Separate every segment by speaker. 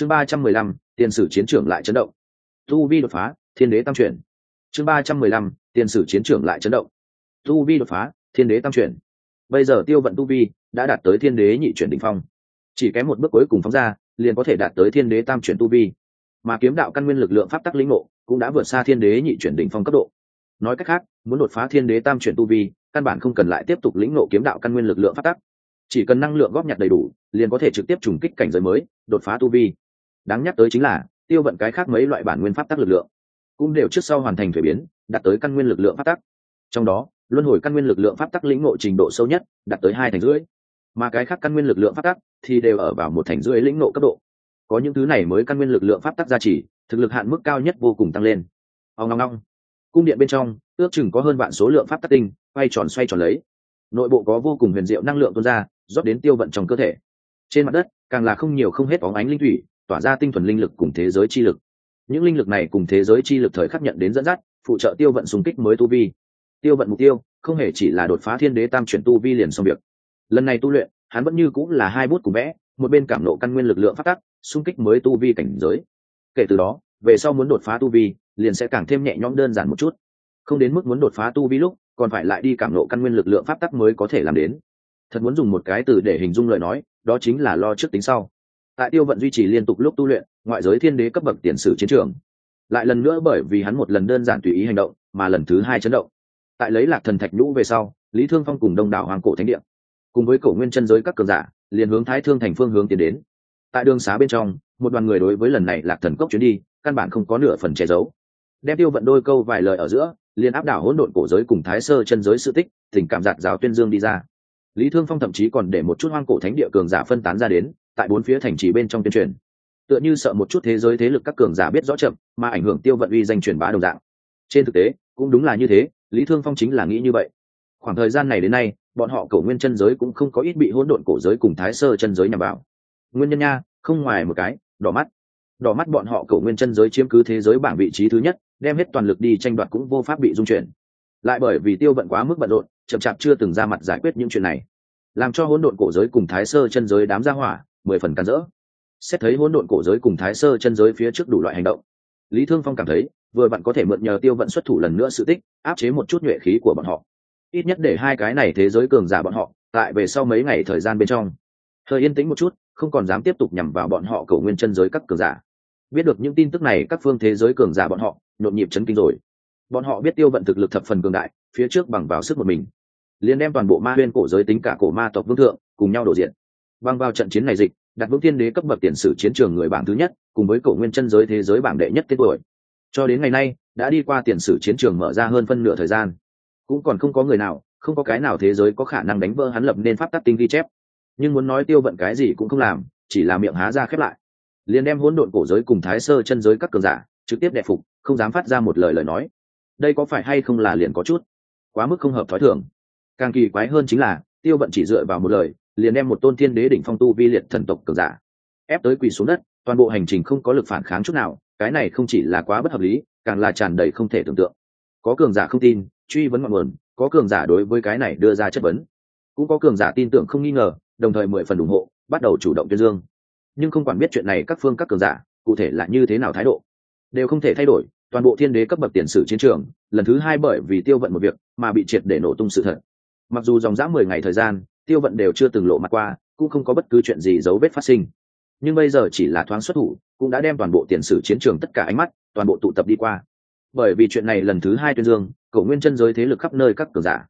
Speaker 1: chương ba trăm mười lăm, tiền sử chiến trưởng lại chấn động. Tu vi đột phá, thiên đế tam chuyển. Chương ba trăm mười lăm, tiền sử chiến trưởng lại chấn động. Tu vi đột phá, thiên đế tam chuyển. Bây giờ tiêu vận tu vi đã đạt tới thiên đế nhị chuyển đ ỉ n h phong. Chỉ kém một bước cuối cùng phóng ra, liền có thể đạt tới thiên đế tam chuyển tu vi. Mà kiếm đạo căn nguyên lực lượng pháp tắc lĩnh ngộ cũng đã vượt xa thiên đế nhị chuyển đỉnh phong cấp độ. Nói cách khác, muốn đột phá thiên đế tam chuyển tu vi, căn bản không cần lại tiếp tục lĩnh ngộ kiếm đạo căn nguyên lực lượng pháp tắc. Chỉ cần năng lượng góp nhặt đầy đủ, liền có thể trực tiếp trùng kích cảnh giới mới, đột phá tu vi đáng nhắc tới chính là, tiêu vận cái khác mấy loại bản nguyên pháp tắc lực lượng, cũng đều trước sau hoàn thành thuế biến, đạt tới căn nguyên lực lượng pháp tắc. Trong đó, luân hồi căn nguyên lực lượng pháp tắc lĩnh ngộ trình độ sâu nhất, đạt tới hai thành rưỡi. Mà cái khác căn nguyên lực lượng pháp tắc thì đều ở vào một thành rưỡi lĩnh ngộ cấp độ. Có những thứ này mới căn nguyên lực lượng pháp tắc gia trì, thực lực hạn mức cao nhất vô cùng tăng lên. Ông ngong ngong cung điện bên trong, ước chừng có hơn vạn số lượng pháp tắc tinh, quay tròn xoay tròn lấy. Nội bộ có vô cùng huyền diệu năng lượng tuôn ra, rót đến tiêu vận trong cơ thể. Trên mặt đất, càng là không nhiều không hết bóng ánh linh thủy tỏa ra tinh thuần linh lực cùng thế giới chi lực. Những linh lực này cùng thế giới chi lực thời khắc nhận đến dẫn dắt, phụ trợ tiêu vận xung kích mới tu vi. Tiêu vận mục tiêu không hề chỉ là đột phá thiên đế tam chuyển tu vi liền xong việc. Lần này tu luyện, hắn vẫn như cũng là hai bút cùng vẽ, một bên cảm nộ căn nguyên lực lượng phát tắc xung kích mới tu vi cảnh giới. Kể từ đó, về sau muốn đột phá tu vi, liền sẽ càng thêm nhẹ nhõm đơn giản một chút. Không đến mức muốn đột phá tu vi lúc, còn phải lại đi cảm nộ căn nguyên lực lượng pháp tắc mới có thể làm đến. Thật muốn dùng một cái từ để hình dung lời nói, đó chính là lo trước tính sau tại tiêu vận duy trì liên tục lúc tu luyện, ngoại giới thiên đế cấp bậc tiền sử chiến trường. Lại lần nữa bởi vì hắn một lần đơn giản tùy ý hành động, mà lần thứ hai chấn động. Tại lấy lạc thần thạch nhũ về sau, lý thương phong cùng đông đảo hoàng cổ thánh địa, cùng với cổ nguyên chân giới các cường giả, liền hướng thái thương thành phương hướng tiến đến. Tại đường xá bên trong, một đoàn người đối với lần này lạc thần cốc chuyến đi, căn bản không có nửa phần che giấu. Đem tiêu vận đôi câu vài lời ở giữa, liền áp đảo hỗn độn cổ giới cùng thái sơ chân giới sự tích tình cảm giạt giáo tuyên dương đi ra. Lý thương phong thậm chí còn để một chút hoang cổ thánh địa cường giả phân tán ra đến tại bốn phía thành trì bên trong tuyên truyền. Tựa như sợ một chút thế giới thế lực các cường giả biết rõ chậm, mà ảnh hưởng tiêu vận uy danh truyền bá đồng dạng. Trên thực tế, cũng đúng là như thế, lý thương phong chính là nghĩ như vậy. Khoảng thời gian này đến nay, bọn họ cầu nguyên chân giới cũng không có ít bị hỗn độn cổ giới cùng thái sơ chân giới nhằm vào. Nguyên nhân nha, không ngoài một cái, đỏ mắt. Đỏ mắt bọn họ cầu nguyên chân giới chiếm cứ thế giới bảng vị trí thứ nhất, đem hết toàn lực đi tranh đoạt cũng vô pháp bị dung chuyển. Lại bởi vì tiêu vận quá mức bận rộn, chậm chạp chưa từng ra mặt giải quyết những chuyện này, làm cho hỗn độn cổ giới cùng thái sơ chân giới đám ra hỏa mười phần cắn rỡ. Xét thấy hỗn độn cổ giới cùng thái sơ chân giới phía trước đủ loại hành động, lý thương phong cảm thấy, vừa bạn có thể mượn nhờ tiêu vận xuất thủ lần nữa sự tích, áp chế một chút nhuệ khí của bọn họ. Ít nhất để hai cái này thế giới cường giả bọn họ, tại về sau mấy ngày thời gian bên trong. Thời yên tĩnh một chút, không còn dám tiếp tục nhằm vào bọn họ cầu nguyên chân giới các cường giả. Biết được những tin tức này, các phương thế giới cường giả bọn họ, nhộn nhịp chấn kinh rồi. Bọn họ biết tiêu vận thực lực thập phần cường đại, phía trước bằng vào sức một mình. Liền đem toàn bộ ma huyên cổ giới tính cả cổ ma tộc vương thượng, cùng nhau đổ diện. Băng vào trận chiến này dịch, đặt vững tiên đế cấp bậc tiền sử chiến trường người bảng thứ nhất, cùng với cổ nguyên chân giới thế giới bảng đệ nhất tên tuổi. Cho đến ngày nay, đã đi qua tiền sử chiến trường mở ra hơn phân nửa thời gian. Cũng còn không có người nào, không có cái nào thế giới có khả năng đánh vỡ hắn lập nên pháp tắc tinh ghi chép. Nhưng muốn nói tiêu vận cái gì cũng không làm, chỉ là miệng há ra khép lại. Liền đem hỗn độn cổ giới cùng thái sơ chân giới các cường giả, trực tiếp đệ phục, không dám phát ra một lời lời nói. Đây có phải hay không là liền có chút? Quá mức không hợp thói thường. Càng kỳ quái hơn chính là, tiêu vận chỉ dựa vào một lời liền đem một tôn thiên đế đỉnh phong tu vi liệt thần tộc cường giả ép tới quỳ xuống đất, toàn bộ hành trình không có lực phản kháng chút nào, cái này không chỉ là quá bất hợp lý, càng là tràn đầy không thể tưởng tượng. Có cường giả không tin, truy vấn ngọn nguồn, có cường giả đối với cái này đưa ra chất vấn. Cũng có cường giả tin tưởng không nghi ngờ, đồng thời mười phần ủng hộ, bắt đầu chủ động tuyên dương. Nhưng không quản biết chuyện này các phương các cường giả, cụ thể là như thế nào thái độ, đều không thể thay đổi, toàn bộ thiên đế cấp bậc tiền sử chiến trường, lần thứ hai bởi vì tiêu vận một việc, mà bị triệt để nổ tung sự thật. Mặc dù dòng dã mười ngày thời gian tiêu vận đều chưa từng lộ mặt qua, cũng không có bất cứ chuyện gì dấu vết phát sinh. Nhưng bây giờ chỉ là thoáng xuất thủ, cũng đã đem toàn bộ tiền sử chiến trường tất cả ánh mắt, toàn bộ tụ tập đi qua. Bởi vì chuyện này lần thứ hai tuyên dương cầu nguyên chân giới thế lực khắp nơi các cường giả.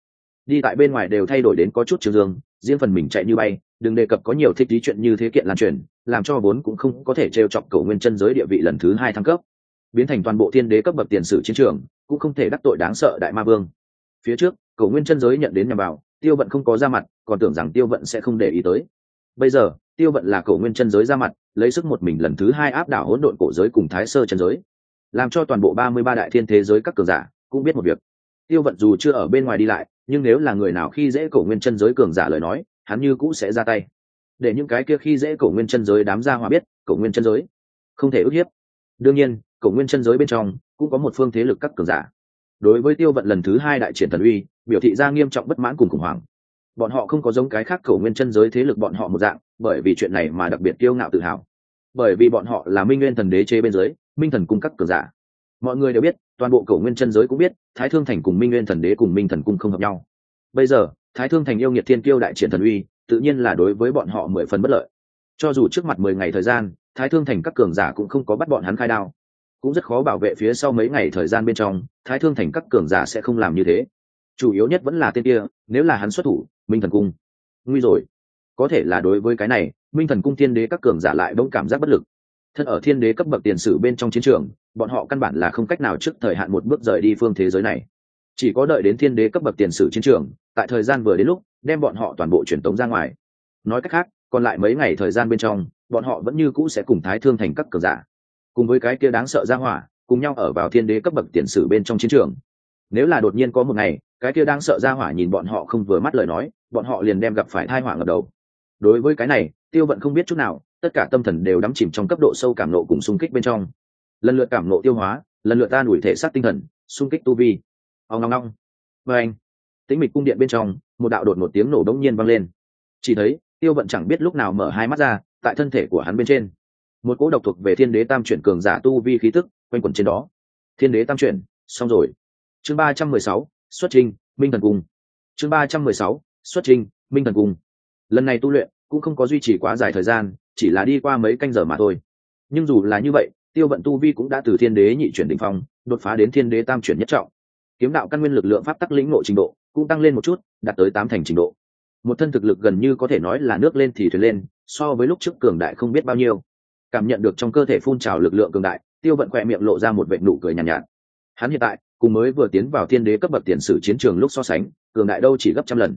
Speaker 1: Đi tại bên ngoài đều thay đổi đến có chút trường dương, riêng phần mình chạy như bay, đừng đề cập có nhiều thích lý chuyện như thế kiện lan truyền, làm cho vốn cũng không có thể t r e o chọc cầu nguyên chân giới địa vị lần thứ hai thăng cấp. Biến thành toàn bộ thiên đế cấp bậc tiền sử chiến trường, cũng không thể đắc tội đáng sợ đại ma vương. Phía trước cầu nguyên chân giới nhận đến nhà bảo, tiêu vận không có ra mặt còn tưởng rằng tiêu vận sẽ không để ý tới. Bây giờ, tiêu vận là cổ nguyên chân giới ra mặt, lấy sức một mình lần thứ hai áp đảo hỗn độn cổ giới cùng thái sơ chân giới. Làm cho toàn bộ ba mươi ba đại thiên thế giới các cường giả cũng biết một việc. Tiêu vận dù chưa ở bên ngoài đi lại, nhưng nếu là người nào khi dễ cổ nguyên chân giới cường giả lời nói, hắn như cũ sẽ ra tay. Để những cái kia khi dễ cổ nguyên chân giới đám gia hòa biết, cổ nguyên chân giới không thể ức hiếp. Đương nhiên, cổ nguyên chân giới bên trong cũng có một phương thế lực các cường giả. Đối với tiêu vận lần thứ hai đại triển thần uy, biểu thị ra nghiêm trọng bất mãn cùng khủng hoảng bọn họ không có giống cái khác cầu nguyên chân giới thế lực bọn họ một dạng, bởi vì chuyện này mà đặc biệt kiêu ngạo tự hào. Bởi vì bọn họ là minh nguyên thần đế chế bên dưới, minh thần cung các cường giả. Mọi người đều biết, toàn bộ cầu nguyên chân giới cũng biết, thái thương thành cùng minh nguyên thần đế cùng minh thần cung không hợp nhau. Bây giờ, thái thương thành yêu nghiệt thiên kiêu đại triển thần uy, tự nhiên là đối với bọn họ mười phần bất lợi. Cho dù trước mặt mười ngày thời gian, thái thương thành các cường giả cũng không có bắt bọn hắn khai đao. Cũng rất khó bảo vệ phía sau mấy ngày thời gian bên trong, thái thương thành các cường giả sẽ không làm như thế chủ yếu nhất vẫn là tên kia, nếu là hắn xuất thủ, minh thần cung. Nguy rồi. Có thể là đối với cái này, minh thần cung thiên đế các cường giả lại bỗng cảm giác bất lực. Thân ở thiên đế cấp bậc tiền sử bên trong chiến trường, bọn họ căn bản là không cách nào trước thời hạn một bước rời đi phương thế giới này. Chỉ có đợi đến thiên đế cấp bậc tiền sử chiến trường, tại thời gian vừa đến lúc, đem bọn họ toàn bộ truyền tống ra ngoài. Nói cách khác, còn lại mấy ngày thời gian bên trong, bọn họ vẫn như cũ sẽ cùng thái thương thành các cường giả, cùng với cái kia đáng sợ ra hỏa, cùng nhau ở vào thiên đế cấp bậc tiền sử bên trong chiến trường nếu là đột nhiên có một ngày, cái kia đang sợ ra hỏa nhìn bọn họ không vừa mắt lời nói, bọn họ liền đem gặp phải thai hỏa ngập đầu. Đối với cái này, tiêu vận không biết chút nào, tất cả tâm thần đều đắm chìm trong cấp độ sâu cảm nộ cùng xung kích bên trong. Lần lượt cảm nộ tiêu hóa, lần lượt ta đuổi thể xác tinh thần, xung kích tu vi. Ao ngong ngong vê anh, tĩnh mịch cung điện bên trong, một đạo đột một tiếng nổ đống nhiên vang lên. Chỉ thấy, tiêu vận chẳng biết lúc nào mở hai mắt ra, tại thân thể của hắn bên trên. Một cỗ độc thuộc về thiên đế tam chuyển cường giả tu vi khí tức, quanh quẩn trên đó. Thiên đế tam chuyển, xong rồi chương ba trăm mười sáu xuất trình minh thần cung. Chương ba trăm mười sáu xuất trình minh thần cung. Lần này tu luyện cũng không có duy trì quá dài thời gian chỉ là đi qua mấy canh giờ mà thôi. Nhưng dù là như vậy tiêu vận tu vi cũng đã từ thiên đế nhị chuyển đỉnh phong đột phá đến thiên đế tam chuyển nhất trọng. Kiếm đạo căn nguyên lực lượng pháp tắc lĩnh ngộ trình độ cũng tăng lên một chút đạt tới tám thành trình độ. Một thân thực lực gần như có thể nói là nước lên thì thuyền lên so với lúc trước cường đại không biết bao nhiêu. Cảm nhận được trong cơ thể phun trào lực lượng cường đại tiêu vận khỏe miệng lộ ra một vệ nụ cười nhàn nhạt, nhạt. Hắn hiện tại cùng mới vừa tiến vào thiên đế cấp bậc tiền sử chiến trường lúc so sánh, cường đại đâu chỉ gấp trăm lần.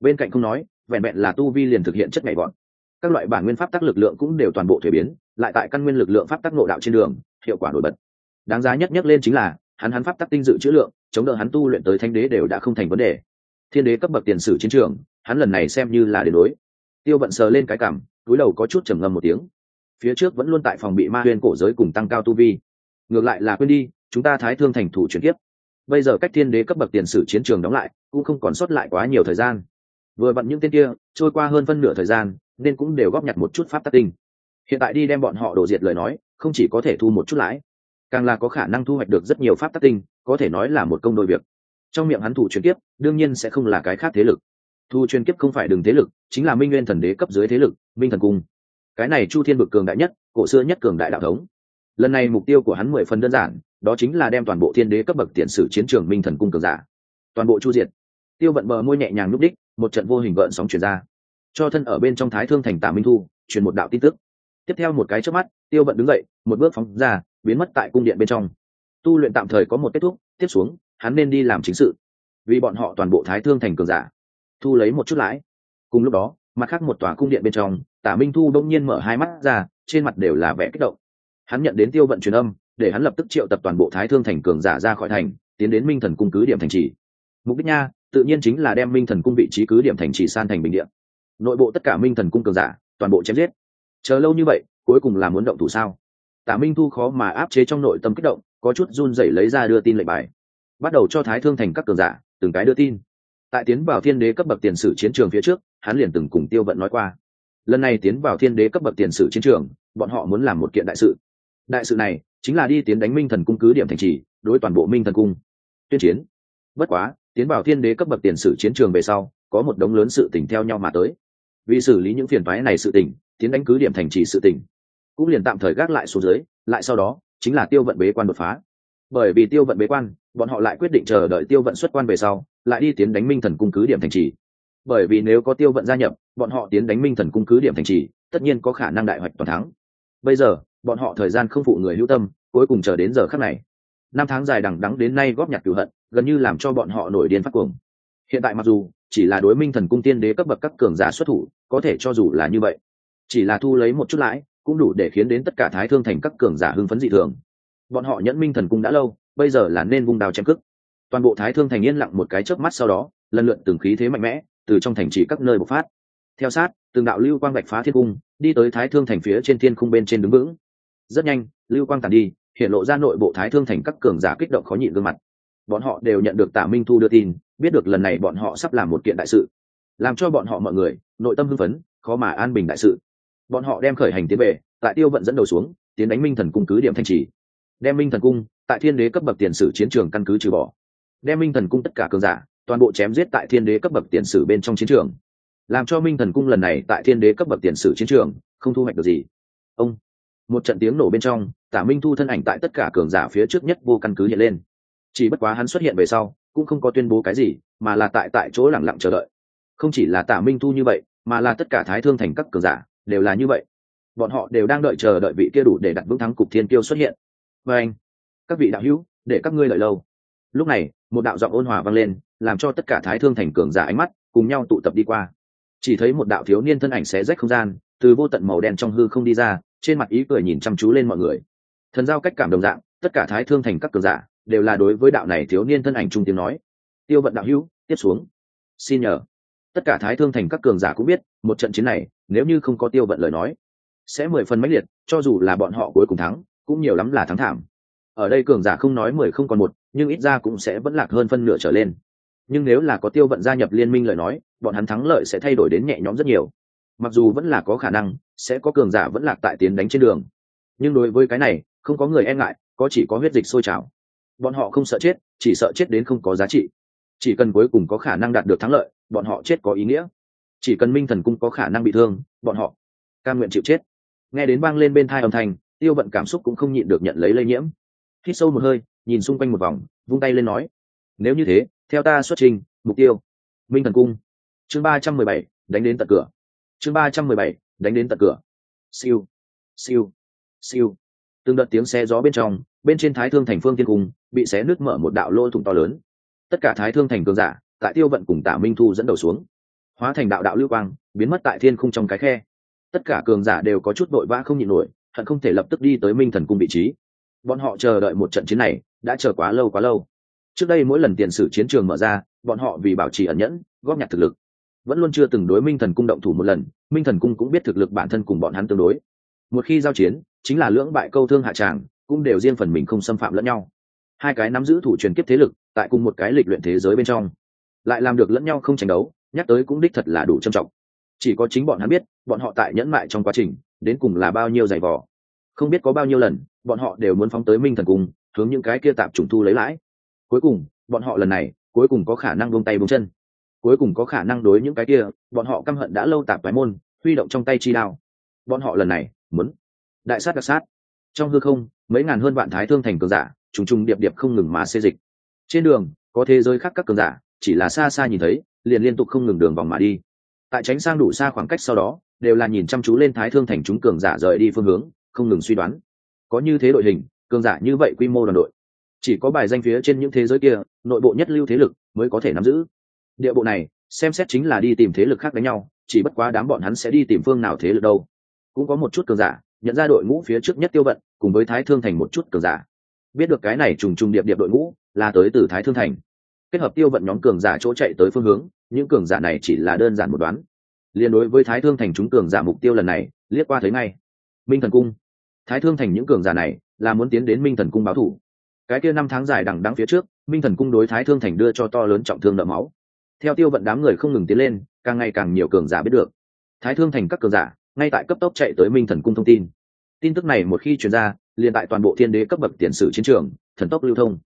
Speaker 1: Bên cạnh không nói, vẹn vẹn là tu vi liền thực hiện chất nhảy gọn các loại bản nguyên pháp tắc lực lượng cũng đều toàn bộ thuế biến, lại tại căn nguyên lực lượng pháp tắc nội đạo trên đường, hiệu quả nổi bật. Đáng giá nhất nhất lên chính là, hắn hắn pháp tắc tinh dự chữ lượng, chống đỡ hắn tu luyện tới thanh đế đều đã không thành vấn đề. Thiên đế cấp bậc tiền sử chiến trường, hắn lần này xem như là để đối. Tiêu vận sờ lên cái cảm, túi đầu có chút trầm ngâm một tiếng. Phía trước vẫn luôn tại phòng bị ma huyên cổ giới cùng tăng cao tu vi. Ngược lại là quên đi chúng ta thái thương thành thủ chuyển kiếp bây giờ cách thiên đế cấp bậc tiền sử chiến trường đóng lại, cũng không còn sót lại quá nhiều thời gian. Vừa bận những tên kia, trôi qua hơn phân nửa thời gian, nên cũng đều góp nhặt một chút pháp tắc tinh. Hiện tại đi đem bọn họ đổ diệt lời nói, không chỉ có thể thu một chút lãi, càng là có khả năng thu hoạch được rất nhiều pháp tắc tinh, có thể nói là một công đôi việc. Trong miệng hắn thủ truyền kiếp đương nhiên sẽ không là cái khác thế lực. Thu truyền kiếp không phải đừng thế lực, chính là minh nguyên thần đế cấp dưới thế lực, minh thần cung. Cái này chu thiên bực cường đại nhất, cổ xưa nhất cường đại đạo thống. Lần này mục tiêu của hắn mười phần đơn giản đó chính là đem toàn bộ thiên đế cấp bậc tiền sử chiến trường minh thần cung cường giả, toàn bộ chu diệt. Tiêu vận bờ môi nhẹ nhàng núp đích một trận vô hình gợn sóng chuyển ra. Cho thân ở bên trong thái thương thành tả minh thu, truyền một đạo tin tức. Tiếp theo một cái trước mắt, tiêu vận đứng dậy, một bước phóng ra, biến mất tại cung điện bên trong. Tu luyện tạm thời có một kết thúc, tiếp xuống, hắn nên đi làm chính sự. Vì bọn họ toàn bộ thái thương thành cường giả, thu lấy một chút lãi. Cùng lúc đó, mặt khác một tòa cung điện bên trong, tả minh thu đông nhiên mở hai mắt ra, trên mặt đều là vẻ kích động. Hắn nhận đến tiêu vận truyền âm để hắn lập tức triệu tập toàn bộ thái thương thành cường giả ra khỏi thành, tiến đến minh thần cung cứ điểm thành trì. Mục đích nha, tự nhiên chính là đem minh thần cung vị trí cứ điểm thành trì san thành bình điện nội bộ tất cả minh thần cung cường giả, toàn bộ chém giết. Chờ lâu như vậy, cuối cùng là muốn động thủ sao? Tả minh thu khó mà áp chế trong nội tâm kích động, có chút run rẩy lấy ra đưa tin lệnh bài. Bắt đầu cho thái thương thành các cường giả, từng cái đưa tin. Tại tiến vào thiên đế cấp bậc tiền sử chiến trường phía trước, hắn liền từng cùng tiêu vận nói qua. Lần này tiến vào thiên đế cấp bậc tiền sử chiến trường, bọn họ muốn làm một kiện đại sự đại sự này chính là đi tiến đánh minh thần cung cứ điểm thành trì, đối toàn bộ minh thần cung. Tuyên chiến. Bất quá, tiến vào thiên đế cấp bậc tiền sử chiến trường về sau, có một đống lớn sự tình theo nhau mà tới. Vì xử lý những phiền toái này sự tình, tiến đánh cứ điểm thành trì sự tình, cũng liền tạm thời gác lại xuống dưới, lại sau đó, chính là tiêu vận bế quan đột phá. Bởi vì tiêu vận bế quan, bọn họ lại quyết định chờ đợi tiêu vận xuất quan về sau, lại đi tiến đánh minh thần cung cứ điểm thành trì. Bởi vì nếu có tiêu vận gia nhập, bọn họ tiến đánh minh thần cung cứ điểm thành trì, tất nhiên có khả năng đại hoạch toàn thắng. Bây giờ bọn họ thời gian không phụ người hữu tâm, cuối cùng chờ đến giờ khắc này. Năm tháng dài đằng đắng đến nay góp nhặt cửu hận, gần như làm cho bọn họ nổi điên phát cuồng. Hiện tại mặc dù chỉ là đối minh thần cung tiên đế cấp bậc các cường giả xuất thủ, có thể cho dù là như vậy, chỉ là thu lấy một chút lãi, cũng đủ để khiến đến tất cả thái thương thành các cường giả hưng phấn dị thường. Bọn họ nhẫn minh thần cung đã lâu, bây giờ là nên vung đào chém cức toàn bộ thái thương thành yên lặng một cái chớp mắt sau đó, lần lượt từng khí thế mạnh mẽ, từ trong thành trì các nơi bộc phát. Theo sát, từng đạo lưu quang bạch phá thiên cung, đi tới thái thương thành phía trên thiên khung bên trên đứng vững rất nhanh, lưu quang tàn đi, hiện lộ ra nội bộ thái thương thành các cường giả kích động khó nhịn gương mặt. Bọn họ đều nhận được tả minh thu đưa tin, biết được lần này bọn họ sắp làm một kiện đại sự. Làm cho bọn họ mọi người, nội tâm hưng phấn, khó mà an bình đại sự. Bọn họ đem khởi hành tiến về, tại tiêu vận dẫn đầu xuống, tiến đánh minh thần cung cứ điểm thanh trì. Đem minh thần cung, tại thiên đế cấp bậc tiền sử chiến trường căn cứ trừ bỏ. Đem minh thần cung tất cả cường giả, toàn bộ chém giết tại thiên đế cấp bậc tiền sử bên trong chiến trường. Làm cho minh thần cung lần này tại thiên đế cấp bậc tiền sử chiến trường, không thu hoạch được gì. Ông một trận tiếng nổ bên trong, tả minh thu thân ảnh tại tất cả cường giả phía trước nhất vô căn cứ hiện lên. Chỉ bất quá hắn xuất hiện về sau, cũng không có tuyên bố cái gì, mà là tại tại chỗ lẳng lặng chờ đợi. Không chỉ là tả minh thu như vậy, mà là tất cả thái thương thành các cường giả đều là như vậy. Bọn họ đều đang đợi chờ đợi vị kia đủ để đặt vững thắng cục thiên kiêu xuất hiện. Và anh, các vị đạo hữu, để các ngươi đợi lâu. Lúc này, một đạo giọng ôn hòa vang lên, làm cho tất cả thái thương thành cường giả ánh mắt cùng nhau tụ tập đi qua. Chỉ thấy một đạo thiếu niên thân ảnh xé rách không gian, từ vô tận màu đen trong hư không đi ra trên mặt ý cười nhìn chăm chú lên mọi người. Thần giao cách cảm đồng dạng, tất cả thái thương thành các cường giả, đều là đối với đạo này thiếu niên thân ảnh trung tiếng nói. Tiêu vận đạo hữu, tiếp xuống. Xin nhờ. Tất cả thái thương thành các cường giả cũng biết, một trận chiến này, nếu như không có tiêu vận lời nói, sẽ mười phần mãnh liệt, cho dù là bọn họ cuối cùng thắng, cũng nhiều lắm là thắng thảm. Ở đây cường giả không nói mười không còn một, nhưng ít ra cũng sẽ vẫn lạc hơn phân nửa trở lên. Nhưng nếu là có tiêu vận gia nhập liên minh lời nói, bọn hắn thắng lợi sẽ thay đổi đến nhẹ nhõm rất nhiều mặc dù vẫn là có khả năng, sẽ có cường giả vẫn lạc tại tiến đánh trên đường. Nhưng đối với cái này, không có người e ngại, có chỉ có huyết dịch sôi trào. Bọn họ không sợ chết, chỉ sợ chết đến không có giá trị. Chỉ cần cuối cùng có khả năng đạt được thắng lợi, bọn họ chết có ý nghĩa. Chỉ cần minh thần cung có khả năng bị thương, bọn họ cam nguyện chịu chết. Nghe đến vang lên bên thai âm thanh, tiêu vận cảm xúc cũng không nhịn được nhận lấy lây nhiễm. Hít sâu một hơi, nhìn xung quanh một vòng, vung tay lên nói, nếu như thế, theo ta xuất trình, mục tiêu, minh thần cung. Chương ba trăm mười bảy, đánh đến tận cửa chương ba trăm mười bảy, đánh đến tận cửa. Siêu. Siêu. Siêu. Từng đợt tiếng xe gió bên trong, bên trên thái thương thành phương tiên cung bị xé nứt mở một đạo lỗ thủng to lớn. Tất cả thái thương thành cường giả, tại tiêu vận cùng tả minh thu dẫn đầu xuống. Hóa thành đạo đạo lưu quang, biến mất tại thiên khung trong cái khe. Tất cả cường giả đều có chút vội vã không nhịn nổi, hận không thể lập tức đi tới minh thần cung vị trí. Bọn họ chờ đợi một trận chiến này, đã chờ quá lâu quá lâu. Trước đây mỗi lần tiền sử chiến trường mở ra, bọn họ vì bảo trì ẩn nhẫn, góp nhặt thực lực vẫn luôn chưa từng đối minh thần cung động thủ một lần, minh thần cung cũng biết thực lực bản thân cùng bọn hắn tương đối. Một khi giao chiến, chính là lưỡng bại câu thương hạ tràng, cũng đều riêng phần mình không xâm phạm lẫn nhau. Hai cái nắm giữ thủ truyền kiếp thế lực, tại cùng một cái lịch luyện thế giới bên trong, lại làm được lẫn nhau không tranh đấu, nhắc tới cũng đích thật là đủ trầm trọng. Chỉ có chính bọn hắn biết, bọn họ tại nhẫn mại trong quá trình, đến cùng là bao nhiêu giày vò. Không biết có bao nhiêu lần, bọn họ đều muốn phóng tới minh thần cung, hướng những cái kia tạp trùng thu lấy lãi. Cuối cùng, bọn họ lần này, cuối cùng có khả năng buông tay buông chân cuối cùng có khả năng đối những cái kia, bọn họ căm hận đã lâu tạp thoái môn, huy động trong tay chi đao. Bọn họ lần này, muốn đại sát đặc sát. Trong hư không, mấy ngàn hơn vạn thái thương thành cường giả, trùng trùng điệp điệp không ngừng mà xê dịch. Trên đường, có thế giới khác các cường giả, chỉ là xa xa nhìn thấy, liền liên tục không ngừng đường vòng mà đi. Tại tránh sang đủ xa khoảng cách sau đó, đều là nhìn chăm chú lên thái thương thành chúng cường giả rời đi phương hướng, không ngừng suy đoán. Có như thế đội hình, cường giả như vậy quy mô đoàn đội. Chỉ có bài danh phía trên những thế giới kia, nội bộ nhất lưu thế lực mới có thể nắm giữ địa bộ này, xem xét chính là đi tìm thế lực khác đánh nhau, chỉ bất quá đám bọn hắn sẽ đi tìm phương nào thế lực đâu. Cũng có một chút cường giả, nhận ra đội ngũ phía trước nhất tiêu vận, cùng với thái thương thành một chút cường giả. Biết được cái này trùng trùng điệp điệp đội ngũ, là tới từ thái thương thành. Kết hợp tiêu vận nhóm cường giả chỗ chạy tới phương hướng, những cường giả này chỉ là đơn giản một đoán. Liên đối với thái thương thành chúng cường giả mục tiêu lần này, liếc qua thấy ngay. Minh thần cung. Thái thương thành những cường giả này, là muốn tiến đến minh thần cung báo thủ. Cái kia năm tháng dài đằng đắng phía trước, minh thần cung đối thái thương thành đưa cho to lớn trọng thương nợ máu theo tiêu vận đám người không ngừng tiến lên, càng ngày càng nhiều cường giả biết được. Thái thương thành các cường giả, ngay tại cấp tốc chạy tới minh thần cung thông tin. Tin tức này một khi truyền ra, liền tại toàn bộ thiên đế cấp bậc tiền sử chiến trường, thần tốc lưu thông.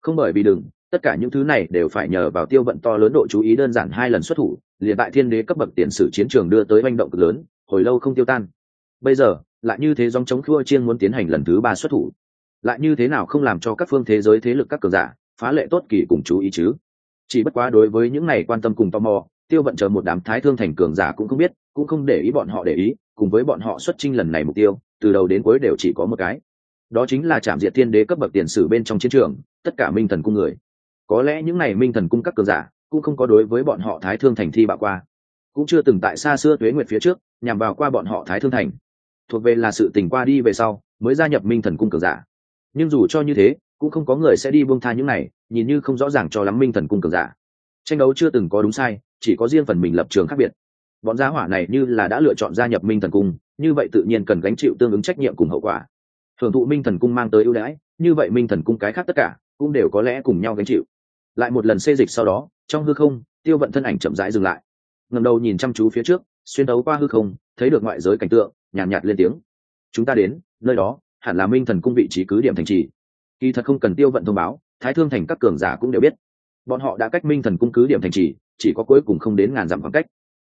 Speaker 1: Không bởi vì đừng, tất cả những thứ này đều phải nhờ vào tiêu vận to lớn độ chú ý đơn giản hai lần xuất thủ, liền tại thiên đế cấp bậc tiền sử chiến trường đưa tới manh động cực lớn, hồi lâu không tiêu tan. Bây giờ, lại như thế dòng chống khua chiên muốn tiến hành lần thứ ba xuất thủ. Lại như thế nào không làm cho các phương thế giới thế lực các cường giả, phá lệ tốt kỳ cùng chú ý chứ? Chỉ bất quá đối với những này quan tâm cùng tò mò, tiêu vận chờ một đám thái thương thành cường giả cũng không biết, cũng không để ý bọn họ để ý, cùng với bọn họ xuất trinh lần này mục tiêu, từ đầu đến cuối đều chỉ có một cái. Đó chính là trạm diệt thiên đế cấp bậc tiền sử bên trong chiến trường, tất cả minh thần cung người. Có lẽ những này minh thần cung các cường giả cũng không có đối với bọn họ thái thương thành thi bạo qua. Cũng chưa từng tại xa xưa tuế nguyệt phía trước, nhằm vào qua bọn họ thái thương thành. Thuộc về là sự tình qua đi về sau, mới gia nhập minh thần cung cường giả. Nhưng dù cho như thế cũng không có người sẽ đi buông tha những này nhìn như không rõ ràng cho lắm minh thần cung cường giả. Tranh đấu chưa từng có đúng sai chỉ có riêng phần mình lập trường khác biệt. Bọn gia hỏa này như là đã lựa chọn gia nhập minh thần cung như vậy tự nhiên cần gánh chịu tương ứng trách nhiệm cùng hậu quả. Thường thụ minh thần cung mang tới ưu đãi như vậy minh thần cung cái khác tất cả cũng đều có lẽ cùng nhau gánh chịu. Lại một lần xê dịch sau đó trong hư không tiêu vận thân ảnh chậm rãi dừng lại. Ngầm đầu nhìn chăm chú phía trước xuyên đấu qua hư không thấy được ngoại giới cảnh tượng nhàn nhạt, nhạt lên tiếng. Chúng ta đến nơi đó hẳn là minh thần cung vị trí cứ điểm thành trì kỳ thật không cần tiêu vận thông báo, thái thương thành các cường giả cũng đều biết. Bọn họ đã cách minh thần cung cứ điểm thành trì, chỉ có cuối cùng không đến ngàn dặm khoảng cách.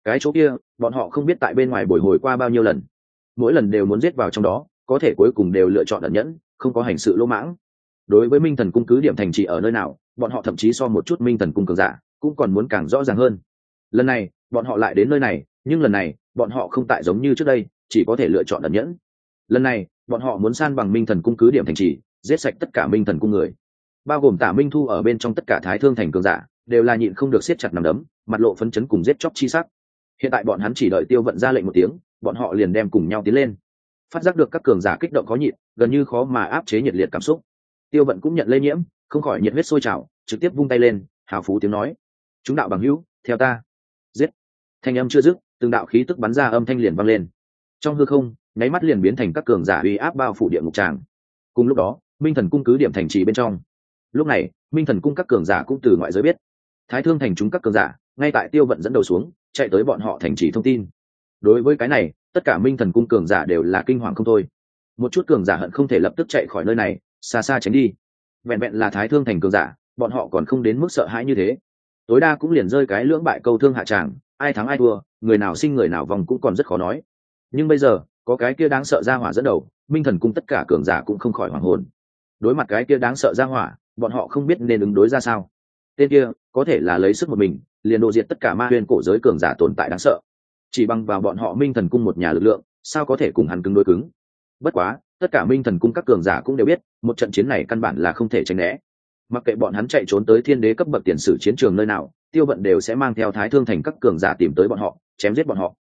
Speaker 1: Cái chỗ kia, bọn họ không biết tại bên ngoài bồi hồi qua bao nhiêu lần. Mỗi lần đều muốn giết vào trong đó, có thể cuối cùng đều lựa chọn ẩn nhẫn, không có hành sự lỗ mãng. Đối với minh thần cung cứ điểm thành trì ở nơi nào, bọn họ thậm chí so một chút minh thần cung cường giả, cũng còn muốn càng rõ ràng hơn. Lần này, bọn họ lại đến nơi này, nhưng lần này, bọn họ không tại giống như trước đây, chỉ có thể lựa chọn ẩn nhẫn. Lần này, bọn họ muốn san bằng minh thần cung cứ điểm thành trì giết sạch tất cả minh thần cung người. Bao gồm tả minh thu ở bên trong tất cả thái thương thành cường giả, đều là nhịn không được siết chặt nằm đấm, mặt lộ phấn chấn cùng giết chóc chi sắc. Hiện tại bọn hắn chỉ đợi tiêu vận ra lệnh một tiếng, bọn họ liền đem cùng nhau tiến lên. Phát giác được các cường giả kích động khó nhịn, gần như khó mà áp chế nhiệt liệt cảm xúc. Tiêu vận cũng nhận lây nhiễm, không khỏi nhiệt huyết sôi trào, trực tiếp vung tay lên, hào phú tiếng nói. Chúng đạo bằng hữu, theo ta. Giết. Thanh âm chưa dứt, từng đạo khí tức bắn ra âm thanh liền vang lên. Trong hư không, nháy mắt liền biến thành các cường giả uy áp bao phủ địa ngục tràng. Cùng lúc đó minh thần cung cứ điểm thành trì bên trong. Lúc này, minh thần cung các cường giả cũng từ ngoại giới biết. Thái thương thành chúng các cường giả, ngay tại tiêu vận dẫn đầu xuống, chạy tới bọn họ thành trì thông tin. Đối với cái này, tất cả minh thần cung cường giả đều là kinh hoàng không thôi. Một chút cường giả hận không thể lập tức chạy khỏi nơi này, xa xa tránh đi. Vẹn vẹn là thái thương thành cường giả, bọn họ còn không đến mức sợ hãi như thế. Tối đa cũng liền rơi cái lưỡng bại câu thương hạ tràng, ai thắng ai thua, người nào sinh người nào vòng cũng còn rất khó nói. Nhưng bây giờ, có cái kia đáng sợ ra hỏa dẫn đầu, minh thần cung tất cả cường giả cũng không khỏi hoảng hồn đối mặt cái kia đáng sợ ra hỏa, bọn họ không biết nên ứng đối ra sao. Tên kia, có thể là lấy sức một mình, liền độ diệt tất cả ma huyên cổ giới cường giả tồn tại đáng sợ. Chỉ bằng vào bọn họ minh thần cung một nhà lực lượng, sao có thể cùng hắn cứng đối cứng? Bất quá, tất cả minh thần cung các cường giả cũng đều biết, một trận chiến này căn bản là không thể tránh né. Mặc kệ bọn hắn chạy trốn tới thiên đế cấp bậc tiền sử chiến trường nơi nào, tiêu vận đều sẽ mang theo thái thương thành các cường giả tìm tới bọn họ, chém giết bọn họ.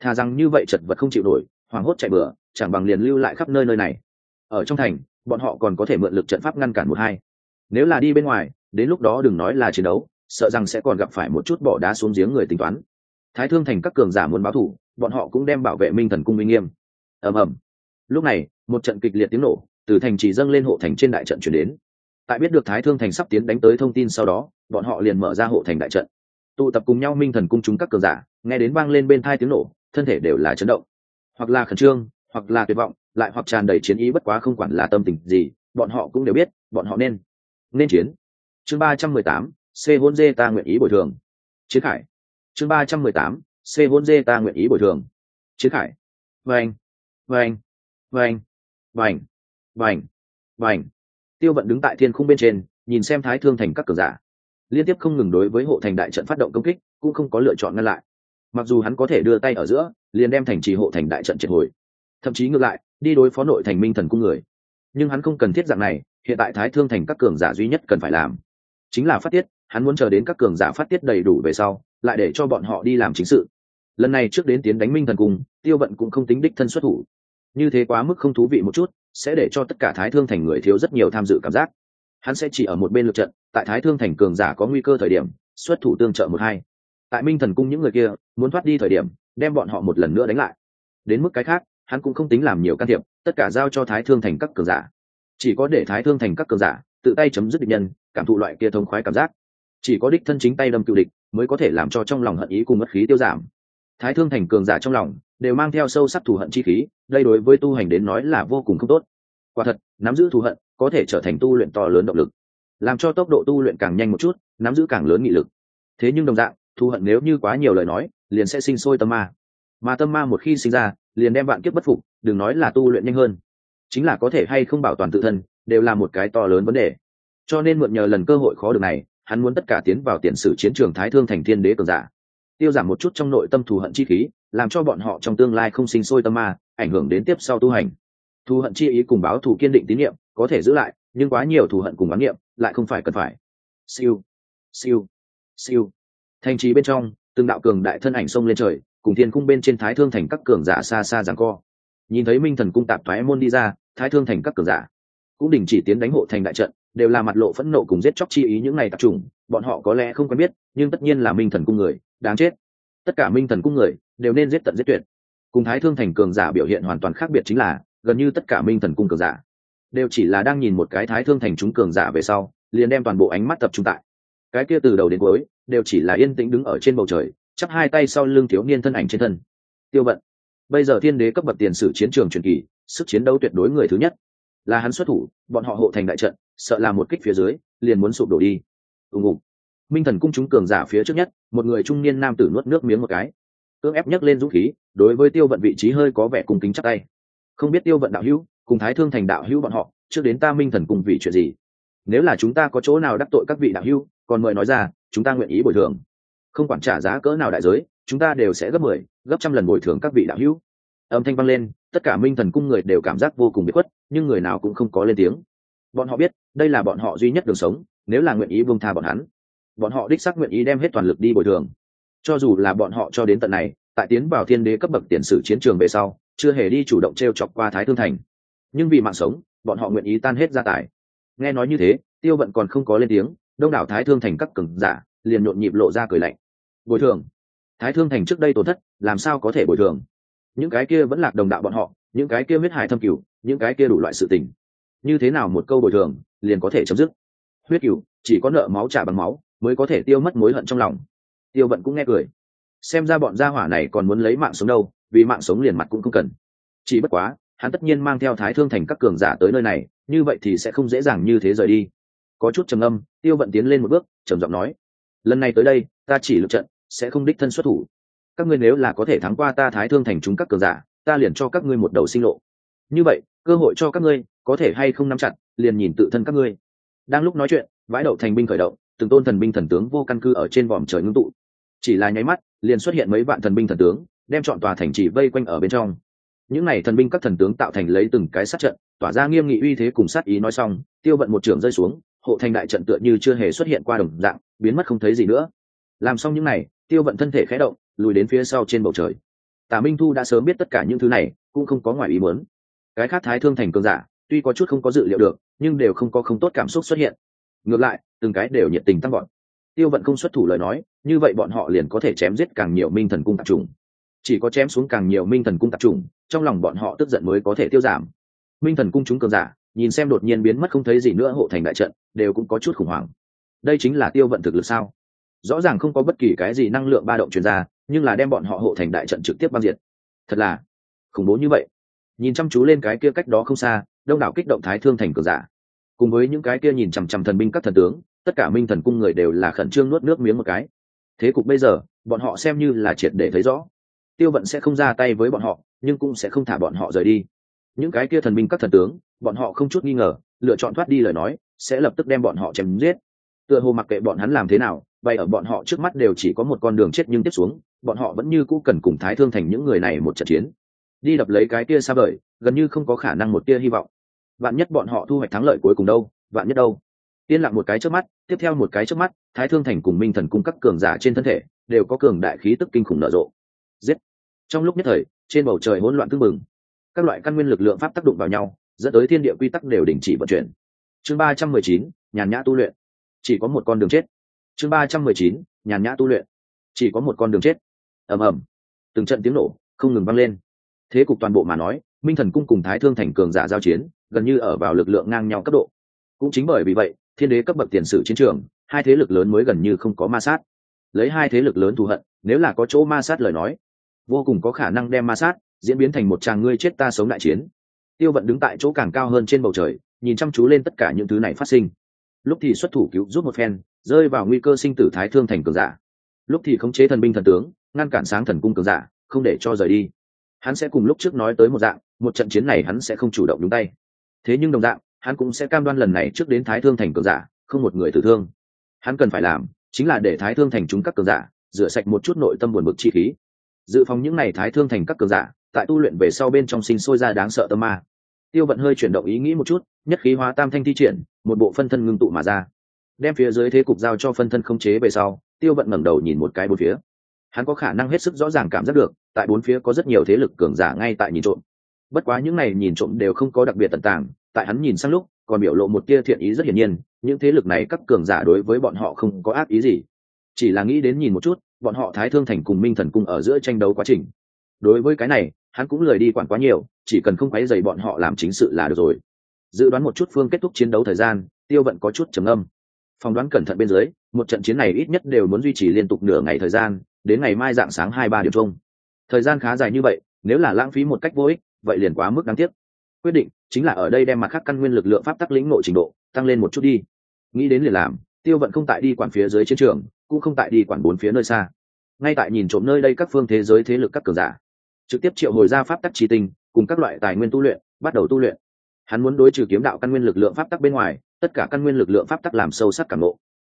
Speaker 1: Thà rằng như vậy chật vật không chịu nổi, hoảng hốt chạy bừa, chẳng bằng liền lưu lại khắp nơi nơi này. Ở trong thành bọn họ còn có thể mượn lực trận pháp ngăn cản một hai. Nếu là đi bên ngoài, đến lúc đó đừng nói là chiến đấu, sợ rằng sẽ còn gặp phải một chút bỏ đá xuống giếng người tính toán. Thái thương thành các cường giả muốn báo thủ, bọn họ cũng đem bảo vệ minh thần cung minh nghiêm. Ầm ầm. Lúc này, một trận kịch liệt tiếng nổ từ thành chỉ dâng lên hộ thành trên đại trận chuyển đến. Tại biết được thái thương thành sắp tiến đánh tới thông tin sau đó, bọn họ liền mở ra hộ thành đại trận. Tụ tập cùng nhau minh thần cung chúng các cường giả, nghe đến vang lên bên thai tiếng nổ, thân thể đều là chấn động. Hoặc là khẩn trương hoặc là tuyệt vọng, lại hoặc tràn đầy chiến ý bất quá không quản là tâm tình gì, bọn họ cũng đều biết, bọn họ nên nên chiến. Chương ba trăm mười tám, c hôn dê ta nguyện ý bồi thường. Chiến khải. Chương ba trăm mười tám, c hôn dê ta nguyện ý bồi thường. Chiến khải. Vành vành vành vành vành vành. Tiêu vận đứng tại thiên khung bên trên, nhìn xem thái thương thành các cờ giả. Liên tiếp không ngừng đối với hộ thành đại trận phát động công kích, cũng không có lựa chọn ngăn lại. Mặc dù hắn có thể đưa tay ở giữa, liền đem thành trì hộ thành đại trận triệt hồi thậm chí ngược lại, đi đối phó nội thành minh thần cung người. Nhưng hắn không cần thiết dạng này, hiện tại thái thương thành các cường giả duy nhất cần phải làm chính là phát tiết, hắn muốn chờ đến các cường giả phát tiết đầy đủ về sau, lại để cho bọn họ đi làm chính sự. Lần này trước đến tiến đánh minh thần cung, tiêu vận cũng không tính đích thân xuất thủ. Như thế quá mức không thú vị một chút, sẽ để cho tất cả thái thương thành người thiếu rất nhiều tham dự cảm giác. Hắn sẽ chỉ ở một bên lượt trận, tại thái thương thành cường giả có nguy cơ thời điểm, xuất thủ tương trợ một hai. Tại minh thần cung những người kia, muốn thoát đi thời điểm, đem bọn họ một lần nữa đánh lại. Đến mức cái khác hắn cũng không tính làm nhiều can thiệp, tất cả giao cho thái thương thành các cường giả. Chỉ có để thái thương thành các cường giả tự tay chấm dứt địch nhân, cảm thụ loại kia thông khoái cảm giác. Chỉ có đích thân chính tay đâm cựu địch mới có thể làm cho trong lòng hận ý cùng mất khí tiêu giảm. Thái thương thành cường giả trong lòng đều mang theo sâu sắc thù hận chi khí, đây đối với tu hành đến nói là vô cùng không tốt. Quả thật, nắm giữ thù hận có thể trở thành tu luyện to lớn động lực, làm cho tốc độ tu luyện càng nhanh một chút, nắm giữ càng lớn nghị lực. Thế nhưng đồng dạng, thù hận nếu như quá nhiều lời nói, liền sẽ sinh sôi tâm ma mà tâm ma một khi sinh ra, liền đem bạn kiếp bất phục, đừng nói là tu luyện nhanh hơn. Chính là có thể hay không bảo toàn tự thân, đều là một cái to lớn vấn đề. Cho nên mượn nhờ lần cơ hội khó được này, hắn muốn tất cả tiến vào tiền sử chiến trường thái thương thành thiên đế cường giả. Tiêu giảm một chút trong nội tâm thù hận chi khí, làm cho bọn họ trong tương lai không sinh sôi tâm ma, ảnh hưởng đến tiếp sau tu hành. Thù hận chi ý cùng báo thù kiên định tín nhiệm, có thể giữ lại, nhưng quá nhiều thù hận cùng bán niệm, lại không phải cần phải. Siêu siêu siêu. Thành trì bên trong, từng đạo cường đại thân ảnh xông lên trời cùng thiên cung bên trên thái thương thành các cường giả xa xa giáng co. Nhìn thấy minh thần cung tạp thoái môn đi ra, thái thương thành các cường giả cũng đình chỉ tiến đánh hộ thành đại trận, đều là mặt lộ phẫn nộ cùng giết chóc chi ý những này tập trung bọn họ có lẽ không quen biết, nhưng tất nhiên là minh thần cung người, đáng chết. Tất cả minh thần cung người đều nên giết tận giết tuyệt. Cùng thái thương thành cường giả biểu hiện hoàn toàn khác biệt chính là, gần như tất cả minh thần cung cường giả đều chỉ là đang nhìn một cái thái thương thành chúng cường giả về sau, liền đem toàn bộ ánh mắt tập trung tại. Cái kia từ đầu đến cuối đều chỉ là yên tĩnh đứng ở trên bầu trời chắp hai tay sau lưng thiếu niên thân ảnh trên thân. Tiêu vận, bây giờ thiên đế cấp bậc tiền sử chiến trường truyền kỳ, sức chiến đấu tuyệt đối người thứ nhất. Là hắn xuất thủ, bọn họ hộ thành đại trận, sợ là một kích phía dưới, liền muốn sụp đổ đi. Ùng ùng. Minh thần cung chúng cường giả phía trước nhất, một người trung niên nam tử nuốt nước miếng một cái. Cưỡng ép nhấc lên dũng khí, đối với tiêu vận vị trí hơi có vẻ cùng kính chắc tay. Không biết tiêu vận đạo hữu, cùng thái thương thành đạo hữu bọn họ, trước đến ta minh thần cung vì chuyện gì? Nếu là chúng ta có chỗ nào đắc tội các vị đạo hữu, còn mời nói ra, chúng ta nguyện ý bồi thường không quản trả giá cỡ nào đại giới chúng ta đều sẽ gấp mười 10, gấp trăm lần bồi thường các vị đạo hữu. Âm thanh vang lên tất cả minh thần cung người đều cảm giác vô cùng bị khuất nhưng người nào cũng không có lên tiếng. Bọn họ biết đây là bọn họ duy nhất đường sống nếu là nguyện ý buông tha bọn hắn. Bọn họ đích xác nguyện ý đem hết toàn lực đi bồi thường. Cho dù là bọn họ cho đến tận này tại tiến vào thiên đế cấp bậc tiền sử chiến trường về sau chưa hề đi chủ động t r e o chọc qua thái thương thành. Nhưng vì mạng sống bọn họ nguyện ý tan hết gia tài. Nghe nói như thế tiêu vận còn không có lên tiếng đông đảo thái thương thành các cường giả liền nhộn nhịp lộ ra cười lạnh bồi thường. Thái thương thành trước đây tổn thất, làm sao có thể bồi thường? Những cái kia vẫn lạc đồng đạo bọn họ, những cái kia huyết hải thâm cửu, những cái kia đủ loại sự tình. Như thế nào một câu bồi thường, liền có thể chấm dứt? Huyết cửu, chỉ có nợ máu trả bằng máu, mới có thể tiêu mất mối hận trong lòng. Tiêu vận cũng nghe cười. Xem ra bọn gia hỏa này còn muốn lấy mạng sống đâu, vì mạng sống liền mặt cũng không cần. Chỉ bất quá, hắn tất nhiên mang theo thái thương thành các cường giả tới nơi này, như vậy thì sẽ không dễ dàng như thế rời đi. Có chút trầm âm tiêu vận tiến lên một bước, trầm giọng nói. Lần này tới đây, ta chỉ lượt trận sẽ không đích thân xuất thủ. Các ngươi nếu là có thể thắng qua ta thái thương thành chúng các cường giả, ta liền cho các ngươi một đầu sinh lộ. Như vậy, cơ hội cho các ngươi có thể hay không nắm chặt, liền nhìn tự thân các ngươi. Đang lúc nói chuyện vãi đậu thành binh khởi động, từng tôn thần binh thần tướng vô căn cứ ở trên vòm trời ngưng tụ. Chỉ là nháy mắt, liền xuất hiện mấy vạn thần binh thần tướng, đem chọn tòa thành trì vây quanh ở bên trong. Những n à y thần binh các thần tướng tạo thành lấy từng cái sát trận, tỏa ra nghiêm nghị uy thế cùng sát ý nói xong, tiêu vận một trường rơi xuống, hộ thành đại trận tựa như chưa hề xuất hiện qua đồng dạng, biến mất không thấy gì nữa. Làm xong những n à y tiêu vận thân thể khé động, lùi đến phía sau trên bầu trời. Tả minh thu đã sớm biết tất cả những thứ này, cũng không có ngoài ý muốn. Cái khác thái thương thành cường giả, tuy có chút không có dự liệu được, nhưng đều không có không tốt cảm xúc xuất hiện. Ngược lại, từng cái đều nhiệt tình tăng gọn tiêu vận không xuất thủ lời nói, như vậy bọn họ liền có thể chém giết càng nhiều minh thần cung tạp trùng chỉ có chém xuống càng nhiều minh thần cung tạp trùng trong lòng bọn họ tức giận mới có thể tiêu giảm. Minh thần cung chúng cường giả, nhìn xem đột nhiên biến mất không thấy gì nữa hộ thành đại trận, đều cũng có chút khủng hoảng. Đây chính là tiêu vận thực lực sao? Rõ ràng không có bất kỳ cái gì năng lượng ba động truyền ra, nhưng là đem bọn họ hộ thành đại trận trực tiếp băng diệt. Thật là khủng bố như vậy. Nhìn chăm chú lên cái kia cách đó không xa, đông đảo kích động thái thương thành cường giả. Cùng với những cái kia nhìn chằm chằm thần binh các thần tướng, tất cả minh thần cung người đều là khẩn trương nuốt nước miếng một cái. Thế cục bây giờ, bọn họ xem như là triệt để thấy rõ. Tiêu vận sẽ không ra tay với bọn họ, nhưng cũng sẽ không thả bọn họ rời đi. Những cái kia thần binh các thần tướng, bọn họ không chút nghi ngờ, lựa chọn thoát đi lời nói, sẽ lập tức đem bọn họ chém giết. Tựa hồ mặc kệ bọn hắn làm thế nào vậy ở bọn họ trước mắt đều chỉ có một con đường chết nhưng tiếp xuống, bọn họ vẫn như cũ cần cùng thái thương thành những người này một trận chiến. Đi đập lấy cái kia xa vời, gần như không có khả năng một tia hy vọng. Vạn nhất bọn họ thu hoạch thắng lợi cuối cùng đâu, vạn nhất đâu. Yên lặng một cái trước mắt, tiếp theo một cái trước mắt, thái thương thành cùng minh thần cung cấp cường giả trên thân thể đều có cường đại khí tức kinh khủng nở rộ. Giết! Trong lúc nhất thời, trên bầu trời hỗn loạn tưng bừng. Các loại căn nguyên lực lượng pháp tác động vào nhau, dẫn tới thiên địa quy tắc đều đình chỉ vận chuyển. Chương ba trăm mười chín, nhàn nhã tu luyện. Chỉ có một con đường chết chương ba trăm mười chín, nhàn nhã tu luyện. Chỉ có một con đường chết. Ầm ầm. Từng trận tiếng nổ, không ngừng vang lên. Thế cục toàn bộ mà nói, minh thần cung cùng thái thương thành cường giả giao chiến, gần như ở vào lực lượng ngang nhau cấp độ. Cũng chính bởi vì vậy, thiên đế cấp bậc tiền sử chiến trường, hai thế lực lớn mới gần như không có ma sát. Lấy hai thế lực lớn thù hận, nếu là có chỗ ma sát lời nói, vô cùng có khả năng đem ma sát, diễn biến thành một tràng ngươi chết ta sống đại chiến. Tiêu vận đứng tại chỗ càng cao hơn trên bầu trời, nhìn chăm chú lên tất cả những thứ này phát sinh. Lúc thì xuất thủ cứu giúp một phen rơi vào nguy cơ sinh tử thái thương thành cường giả. Lúc thì khống chế thần binh thần tướng, ngăn cản sáng thần cung cường giả, không để cho rời đi. Hắn sẽ cùng lúc trước nói tới một dạng, một trận chiến này hắn sẽ không chủ động đúng tay. Thế nhưng đồng dạng, hắn cũng sẽ cam đoan lần này trước đến thái thương thành cường giả, không một người tử thương. Hắn cần phải làm chính là để thái thương thành chúng các cường giả rửa sạch một chút nội tâm buồn bực chi khí. Dự phòng những n à y thái thương thành các cường giả, tại tu luyện về sau bên trong sinh sôi ra đáng sợ tâm ma. Tiêu vận hơi chuyển động ý nghĩ một chút, nhất khí hóa tam thanh thi triển, một bộ phân thân ngưng tụ mà ra đem phía dưới thế cục giao cho phân thân khống chế về sau, tiêu vận ngẩng đầu nhìn một cái bốn phía. Hắn có khả năng hết sức rõ ràng cảm giác được, tại bốn phía có rất nhiều thế lực cường giả ngay tại nhìn trộm. Bất quá những này nhìn trộm đều không có đặc biệt tận tàng, tại hắn nhìn sang lúc, còn biểu lộ một tia thiện ý rất hiển nhiên, những thế lực này các cường giả đối với bọn họ không có ác ý gì. Chỉ là nghĩ đến nhìn một chút, bọn họ thái thương thành cùng minh thần cung ở giữa tranh đấu quá trình. Đối với cái này, hắn cũng lời đi quản quá nhiều, chỉ cần không quấy dày bọn họ làm chính sự là được rồi. Dự đoán một chút phương kết thúc chiến đấu thời gian, tiêu vận có chút trầm âm phỏng đoán cẩn thận bên dưới, một trận chiến này ít nhất đều muốn duy trì liên tục nửa ngày thời gian, đến ngày mai dạng sáng hai ba điểm chung. Thời gian khá dài như vậy, nếu là lãng phí một cách vô ích, vậy liền quá mức đáng tiếc. Quyết định chính là ở đây đem mặt khác căn nguyên lực lượng pháp tắc lĩnh nội trình độ tăng lên một chút đi. Nghĩ đến liền làm, tiêu vận không tại đi quản phía dưới chiến trường, cũng không tại đi quản bốn phía nơi xa. Ngay tại nhìn trộm nơi đây các phương thế giới thế lực các cường giả, trực tiếp triệu hồi ra pháp tắc tri tinh, cùng các loại tài nguyên tu luyện, bắt đầu tu luyện. Hắn muốn đối trừ kiếm đạo căn nguyên lực lượng pháp tắc bên ngoài tất cả căn nguyên lực lượng pháp tắc làm sâu sắc cảm ngộ.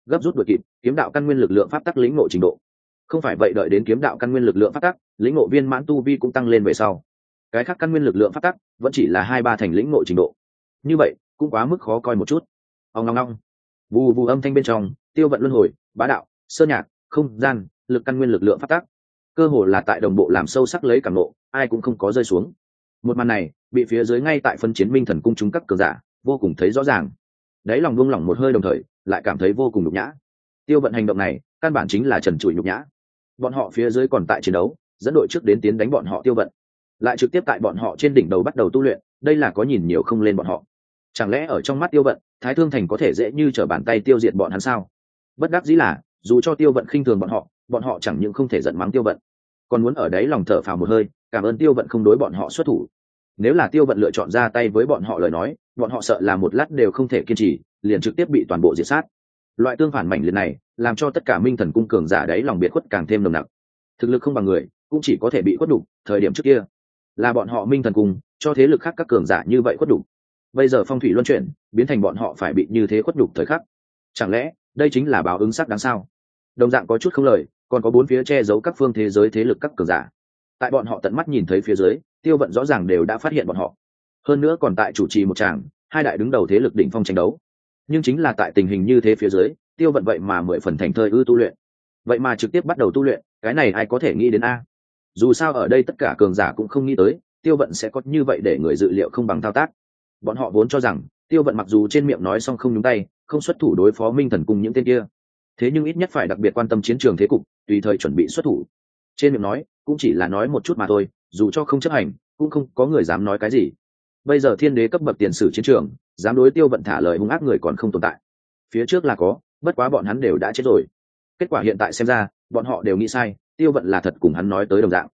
Speaker 1: Gấp rút đuổi kịp, kiếm đạo căn nguyên lực lượng pháp tắc lĩnh ngộ trình độ. Không phải vậy đợi đến kiếm đạo căn nguyên lực lượng pháp tắc, lĩnh ngộ viên mãn tu vi cũng tăng lên về sau. Cái khác căn nguyên lực lượng pháp tắc vẫn chỉ là hai ba thành lĩnh ngộ trình độ. Như vậy, cũng quá mức khó coi một chút. Ông long long vù vù âm thanh bên trong, tiêu vận luân hồi, bá đạo sơ nhạc, không gian, lực căn nguyên lực lượng pháp tắc. Cơ hồ là tại đồng bộ làm sâu sắc lấy cảm nộ ai cũng không có rơi xuống. Một màn này, bị phía dưới ngay tại phân chiến minh thần cung chúng các cờ giả, vô cùng thấy rõ ràng đáy lòng buông lỏng một hơi đồng thời, lại cảm thấy vô cùng nhục nhã. Tiêu vận hành động này, căn bản chính là trần trụi nhục nhã. Bọn họ phía dưới còn tại chiến đấu, dẫn đội trước đến tiến đánh bọn họ tiêu vận. Lại trực tiếp tại bọn họ trên đỉnh đầu bắt đầu tu luyện, đây là có nhìn nhiều không lên bọn họ. Chẳng lẽ ở trong mắt tiêu vận, thái thương thành có thể dễ như t bàn tay tiêu diệt bọn hắn sao? Bất đắc dĩ là, dù cho tiêu vận khinh thường bọn họ bọn họ chẳng những không thể giận mắng tiêu vận. Còn muốn ở đấy lòng thở phào một hơi, cảm ơn tiêu vận không đối bọn họ xuất thủ nếu là tiêu vận lựa chọn ra tay với bọn họ lời nói, bọn họ sợ là một lát đều không thể kiên trì, liền trực tiếp bị toàn bộ diệt sát. Loại tương phản mảnh liệt này, làm cho tất cả minh thần cung cường giả đấy lòng biệt khuất càng thêm nồng nặc. Thực lực không bằng người, cũng chỉ có thể bị khuất đục thời điểm trước kia. Là bọn họ minh thần cung, cho thế lực khác các cường giả như vậy khuất đục bây giờ phong thủy luân chuyển, biến thành bọn họ phải bị như thế khuất đục thời khắc. Chẳng lẽ, đây chính là báo ứng sắc đáng sao? Đồng dạng có chút không lời, còn có bốn phía che giấu các phương thế giới thế lực các cường giả tại bọn họ tận mắt nhìn thấy phía dưới, tiêu vận rõ ràng đều đã phát hiện bọn họ. Hơn nữa còn tại chủ trì một tràng, hai đại đứng đầu thế lực đỉnh phong tranh đấu. Nhưng chính là tại tình hình như thế phía dưới, tiêu vận vậy mà mười phần thành thơi ư tu luyện. Vậy mà trực tiếp bắt đầu tu luyện, cái này ai có thể nghĩ đến a? Dù sao ở đây tất cả cường giả cũng không nghĩ tới, tiêu vận sẽ có như vậy để người dự liệu không bằng thao tác. Bọn họ vốn cho rằng, tiêu vận mặc dù trên miệng nói xong không nhúng tay, không xuất thủ đối phó minh thần cùng những tên kia. Thế nhưng ít nhất phải đặc biệt quan tâm chiến trường thế cục, tùy thời chuẩn bị xuất thủ. Trên miệng nói cũng chỉ là nói một chút mà thôi, dù cho không chấp hành, cũng không có người dám nói cái gì. Bây giờ thiên đế cấp bậc tiền sử chiến trường, dám đối tiêu vận thả lời hung ác người còn không tồn tại. Phía trước là có, bất quá bọn hắn đều đã chết rồi. Kết quả hiện tại xem ra, bọn họ đều nghĩ sai, tiêu vận là thật cùng hắn nói tới đồng dạng.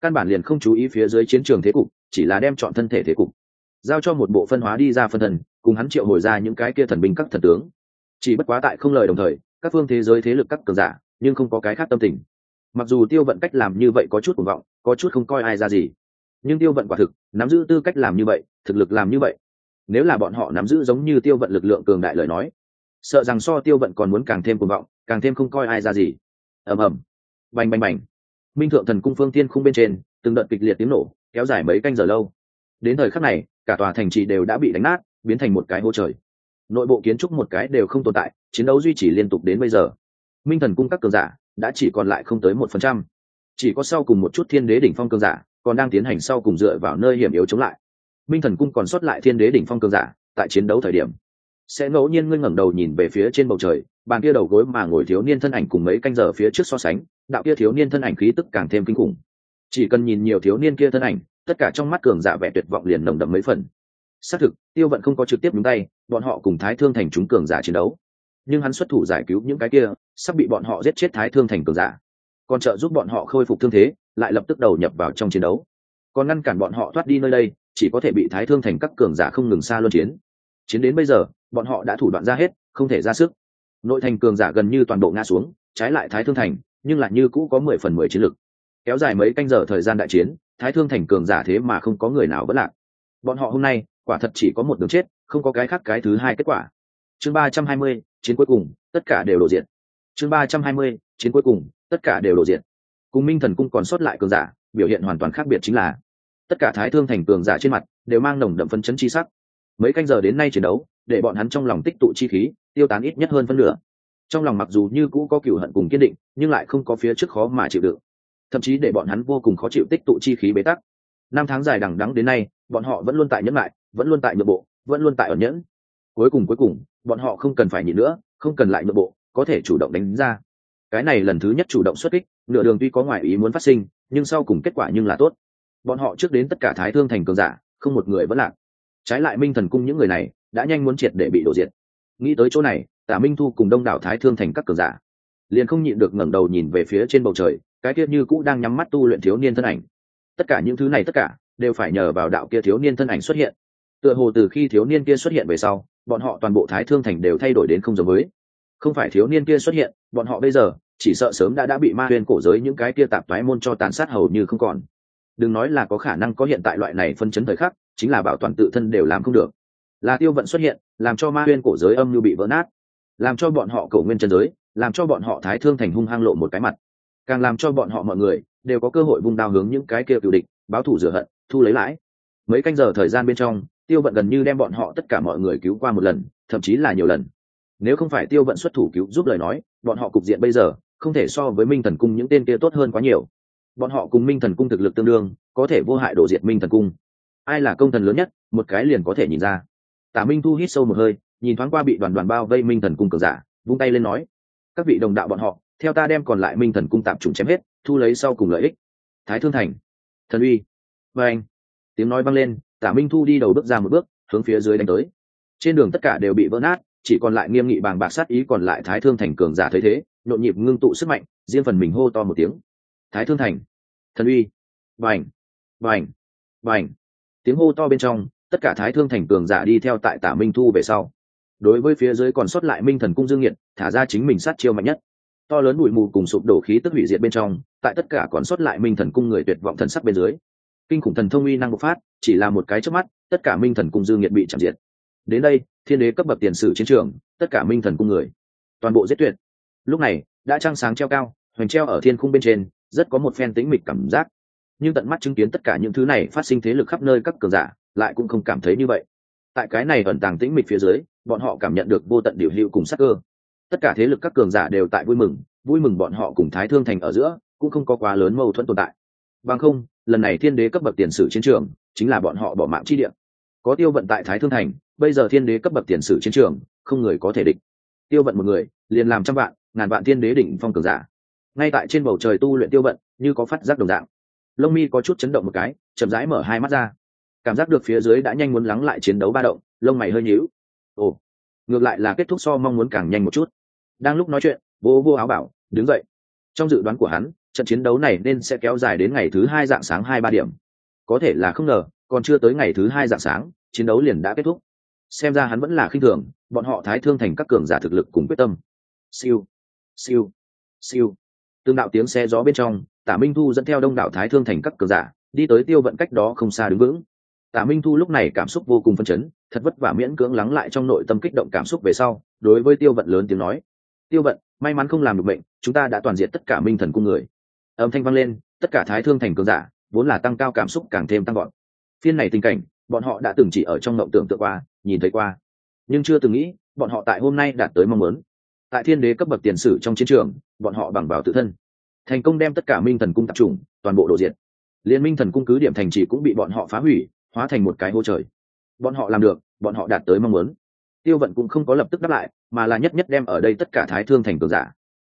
Speaker 1: Căn bản liền không chú ý phía dưới chiến trường thế cục, chỉ là đem chọn thân thể thế cục. Giao cho một bộ phân hóa đi ra phân thần, cùng hắn triệu hồi ra những cái kia thần binh các thần tướng. Chỉ bất quá tại không lời đồng thời, các phương thế giới thế lực các cường giả, nhưng không có cái khác tâm tình mặc dù tiêu vận cách làm như vậy có chút cuồng vọng, có chút không coi ai ra gì, nhưng tiêu vận quả thực, nắm giữ tư cách làm như vậy, thực lực làm như vậy. Nếu là bọn họ nắm giữ giống như tiêu vận lực lượng cường đại lời nói, sợ rằng so tiêu vận còn muốn càng thêm cuồng vọng, càng thêm không coi ai ra gì. Ầm ầm. Bành bành bành. Minh thượng thần cung phương tiên khung bên trên, từng đợt kịch liệt tiếng nổ, kéo dài mấy canh giờ lâu. Đến thời khắc này, cả tòa thành trì đều đã bị đánh nát, biến thành một cái hô trời. Nội bộ kiến trúc một cái đều không tồn tại, chiến đấu duy trì liên tục đến bây giờ. Minh thần cung các cường giả đã chỉ còn lại không tới một phần trăm. Chỉ có sau cùng một chút thiên đế đỉnh phong cường giả còn đang tiến hành sau cùng dựa vào nơi hiểm yếu chống lại. Minh thần cung còn sót lại thiên đế đỉnh phong cường giả tại chiến đấu thời điểm. Sẽ ngẫu nhiên ngươi ngẩng đầu nhìn về phía trên bầu trời, bàn kia đầu gối mà ngồi thiếu niên thân ảnh cùng mấy canh giờ phía trước so sánh, đạo kia thiếu niên thân ảnh khí tức càng thêm kinh khủng. Chỉ cần nhìn nhiều thiếu niên kia thân ảnh, tất cả trong mắt cường giả vẻ tuyệt vọng liền nồng đậm mấy phần. Xác thực, tiêu vận không có trực tiếp nhúng tay, bọn họ cùng thái thương thành chúng cường giả chiến đấu nhưng hắn xuất thủ giải cứu những cái kia, sắp bị bọn họ giết chết thái thương thành cường giả. Còn trợ giúp bọn họ khôi phục thương thế, lại lập tức đầu nhập vào trong chiến đấu. Còn ngăn cản bọn họ thoát đi nơi đây, chỉ có thể bị thái thương thành các cường giả không ngừng xa luân chiến. Chiến đến bây giờ, bọn họ đã thủ đoạn ra hết, không thể ra sức. Nội thành cường giả gần như toàn bộ ngã xuống, trái lại thái thương thành, nhưng lại như cũ có mười phần mười chiến lực. Kéo dài mấy canh giờ thời gian đại chiến, thái thương thành cường giả thế mà không có người nào vẫn lạc. Bọn họ hôm nay, quả thật chỉ có một đường chết, không có cái khác cái thứ hai kết quả. Chương ba trăm hai mươi chiến cuối cùng, tất cả đều đổ diện chương ba trăm hai mươi, chiến cuối cùng, tất cả đều đổ diện cùng minh thần cung còn sót lại cường giả, biểu hiện hoàn toàn khác biệt chính là, tất cả thái thương thành cường giả trên mặt đều mang nồng đậm phân chấn chi sắc. Mấy canh giờ đến nay chiến đấu, để bọn hắn trong lòng tích tụ chi khí, tiêu tán ít nhất hơn phân nửa. Trong lòng mặc dù như cũ có cựu hận cùng kiên định, nhưng lại không có phía trước khó mà chịu đựng. Thậm chí để bọn hắn vô cùng khó chịu tích tụ chi khí bế tắc. Năm tháng dài đằng đắng đến nay, bọn họ vẫn luôn tại nhẫn lại, vẫn luôn tại nhượng bộ, vẫn luôn tại ẩn nhẫn cuối cùng cuối cùng, bọn họ không cần phải nhịn nữa, không cần lại nội bộ, có thể chủ động đánh ra. Cái này lần thứ nhất chủ động xuất kích, nửa đường tuy có ngoại ý muốn phát sinh, nhưng sau cùng kết quả nhưng là tốt. Bọn họ trước đến tất cả thái thương thành cường giả, không một người vẫn lạc. Trái lại minh thần cung những người này, đã nhanh muốn triệt để bị đổ diệt. Nghĩ tới chỗ này, tả minh thu cùng đông đảo thái thương thành các cường giả, liền không nhịn được ngẩng đầu nhìn về phía trên bầu trời, cái kia như cũ đang nhắm mắt tu luyện thiếu niên thân ảnh. Tất cả những thứ này tất cả, đều phải nhờ vào đạo kia thiếu niên thân ảnh xuất hiện. Tựa hồ từ khi thiếu niên kia xuất hiện về sau bọn họ toàn bộ thái thương thành đều thay đổi đến không giống với. Không phải thiếu niên kia xuất hiện, bọn họ bây giờ, chỉ sợ sớm đã đã bị ma huyên cổ giới những cái kia tạp toái môn cho tàn sát hầu như không còn. Đừng nói là có khả năng có hiện tại loại này phân chấn thời khắc, chính là bảo toàn tự thân đều làm không được. Là tiêu vận xuất hiện, làm cho ma huyên cổ giới âm như bị vỡ nát. Làm cho bọn họ cầu nguyên chân giới, làm cho bọn họ thái thương thành hung hăng lộ một cái mặt. Càng làm cho bọn họ mọi người, đều có cơ hội vung đao hướng những cái kia cựu địch, báo thủ rửa hận, thu lấy lãi. Mấy canh giờ thời gian bên trong tiêu vận gần như đem bọn họ tất cả mọi người cứu qua một lần, thậm chí là nhiều lần. Nếu không phải tiêu vận xuất thủ cứu giúp lời nói, bọn họ cục diện bây giờ không thể so với minh thần cung những tên kia tốt hơn quá nhiều. Bọn họ cùng minh thần cung thực lực tương đương, có thể vô hại đổ diệt minh thần cung. Ai là công thần lớn nhất, một cái liền có thể nhìn ra. Tả minh thu hít sâu một hơi, nhìn thoáng qua bị đoàn đoàn bao vây minh thần cung cường giả, vung tay lên nói, các vị đồng đạo bọn họ, theo ta đem còn lại minh thần cung tạm trùng chém hết, thu lấy sau cùng lợi ích. Thái thương thành. Thần uy. Và anh tiếng nói vang lên tả minh thu đi đầu bước ra một bước, hướng phía dưới đánh tới. Trên đường tất cả đều bị vỡ nát, chỉ còn lại nghiêm nghị bàng bạc sát ý còn lại thái thương thành cường giả thấy thế, nhộn nhịp ngưng tụ sức mạnh, riêng phần mình hô to một tiếng. Thái thương thành. Thần uy. Vành vành vành tiếng hô to bên trong, tất cả thái thương thành cường giả đi theo tại tả minh thu về sau. Đối với phía dưới còn sót lại minh thần cung dương nhiệt, thả ra chính mình sát chiêu mạnh nhất. To lớn bụi mù cùng sụp đổ khí tức hủy diệt bên trong, tại tất cả còn sót lại minh thần cung người tuyệt vọng thần sắc bên dưới kinh khủng thần thông uy năng bộc phát, chỉ là một cái trước mắt, tất cả minh thần cung dương nghiệt bị chạm diệt. Đến đây, thiên đế cấp bậc tiền sử chiến trường, tất cả minh thần cung người, toàn bộ giết tuyệt. Lúc này, đã trăng sáng treo cao, hoành treo ở thiên khung bên trên, rất có một phen tĩnh mịch cảm giác. Nhưng tận mắt chứng kiến tất cả những thứ này phát sinh thế lực khắp nơi các cường giả, lại cũng không cảm thấy như vậy. Tại cái này ẩn tàng tĩnh mịch phía dưới, bọn họ cảm nhận được vô tận điều hữu cùng sắc cơ. Tất cả thế lực các cường giả đều tại vui mừng vui mừng bọn họ cùng thái thương thành ở giữa, cũng không có quá lớn mâu thuẫn tồn tại. Bằng không lần này thiên đế cấp bậc tiền sử chiến trường chính là bọn họ bỏ mạng chi địa có tiêu vận tại thái thương thành, bây giờ thiên đế cấp bậc tiền sử chiến trường, không người có thể địch. Tiêu vận một người, liền làm trăm vạn, ngàn vạn thiên đế đỉnh phong cường giả. Ngay tại trên bầu trời tu luyện tiêu vận, như có phát giác đồng dạng. Lông mi có chút chấn động một cái, chậm rãi mở hai mắt ra. Cảm giác được phía dưới đã nhanh muốn lắng lại chiến đấu ba động, lông mày hơi nhíu. Ồ, ngược lại là kết thúc so mong muốn càng nhanh một chút. Đang lúc nói chuyện, vô vô áo bảo, đứng dậy. Trong dự đoán của hắn trận chiến đấu này nên sẽ kéo dài đến ngày thứ hai dạng sáng hai ba điểm. Có thể là không ngờ, còn chưa tới ngày thứ hai dạng sáng, chiến đấu liền đã kết thúc. Xem ra hắn vẫn là khinh thường, bọn họ thái thương thành các cường giả thực lực cùng quyết tâm. Siêu siêu siêu. Tương đạo tiếng xe gió bên trong, tả minh thu dẫn theo đông đảo thái thương thành các cường giả, đi tới tiêu vận cách đó không xa đứng vững. Tả minh thu lúc này cảm xúc vô cùng phân chấn, thật vất vả miễn cưỡng lắng lại trong nội tâm kích động cảm xúc về sau, đối với tiêu vận lớn tiếng nói. Tiêu vận, may mắn không làm được bệnh, chúng ta đã toàn diện tất cả minh thần cung người âm thanh vang lên, tất cả thái thương thành cường giả, vốn là tăng cao cảm xúc càng thêm tăng gọn phiên này tình cảnh, bọn họ đã từng chỉ ở trong mộng tưởng tượng qua, nhìn thấy qua. Nhưng chưa từng nghĩ, bọn họ tại hôm nay đạt tới mong muốn. Tại thiên đế cấp bậc tiền sử trong chiến trường, bọn họ bằng vào tự thân. Thành công đem tất cả minh thần cung tập trung, toàn bộ đồ diện liên minh thần cung cứ điểm thành trì cũng bị bọn họ phá hủy, hóa thành một cái hô trời. Bọn họ làm được, bọn họ đạt tới mong muốn. Tiêu vận cũng không có lập tức đáp lại, mà là nhất nhất đem ở đây tất cả thái thương thành cường giả.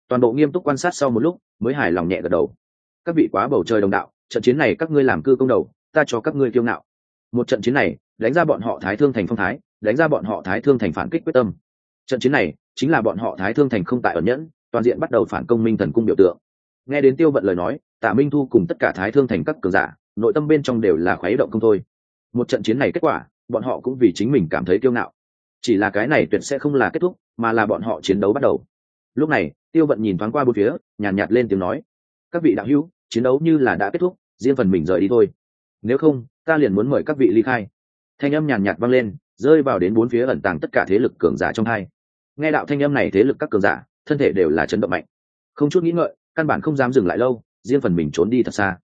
Speaker 1: Toàn bộ nghiêm túc quan sát sau một lúc mới hài lòng nhẹ gật đầu. Các vị quá bầu trời đồng đạo, trận chiến này các ngươi làm cư công đầu, ta cho các ngươi kiêu ngạo. Một trận chiến này, đánh ra bọn họ thái thương thành phong thái, đánh ra bọn họ thái thương thành phản kích quyết tâm. Trận chiến này, chính là bọn họ thái thương thành không tại ẩn nhẫn, toàn diện bắt đầu phản công minh thần cung biểu tượng. Nghe đến tiêu vận lời nói, tạ minh thu cùng tất cả thái thương thành các cường giả, nội tâm bên trong đều là khuấy động không thôi. Một trận chiến này kết quả, bọn họ cũng vì chính mình cảm thấy kiêu ngạo. Chỉ là cái này tuyệt sẽ không là kết thúc, mà là bọn họ chiến đấu bắt đầu lúc này tiêu vận nhìn thoáng qua bốn phía nhàn nhạt, nhạt lên tiếng nói các vị đạo hữu chiến đấu như là đã kết thúc riêng phần mình rời đi thôi. Nếu không ta liền muốn mời các vị ly khai. Thanh âm nhàn nhạt vang lên rơi vào đến bốn phía ẩn tàng tất cả thế lực cường giả trong hai. Nghe đạo thanh âm này thế lực các cường giả thân thể đều là chấn động mạnh. Không chút nghĩ ngợi căn bản không dám dừng lại lâu riêng phần mình trốn đi thật xa.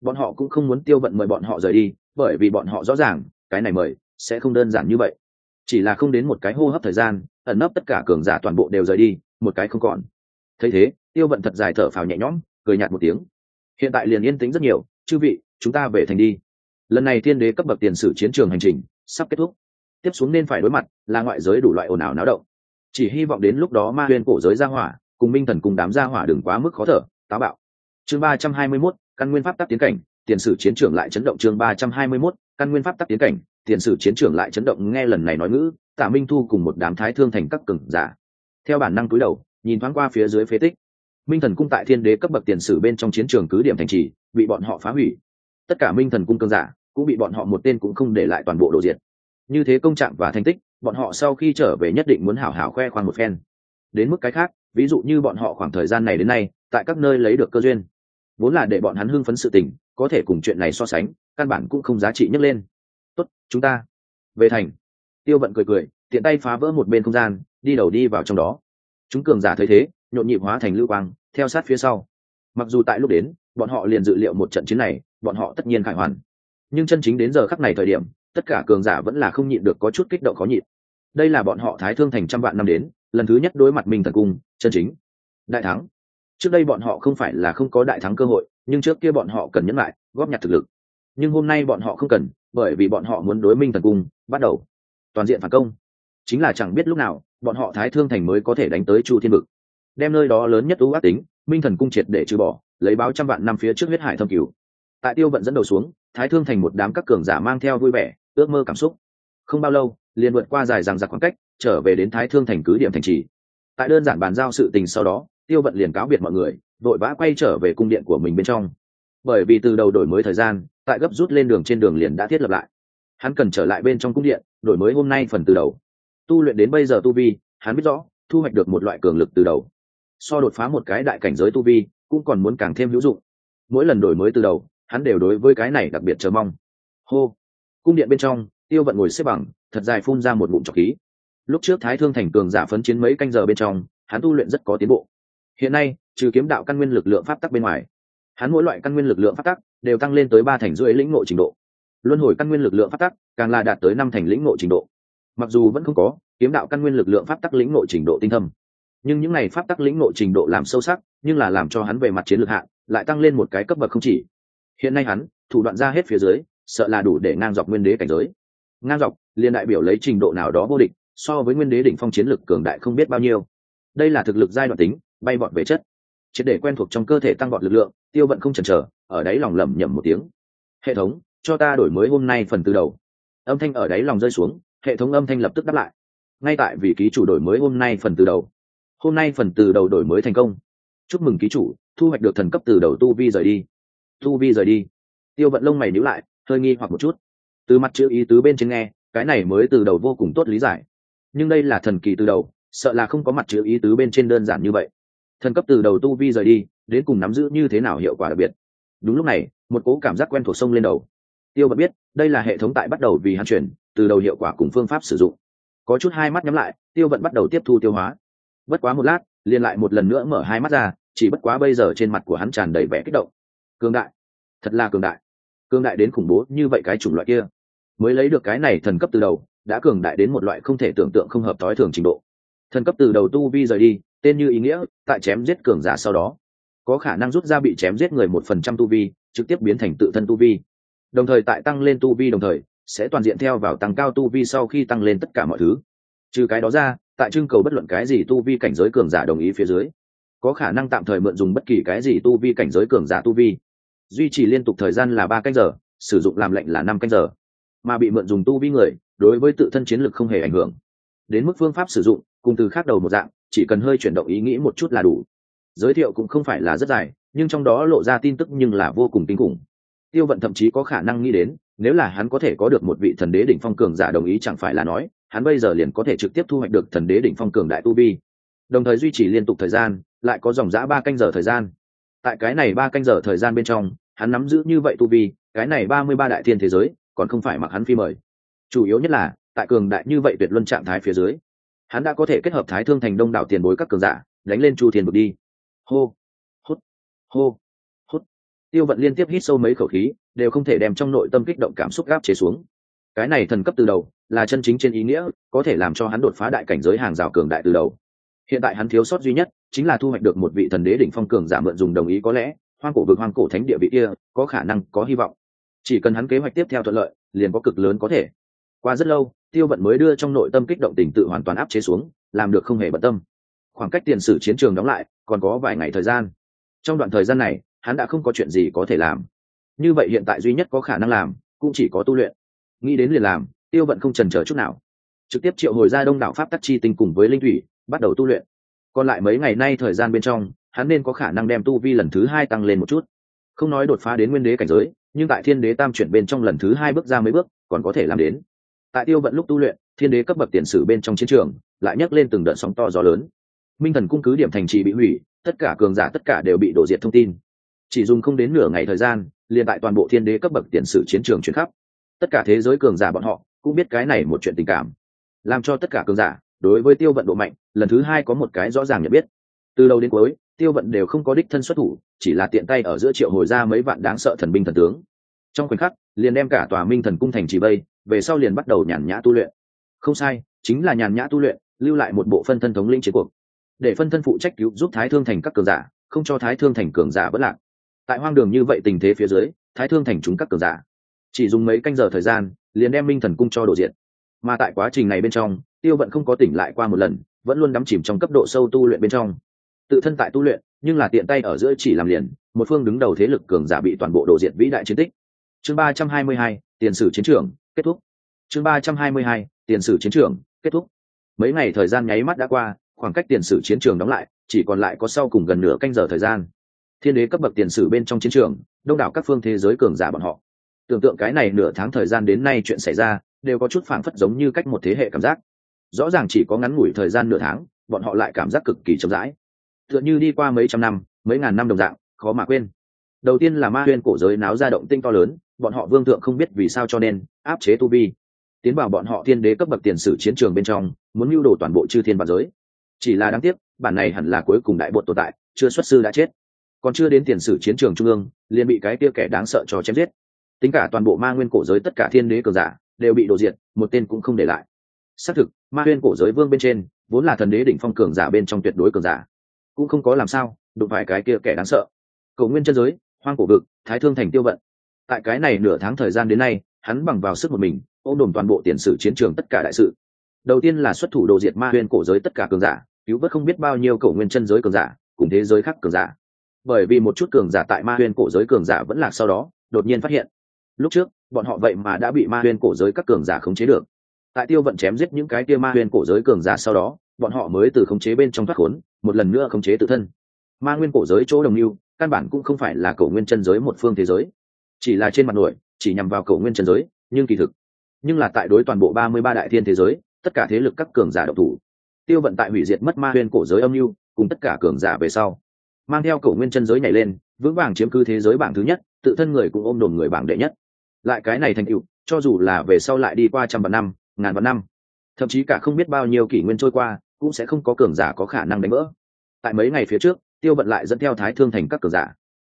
Speaker 1: Bọn họ cũng không muốn tiêu vận mời bọn họ rời đi bởi vì bọn họ rõ ràng cái này mời sẽ không đơn giản như vậy. Chỉ là không đến một cái hô hấp thời gian ẩn nấp tất cả cường giả toàn bộ đều rời đi một cái không còn. Thấy thế tiêu vận thật dài thở phào nhẹ nhõm cười nhạt một tiếng. Hiện tại liền yên tĩnh rất nhiều chư vị chúng ta về thành đi. Lần này thiên đế cấp bậc tiền sử chiến trường hành trình sắp kết thúc. Tiếp xuống nên phải đối mặt là ngoại giới đủ loại ồn ào náo động. Chỉ hy vọng đến lúc đó ma huyên cổ giới ra hỏa cùng minh thần cùng đám ra hỏa đừng quá mức khó thở táo bạo. Chương ba trăm hai mươi 321, căn nguyên pháp tắc tiến cảnh tiền sử chiến trường lại chấn động. Chương ba trăm hai mươi 321, căn nguyên pháp tắc tiến cảnh tiền sử chiến trường lại chấn động. Nghe lần này nói ngữ tạ minh thu cùng một đám thái thương thành các cường giả theo bản năng cúi đầu, nhìn thoáng qua phía dưới phế tích. Minh thần cung tại thiên đế cấp bậc tiền sử bên trong chiến trường cứ điểm thành trì, bị bọn họ phá hủy. Tất cả minh thần cung cương giả cũng bị bọn họ một tên cũng không để lại toàn bộ đồ diệt. Như thế công trạng và thành tích, bọn họ sau khi trở về nhất định muốn hảo hảo khoe khoang một phen. Đến mức cái khác, ví dụ như bọn họ khoảng thời gian này đến nay, tại các nơi lấy được cơ duyên, vốn là để bọn hắn hưng phấn sự tình, có thể cùng chuyện này so sánh, căn bản cũng không giá trị nhấc lên. Tốt, chúng ta về thành. Tiêu vận cười cười, tiện tay phá vỡ một bên không gian đi đầu đi vào trong đó. Chúng cường giả thấy thế, nhộn nhịp hóa thành lưu quang, theo sát phía sau. Mặc dù tại lúc đến, bọn họ liền dự liệu một trận chiến này, bọn họ tất nhiên khải hoàn. Nhưng chân chính đến giờ khắc này thời điểm, tất cả cường giả vẫn là không nhịn được có chút kích động khó nhịn. Đây là bọn họ thái thương thành trăm vạn năm đến, lần thứ nhất đối mặt mình thần cung, chân chính. Đại thắng. Trước đây bọn họ không phải là không có đại thắng cơ hội, nhưng trước kia bọn họ cần nhấn lại, góp nhặt thực lực. Nhưng hôm nay bọn họ không cần, bởi vì bọn họ muốn đối minh thần cung, bắt đầu. Toàn diện phản công. Chính là chẳng biết lúc nào bọn họ thái thương thành mới có thể đánh tới chu thiên vực. Đem nơi đó lớn nhất ưu ác tính, minh thần cung triệt để trừ bỏ, lấy báo trăm vạn năm phía trước huyết hải thâm cứu tại tiêu vận dẫn đầu xuống, thái thương thành một đám các cường giả mang theo vui vẻ, ước mơ cảm xúc. Không bao lâu, liền vượt qua dài dằng giặc khoảng cách, trở về đến thái thương thành cứ điểm thành trì. Tại đơn giản bàn giao sự tình sau đó, tiêu vận liền cáo biệt mọi người, vội vã quay trở về cung điện của mình bên trong. Bởi vì từ đầu đổi mới thời gian, tại gấp rút lên đường trên đường liền đã thiết lập lại. Hắn cần trở lại bên trong cung điện, đổi mới hôm nay phần từ đầu tu luyện đến bây giờ tu vi, hắn biết rõ, thu hoạch được một loại cường lực từ đầu. So đột phá một cái đại cảnh giới tu vi, cũng còn muốn càng thêm hữu dụng. Mỗi lần đổi mới từ đầu, hắn đều đối với cái này đặc biệt chờ mong. Hô. Cung điện bên trong, tiêu vận ngồi xếp bằng, thật dài phun ra một bụng trọc khí. Lúc trước thái thương thành cường giả phấn chiến mấy canh giờ bên trong, hắn tu luyện rất có tiến bộ. Hiện nay, trừ kiếm đạo căn nguyên lực lượng pháp tắc bên ngoài, hắn mỗi loại căn nguyên lực lượng pháp tắc đều tăng lên tới ba thành rưỡi lĩnh ngộ trình độ. Luân hồi căn nguyên lực lượng pháp tắc càng là đạt tới năm thành lĩnh ngộ trình độ mặc dù vẫn không có, kiếm đạo căn nguyên lực lượng pháp tắc lĩnh nội trình độ tinh thâm. Nhưng những này pháp tắc lĩnh nội trình độ làm sâu sắc, nhưng là làm cho hắn về mặt chiến lược hạn lại tăng lên một cái cấp bậc không chỉ. Hiện nay hắn, thủ đoạn ra hết phía dưới, sợ là đủ để ngang dọc nguyên đế cảnh giới. Ngang dọc, liền đại biểu lấy trình độ nào đó vô địch, so với nguyên đế đỉnh phong chiến lực cường đại không biết bao nhiêu. Đây là thực lực giai đoạn tính, bay bọn về chất. Triệt để quen thuộc trong cơ thể tăng vọt lực lượng, tiêu vận không chần chờ, ở đáy lòng lẩm nhẩm một tiếng. Hệ thống, cho ta đổi mới hôm nay phần từ đầu. Âm thanh ở đáy lòng rơi xuống hệ thống âm thanh lập tức đáp lại. Ngay tại vị ký chủ đổi mới hôm nay phần từ đầu. Hôm nay phần từ đầu đổi mới thành công. Chúc mừng ký chủ, thu hoạch được thần cấp từ đầu tu vi rời đi. Tu vi rời đi. Tiêu vận lông mày níu lại, hơi nghi hoặc một chút. Từ mặt chữ ý tứ bên trên nghe, cái này mới từ đầu vô cùng tốt lý giải. Nhưng đây là thần kỳ từ đầu, sợ là không có mặt chữ ý tứ bên trên đơn giản như vậy. Thần cấp từ đầu tu vi rời đi, đến cùng nắm giữ như thế nào hiệu quả đặc biệt? Đúng lúc này, một cố cảm giác quen thuộc sông lên đầu. Tiêu vận biết, đây là hệ thống tại bắt đầu vì hắn chuyển từ đầu hiệu quả cùng phương pháp sử dụng. Có chút hai mắt nhắm lại, tiêu vận bắt đầu tiếp thu tiêu hóa. Bất quá một lát, liền lại một lần nữa mở hai mắt ra, chỉ bất quá bây giờ trên mặt của hắn tràn đầy vẻ kích động. Cường đại. Thật là cường đại. Cường đại đến khủng bố như vậy cái chủng loại kia. Mới lấy được cái này thần cấp từ đầu, đã cường đại đến một loại không thể tưởng tượng không hợp thói thường trình độ. Thần cấp từ đầu tu vi rời đi, tên như ý nghĩa, tại chém giết cường giả sau đó, có khả năng rút ra bị chém giết người một phần trăm tu vi, trực tiếp biến thành tự thân tu vi. Đồng thời tại tăng lên tu vi đồng thời sẽ toàn diện theo vào tăng cao tu vi sau khi tăng lên tất cả mọi thứ. Trừ cái đó ra, tại trưng cầu bất luận cái gì tu vi cảnh giới cường giả đồng ý phía dưới, có khả năng tạm thời mượn dùng bất kỳ cái gì tu vi cảnh giới cường giả tu vi. Duy trì liên tục thời gian là ba canh giờ, sử dụng làm lệnh là năm canh giờ. Mà bị mượn dùng tu vi người, đối với tự thân chiến lực không hề ảnh hưởng. Đến mức phương pháp sử dụng, cùng từ khác đầu một dạng, chỉ cần hơi chuyển động ý nghĩ một chút là đủ. Giới thiệu cũng không phải là rất dài, nhưng trong đó lộ ra tin tức nhưng là vô cùng kinh khủng tiêu vận thậm chí có khả năng nghĩ đến, nếu là hắn có thể có được một vị thần đế đỉnh phong cường giả đồng ý chẳng phải là nói, hắn bây giờ liền có thể trực tiếp thu hoạch được thần đế đỉnh phong cường đại tu vi. Đồng thời duy trì liên tục thời gian, lại có dòng giã ba canh giờ thời gian. Tại cái này ba canh giờ thời gian bên trong, hắn nắm giữ như vậy tu vi, cái này ba mươi ba đại thiên thế giới, còn không phải mặc hắn phi mời. Chủ yếu nhất là, tại cường đại như vậy tuyệt luân trạng thái phía dưới, hắn đã có thể kết hợp thái thương thành đông đảo tiền bối các cường giả, đánh lên chu thiền bực đi. Hô, hút, hô tiêu vận liên tiếp hít sâu mấy khẩu khí, đều không thể đem trong nội tâm kích động cảm xúc gáp chế xuống. Cái này thần cấp từ đầu, là chân chính trên ý nghĩa, có thể làm cho hắn đột phá đại cảnh giới hàng rào cường đại từ đầu. Hiện tại hắn thiếu sót duy nhất, chính là thu hoạch được một vị thần đế đỉnh phong cường giả mượn dùng đồng ý có lẽ, hoang cổ vực hoang cổ thánh địa vị kia, có khả năng, có hy vọng. Chỉ cần hắn kế hoạch tiếp theo thuận lợi, liền có cực lớn có thể. Qua rất lâu, tiêu vận mới đưa trong nội tâm kích động tình tự hoàn toàn áp chế xuống, làm được không hề bận tâm. Khoảng cách tiền sử chiến trường đóng lại, còn có vài ngày thời gian. Trong đoạn thời gian này hắn đã không có chuyện gì có thể làm. Như vậy hiện tại duy nhất có khả năng làm, cũng chỉ có tu luyện. Nghĩ đến liền làm, tiêu vận không trần c chút nào. Trực tiếp triệu hồi ra đông đảo pháp tắc chi tinh cùng với linh thủy, bắt đầu tu luyện. Còn lại mấy ngày nay thời gian bên trong, hắn nên có khả năng đem tu vi lần thứ hai tăng lên một chút. Không nói đột phá đến nguyên đế cảnh giới, nhưng tại thiên đế tam chuyển bên trong lần thứ hai bước ra mấy bước, còn có thể làm đến. Tại tiêu vận lúc tu luyện, thiên đế cấp bậc tiền sử bên trong chiến trường, lại nhấc lên từng đợt sóng to gió lớn. Minh thần cung cứ điểm thành trì bị hủy, tất cả cường giả tất cả đều bị đổ diệt thông tin chỉ dùng không đến nửa ngày thời gian, liền tại toàn bộ thiên đế cấp bậc tiền sử chiến trường chuyển khắp. Tất cả thế giới cường giả bọn họ cũng biết cái này một chuyện tình cảm, làm cho tất cả cường giả đối với tiêu vận độ mạnh, lần thứ hai có một cái rõ ràng nhận biết. Từ đầu đến cuối, tiêu vận đều không có đích thân xuất thủ, chỉ là tiện tay ở giữa triệu hồi ra mấy vạn đáng sợ thần binh thần tướng. Trong khoảnh khắc, liền đem cả tòa minh thần cung thành trì bây, về sau liền bắt đầu nhàn nhã tu luyện. Không sai, chính là nhàn nhã tu luyện, lưu lại một bộ phân thân thống linh chiến cuộc. Để phân thân phụ trách cứu giúp thái thương thành các cường giả, không cho thái thương thành cường giả bất lạc tại hoang đường như vậy tình thế phía dưới, thái thương thành chúng các cường giả. Chỉ dùng mấy canh giờ thời gian, liền đem minh thần cung cho đổ diện mà tại quá trình này bên trong, tiêu vận không có tỉnh lại qua một lần, vẫn luôn đắm chìm trong cấp độ sâu tu luyện bên trong. Tự thân tại tu luyện, nhưng là tiện tay ở giữa chỉ làm liền, một phương đứng đầu thế lực cường giả bị toàn bộ đổ diện vĩ đại chiến tích. Chương ba trăm hai mươi hai, tiền sử chiến trường, kết thúc. Chương ba trăm hai mươi hai, tiền sử chiến trường, kết thúc. Mấy ngày thời gian nháy mắt đã qua, khoảng cách tiền sử chiến trường đóng lại, chỉ còn lại có sau cùng gần nửa canh giờ thời gian thiên đế cấp bậc tiền sử bên trong chiến trường, đông đảo các phương thế giới cường giả bọn họ. Tưởng tượng cái này nửa tháng thời gian đến nay chuyện xảy ra, đều có chút phảng phất giống như cách một thế hệ cảm giác. Rõ ràng chỉ có ngắn ngủi thời gian nửa tháng, bọn họ lại cảm giác cực kỳ chậm rãi. Tựa như đi qua mấy trăm năm, mấy ngàn năm đồng dạng, khó mà quên. Đầu tiên là ma huyên cổ giới náo ra động tinh to lớn, bọn họ vương thượng không biết vì sao cho nên, áp chế tu vi. Tiến vào bọn họ thiên đế cấp bậc tiền sử chiến trường bên trong, muốn mưu đồ toàn bộ chư thiên bản giới. Chỉ là đáng tiếc, bản này hẳn là cuối cùng đại bột tồn tại, chưa xuất sư đã chết còn chưa đến tiền sử chiến trường trung ương, liền bị cái kia kẻ đáng sợ cho chém giết. Tính cả toàn bộ ma nguyên cổ giới tất cả thiên đế cường giả đều bị đổ diệt, một tên cũng không để lại. Xác thực, ma nguyên cổ giới vương bên trên vốn là thần đế đỉnh phong cường giả bên trong tuyệt đối cường giả. Cũng không có làm sao đụng phải cái kia kẻ đáng sợ. Cầu nguyên chân giới, hoang cổ vực, thái thương thành tiêu vận. Tại cái này nửa tháng thời gian đến nay, hắn bằng vào sức một mình, ôm đồm toàn bộ tiền sử chiến trường tất cả đại sự. Đầu tiên là xuất thủ đồ diệt ma nguyên cổ giới tất cả cường giả, cứu vớt không biết bao nhiêu cầu nguyên chân giới cường giả, cùng thế giới khác cường giả bởi vì một chút cường giả tại ma huyền cổ giới cường giả vẫn lạc sau đó, đột nhiên phát hiện. Lúc trước, bọn họ vậy mà đã bị ma huyền cổ giới các cường giả khống chế được. Tại tiêu vận chém giết những cái kia ma huyền cổ giới cường giả sau đó, bọn họ mới từ khống chế bên trong thoát khốn, một lần nữa khống chế tự thân. Ma nguyên cổ giới chỗ đồng lưu, căn bản cũng không phải là cổ nguyên chân giới một phương thế giới. Chỉ là trên mặt nổi, chỉ nhằm vào cổ nguyên chân giới, nhưng kỳ thực, nhưng là tại đối toàn bộ ba mươi ba đại thiên thế giới, tất cả thế lực các cường giả độc thủ. Tiêu vận tại hủy diệt mất ma huyên cổ giới âm mưu cùng tất cả cường giả về sau mang theo cổ nguyên chân giới nhảy lên, vững vàng chiếm cứ thế giới bảng thứ nhất, tự thân người cũng ôm đồn người bảng đệ nhất. Lại cái này thành tựu, cho dù là về sau lại đi qua trăm vạn năm, ngàn vạn năm, thậm chí cả không biết bao nhiêu kỷ nguyên trôi qua, cũng sẽ không có cường giả có khả năng đánh vỡ. Tại mấy ngày phía trước, tiêu bận lại dẫn theo thái thương thành các cường giả,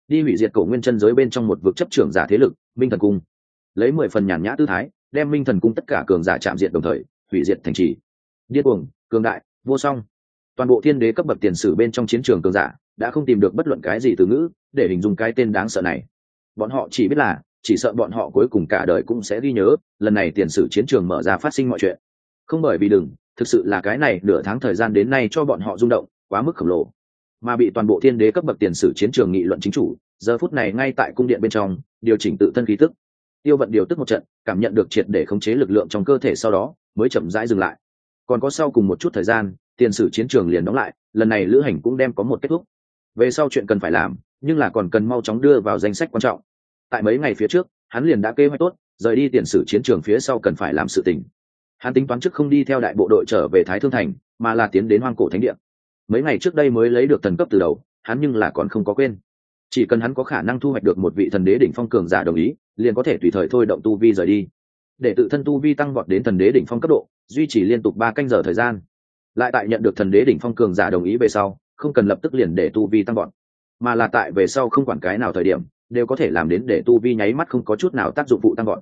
Speaker 1: đi hủy diệt cổ nguyên chân giới bên trong một vực chấp trưởng giả thế lực, minh thần cung. Lấy mười phần nhàn nhã tư thái, đem minh thần cung tất cả cường giả chạm diện đồng thời, hủy diệt thành trì. Điên cuồng, cường đại, vô song toàn bộ thiên đế cấp bậc tiền sử bên trong chiến trường cường giả đã không tìm được bất luận cái gì từ ngữ để hình dung cái tên đáng sợ này. Bọn họ chỉ biết là, chỉ sợ bọn họ cuối cùng cả đời cũng sẽ ghi nhớ, lần này tiền sử chiến trường mở ra phát sinh mọi chuyện. Không bởi vì đừng, thực sự là cái này nửa tháng thời gian đến nay cho bọn họ rung động, quá mức khổng lồ. Mà bị toàn bộ thiên đế cấp bậc tiền sử chiến trường nghị luận chính chủ, giờ phút này ngay tại cung điện bên trong, điều chỉnh tự thân khí tức. Tiêu vận điều tức một trận, cảm nhận được triệt để khống chế lực lượng trong cơ thể sau đó, mới chậm rãi dừng lại. Còn có sau cùng một chút thời gian tiền sử chiến trường liền đóng lại, lần này lữ hành cũng đem có một kết thúc. Về sau chuyện cần phải làm, nhưng là còn cần mau chóng đưa vào danh sách quan trọng. Tại mấy ngày phía trước, hắn liền đã kế hoạch tốt, rời đi tiền sử chiến trường phía sau cần phải làm sự tình. Hắn tính toán trước không đi theo đại bộ đội trở về thái thương thành, mà là tiến đến hoang cổ thánh địa. Mấy ngày trước đây mới lấy được thần cấp từ đầu, hắn nhưng là còn không có quên. Chỉ cần hắn có khả năng thu hoạch được một vị thần đế đỉnh phong cường giả đồng ý, liền có thể tùy thời thôi động tu vi rời đi. Để tự thân tu vi tăng vọt đến thần đế đỉnh phong cấp độ, duy trì liên tục ba canh giờ thời gian lại tại nhận được thần đế đỉnh phong cường giả đồng ý về sau, không cần lập tức liền để tu vi tăng gọn mà là tại về sau không quản cái nào thời điểm, đều có thể làm đến để tu vi nháy mắt không có chút nào tác dụng vụ tăng gọn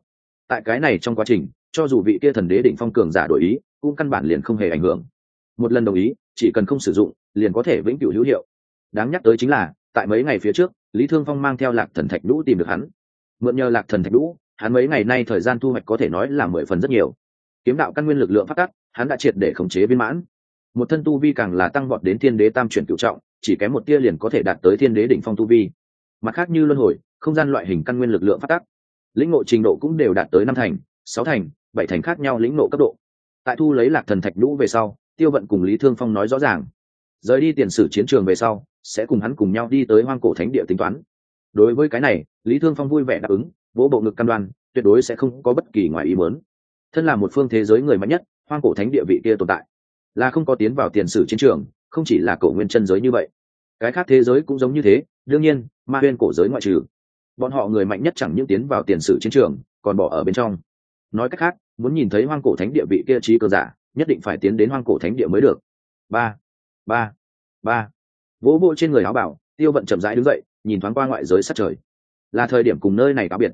Speaker 1: tại cái này trong quá trình, cho dù vị kia thần đế đỉnh phong cường giả đổi ý, cũng căn bản liền không hề ảnh hưởng. Một lần đồng ý, chỉ cần không sử dụng, liền có thể vĩnh cửu hữu hiệu. Đáng nhắc tới chính là, tại mấy ngày phía trước, lý thương phong mang theo lạc thần thạch đũ tìm được hắn. Mượn nhờ lạc thần thạch đũ hắn mấy ngày nay thời gian thu hoạch có thể nói là mười phần rất nhiều. Kiếm đạo căn nguyên lực lượng phát tắc, hắn đã triệt để khống chế viên mãn một thân tu vi càng là tăng vọt đến thiên đế tam chuyển cựu trọng, chỉ kém một tia liền có thể đạt tới thiên đế đỉnh phong tu vi. Mặt khác như luân hồi, không gian loại hình căn nguyên lực lượng phát tắc lĩnh ngộ trình độ cũng đều đạt tới năm thành, sáu thành, bảy thành khác nhau lĩnh ngộ cấp độ. Tại thu lấy lạc thần thạch lũ về sau, tiêu vận cùng lý thương phong nói rõ ràng. Rời đi tiền sử chiến trường về sau, sẽ cùng hắn cùng nhau đi tới hoang cổ thánh địa tính toán. Đối với cái này, lý thương phong vui vẻ đáp ứng, vỗ bộ ngực cam đoan, tuyệt đối sẽ không có bất kỳ ngoài ý muốn. Thân là một phương thế giới người mạnh nhất, hoang cổ thánh địa vị kia tồn tại là không có tiến vào tiền sử chiến trường, không chỉ là cổ nguyên chân giới như vậy. Cái khác thế giới cũng giống như thế, đương nhiên, ma huyên cổ giới ngoại trừ. Bọn họ người mạnh nhất chẳng những tiến vào tiền sử chiến trường, còn bỏ ở bên trong. Nói cách khác, muốn nhìn thấy hoang cổ thánh địa vị kia trí cơ giả, nhất định phải tiến đến hoang cổ thánh địa mới được. Ba ba ba. Vỗ bộ trên người áo bảo, tiêu vận chậm rãi đứng dậy, nhìn thoáng qua ngoại giới sát trời. Là thời điểm cùng nơi này cáo biệt.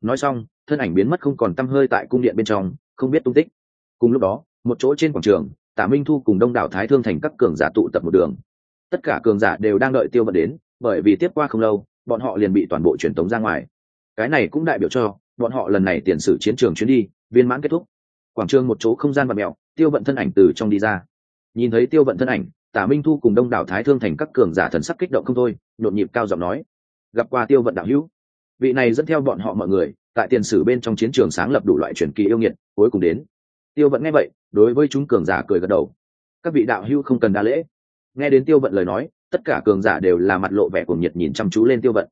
Speaker 1: Nói xong, thân ảnh biến mất không còn t hơi tại cung điện bên trong, không biết tung tích. Cùng lúc đó, một chỗ trên quảng trường tả minh thu cùng đông đảo thái thương thành các cường giả tụ tập một đường. Tất cả cường giả đều đang đợi tiêu vận đến, bởi vì tiếp qua không lâu, bọn họ liền bị toàn bộ truyền tống ra ngoài. Cái này cũng đại biểu cho, bọn họ lần này tiền sử chiến trường chuyến đi, viên mãn kết thúc. Quảng trường một chỗ không gian vật mẹo tiêu vận thân ảnh từ trong đi ra. Nhìn thấy tiêu vận thân ảnh, tả minh thu cùng đông đảo thái thương thành các cường giả thần sắc kích động không thôi, nhộn nhịp cao giọng nói. Gặp qua tiêu vận đạo hữu. Vị này dẫn theo bọn họ mọi người, tại tiền sử bên trong chiến trường sáng lập đủ loại truyền kỳ yêu nghiệt, cuối cùng đến tiêu vận nghe vậy, đối với chúng cường giả cười gật đầu. Các vị đạo hữu không cần đa lễ. Nghe đến tiêu vận lời nói, tất cả cường giả đều là mặt lộ vẻ cuồng nhiệt nhìn chăm chú lên tiêu vận.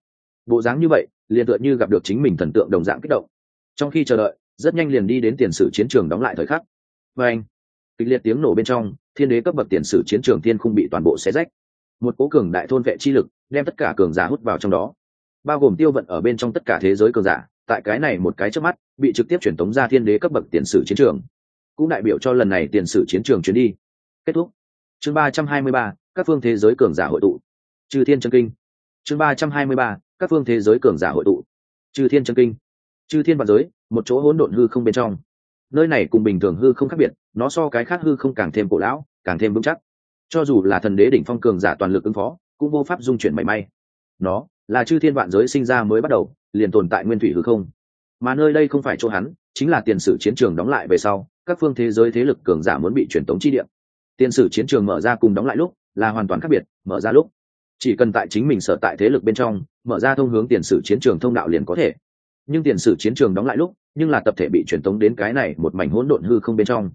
Speaker 1: Bộ dáng như vậy, liền tựa như gặp được chính mình thần tượng đồng dạng kích động. Trong khi chờ đợi, rất nhanh liền đi đến tiền sử chiến trường đóng lại thời khắc. Và anh, kịch liệt tiếng nổ bên trong, thiên đế cấp bậc tiền sử chiến trường thiên không bị toàn bộ xé rách. Một cố cường đại thôn vệ chi lực, đem tất cả cường giả hút vào trong đó. Bao gồm tiêu vận ở bên trong tất cả thế giới cường giả, tại cái này một cái trước mắt, bị trực tiếp truyền tống ra thiên đế cấp bậc tiền sử chiến trường cũng đại biểu cho lần này tiền sử chiến trường chuyến đi. Kết thúc. Chương ba trăm hai mươi ba, các phương thế giới cường giả hội tụ. Trừ thiên chân kinh. Chương ba trăm hai mươi ba, các phương thế giới cường giả hội tụ. Trừ thiên chân kinh. Trừ thiên vạn giới, một chỗ hỗn độn hư không bên trong. Nơi này cùng bình thường hư không khác biệt, nó so cái khác hư không càng thêm cổ lão, càng thêm vững chắc. Cho dù là thần đế đỉnh phong cường giả toàn lực ứng phó, cũng vô pháp dung chuyển mảy may. Nó là chư thiên vạn giới sinh ra mới bắt đầu, liền tồn tại nguyên thủy hư không. Mà nơi đây không phải chỗ hắn, chính là tiền sử chiến trường đóng lại về sau các phương thế giới thế lực cường giả muốn bị truyền tống chi địa, tiền sử chiến trường mở ra cùng đóng lại lúc là hoàn toàn khác biệt mở ra lúc. Chỉ cần tại chính mình sở tại thế lực bên trong mở ra thông hướng tiền sử chiến trường thông đạo liền có thể. Nhưng tiền sử chiến trường đóng lại lúc nhưng là tập thể bị truyền tống đến cái này một mảnh hỗn độn hư không bên trong.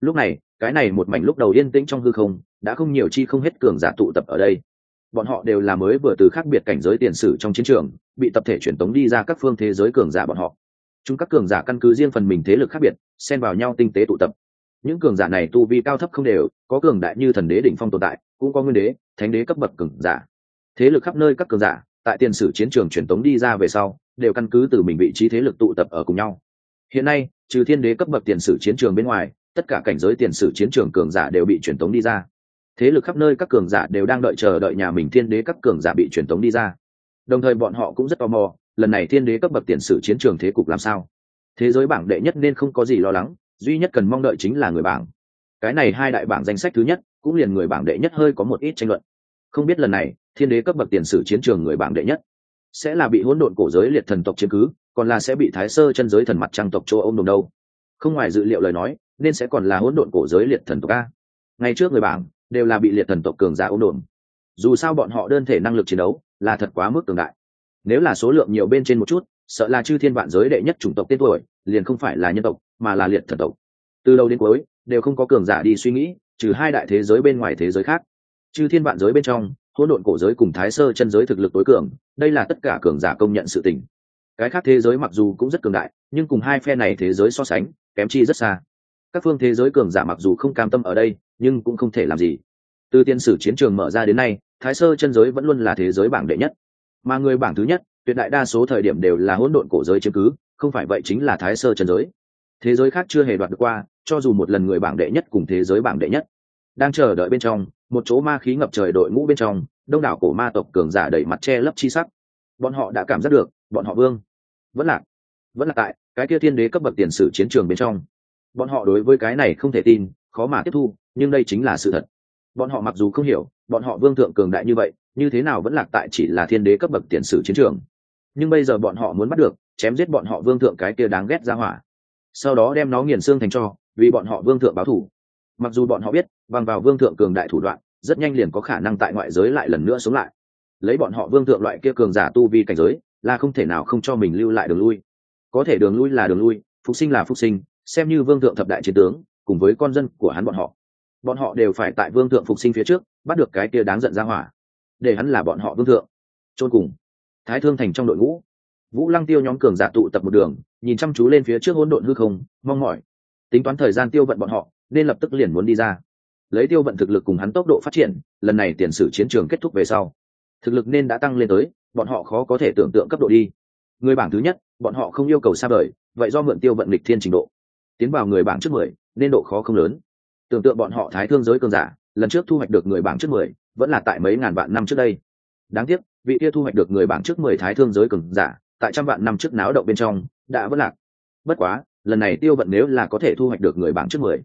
Speaker 1: Lúc này cái này một mảnh lúc đầu yên tĩnh trong hư không đã không nhiều chi không hết cường giả tụ tập ở đây. Bọn họ đều là mới vừa từ khác biệt cảnh giới tiền sử trong chiến trường bị tập thể truyền tống đi ra các phương thế giới cường giả bọn họ chúng các cường giả căn cứ riêng phần mình thế lực khác biệt, xen vào nhau tinh tế tụ tập. Những cường giả này tu vi cao thấp không đều, có cường đại như thần đế đỉnh phong tồn tại, cũng có nguyên đế, thánh đế cấp bậc cường giả. Thế lực khắp nơi các cường giả, tại tiền sử chiến trường truyền tống đi ra về sau, đều căn cứ từ mình vị trí thế lực tụ tập ở cùng nhau. Hiện nay, trừ thiên đế cấp bậc tiền sử chiến trường bên ngoài, tất cả cảnh giới tiền sử chiến trường cường giả đều bị truyền tống đi ra. Thế lực khắp nơi các cường giả đều đang đợi chờ đợi nhà mình thiên đế các cường giả bị truyền tống đi ra. Đồng thời bọn họ cũng rất tò mò lần này thiên đế cấp bậc tiền sử chiến trường thế cục làm sao? Thế giới bảng đệ nhất nên không có gì lo lắng, duy nhất cần mong đợi chính là người bảng. Cái này hai đại bảng danh sách thứ nhất, cũng liền người bảng đệ nhất hơi có một ít tranh luận. Không biết lần này, thiên đế cấp bậc tiền sử chiến trường người bảng đệ nhất sẽ là bị hỗn độn cổ giới liệt thần tộc chiếm cứ, còn là sẽ bị thái sơ chân giới thần mặt trăng tộc châu âu đồng đâu? Không ngoài dự liệu lời nói, nên sẽ còn là hỗn độn cổ giới liệt thần tộc a. Ngay trước người bảng đều là bị liệt thần tộc cường giả ôm đồn dù sao bọn họ đơn thể năng lực chiến đấu là thật quá mức cường đại nếu là số lượng nhiều bên trên một chút, sợ là chư thiên vạn giới đệ nhất chủng tộc tên tuổi, liền không phải là nhân tộc, mà là liệt thần tộc. Từ đầu đến cuối, đều không có cường giả đi suy nghĩ, trừ hai đại thế giới bên ngoài thế giới khác. Chư thiên vạn giới bên trong, hỗn độn cổ giới cùng thái sơ chân giới thực lực tối cường, đây là tất cả cường giả công nhận sự tình. Cái khác thế giới mặc dù cũng rất cường đại, nhưng cùng hai phe này thế giới so sánh, kém chi rất xa. Các phương thế giới cường giả mặc dù không cam tâm ở đây, nhưng cũng không thể làm gì. Từ tiên sử chiến trường mở ra đến nay, thái sơ chân giới vẫn luôn là thế giới bảng đệ nhất mà người bảng thứ nhất, tuyệt đại đa số thời điểm đều là hỗn độn cổ giới chiếm cứ, không phải vậy chính là thái sơ trần giới. Thế giới khác chưa hề đoạt được qua, cho dù một lần người bảng đệ nhất cùng thế giới bảng đệ nhất. Đang chờ đợi bên trong, một chỗ ma khí ngập trời đội ngũ bên trong, đông đảo cổ ma tộc cường giả đẩy mặt che lấp chi sắc. Bọn họ đã cảm giác được, bọn họ vương. Vẫn là vẫn là tại, cái kia thiên đế cấp bậc tiền sử chiến trường bên trong. Bọn họ đối với cái này không thể tin, khó mà tiếp thu, nhưng đây chính là sự thật. Bọn họ mặc dù không hiểu, bọn họ vương thượng cường đại như vậy như thế nào vẫn lạc tại chỉ là thiên đế cấp bậc tiền sử chiến trường. Nhưng bây giờ bọn họ muốn bắt được, chém giết bọn họ vương thượng cái kia đáng ghét ra hỏa. Sau đó đem nó nghiền xương thành cho, vì bọn họ vương thượng báo thủ. Mặc dù bọn họ biết, bằng vào vương thượng cường đại thủ đoạn, rất nhanh liền có khả năng tại ngoại giới lại lần nữa sống lại. Lấy bọn họ vương thượng loại kia cường giả tu vi cảnh giới, là không thể nào không cho mình lưu lại đường lui. Có thể đường lui là đường lui, phục sinh là phục sinh, xem như vương thượng thập đại chiến tướng, cùng với con dân của hắn bọn họ. Bọn họ đều phải tại vương thượng phục sinh phía trước, bắt được cái kia đáng giận ra hỏa để hắn là bọn họ vương thượng. Chôn cùng. Thái thương thành trong đội ngũ. Vũ lăng tiêu nhóm cường giả tụ tập một đường, nhìn chăm chú lên phía trước hỗn độn hư không, mong mỏi. Tính toán thời gian tiêu vận bọn họ, nên lập tức liền muốn đi ra. Lấy tiêu vận thực lực cùng hắn tốc độ phát triển, lần này tiền sử chiến trường kết thúc về sau. Thực lực nên đã tăng lên tới, bọn họ khó có thể tưởng tượng cấp độ đi. Người bảng thứ nhất, bọn họ không yêu cầu xa vời, vậy do mượn tiêu vận lịch thiên trình độ. Tiến vào người bảng trước mười, nên độ khó không lớn. Tưởng tượng bọn họ thái thương giới cường giả, lần trước thu hoạch được người bảng trước mười vẫn là tại mấy ngàn vạn năm trước đây. Đáng tiếc, vị kia thu hoạch được người bảng trước mười thái thương giới cường giả, tại trăm vạn năm trước náo động bên trong, đã vất lạc. Bất quá, lần này tiêu vận nếu là có thể thu hoạch được người bảng trước mười,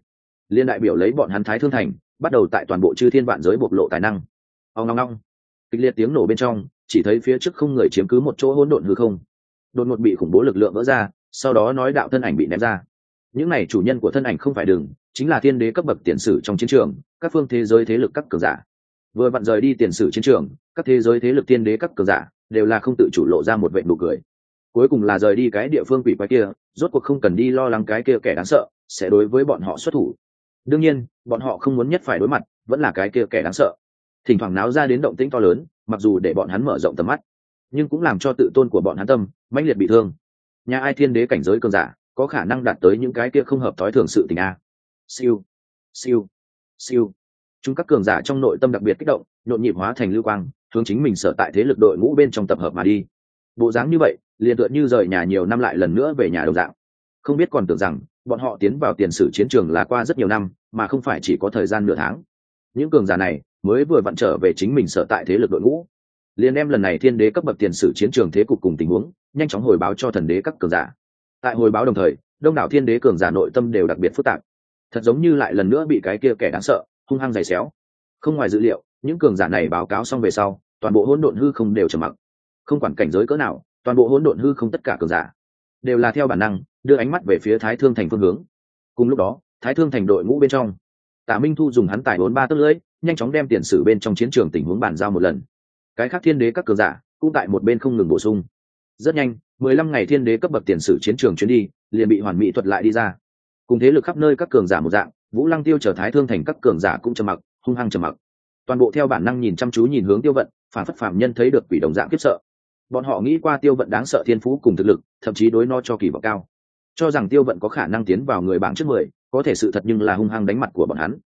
Speaker 1: liên đại biểu lấy bọn hắn thái thương thành, bắt đầu tại toàn bộ chư thiên vạn giới bộc lộ tài năng. Ông long long kịch liệt tiếng nổ bên trong, chỉ thấy phía trước không người chiếm cứ một chỗ hỗn độn hư không. Đột ngột bị khủng bố lực lượng vỡ ra, sau đó nói đạo thân ảnh bị ném ra. Những này chủ nhân của thân ảnh không phải đường, chính là thiên đế cấp bậc tiền sử trong chiến trường, các phương thế giới thế lực các cường giả vừa vặn rời đi tiền sử chiến trường, các thế giới thế lực tiên đế các cường giả đều là không tự chủ lộ ra một vệ nụ cười. Cuối cùng là rời đi cái địa phương quỷ quái kia, rốt cuộc không cần đi lo lắng cái kia kẻ đáng sợ sẽ đối với bọn họ xuất thủ. Đương nhiên, bọn họ không muốn nhất phải đối mặt, vẫn là cái kia kẻ đáng sợ. Thỉnh thoảng náo ra đến động tĩnh to lớn, mặc dù để bọn hắn mở rộng tầm mắt, nhưng cũng làm cho tự tôn của bọn hắn tâm mãnh liệt bị thương. Nhà ai thiên đế cảnh giới cường giả có khả năng đạt tới những cái kia không hợp thói thường sự tình a? Siêu. Siêu. Siêu chúng các cường giả trong nội tâm đặc biệt kích động, nhộn nhịp hóa thành lưu quang, hướng chính mình sở tại thế lực đội ngũ bên trong tập hợp mà đi. Bộ dáng như vậy, liền tựa như rời nhà nhiều năm lại lần nữa về nhà đầu dạng. Không biết còn tưởng rằng, bọn họ tiến vào tiền sử chiến trường là qua rất nhiều năm, mà không phải chỉ có thời gian nửa tháng. Những cường giả này mới vừa vặn trở về chính mình sở tại thế lực đội ngũ. Liền đem lần này thiên đế cấp bậc tiền sử chiến trường thế cục cùng tình huống, nhanh chóng hồi báo cho thần đế các cường giả. Tại hồi báo đồng thời, đông đảo thiên đế cường giả nội tâm đều đặc biệt phức tạp. Thật giống như lại lần nữa bị cái kia kẻ đáng sợ hung hăng giày xéo. Không ngoài dữ liệu, những cường giả này báo cáo xong về sau, toàn bộ hỗn độn hư không đều trầm mặc. Không quản cảnh giới cỡ nào, toàn bộ hỗn độn hư không tất cả cường giả đều là theo bản năng đưa ánh mắt về phía thái thương thành phương hướng. Cùng lúc đó, thái thương thành đội ngũ bên trong, tả minh thu dùng hắn tải bốn ba tấc lưỡi nhanh chóng đem tiền sử bên trong chiến trường tình huống bàn giao một lần. Cái khác thiên đế các cường giả cũng tại một bên không ngừng bổ sung. Rất nhanh, mười lăm ngày thiên đế cấp bậc tiền sử chiến trường chuyến đi liền bị hoàn mỹ thuật lại đi ra. Cùng thế lực khắp nơi các cường giả một dạng vũ lăng tiêu trở thái thương thành các cường giả cũng trầm mặc, hung hăng trầm mặc. Toàn bộ theo bản năng nhìn chăm chú nhìn hướng tiêu vận, phản phất phạm nhân thấy được quỷ đồng dạng kiếp sợ. Bọn họ nghĩ qua tiêu vận đáng sợ thiên phú cùng thực lực, thậm chí đối no cho kỳ vọng cao. Cho rằng tiêu vận có khả năng tiến vào người bảng trước mười, có thể sự thật nhưng là hung hăng đánh mặt của bọn hắn.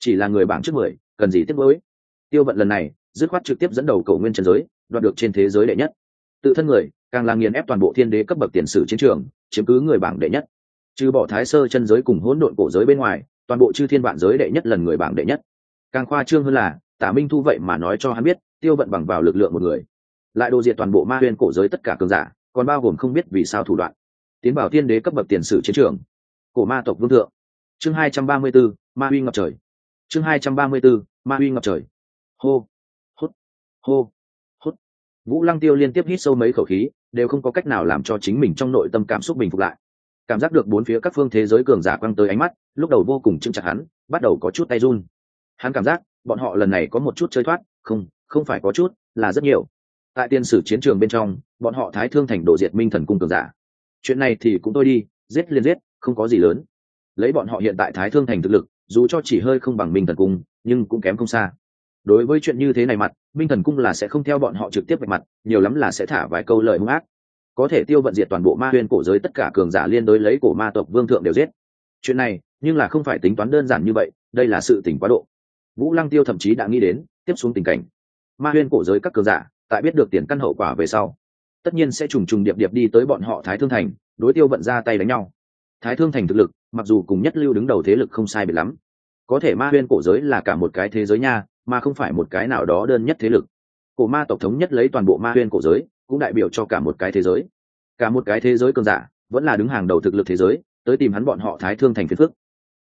Speaker 1: Chỉ là người bảng trước mười, cần gì tiếc mới tiêu vận lần này, dứt khoát trực tiếp dẫn đầu cầu nguyên trần giới, đoạt được trên thế giới đệ nhất. Tự thân người, càng là nghiền ép toàn bộ thiên đế cấp bậc tiền sử chiến trường, chiếm cứ người bảng đệ nhất. Trừ bỏ thái sơ chân giới cùng hỗn độn cổ giới bên ngoài toàn bộ chư thiên vạn giới đệ nhất lần người bảng đệ nhất. Càng khoa trương hơn là tả minh thu vậy mà nói cho hắn biết tiêu vận bằng vào lực lượng một người. Lại đồ diệt toàn bộ ma huyên cổ giới tất cả cường giả còn bao gồm không biết vì sao thủ đoạn. Tiến bảo tiên đế cấp bậc tiền sử chiến trường. Cổ ma tộc vương thượng. Chương hai trăm ba mươi 234, ma huy ngập trời. Chương hai trăm ba mươi 234, ma huy ngập trời. Hô. Hút. Hô. Hút. Vũ lăng tiêu liên tiếp hít sâu mấy khẩu khí đều không có cách nào làm cho chính mình trong nội tâm cảm xúc bình phục lại cảm giác được bốn phía các phương thế giới cường giả quăng tới ánh mắt, lúc đầu vô cùng chững chặt hắn, bắt đầu có chút tay run. Hắn cảm giác, bọn họ lần này có một chút chơi thoát, không không phải có chút, là rất nhiều. Tại tiên sử chiến trường bên trong, bọn họ thái thương thành đổ diệt minh thần cung cường giả. Chuyện này thì cũng tôi đi, giết liên giết, không có gì lớn. Lấy bọn họ hiện tại thái thương thành thực lực, dù cho chỉ hơi không bằng minh thần cung, nhưng cũng kém không xa. Đối với chuyện như thế này mặt, minh thần cung là sẽ không theo bọn họ trực tiếp vạch mặt, nhiều lắm là sẽ thả vài câu lời hung ác có thể tiêu vận diệt toàn bộ ma huyên cổ giới, tất cả cường giả liên đối lấy cổ ma tộc vương thượng đều giết. Chuyện này, nhưng là không phải tính toán đơn giản như vậy, đây là sự tỉnh quá độ. Vũ lăng tiêu thậm chí đã nghĩ đến, tiếp xuống tình cảnh. Ma huyên cổ giới các cường giả, tại biết được tiền căn hậu quả về sau, tất nhiên sẽ trùng trùng điệp điệp đi tới bọn họ thái thương thành, đối tiêu vận ra tay đánh nhau. Thái thương thành thực lực, mặc dù cùng nhất lưu đứng đầu thế lực không sai biệt lắm, có thể ma huyên cổ giới là cả một cái thế giới nha, mà không phải một cái nào đó đơn nhất thế lực. Cổ ma tộc thống nhất lấy toàn bộ ma huyên cổ giới cũng đại biểu cho cả một cái thế giới. Cả một cái thế giới cường giả vẫn là đứng hàng đầu thực lực thế giới, tới tìm hắn bọn họ thái thương thành phiền phức.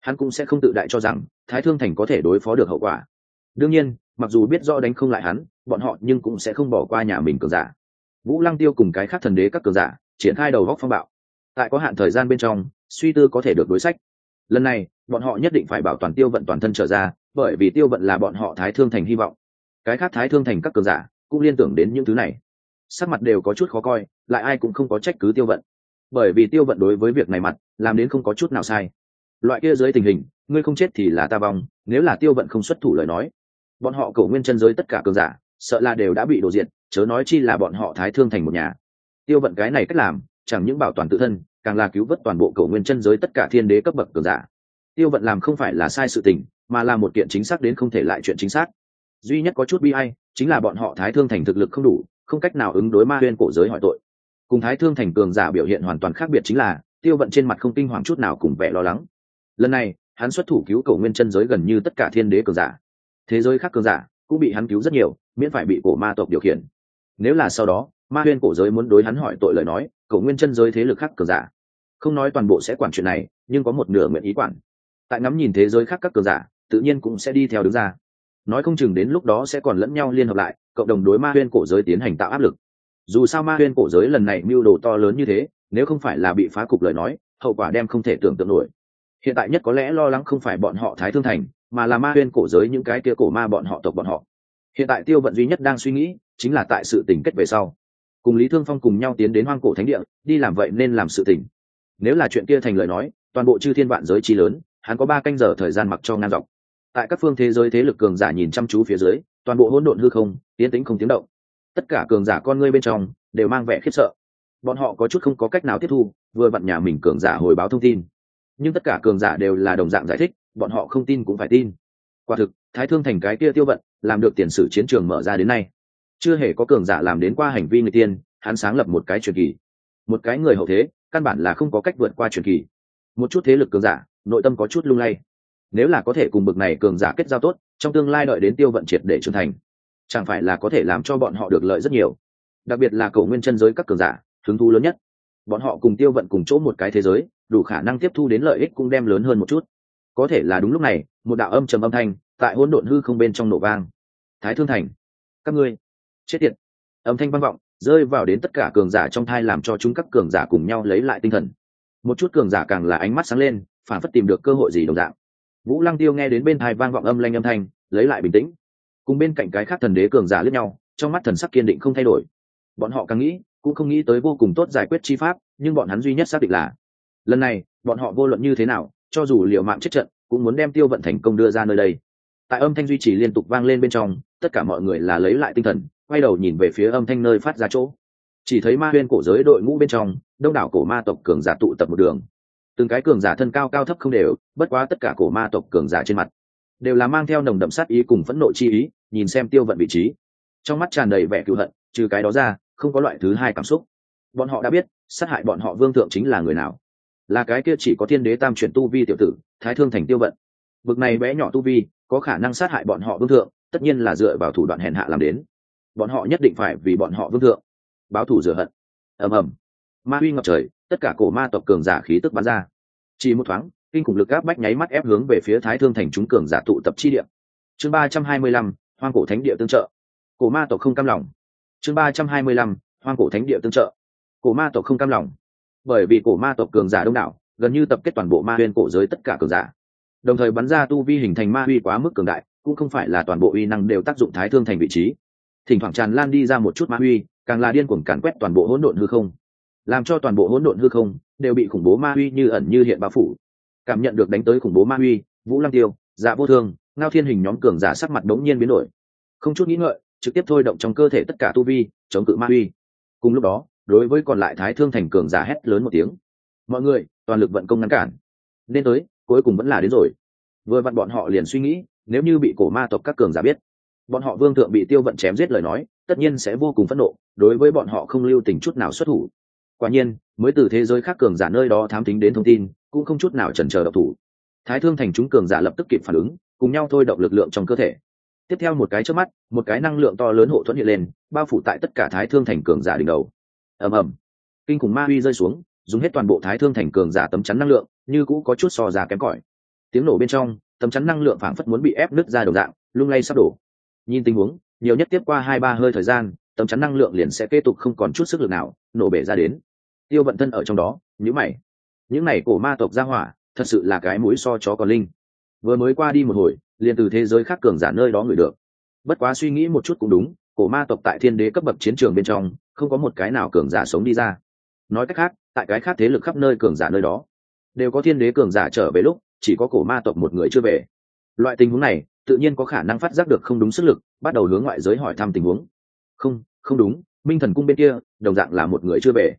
Speaker 1: Hắn cũng sẽ không tự đại cho rằng thái thương thành có thể đối phó được hậu quả. Đương nhiên, mặc dù biết rõ đánh không lại hắn, bọn họ nhưng cũng sẽ không bỏ qua nhà mình cường giả. Vũ lăng tiêu cùng cái khác thần đế các cường giả triển khai đầu góc phong bạo. Tại có hạn thời gian bên trong, suy tư có thể được đối sách. Lần này, bọn họ nhất định phải bảo toàn tiêu vận toàn thân trở ra, bởi vì tiêu vận là bọn họ thái thương thành hy vọng. Cái khác thái thương thành các cường giả cũng liên tưởng đến những thứ này sắc mặt đều có chút khó coi, lại ai cũng không có trách cứ tiêu vận. Bởi vì tiêu vận đối với việc này mặt, làm đến không có chút nào sai. Loại kia dưới tình hình, ngươi không chết thì là ta vong, nếu là tiêu vận không xuất thủ lời nói. Bọn họ cầu nguyên chân giới tất cả cường giả, sợ là đều đã bị đổ diện chớ nói chi là bọn họ thái thương thành một nhà. Tiêu vận cái này cách làm, chẳng những bảo toàn tự thân, càng là cứu vớt toàn bộ cầu nguyên chân giới tất cả thiên đế cấp bậc cường giả. Tiêu vận làm không phải là sai sự tình, mà là một kiện chính xác đến không thể lại chuyện chính xác. Duy nhất có chút bi ai, chính là bọn họ thái thương thành thực lực không đủ không cách nào ứng đối ma huyên cổ giới hỏi tội. Cùng thái thương thành cường giả biểu hiện hoàn toàn khác biệt chính là, tiêu vận trên mặt không kinh hoàng chút nào cùng vẻ lo lắng. Lần này, hắn xuất thủ cứu cầu nguyên chân giới gần như tất cả thiên đế cường giả. Thế giới khác cường giả cũng bị hắn cứu rất nhiều, miễn phải bị cổ ma tộc điều khiển. Nếu là sau đó, ma huyên cổ giới muốn đối hắn hỏi tội lời nói cầu nguyên chân giới thế lực khác cường giả. Không nói toàn bộ sẽ quản chuyện này, nhưng có một nửa nguyện ý quản. Tại ngắm nhìn thế giới khác các cường giả, tự nhiên cũng sẽ đi theo đứng ra. Nói không chừng đến lúc đó sẽ còn lẫn nhau liên hợp lại cộng đồng đối ma huyên cổ giới tiến hành tạo áp lực. Dù sao ma huyên cổ giới lần này mưu đồ to lớn như thế, nếu không phải là bị phá cục lời nói, hậu quả đem không thể tưởng tượng nổi. Hiện tại nhất có lẽ lo lắng không phải bọn họ thái thương thành, mà là ma huyên cổ giới những cái kia cổ ma bọn họ tộc bọn họ. Hiện tại tiêu vận duy nhất đang suy nghĩ, chính là tại sự tình kết về sau. Cùng lý thương phong cùng nhau tiến đến hoang cổ thánh địa, đi làm vậy nên làm sự tình. Nếu là chuyện kia thành lời nói, toàn bộ chư thiên vạn giới chi lớn, hắn có ba canh giờ thời gian mặc cho ngang dọc. Tại các phương thế giới thế lực cường giả nhìn chăm chú phía dưới toàn bộ hỗn độn hư không tiến tĩnh không tiếng động. Tất cả cường giả con ngươi bên trong đều mang vẻ khiếp sợ. Bọn họ có chút không có cách nào tiếp thu, vừa vặn nhà mình cường giả hồi báo thông tin. Nhưng tất cả cường giả đều là đồng dạng giải thích, bọn họ không tin cũng phải tin. Quả thực, thái thương thành cái kia tiêu vận, làm được tiền sử chiến trường mở ra đến nay. Chưa hề có cường giả làm đến qua hành vi người tiên, hắn sáng lập một cái truyền kỳ. Một cái người hậu thế, căn bản là không có cách vượt qua truyền kỳ. Một chút thế lực cường giả, nội tâm có chút lung lay nếu là có thể cùng bực này cường giả kết giao tốt, trong tương lai đợi đến tiêu vận triệt để trưởng thành, chẳng phải là có thể làm cho bọn họ được lợi rất nhiều. Đặc biệt là cầu nguyên chân giới các cường giả, hứng thú lớn nhất. Bọn họ cùng tiêu vận cùng chỗ một cái thế giới, đủ khả năng tiếp thu đến lợi ích cũng đem lớn hơn một chút. Có thể là đúng lúc này, một đạo âm trầm âm thanh, tại hỗn độn hư không bên trong nổ vang. Thái thương thành, các ngươi, chết tiệt. Âm thanh vang vọng, rơi vào đến tất cả cường giả trong thai làm cho chúng các cường giả cùng nhau lấy lại tinh thần. Một chút cường giả càng là ánh mắt sáng lên, phản phất tìm được cơ hội gì đồng dạng vũ lăng tiêu nghe đến bên thai vang vọng âm lanh âm thanh, lấy lại bình tĩnh. Cùng bên cạnh cái khác thần đế cường giả lướt nhau, trong mắt thần sắc kiên định không thay đổi. Bọn họ càng nghĩ, cũng không nghĩ tới vô cùng tốt giải quyết chi pháp, nhưng bọn hắn duy nhất xác định là, lần này, bọn họ vô luận như thế nào, cho dù liệu mạng chết trận, cũng muốn đem tiêu vận thành công đưa ra nơi đây. Tại âm thanh duy trì liên tục vang lên bên trong, tất cả mọi người là lấy lại tinh thần, quay đầu nhìn về phía âm thanh nơi phát ra chỗ. Chỉ thấy ma huyên cổ giới đội ngũ bên trong, đông đảo cổ ma tộc cường giả tụ tập một đường từng cái cường giả thân cao cao thấp không đều, bất quá tất cả cổ ma tộc cường giả trên mặt, đều là mang theo nồng đậm sát ý cùng phẫn nộ chi ý, nhìn xem tiêu vận vị trí. Trong mắt tràn đầy vẻ cựu hận, trừ cái đó ra, không có loại thứ hai cảm xúc. Bọn họ đã biết, sát hại bọn họ vương thượng chính là người nào. Là cái kia chỉ có thiên đế tam chuyển tu vi tiểu tử, thái thương thành tiêu vận. Bực này bé nhỏ tu vi, có khả năng sát hại bọn họ vương thượng, tất nhiên là dựa vào thủ đoạn hèn hạ làm đến. Bọn họ nhất định phải vì bọn họ vương thượng báo thủ rửa hận. Ầm ầm. Ma uy ngập trời tất cả cổ ma tộc cường giả khí tức bắn ra. Chỉ một thoáng, kinh khủng lực áp bách nháy mắt ép hướng về phía thái thương thành chúng cường giả tụ tập chi địa. Chương ba trăm hai mươi lăm, hoang cổ thánh địa tương trợ. Cổ ma tộc không cam lòng. Chương ba trăm hai mươi lăm, hoang cổ thánh địa tương trợ. Cổ ma tộc không cam lòng. Bởi vì cổ ma tộc cường giả đông đảo, gần như tập kết toàn bộ ma huyên cổ giới tất cả cường giả. Đồng thời bắn ra tu vi hình thành ma huy quá mức cường đại, cũng không phải là toàn bộ uy năng đều tác dụng thái thương thành vị trí. Thỉnh thoảng tràn lan đi ra một chút ma huy, càng là điên cuồng càn quét toàn bộ hỗn độn hư không làm cho toàn bộ hỗn độn hư không đều bị khủng bố ma huy như ẩn như hiện bao phủ. Cảm nhận được đánh tới khủng bố ma huy, vũ lăng tiêu dạ vô thương, ngao thiên hình nhóm cường giả sắc mặt đống nhiên biến đổi. Không chút nghĩ ngợi, trực tiếp thôi động trong cơ thể tất cả tu vi, chống cự ma huy. Cùng lúc đó, đối với còn lại thái thương thành cường giả hét lớn một tiếng. Mọi người, toàn lực vận công ngăn cản. Nên tới, cuối cùng vẫn là đến rồi. Vừa vặn bọn họ liền suy nghĩ, nếu như bị cổ ma tộc các cường giả biết, bọn họ vương thượng bị tiêu vận chém giết lời nói, tất nhiên sẽ vô cùng phẫn nộ, đối với bọn họ không lưu tình chút nào xuất thủ quả nhiên, mới từ thế giới khác cường giả nơi đó thám tính đến thông tin, cũng không chút nào chần chờ độc thủ. Thái thương thành chúng cường giả lập tức kịp phản ứng, cùng nhau thôi động lực lượng trong cơ thể. Tiếp theo một cái trước mắt, một cái năng lượng to lớn hộ thuẫn hiện lên, bao phủ tại tất cả thái thương thành cường giả đỉnh đầu. Ầm ầm. Kinh khủng ma uy rơi xuống, dùng hết toàn bộ thái thương thành cường giả tấm chắn năng lượng, như cũ có chút so già kém cỏi. Tiếng nổ bên trong, tấm chắn năng lượng phảng phất muốn bị ép nứt ra đầu dạng, lung lay sắp đổ. Nhìn tình huống, nhiều nhất tiếp qua hai ba hơi thời gian tấm chắn năng lượng liền sẽ kế tục không còn chút sức lực nào, nổ bể ra đến. Tiêu vận thân ở trong đó nhữ mày. Những này cổ ma tộc ra hỏa, thật sự là cái mũi so chó còn linh. Vừa mới qua đi một hồi, liền từ thế giới khác cường giả nơi đó ngửi được. Bất quá suy nghĩ một chút cũng đúng, cổ ma tộc tại thiên đế cấp bậc chiến trường bên trong, không có một cái nào cường giả sống đi ra. Nói cách khác, tại cái khác thế lực khắp nơi cường giả nơi đó, đều có thiên đế cường giả trở về lúc, chỉ có cổ ma tộc một người chưa về. Loại tình huống này, tự nhiên có khả năng phát giác được không đúng sức lực, bắt đầu hướng ngoại giới hỏi thăm tình huống không không đúng, minh thần cung bên kia, đồng dạng là một người chưa về.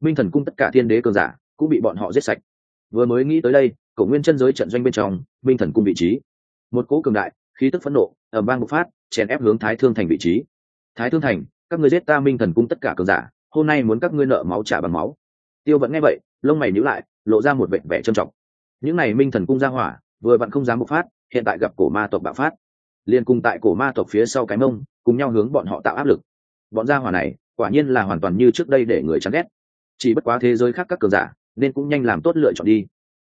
Speaker 1: Minh thần cung tất cả thiên đế cường giả cũng bị bọn họ giết sạch. Vừa mới nghĩ tới đây, cổ nguyên chân giới trận doanh bên trong, minh thần cung vị trí. Một cỗ cường đại, khí tức phẫn nộ ở bang bộc phát, chèn ép hướng thái thương thành vị trí. Thái thương thành, các người giết ta minh thần cung tất cả cường giả, hôm nay muốn các ngươi nợ máu trả bằng máu. Tiêu vẫn nghe vậy, lông mày nhíu lại, lộ ra một vẻ vẻ trầm trọng. Những này minh thần cung ra hỏa, vừa vặn không dám bộc phát, hiện tại gặp cổ ma tộc bạo phát liền cùng tại cổ ma tộc phía sau cái mông, cùng nhau hướng bọn họ tạo áp lực. Bọn gia hỏa này, quả nhiên là hoàn toàn như trước đây để người chán ghét. Chỉ bất quá thế giới khác các cường giả, nên cũng nhanh làm tốt lựa chọn đi.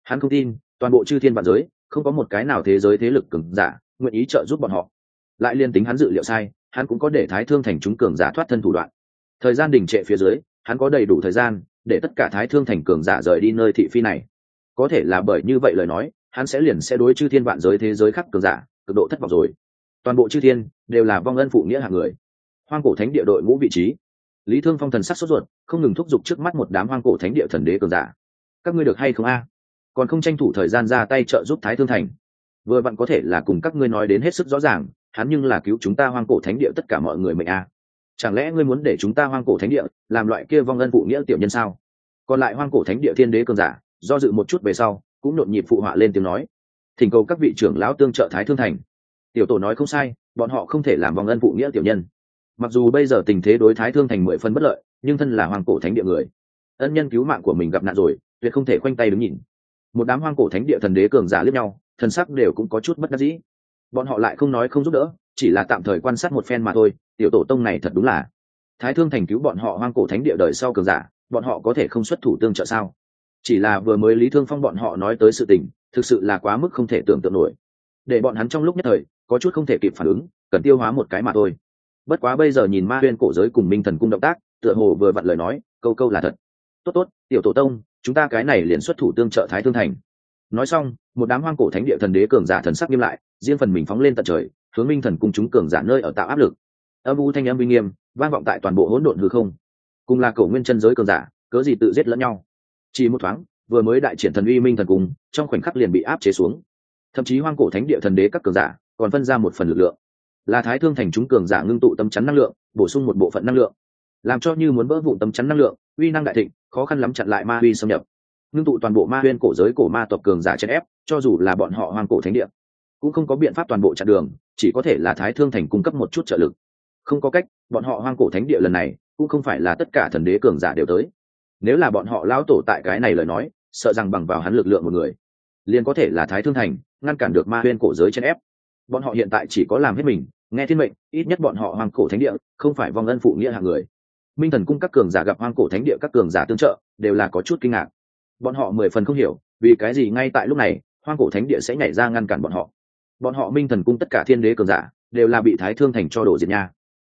Speaker 1: Hắn không tin, toàn bộ chư thiên vạn giới, không có một cái nào thế giới thế lực cường giả, nguyện ý trợ giúp bọn họ. Lại liên tính hắn dự liệu sai, hắn cũng có để thái thương thành chúng cường giả thoát thân thủ đoạn. Thời gian đình trệ phía dưới, hắn có đầy đủ thời gian, để tất cả thái thương thành cường giả rời đi nơi thị phi này. Có thể là bởi như vậy lời nói, hắn sẽ liền sẽ đối chư thiên vạn giới thế giới khác cường giả cực độ thất vọng rồi. Toàn bộ chư thiên đều là vong ân phụ nghĩa hạng người. Hoang cổ thánh địa đội ngũ vị trí. Lý thương phong thần sắc sốt ruột, không ngừng thúc giục trước mắt một đám hoang cổ thánh địa thần đế cường giả. Các ngươi được hay không a? Còn không tranh thủ thời gian ra tay trợ giúp thái thương thành. Vừa vặn có thể là cùng các ngươi nói đến hết sức rõ ràng, hắn nhưng là cứu chúng ta hoang cổ thánh địa tất cả mọi người mệnh a. Chẳng lẽ ngươi muốn để chúng ta hoang cổ thánh địa làm loại kia vong ân phụ nghĩa tiểu nhân sao? Còn lại hoang cổ thánh địa thiên đế cường giả, do dự một chút về sau, cũng nhộn nhịp phụ họa lên tiếng nói thỉnh cầu các vị trưởng lão tương trợ thái thương thành. Tiểu tổ nói không sai, bọn họ không thể làm vong ân phụ nghĩa tiểu nhân. Mặc dù bây giờ tình thế đối thái thương thành mười phân bất lợi, nhưng thân là hoàng cổ thánh địa người, ân nhân cứu mạng của mình gặp nạn rồi, tuyệt không thể khoanh tay đứng nhìn. Một đám hoang cổ thánh địa thần đế cường giả lướt nhau, thần sắc đều cũng có chút bất đắc dĩ. Bọn họ lại không nói không giúp đỡ, chỉ là tạm thời quan sát một phen mà thôi, tiểu tổ tông này thật đúng là thái thương thành cứu bọn họ hoang cổ thánh địa đời sau cường giả, bọn họ có thể không xuất thủ tương trợ sao? Chỉ là vừa mới lý thương phong bọn họ nói tới sự tình thực sự là quá mức không thể tưởng tượng nổi. Để bọn hắn trong lúc nhất thời, có chút không thể kịp phản ứng, cần tiêu hóa một cái mà thôi. Bất quá bây giờ nhìn ma huyên cổ giới cùng minh thần cung động tác, tựa hồ vừa vặn lời nói, câu câu là thật. Tốt tốt, tiểu tổ tông, chúng ta cái này liền xuất thủ tương trợ thái thương thành. Nói xong, một đám hoang cổ thánh địa thần đế cường giả thần sắc nghiêm lại, riêng phần mình phóng lên tận trời, hướng minh thần cung chúng cường giả nơi ở tạo áp lực. Âm u thanh âm uy nghiêm, vang vọng tại toàn bộ hỗn độn hư không. Cùng là cổ nguyên chân giới cường giả, cớ gì tự giết lẫn nhau? Chỉ một thoáng vừa mới đại triển thần uy minh thần cung trong khoảnh khắc liền bị áp chế xuống. Thậm chí hoang cổ thánh địa thần đế các cường giả còn phân ra một phần lực lượng. Là thái thương thành chúng cường giả ngưng tụ tâm chắn năng lượng, bổ sung một bộ phận năng lượng. Làm cho như muốn vỡ vụ tâm chắn năng lượng, uy năng đại thịnh, khó khăn lắm chặn lại ma uy xâm nhập. Ngưng tụ toàn bộ ma huyên cổ giới cổ ma tộc cường giả chèn ép, cho dù là bọn họ hoang cổ thánh địa, cũng không có biện pháp toàn bộ chặn đường, chỉ có thể là thái thương thành cung cấp một chút trợ lực. Không có cách, bọn họ hoang cổ thánh địa lần này, cũng không phải là tất cả thần đế cường giả đều tới. Nếu là bọn họ lão tổ tại cái này lời nói sợ rằng bằng vào hắn lực lượng một người, liền có thể là thái thương thành, ngăn cản được ma huyên cổ giới chen ép. Bọn họ hiện tại chỉ có làm hết mình, nghe thiên mệnh, ít nhất bọn họ hoàng cổ thánh địa, không phải vong ân phụ nghĩa hạng người. Minh thần cung các cường giả gặp hoang cổ thánh địa các cường giả tương trợ, đều là có chút kinh ngạc. Bọn họ mười phần không hiểu, vì cái gì ngay tại lúc này, hoang cổ thánh địa sẽ nhảy ra ngăn cản bọn họ. Bọn họ minh thần cung tất cả thiên đế cường giả, đều là bị thái thương thành cho đổ diệt nha.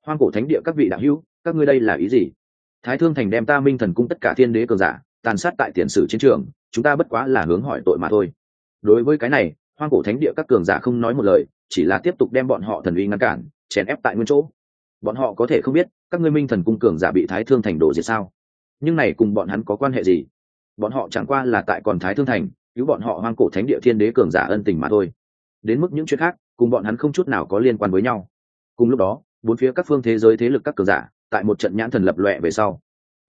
Speaker 1: Hoang cổ thánh địa các vị đạo hữu, các ngươi đây là ý gì? Thái thương thành đem ta minh thần cung tất cả thiên đế cường giả tàn sát tại tiền sử chiến trường, chúng ta bất quá là hướng hỏi tội mà thôi. Đối với cái này, hoang cổ thánh địa các cường giả không nói một lời, chỉ là tiếp tục đem bọn họ thần uy ngăn cản, chèn ép tại nguyên chỗ. Bọn họ có thể không biết, các ngươi minh thần cung cường giả bị thái thương thành đổ diệt sao? Nhưng này cùng bọn hắn có quan hệ gì? Bọn họ chẳng qua là tại còn thái thương thành, cứu bọn họ hoang cổ thánh địa thiên đế cường giả ân tình mà thôi. Đến mức những chuyện khác, cùng bọn hắn không chút nào có liên quan với nhau. Cùng lúc đó, bốn phía các phương thế giới thế lực các cường giả, tại một trận nhãn thần lập lọe về sau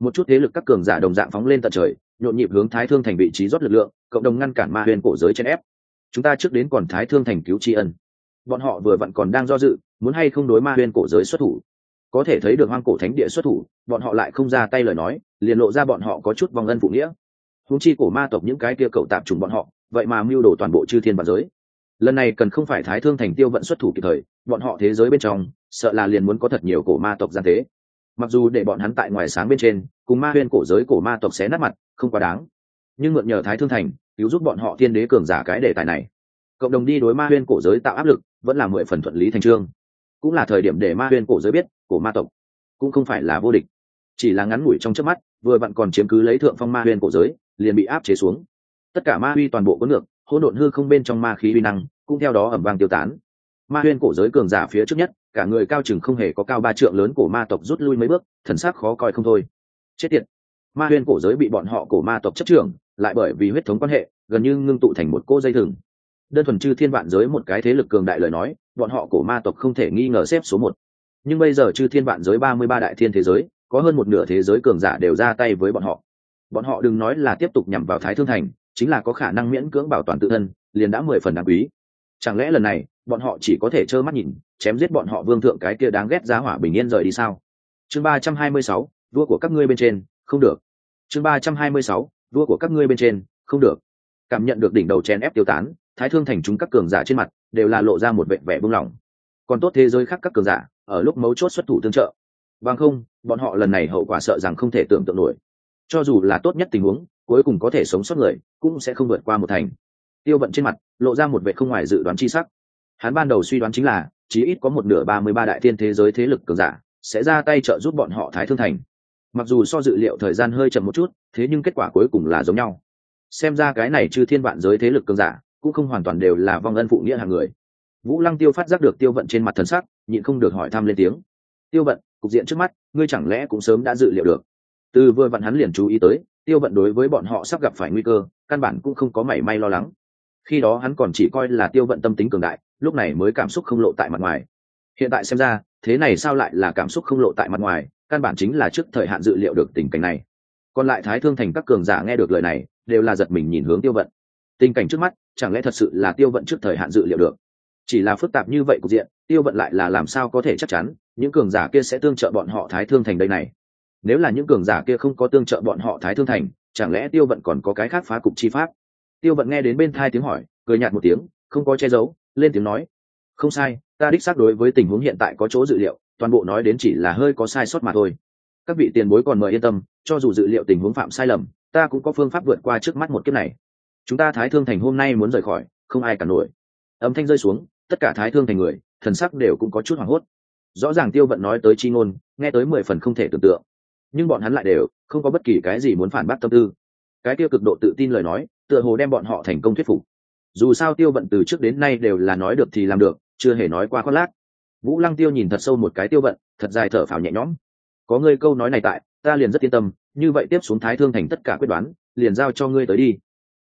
Speaker 1: một chút thế lực các cường giả đồng dạng phóng lên tận trời, nhộn nhịp hướng thái thương thành vị trí rót lực lượng, cộng đồng ngăn cản ma huyền cổ giới chen ép. Chúng ta trước đến còn thái thương thành cứu tri ân. Bọn họ vừa vặn còn đang do dự, muốn hay không đối ma huyền cổ giới xuất thủ. Có thể thấy được hoang cổ thánh địa xuất thủ, bọn họ lại không ra tay lời nói, liền lộ ra bọn họ có chút vòng ân phụ nghĩa. Húng chi cổ ma tộc những cái kia cậu tạp trùng bọn họ, vậy mà mưu đồ toàn bộ chư thiên và giới. Lần này cần không phải thái thương thành tiêu vận xuất thủ kịp thời, bọn họ thế giới bên trong, sợ là liền muốn có thật nhiều cổ ma tộc gian thế mặc dù để bọn hắn tại ngoài sáng bên trên, cùng ma huyên cổ giới cổ ma tộc xé nát mặt, không quá đáng. Nhưng mượn nhờ thái thương thành, cứu giúp bọn họ thiên đế cường giả cái đề tài này. Cộng đồng đi đối ma huyên cổ giới tạo áp lực, vẫn là mười phần thuận lý thành trương. Cũng là thời điểm để ma huyên cổ giới biết, cổ ma tộc cũng không phải là vô địch. Chỉ là ngắn ngủi trong trước mắt, vừa vặn còn chiếm cứ lấy thượng phong ma huyên cổ giới, liền bị áp chế xuống. Tất cả ma huy toàn bộ có ngược, hỗn độn hư không bên trong ma khí huy năng, cũng theo đó ẩm vang tiêu tán ma huyên cổ giới cường giả phía trước nhất, cả người cao chừng không hề có cao ba trượng lớn cổ ma tộc rút lui mấy bước, thần sắc khó coi không thôi. Chết tiệt. Ma huyên cổ giới bị bọn họ cổ ma tộc chấp trưởng, lại bởi vì huyết thống quan hệ, gần như ngưng tụ thành một cô dây thừng. Đơn thuần chư thiên vạn giới một cái thế lực cường đại lời nói, bọn họ cổ ma tộc không thể nghi ngờ xếp số một. Nhưng bây giờ chư thiên vạn giới ba mươi ba đại thiên thế giới, có hơn một nửa thế giới cường giả đều ra tay với bọn họ. Bọn họ đừng nói là tiếp tục nhằm vào thái thương thành, chính là có khả năng miễn cưỡng bảo toàn tự thân, liền đã mười phần đáng quý. Chẳng lẽ lần này bọn họ chỉ có thể trơ mắt nhìn, chém giết bọn họ vương thượng cái kia đáng ghét giá hỏa bình yên rời đi sao? Chương ba trăm hai mươi sáu, vua của các ngươi bên trên, không được. Chương ba trăm hai mươi sáu, vua của các ngươi bên trên, không được. Cảm nhận được đỉnh đầu chèn ép tiêu tán, thái thương thành chúng các cường giả trên mặt đều là lộ ra một vẻ vẻ buông lỏng còn tốt thế giới khác các cường giả, ở lúc mấu chốt xuất thủ tương trợ. Bằng không, bọn họ lần này hậu quả sợ rằng không thể tưởng tượng nổi. Cho dù là tốt nhất tình huống, cuối cùng có thể sống sót người, cũng sẽ không vượt qua một thành. Tiêu vận trên mặt, lộ ra một vệ không ngoài dự đoán chi sắc hắn ban đầu suy đoán chính là, chí ít có một nửa ba mươi ba đại tiên thế giới thế lực cường giả sẽ ra tay trợ giúp bọn họ thái thương thành. Mặc dù so dự liệu thời gian hơi chậm một chút, thế nhưng kết quả cuối cùng là giống nhau. Xem ra cái này chư thiên vạn giới thế lực cường giả cũng không hoàn toàn đều là vong ân phụ nghĩa hàng người. Vũ lăng tiêu phát giác được tiêu vận trên mặt thần sắc, nhịn không được hỏi thăm lên tiếng. Tiêu vận, cục diện trước mắt, ngươi chẳng lẽ cũng sớm đã dự liệu được? Từ vừa vặn hắn liền chú ý tới, tiêu vận đối với bọn họ sắp gặp phải nguy cơ, căn bản cũng không có mảy may lo lắng khi đó hắn còn chỉ coi là tiêu vận tâm tính cường đại, lúc này mới cảm xúc không lộ tại mặt ngoài. Hiện tại xem ra, thế này sao lại là cảm xúc không lộ tại mặt ngoài, căn bản chính là trước thời hạn dự liệu được tình cảnh này. Còn lại thái thương thành các cường giả nghe được lời này, đều là giật mình nhìn hướng tiêu vận. Tình cảnh trước mắt, chẳng lẽ thật sự là tiêu vận trước thời hạn dự liệu được? Chỉ là phức tạp như vậy cục diện, tiêu vận lại là làm sao có thể chắc chắn, những cường giả kia sẽ tương trợ bọn họ thái thương thành đây này? Nếu là những cường giả kia không có tương trợ bọn họ thái thương thành, chẳng lẽ tiêu vận còn có cái khác phá cục chi pháp? Tiêu vận nghe đến bên thai tiếng hỏi, cười nhạt một tiếng, không có che giấu, lên tiếng nói, không sai, ta đích xác đối với tình huống hiện tại có chỗ dự liệu, toàn bộ nói đến chỉ là hơi có sai sót mà thôi. Các vị tiền bối còn mời yên tâm, cho dù dự liệu tình huống phạm sai lầm, ta cũng có phương pháp vượt qua trước mắt một kiếp này. Chúng ta thái thương thành hôm nay muốn rời khỏi, không ai cả nổi. Âm thanh rơi xuống, tất cả thái thương thành người, thần sắc đều cũng có chút hoảng hốt. Rõ ràng tiêu vận nói tới chi ngôn, nghe tới mười phần không thể tưởng tượng. Nhưng bọn hắn lại đều không có bất kỳ cái gì muốn phản bác tâm tư. Cái tiêu cực độ tự tin lời nói tựa hồ đem bọn họ thành công thuyết phục. Dù sao tiêu vận từ trước đến nay đều là nói được thì làm được, chưa hề nói qua khoác lác. Vũ lăng tiêu nhìn thật sâu một cái tiêu vận, thật dài thở phào nhẹ nhõm. Có ngươi câu nói này tại, ta liền rất yên tâm, như vậy tiếp xuống thái thương thành tất cả quyết đoán, liền giao cho ngươi tới đi.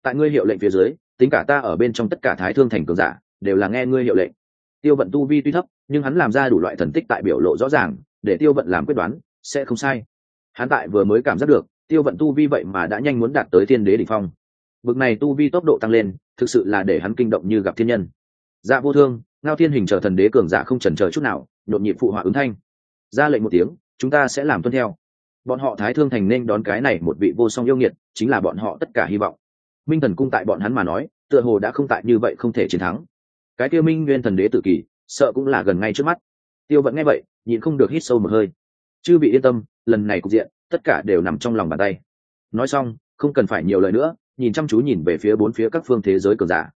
Speaker 1: Tại ngươi hiệu lệnh phía dưới, tính cả ta ở bên trong tất cả thái thương thành cường giả, đều là nghe ngươi hiệu lệnh. Tiêu vận tu vi tuy thấp, nhưng hắn làm ra đủ loại thần tích tại biểu lộ rõ ràng, để tiêu vận làm quyết đoán, sẽ không sai. Hắn tại vừa mới cảm giác được, tiêu vận tu vi vậy mà đã nhanh muốn đạt tới thiên đế đ ỉ n h phong bực này tu vi tốc độ tăng lên, thực sự là để hắn kinh động như gặp thiên nhân. Dạ vô thương, ngao thiên hình trở thần đế cường giả không trần chờ chút nào, nhộn nhịp phụ họa ứng thanh. Ra lệnh một tiếng, chúng ta sẽ làm tuân theo. Bọn họ thái thương thành nên đón cái này một vị vô song yêu nghiệt, chính là bọn họ tất cả hy vọng. Minh thần cung tại bọn hắn mà nói, tựa hồ đã không tại như vậy không thể chiến thắng. Cái tiêu minh nguyên thần đế tự kỷ, sợ cũng là gần ngay trước mắt. Tiêu vẫn nghe vậy, nhịn không được hít sâu một hơi. Chư bị yên tâm, lần này cục diện, tất cả đều nằm trong lòng bàn tay. Nói xong, không cần phải nhiều lời nữa nhìn chăm chú nhìn về phía bốn phía các phương thế giới cường giả.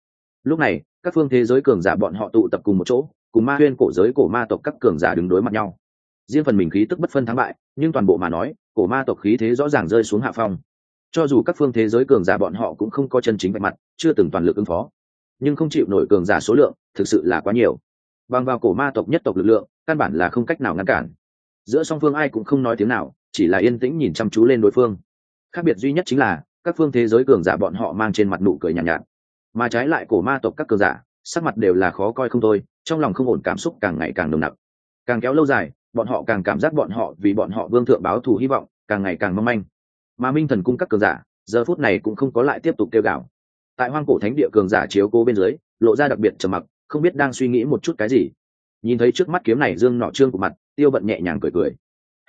Speaker 1: Lúc này, các phương thế giới cường giả bọn họ tụ tập cùng một chỗ, cùng ma huyên cổ giới cổ ma tộc các cường giả đứng đối mặt nhau. Riêng phần mình khí tức bất phân thắng bại, nhưng toàn bộ mà nói, cổ ma tộc khí thế rõ ràng rơi xuống hạ phong. Cho dù các phương thế giới cường giả bọn họ cũng không có chân chính vạch mặt, chưa từng toàn lực ứng phó. Nhưng không chịu nổi cường giả số lượng, thực sự là quá nhiều. Bằng vào cổ ma tộc nhất tộc lực lượng, căn bản là không cách nào ngăn cản. Giữa song phương ai cũng không nói tiếng nào, chỉ là yên tĩnh nhìn chăm chú lên đối phương. Khác biệt duy nhất chính là các phương thế giới cường giả bọn họ mang trên mặt nụ cười nhàn nhạt, nhạt. Mà trái lại cổ ma tộc các cường giả sắc mặt đều là khó coi không thôi trong lòng không ổn cảm xúc càng ngày càng nồng nặc. Càng kéo lâu dài bọn họ càng cảm giác bọn họ vì bọn họ vương thượng báo thù hy vọng càng ngày càng mong manh. Mà minh thần cung các cường giả giờ phút này cũng không có lại tiếp tục kêu gào. Tại hoang cổ thánh địa cường giả chiếu cố bên dưới lộ ra đặc biệt trầm mặc không biết đang suy nghĩ một chút cái gì. Nhìn thấy trước mắt kiếm này dương nọ trương của mặt tiêu bận nhẹ nhàng cười cười.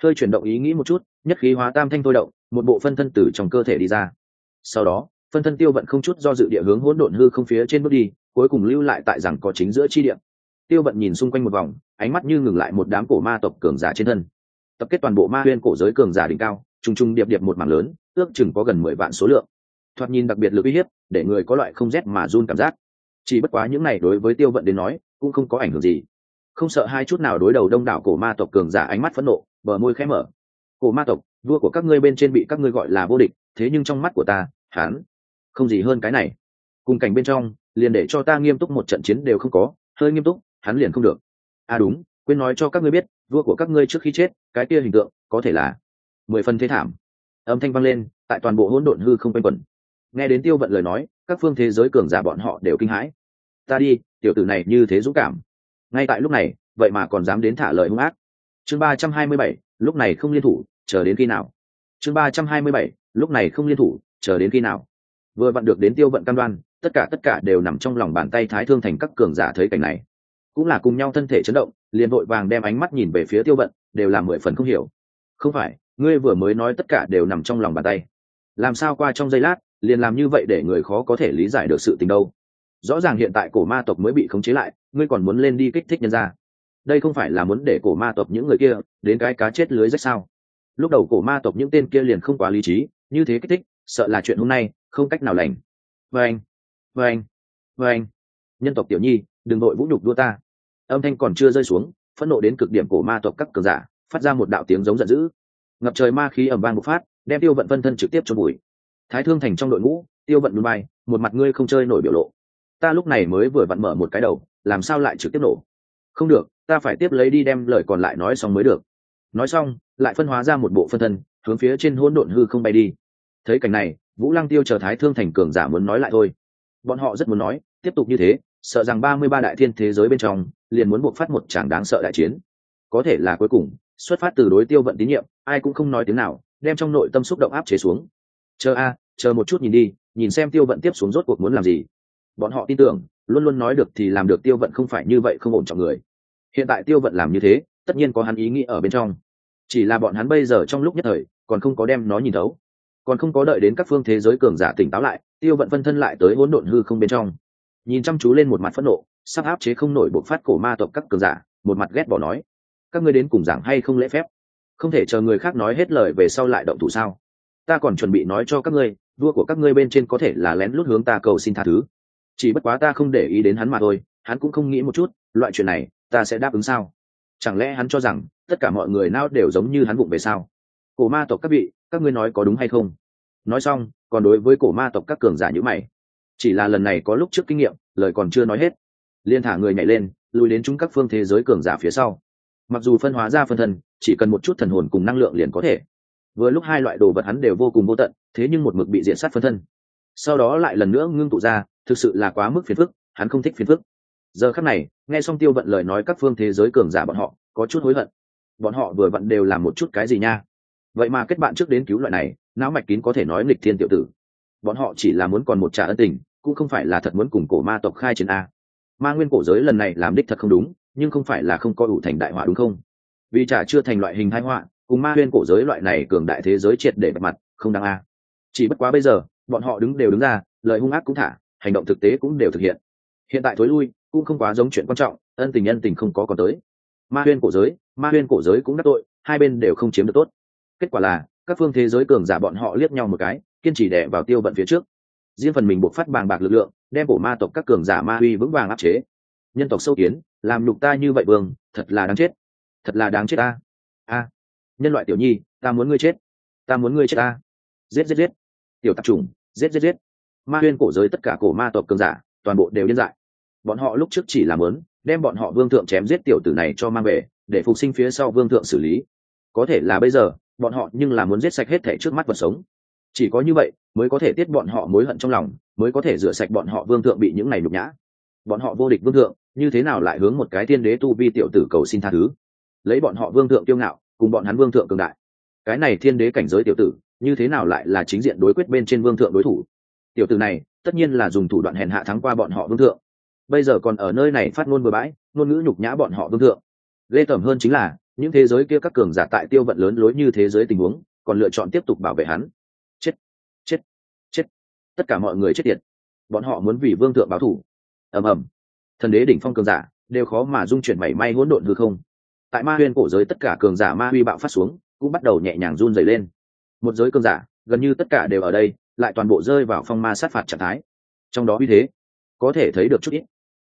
Speaker 1: Hơi chuyển động ý nghĩ một chút nhất khí hóa tam thanh thôi động một bộ phân thân tử trong cơ thể đi ra sau đó, phân thân tiêu vận không chút do dự địa hướng hỗn độn hư không phía trên bước đi, cuối cùng lưu lại tại rằng có chính giữa chi địa. Tiêu vận nhìn xung quanh một vòng, ánh mắt như ngừng lại một đám cổ ma tộc cường giả trên thân. Tập kết toàn bộ ma huyên cổ giới cường giả đỉnh cao, trùng trùng điệp điệp một mảng lớn, ước chừng có gần mười vạn số lượng. Thoạt nhìn đặc biệt lực uy hiếp, để người có loại không rét mà run cảm giác. Chỉ bất quá những này đối với tiêu vận đến nói, cũng không có ảnh hưởng gì. Không sợ hai chút nào đối đầu đông đảo cổ ma tộc cường giả ánh mắt phẫn nộ, bờ môi khẽ mở. Cổ ma tộc, vua của các ngươi bên trên bị các ngươi gọi là vô địch, thế nhưng trong mắt của ta hắn không gì hơn cái này. Cùng cảnh bên trong, liền để cho ta nghiêm túc một trận chiến đều không có, hơi nghiêm túc, hắn liền không được. À đúng, quên nói cho các ngươi biết, vua của các ngươi trước khi chết, cái kia hình tượng, có thể là mười phần thế thảm. Âm thanh vang lên, tại toàn bộ hỗn độn hư không quanh quẩn. Nghe đến tiêu vận lời nói, các phương thế giới cường giả bọn họ đều kinh hãi. Ta đi, tiểu tử này như thế dũng cảm. Ngay tại lúc này, vậy mà còn dám đến thả lời hung ác. Chương ba trăm hai mươi bảy, lúc này không liên thủ, chờ đến khi nào? Chương ba trăm hai mươi bảy, lúc này không liên thủ chờ đến khi nào? Vừa vặn được đến tiêu vận cam đoan, tất cả tất cả đều nằm trong lòng bàn tay thái thương thành các cường giả thấy cảnh này. Cũng là cùng nhau thân thể chấn động, liền vội vàng đem ánh mắt nhìn về phía tiêu vận, đều làm mười phần không hiểu. Không phải, ngươi vừa mới nói tất cả đều nằm trong lòng bàn tay. Làm sao qua trong giây lát, liền làm như vậy để người khó có thể lý giải được sự tình đâu? Rõ ràng hiện tại cổ ma tộc mới bị khống chế lại, ngươi còn muốn lên đi kích thích nhân ra đây không phải là muốn để cổ ma tộc những người kia đến cái cá chết lưới rách sao? Lúc đầu cổ ma tộc những tên kia liền không quá lý trí, như thế kích thích sợ là chuyện hôm nay không cách nào lành. Vê anh vê anh vê anh. Nhân tộc tiểu nhi, đừng đội vũ nhục đua ta. Âm thanh còn chưa rơi xuống, phẫn nộ đến cực điểm cổ ma tộc các cường giả, phát ra một đạo tiếng giống giận dữ. Ngập trời ma khí ẩm vang bộc phát, đem tiêu vận vân thân trực tiếp cho bụi thái thương thành trong đội ngũ, tiêu vận núi bay, một mặt ngươi không chơi nổi biểu lộ. Ta lúc này mới vừa vặn mở một cái đầu, làm sao lại trực tiếp nổ? Không được, ta phải tiếp lấy đi đem lời còn lại nói xong mới được. Nói xong, lại phân hóa ra một bộ phân thân, hướng phía trên hỗn độn hư không bay đi thấy cảnh này, vũ lăng tiêu chờ thái thương thành cường giả muốn nói lại thôi. Bọn họ rất muốn nói, tiếp tục như thế, sợ rằng ba mươi ba đại thiên thế giới bên trong, liền muốn buộc phát một chàng đáng sợ đại chiến. Có thể là cuối cùng, xuất phát từ đối tiêu vận tín nhiệm, ai cũng không nói tiếng nào, đem trong nội tâm xúc động áp chế xuống. Chờ a, chờ một chút nhìn đi, nhìn xem tiêu vận tiếp xuống rốt cuộc muốn làm gì. Bọn họ tin tưởng, luôn luôn nói được thì làm được tiêu vận không phải như vậy không ổn trọng người. Hiện tại tiêu vận làm như thế, tất nhiên có hắn ý nghĩ ở bên trong. Chỉ là bọn hắn bây giờ trong lúc nhất thời, còn không có đem nó nhìn thấu còn không có đợi đến các phương thế giới cường giả tỉnh táo lại, tiêu vận phân thân lại tới hỗn độn hư không bên trong. Nhìn chăm chú lên một mặt phẫn nộ, sắp áp chế không nổi buộc phát cổ ma tộc các cường giả, một mặt ghét bỏ nói, các ngươi đến cùng giảng hay không lễ phép? Không thể chờ người khác nói hết lời về sau lại động thủ sao? Ta còn chuẩn bị nói cho các ngươi đua của các ngươi bên trên có thể là lén lút hướng ta cầu xin tha thứ. Chỉ bất quá ta không để ý đến hắn mà thôi, hắn cũng không nghĩ một chút, loại chuyện này, ta sẽ đáp ứng sao? Chẳng lẽ hắn cho rằng, tất cả mọi người nào đều giống như hắn vụng về sao? Cổ ma tộc các vị, các ngươi nói có đúng hay không? Nói xong, còn đối với cổ ma tộc các cường giả như mày. Chỉ là lần này có lúc trước kinh nghiệm, lời còn chưa nói hết. Liên thả người nhảy lên, lùi đến chúng các phương thế giới cường giả phía sau. Mặc dù phân hóa ra phân thân, chỉ cần một chút thần hồn cùng năng lượng liền có thể. Vừa lúc hai loại đồ vật hắn đều vô cùng vô tận, thế nhưng một mực bị diện sát phân thân. Sau đó lại lần nữa ngưng tụ ra, thực sự là quá mức phiền phức, hắn không thích phiền phức. Giờ khắc này, nghe xong tiêu vận lời nói các phương thế giới cường giả bọn họ, có chút hối hận. Bọn họ vừa vặn đều làm một chút cái gì nha? Vậy mà kết bạn trước đến cứu loại này, não mạch kín có thể nói nghịch thiên tiểu tử. Bọn họ chỉ là muốn còn một trả ân tình, cũng không phải là thật muốn cùng cổ ma tộc khai chiến a. Ma nguyên cổ giới lần này làm đích thật không đúng, nhưng không phải là không có đủ thành đại họa đúng không? Vì trả chưa thành loại hình thái họa, cùng ma nguyên cổ giới loại này cường đại thế giới triệt để bật mặt, không đáng a. Chỉ bất quá bây giờ, bọn họ đứng đều đứng ra, lời hung ác cũng thả, hành động thực tế cũng đều thực hiện. Hiện tại thối lui, cũng không quá giống chuyện quan trọng, ân tình nhân tình không có còn tới. Ma huyên cổ giới, ma huyên cổ giới cũng đắc tội, hai bên đều không chiếm được tốt kết quả là, các phương thế giới cường giả bọn họ liếc nhau một cái, kiên trì đẻ vào tiêu vận phía trước. Riêng phần mình buộc phát bàng bạc lực lượng, đem bổ ma tộc các cường giả ma uy vững vàng áp chế. Nhân tộc sâu kiến, làm nhục ta như vậy vương, thật là đáng chết. Thật là đáng chết ta. A. Nhân loại tiểu nhi, ta muốn ngươi chết. Ta muốn ngươi chết ta. Giết giết giết. Tiểu tạp trùng giết giết giết. Ma huyên cổ giới tất cả cổ ma tộc cường giả, toàn bộ đều điên dại. Bọn họ lúc trước chỉ làm lớn đem bọn họ vương thượng chém giết tiểu tử này cho mang về, để phục sinh phía sau vương thượng xử lý. Có thể là bây giờ bọn họ nhưng là muốn giết sạch hết thể trước mắt vật sống. Chỉ có như vậy mới có thể tiết bọn họ mối hận trong lòng, mới có thể rửa sạch bọn họ vương thượng bị những này nhục nhã. Bọn họ vô địch vương thượng, như thế nào lại hướng một cái tiên đế tu vi tiểu tử cầu xin tha thứ? Lấy bọn họ vương thượng kiêu ngạo, cùng bọn hắn vương thượng cường đại. Cái này thiên đế cảnh giới tiểu tử, như thế nào lại là chính diện đối quyết bên trên vương thượng đối thủ? Tiểu tử này, tất nhiên là dùng thủ đoạn hèn hạ thắng qua bọn họ vương thượng. Bây giờ còn ở nơi này phát ngôn bừa bãi, ngôn ngữ nhục nhã bọn họ vương thượng. Ghê tởm hơn chính là những thế giới kia các cường giả tại tiêu vận lớn lối như thế giới tình huống còn lựa chọn tiếp tục bảo vệ hắn. Chết chết chết. Tất cả mọi người chết tiệt. Bọn họ muốn vì vương thượng báo thủ. Ầm ầm. Thần đế đỉnh phong cường giả đều khó mà dung chuyển mảy may hỗn độn hư không. Tại ma huyên cổ giới tất cả cường giả ma huy bạo phát xuống cũng bắt đầu nhẹ nhàng run dày lên. Một giới cường giả gần như tất cả đều ở đây lại toàn bộ rơi vào phong ma sát phạt trạng thái. Trong đó uy thế có thể thấy được chút ít.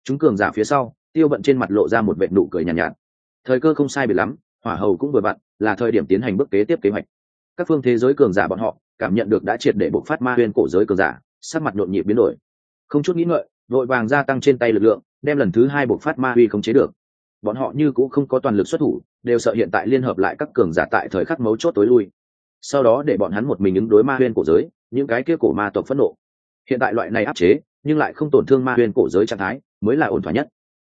Speaker 1: Chúng cường giả phía sau tiêu bận trên mặt lộ ra một vệ nụ cười nhàn nhạt, nhạt thời cơ không sai biệt lắm, hỏa hầu cũng vừa vặn, là thời điểm tiến hành bước kế tiếp kế hoạch. Các phương thế giới cường giả bọn họ, cảm nhận được đã triệt để bộc phát ma huyên cổ giới cường giả, sắc mặt nhộn nhịp biến đổi. Không chút nghĩ ngợi, vội vàng gia tăng trên tay lực lượng, đem lần thứ hai bộc phát ma huy không chế được. Bọn họ như cũng không có toàn lực xuất thủ, đều sợ hiện tại liên hợp lại các cường giả tại thời khắc mấu chốt tối lui. Sau đó để bọn hắn một mình ứng đối ma huyên cổ giới, những cái kia cổ ma tộc phẫn nộ. Hiện tại loại này áp chế, nhưng lại không tổn thương ma huyên cổ giới trạng thái, mới là ổn thỏa nhất.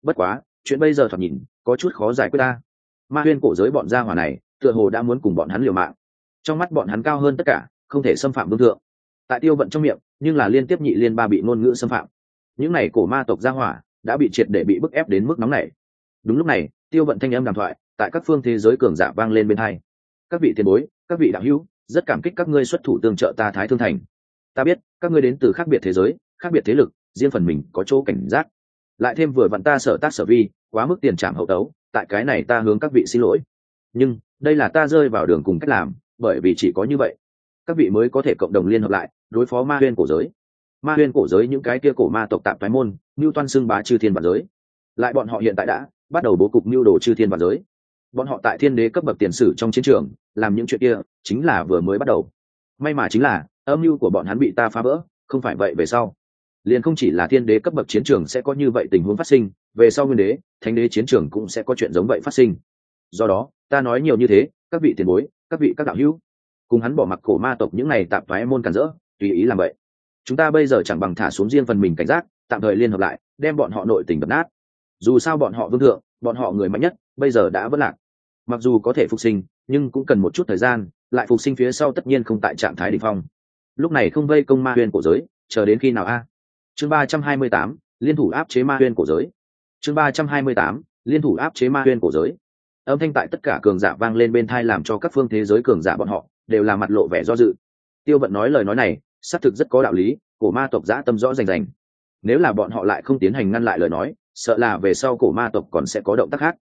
Speaker 1: Bất quá, chuyện bây giờ thoạt nhìn có chút khó giải quyết ta. Ma huyên cổ giới bọn gia hỏa này, tựa hồ đã muốn cùng bọn hắn liều mạng. Trong mắt bọn hắn cao hơn tất cả, không thể xâm phạm vương thượng. Tại tiêu vận trong miệng, nhưng là liên tiếp nhị liên ba bị ngôn ngữ xâm phạm. Những n à y cổ ma tộc gia hỏa, đã bị triệt để bị bức ép đến mức nóng này đúng lúc này, tiêu vận thanh âm đàm thoại, tại các phương thế giới cường giả vang lên bên hai. Các vị tiền bối, các vị đạo hữu, rất cảm kích các ngươi xuất thủ tương trợ ta thái thương thành. Ta biết, các ngươi đến từ khác biệt thế giới, khác biệt thế lực, riêng phần mình có chỗ cảnh giác. Lại thêm vừa vặn ta sở tác sở vi quá mức tiền trảm hậu tấu, tại cái này ta hướng các vị xin lỗi. Nhưng, đây là ta rơi vào đường cùng cách làm, bởi vì chỉ có như vậy. Các vị mới có thể cộng đồng liên hợp lại, đối phó ma huyên cổ giới. Ma huyên cổ giới những cái kia cổ ma tộc tạm thoái môn mưu toan xưng bá chư thiên bản giới. Lại bọn họ hiện tại đã, bắt đầu bố cục mưu đồ chư thiên bản giới. Bọn họ tại thiên đế cấp bậc tiền sử trong chiến trường, làm những chuyện kia, chính là vừa mới bắt đầu. May mà chính là, âm mưu của bọn hắn bị ta phá vỡ, không phải vậy về sau liền không chỉ là thiên đế cấp bậc chiến trường sẽ có như vậy tình huống phát sinh, về sau nguyên đế, thánh đế chiến trường cũng sẽ có chuyện giống vậy phát sinh. Do đó, ta nói nhiều như thế, các vị tiền bối, các vị các đạo hữu, cùng hắn bỏ mặc cổ ma tộc những này tạm thoái môn cản rỡ, tùy ý làm vậy. Chúng ta bây giờ chẳng bằng thả xuống riêng phần mình cảnh giác, tạm thời liên hợp lại, đem bọn họ nội tình đập nát. Dù sao bọn họ vương thượng, bọn họ người mạnh nhất, bây giờ đã vất lạc. Mặc dù có thể phục sinh, nhưng cũng cần một chút thời gian, lại phục sinh phía sau tất nhiên không tại trạng thái đ ỉ n h phong. Lúc này không vây công ma huyền cổ giới, chờ đến khi nào a? Chương ba trăm hai mươi tám, liên thủ áp chế ma huyên cổ giới. Chương ba trăm hai mươi tám, liên thủ áp chế ma huyên cổ giới. Âm thanh tại tất cả cường giả vang lên bên thai làm cho các phương thế giới cường giả bọn họ đều là mặt lộ vẻ do dự. Tiêu vận nói lời nói này, xác thực rất có đạo lý, cổ ma tộc giã tâm rõ rành rành. Nếu là bọn họ lại không tiến hành ngăn lại lời nói, sợ là về sau cổ ma tộc còn sẽ có động tác khác.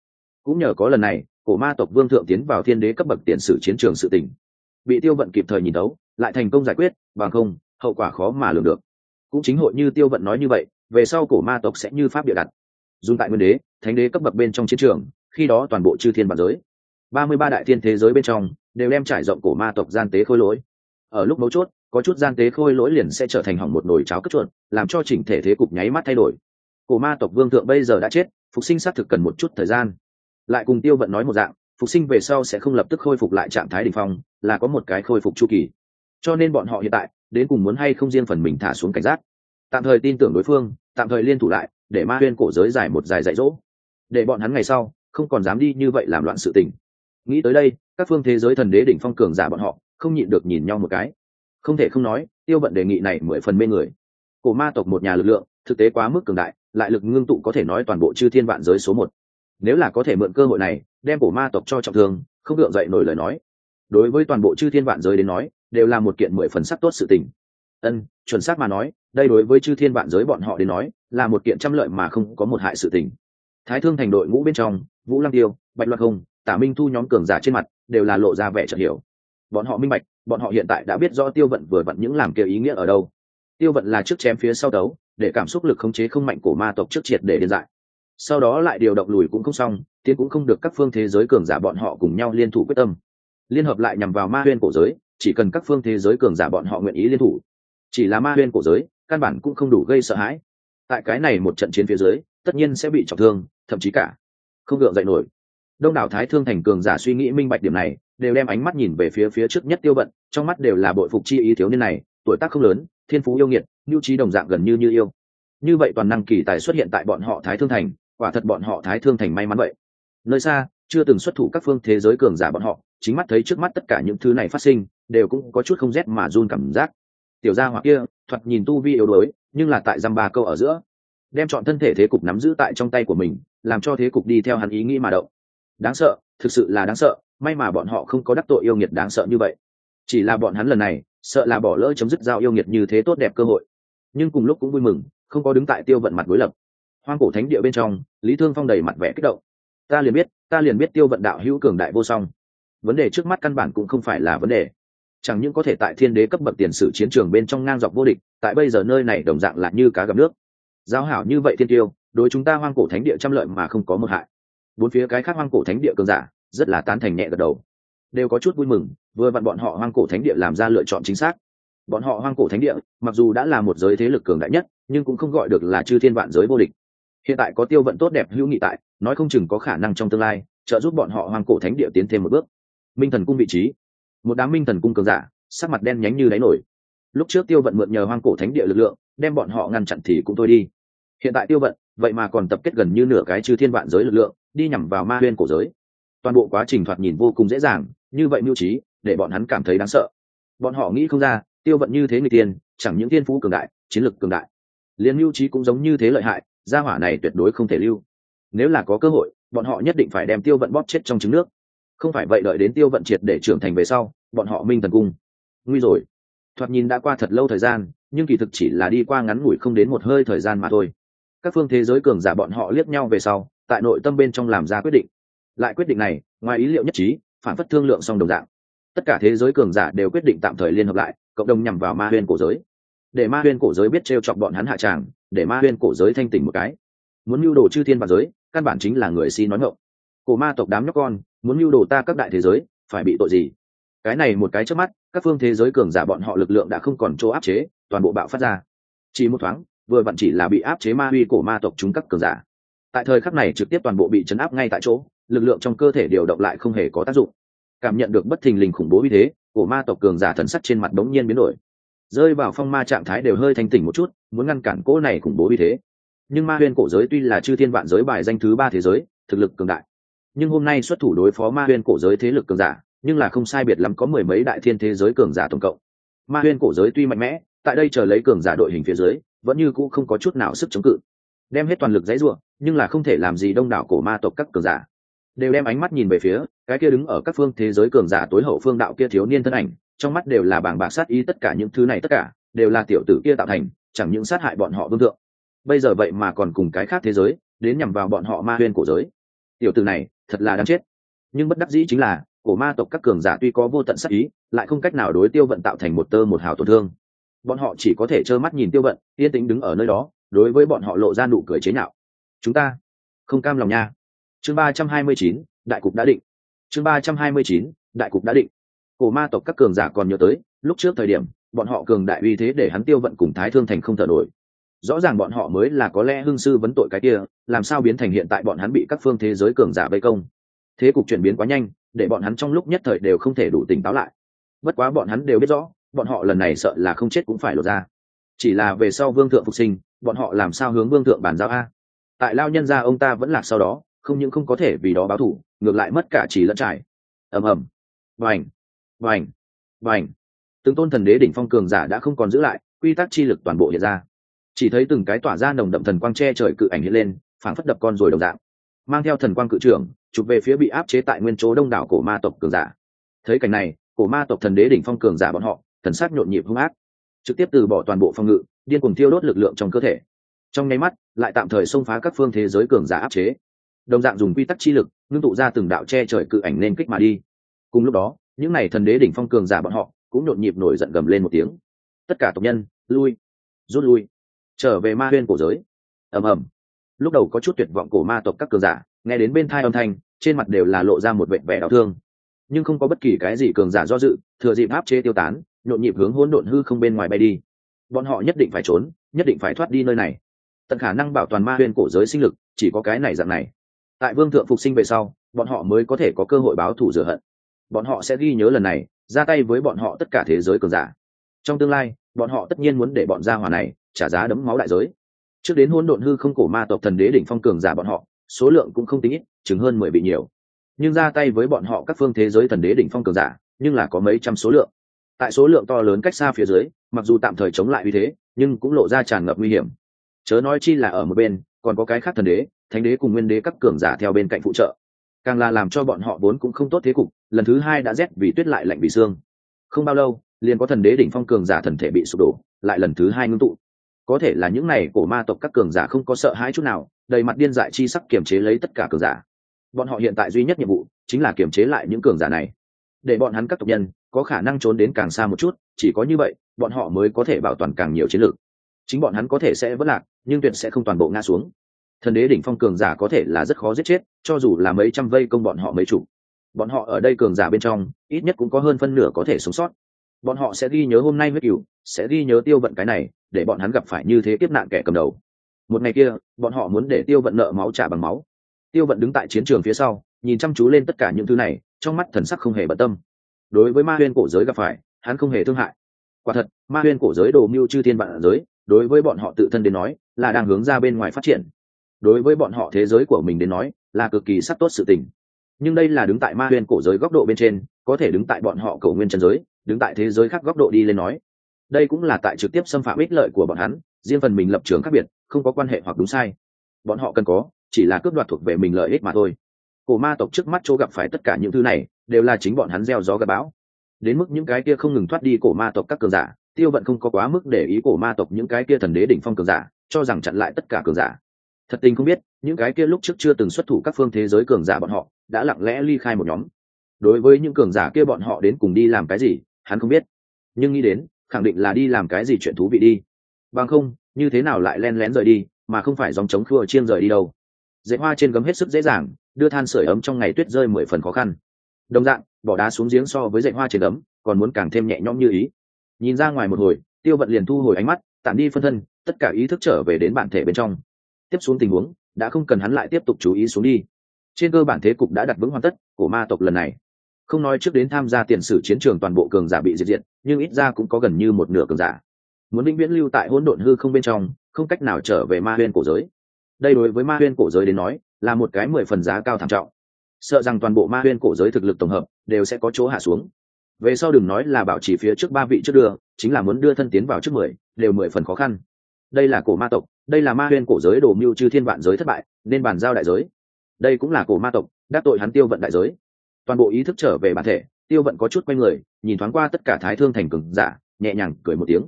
Speaker 1: Cũng nhờ có lần này, cổ ma tộc vương thượng tiến vào thiên đế cấp bậc tiền sử chiến trường sự tình. Bị tiêu vận kịp thời nhìn tấu lại thành công giải quyết, bằng không, hậu quả khó mà lường được cũng chính hội như tiêu vận nói như vậy, về sau cổ ma tộc sẽ như pháp địa đặt. Dùng tại nguyên đế, thánh đế cấp bậc bên trong chiến trường, khi đó toàn bộ chư thiên bản giới. Ba mươi ba đại thiên thế giới bên trong, đều đem trải rộng cổ ma tộc gian tế khôi lỗi. Ở lúc mấu chốt, có chút gian tế khôi lỗi liền sẽ trở thành hỏng một nồi cháo cất chuột, làm cho chỉnh thể thế cục nháy mắt thay đổi. Cổ ma tộc vương thượng bây giờ đã chết, phục sinh xác thực cần một chút thời gian. Lại cùng tiêu vận nói một dạng, phục sinh về sau sẽ không lập tức khôi phục lại trạng thái đ ỉ n h phong, là có một cái khôi phục chu kỳ. Cho nên bọn họ hiện tại đến cùng muốn hay không riêng phần mình thả xuống cảnh giác. Tạm thời tin tưởng đối phương, tạm thời liên thủ lại, để ma huyên cổ giới dài một dài dạy dỗ. Để bọn hắn ngày sau, không còn dám đi như vậy làm loạn sự tình. Nghĩ tới đây, các phương thế giới thần đế đỉnh phong cường giả bọn họ, không nhịn được nhìn nhau một cái. Không thể không nói, tiêu vận đề nghị này mười phần mê người. Cổ ma tộc một nhà lực lượng, thực tế quá mức cường đại, lại lực ngưng tụ có thể nói toàn bộ chư thiên vạn giới số một. Nếu là có thể mượn cơ hội này, đem cổ ma tộc cho trọng thương, không gượng dậy nổi lời nói. Đối với toàn bộ chư thiên vạn giới đến nói đều là một kiện mười phần sắc tốt sự tình. Ân, chuẩn xác mà nói, đây đối với chư thiên vạn giới bọn họ đến nói, là một kiện trăm lợi mà không có một hại sự tình. Thái thương thành đội ngũ bên trong, vũ lăng tiêu, bạch loạt hồng tả minh thu nhóm cường giả trên mặt, đều là lộ ra vẻ chợt hiểu. Bọn họ minh bạch, bọn họ hiện tại đã biết rõ tiêu vận vừa vặn những làm kia ý nghĩa ở đâu. Tiêu vận là trước chém phía sau đấu để cảm xúc lực khống chế không mạnh của ma tộc trước triệt để điên dại. Sau đó lại điều động lùi cũng không xong, tiến cũng không được các phương thế giới cường giả bọn họ cùng nhau liên thủ quyết tâm. Liên hợp lại nhằm vào ma huyên cổ giới chỉ cần các phương thế giới cường giả bọn họ nguyện ý liên thủ. Chỉ là ma huyên cổ giới, căn bản cũng không đủ gây sợ hãi. Tại cái này một trận chiến phía dưới, tất nhiên sẽ bị trọng thương, thậm chí cả không gượng dậy nổi. Đông đảo thái thương thành cường giả suy nghĩ minh bạch điểm này, đều đem ánh mắt nhìn về phía phía trước nhất tiêu bận trong mắt đều là bội phục chi ý thiếu niên này, tuổi tác không lớn, thiên phú yêu nghiệt, nhu trí đồng dạng gần như như yêu. Như vậy toàn năng kỳ tài xuất hiện tại bọn họ thái thương thành, quả thật bọn họ thái thương thành may mắn vậy. Nơi xa, chưa từng xuất thủ các phương thế giới cường giả bọn họ, chính mắt thấy trước mắt tất cả những thứ này phát sinh đều cũng có chút không rét mà run cảm giác. Tiểu gia hoặc kia, thoạt nhìn tu vi yếu đuối, nhưng là tại dăm ba câu ở giữa. Đem chọn thân thể thế cục nắm giữ tại trong tay của mình, làm cho thế cục đi theo hắn ý nghĩ mà động. Đáng sợ, thực sự là đáng sợ, may mà bọn họ không có đắc tội yêu nghiệt đáng sợ như vậy. Chỉ là bọn hắn lần này, sợ là bỏ lỡ chấm dứt giao yêu nghiệt như thế tốt đẹp cơ hội. Nhưng cùng lúc cũng vui mừng, không có đứng tại tiêu vận mặt đối lập. Hoang cổ thánh địa bên trong, lý thương phong đầy mặt vẻ kích động. Ta liền biết, ta liền biết tiêu vận đạo hữu cường đại vô song. Vấn đề trước mắt căn bản cũng không phải là vấn đề chẳng những có thể tại thiên đế cấp bậc tiền sử chiến trường bên trong ngang dọc vô địch, tại bây giờ nơi này đồng dạng là như cá gặp nước. Giao hảo như vậy thiên tiêu, đối chúng ta hoang cổ thánh địa trăm lợi mà không có một hại. Bốn phía cái khác hoang cổ thánh địa cường giả, rất là tán thành nhẹ gật đầu. Đều có chút vui mừng, vừa vặn bọn họ hoang cổ thánh địa làm ra lựa chọn chính xác. Bọn họ hoang cổ thánh địa, mặc dù đã là một giới thế lực cường đại nhất, nhưng cũng không gọi được là chư thiên vạn giới vô địch. Hiện tại có tiêu vận tốt đẹp hữu nghị tại, nói không chừng có khả năng trong tương lai, trợ giúp bọn họ hoang cổ thánh địa tiến thêm một bước. Minh thần cung vị trí một đám minh thần cung cường giả, sắc mặt đen nhánh như đáy nổi. Lúc trước tiêu vận mượn nhờ hoang cổ thánh địa lực lượng, đem bọn họ ngăn chặn thì cũng thôi đi. Hiện tại tiêu vận, vậy mà còn tập kết gần như nửa cái chư thiên vạn giới lực lượng, đi nhằm vào ma huyên cổ giới. Toàn bộ quá trình thoạt nhìn vô cùng dễ dàng, như vậy mưu trí, để bọn hắn cảm thấy đáng sợ. Bọn họ nghĩ không ra, tiêu vận như thế người tiên, chẳng những thiên phú cường đại, chiến lực cường đại. Liền mưu trí cũng giống như thế lợi hại, gia hỏa này tuyệt đối không thể lưu. Nếu là có cơ hội, bọn họ nhất định phải đem tiêu vận bóp chết trong trứng nước. Không phải vậy đợi đến tiêu vận triệt để trưởng thành về sau bọn họ minh thần cung. Nguy rồi. Thoạt nhìn đã qua thật lâu thời gian, nhưng kỳ thực chỉ là đi qua ngắn ngủi không đến một hơi thời gian mà thôi. Các phương thế giới cường giả bọn họ liếc nhau về sau, tại nội tâm bên trong làm ra quyết định. Lại quyết định này, ngoài ý liệu nhất trí, phản phất thương lượng song đồng dạng. Tất cả thế giới cường giả đều quyết định tạm thời liên hợp lại, cộng đồng nhằm vào ma huyên cổ giới. Để ma huyên cổ giới biết t r e o chọc bọn hắn hạ tràng, để ma huyên cổ giới thanh tỉnh một cái. Muốn mưu đồ chư thiên và giới, căn bản chính là người si nói ngộng cổ ma tộc đám nhóc con, muốn mưu đồ ta các đại thế giới, phải bị tội gì? Cái này một cái trước mắt, các phương thế giới cường giả bọn họ lực lượng đã không còn chỗ áp chế, toàn bộ bạo phát ra. Chỉ một thoáng, vừa vặn chỉ là bị áp chế ma huy cổ ma tộc chúng các cường giả. Tại thời khắc này trực tiếp toàn bộ bị chấn áp ngay tại chỗ, lực lượng trong cơ thể điều động lại không hề có tác dụng. Cảm nhận được bất thình lình khủng bố như thế, cổ ma tộc cường giả thần sắc trên mặt đống nhiên biến đổi. Rơi vào phong ma trạng thái đều hơi thanh tỉnh một chút, muốn ngăn cản cỗ này khủng bố như thế. Nhưng ma huyên cổ giới tuy là chư thiên vạn giới bài danh thứ ba thế giới, thực lực cường đại. Nhưng hôm nay xuất thủ đối phó ma huyên cổ giới thế lực cường giả nhưng là không sai biệt lắm có mười mấy đại thiên thế giới cường giả tổng cộng. Ma huyên cổ giới tuy mạnh mẽ, tại đây chờ lấy cường giả đội hình phía dưới, vẫn như cũ không có chút nào sức chống cự. Đem hết toàn lực dãy ruộng nhưng là không thể làm gì đông đảo cổ ma tộc các cường giả. Đều đem ánh mắt nhìn về phía, cái kia đứng ở các phương thế giới cường giả tối hậu phương đạo kia thiếu niên thân ảnh, trong mắt đều là bảng bạc sát ý tất cả những thứ này tất cả, đều là tiểu tử kia tạo thành, chẳng những sát hại bọn họ vương thượng. Bây giờ vậy mà còn cùng cái khác thế giới, đến nhằm vào bọn họ ma huyên cổ giới. Tiểu tử này, thật là đáng chết. Nhưng bất đắc dĩ chính là cổ ma tộc các cường giả tuy có vô tận sát ý, lại không cách nào đối tiêu vận tạo thành một tơ một hào tổn thương. Bọn họ chỉ có thể trơ mắt nhìn tiêu vận, yên tĩnh đứng ở nơi đó, đối với bọn họ lộ ra nụ cười chế nhạo. Chúng ta, không cam lòng nha. Chương ba trăm hai mươi chín, đại cục đã định. Chương ba trăm hai mươi chín, đại cục đã định. Cổ ma tộc các cường giả còn nhớ tới, lúc trước thời điểm, bọn họ cường đại uy thế để hắn tiêu vận cùng thái thương thành không thở nổi. Rõ ràng bọn họ mới là có lẽ hưng sư vấn tội cái kia, làm sao biến thành hiện tại bọn hắn bị các phương thế giới cường giả vây công. Thế cục chuyển biến quá nhanh để bọn hắn trong lúc nhất thời đều không thể đủ tỉnh táo lại. Bất quá bọn hắn đều biết rõ, bọn họ lần này sợ là không chết cũng phải lột ra. Chỉ là về sau vương thượng phục sinh, bọn họ làm sao hướng vương thượng bàn giao a? Tại lao nhân gia ông ta vẫn lạc sau đó, không những không có thể vì đó báo thủ ngược lại mất cả chỉ lẫn trải. Ầm ầm. Vành. Vành. Vành. Từng tôn thần đế đỉnh phong cường giả đã không còn giữ lại, quy tắc chi lực toàn bộ hiện ra. Chỉ thấy từng cái tỏa ra nồng đậm thần quang che trời cự ảnh hiện lên, phảng phất đập con rồi đồng dạng. Mang theo thần quang cự trưởng chụp về phía bị áp chế tại nguyên chỗ đông đảo cổ ma tộc cường giả. Thấy cảnh này, cổ ma tộc thần đế đỉnh phong cường giả bọn họ, thần sắc nhộn nhịp hung ác, trực tiếp từ bỏ toàn bộ phòng ngự, điên cuồng thiêu đốt lực lượng trong cơ thể. Trong nháy mắt, lại tạm thời xông phá các phương thế giới cường giả áp chế. Đồng dạng dùng quy tắc chi lực, ngưng tụ ra từng đạo che trời cự ảnh nên kích mà đi. Cùng lúc đó, những n à y thần đế đỉnh phong cường giả bọn họ cũng nhộn nhịp nổi giận gầm lên một tiếng. Tất cả tộc nhân, lui, rút lui, trở về ma huyên cổ giới. Ầm ầm. Lúc đầu có chút tuyệt vọng cổ ma tộc các cường giả nghe đến bên thai âm thanh, trên mặt đều là lộ ra một vẻ vẻ đau thương. Nhưng không có bất kỳ cái gì cường giả do dự, thừa dịp áp chế tiêu tán, nhộn nhịp hướng hỗn độn hư không bên ngoài bay đi. Bọn họ nhất định phải trốn, nhất định phải thoát đi nơi này. Tận khả năng bảo toàn ma huyên cổ giới sinh lực, chỉ có cái này dạng này. Tại vương thượng phục sinh về sau, bọn họ mới có thể có cơ hội báo thù rửa hận. Bọn họ sẽ ghi nhớ lần này, ra tay với bọn họ tất cả thế giới cường giả. Trong tương lai, bọn họ tất nhiên muốn để bọn gia hỏa này trả giá đấm máu đại giới. Trước đến hỗn độn hư không cổ ma tộc thần đế đỉnh phong cường giả bọn họ số lượng cũng không tính ít chứng hơn mười bị nhiều. Nhưng ra tay với bọn họ các phương thế giới thần đế đỉnh phong cường giả, nhưng là có mấy trăm số lượng. Tại số lượng to lớn cách xa phía dưới, mặc dù tạm thời chống lại uy thế, nhưng cũng lộ ra tràn ngập nguy hiểm. Chớ nói chi là ở một bên, còn có cái khác thần đế, thánh đế cùng nguyên đế các cường giả theo bên cạnh phụ trợ. Càng là làm cho bọn họ vốn cũng không tốt thế cục, lần thứ hai đã rét vì tuyết lại lạnh vì xương. Không bao lâu, liền có thần đế đỉnh phong cường giả thần thể bị sụp đổ, lại lần thứ hai ngưng tụ có thể là những này cổ ma tộc các cường giả không có sợ hãi chút nào, đầy mặt điên dại chi sắc kiềm chế lấy tất cả cường giả. Bọn họ hiện tại duy nhất nhiệm vụ chính là kiềm chế lại những cường giả này. Để bọn hắn các tộc nhân có khả năng trốn đến càng xa một chút, chỉ có như vậy, bọn họ mới có thể bảo toàn càng nhiều chiến lược. Chính bọn hắn có thể sẽ vất lạc, nhưng tuyệt sẽ không toàn bộ ngã xuống. Thần đế đỉnh phong cường giả có thể là rất khó giết chết, cho dù là mấy trăm vây công bọn họ mấy chủ bọn họ ở đây cường giả bên trong, ít nhất cũng có hơn phân nửa có thể sống sót bọn họ sẽ ghi nhớ hôm nay huyết cửu, sẽ ghi nhớ tiêu vận cái này, để bọn hắn gặp phải như thế kiếp nạn kẻ cầm đầu. Một ngày kia, bọn họ muốn để tiêu vận nợ máu trả bằng máu. Tiêu vận đứng tại chiến trường phía sau, nhìn chăm chú lên tất cả những thứ này, trong mắt thần sắc không hề bận tâm. Đối với ma huyên cổ giới gặp phải, hắn không hề thương hại. Quả thật, ma huyên cổ giới đồ mưu chư thiên vạn giới, đối với bọn họ tự thân đến nói, là đang hướng ra bên ngoài phát triển. Đối với bọn họ thế giới của mình đến nói, là cực kỳ sắc tốt sự tình nhưng đây là đứng tại ma huyền cổ giới góc độ bên trên, có thể đứng tại bọn họ cầu nguyên trần giới, đứng tại thế giới khác góc độ đi lên nói. Đây cũng là tại trực tiếp xâm phạm ích lợi của bọn hắn, riêng phần mình lập trường khác biệt, không có quan hệ hoặc đúng sai. Bọn họ cần có, chỉ là cướp đoạt thuộc về mình lợi ích mà thôi. Cổ ma tộc trước mắt chỗ gặp phải tất cả những thứ này, đều là chính bọn hắn gieo gió gặp bão. Đến mức những cái kia không ngừng thoát đi cổ ma tộc các cường giả, tiêu vận không có quá mức để ý cổ ma tộc những cái kia thần đế đỉnh phong cường giả, cho rằng chặn lại tất cả cường giả. Thật tình không biết, những cái kia lúc trước chưa từng xuất thủ các phương thế giới cường giả bọn họ đã lặng lẽ ly khai một nhóm. Đối với những cường giả kia bọn họ đến cùng đi làm cái gì, hắn không biết. Nhưng nghĩ đến, khẳng định là đi làm cái gì chuyện thú vị đi. Bằng không, như thế nào lại len lén rời đi, mà không phải dòng chống khua chiêng rời đi đâu. Dễ hoa trên gấm hết sức dễ dàng, đưa than sửa ấm trong ngày tuyết rơi mười phần khó khăn. Đồng dạng, bỏ đá xuống giếng so với dạy hoa trên gấm, còn muốn càng thêm nhẹ nhõm như ý. Nhìn ra ngoài một hồi, tiêu vận liền thu hồi ánh mắt tạm đi phân thân, tất cả ý thức trở về đến bản thể bên trong. Tiếp xuống tình huống, đã không cần hắn lại tiếp tục chú ý xuống đi trên cơ bản thế cục đã đặt vững hoàn tất của ma tộc lần này. Không nói trước đến tham gia tiền sử chiến trường toàn bộ cường giả bị diệt diệt, nhưng ít ra cũng có gần như một nửa cường giả. Muốn vĩnh viễn lưu tại hỗn độn hư không bên trong, không cách nào trở về ma huyên cổ giới. Đây đối với ma huyên cổ giới đến nói, là một cái mười phần giá cao thảm trọng. Sợ rằng toàn bộ ma huyên cổ giới thực lực tổng hợp đều sẽ có chỗ hạ xuống. Về sau đừng nói là bảo trì phía trước ba vị trước đưa, chính là muốn đưa thân tiến vào trước mười, đều mười phần khó khăn. Đây là cổ ma tộc, đây là ma huyên cổ giới đồ mưu chư thiên vạn giới thất bại, nên bàn giao đại giới đây cũng là cổ ma tộc, đắc tội hắn tiêu vận đại giới. Toàn bộ ý thức trở về bản thể, tiêu vận có chút quay người, nhìn thoáng qua tất cả thái thương thành cường giả, nhẹ nhàng cười một tiếng.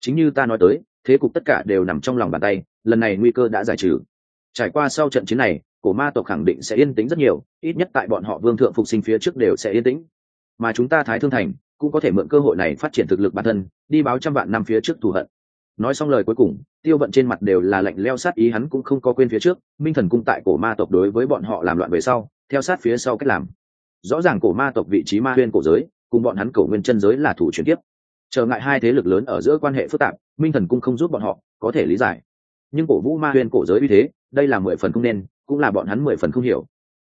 Speaker 1: Chính như ta nói tới, thế cục tất cả đều nằm trong lòng bàn tay, lần này nguy cơ đã giải trừ. Trải qua sau trận chiến này, cổ ma tộc khẳng định sẽ yên tĩnh rất nhiều, ít nhất tại bọn họ vương thượng phục sinh phía trước đều sẽ yên tĩnh. Mà chúng ta thái thương thành, cũng có thể mượn cơ hội này phát triển thực lực bản thân, đi báo trăm vạn năm phía trước thù hận nói xong lời cuối cùng, tiêu vận trên mặt đều là lạnh leo sát ý, hắn cũng không có quên phía trước, minh thần cung tại cổ ma tộc đối với bọn họ làm loạn về sau, theo sát phía sau cách làm. Rõ ràng cổ ma tộc vị trí ma huyên cổ giới, cùng bọn hắn cổ nguyên chân giới là thủ chuyển tiếp. Trở ngại hai thế lực lớn ở giữa quan hệ phức tạp, minh thần cung không giúp bọn họ, có thể lý giải. Nhưng cổ vũ ma huyên cổ giới như thế, đây là mười phần không nên, cũng là bọn hắn mười phần không hiểu.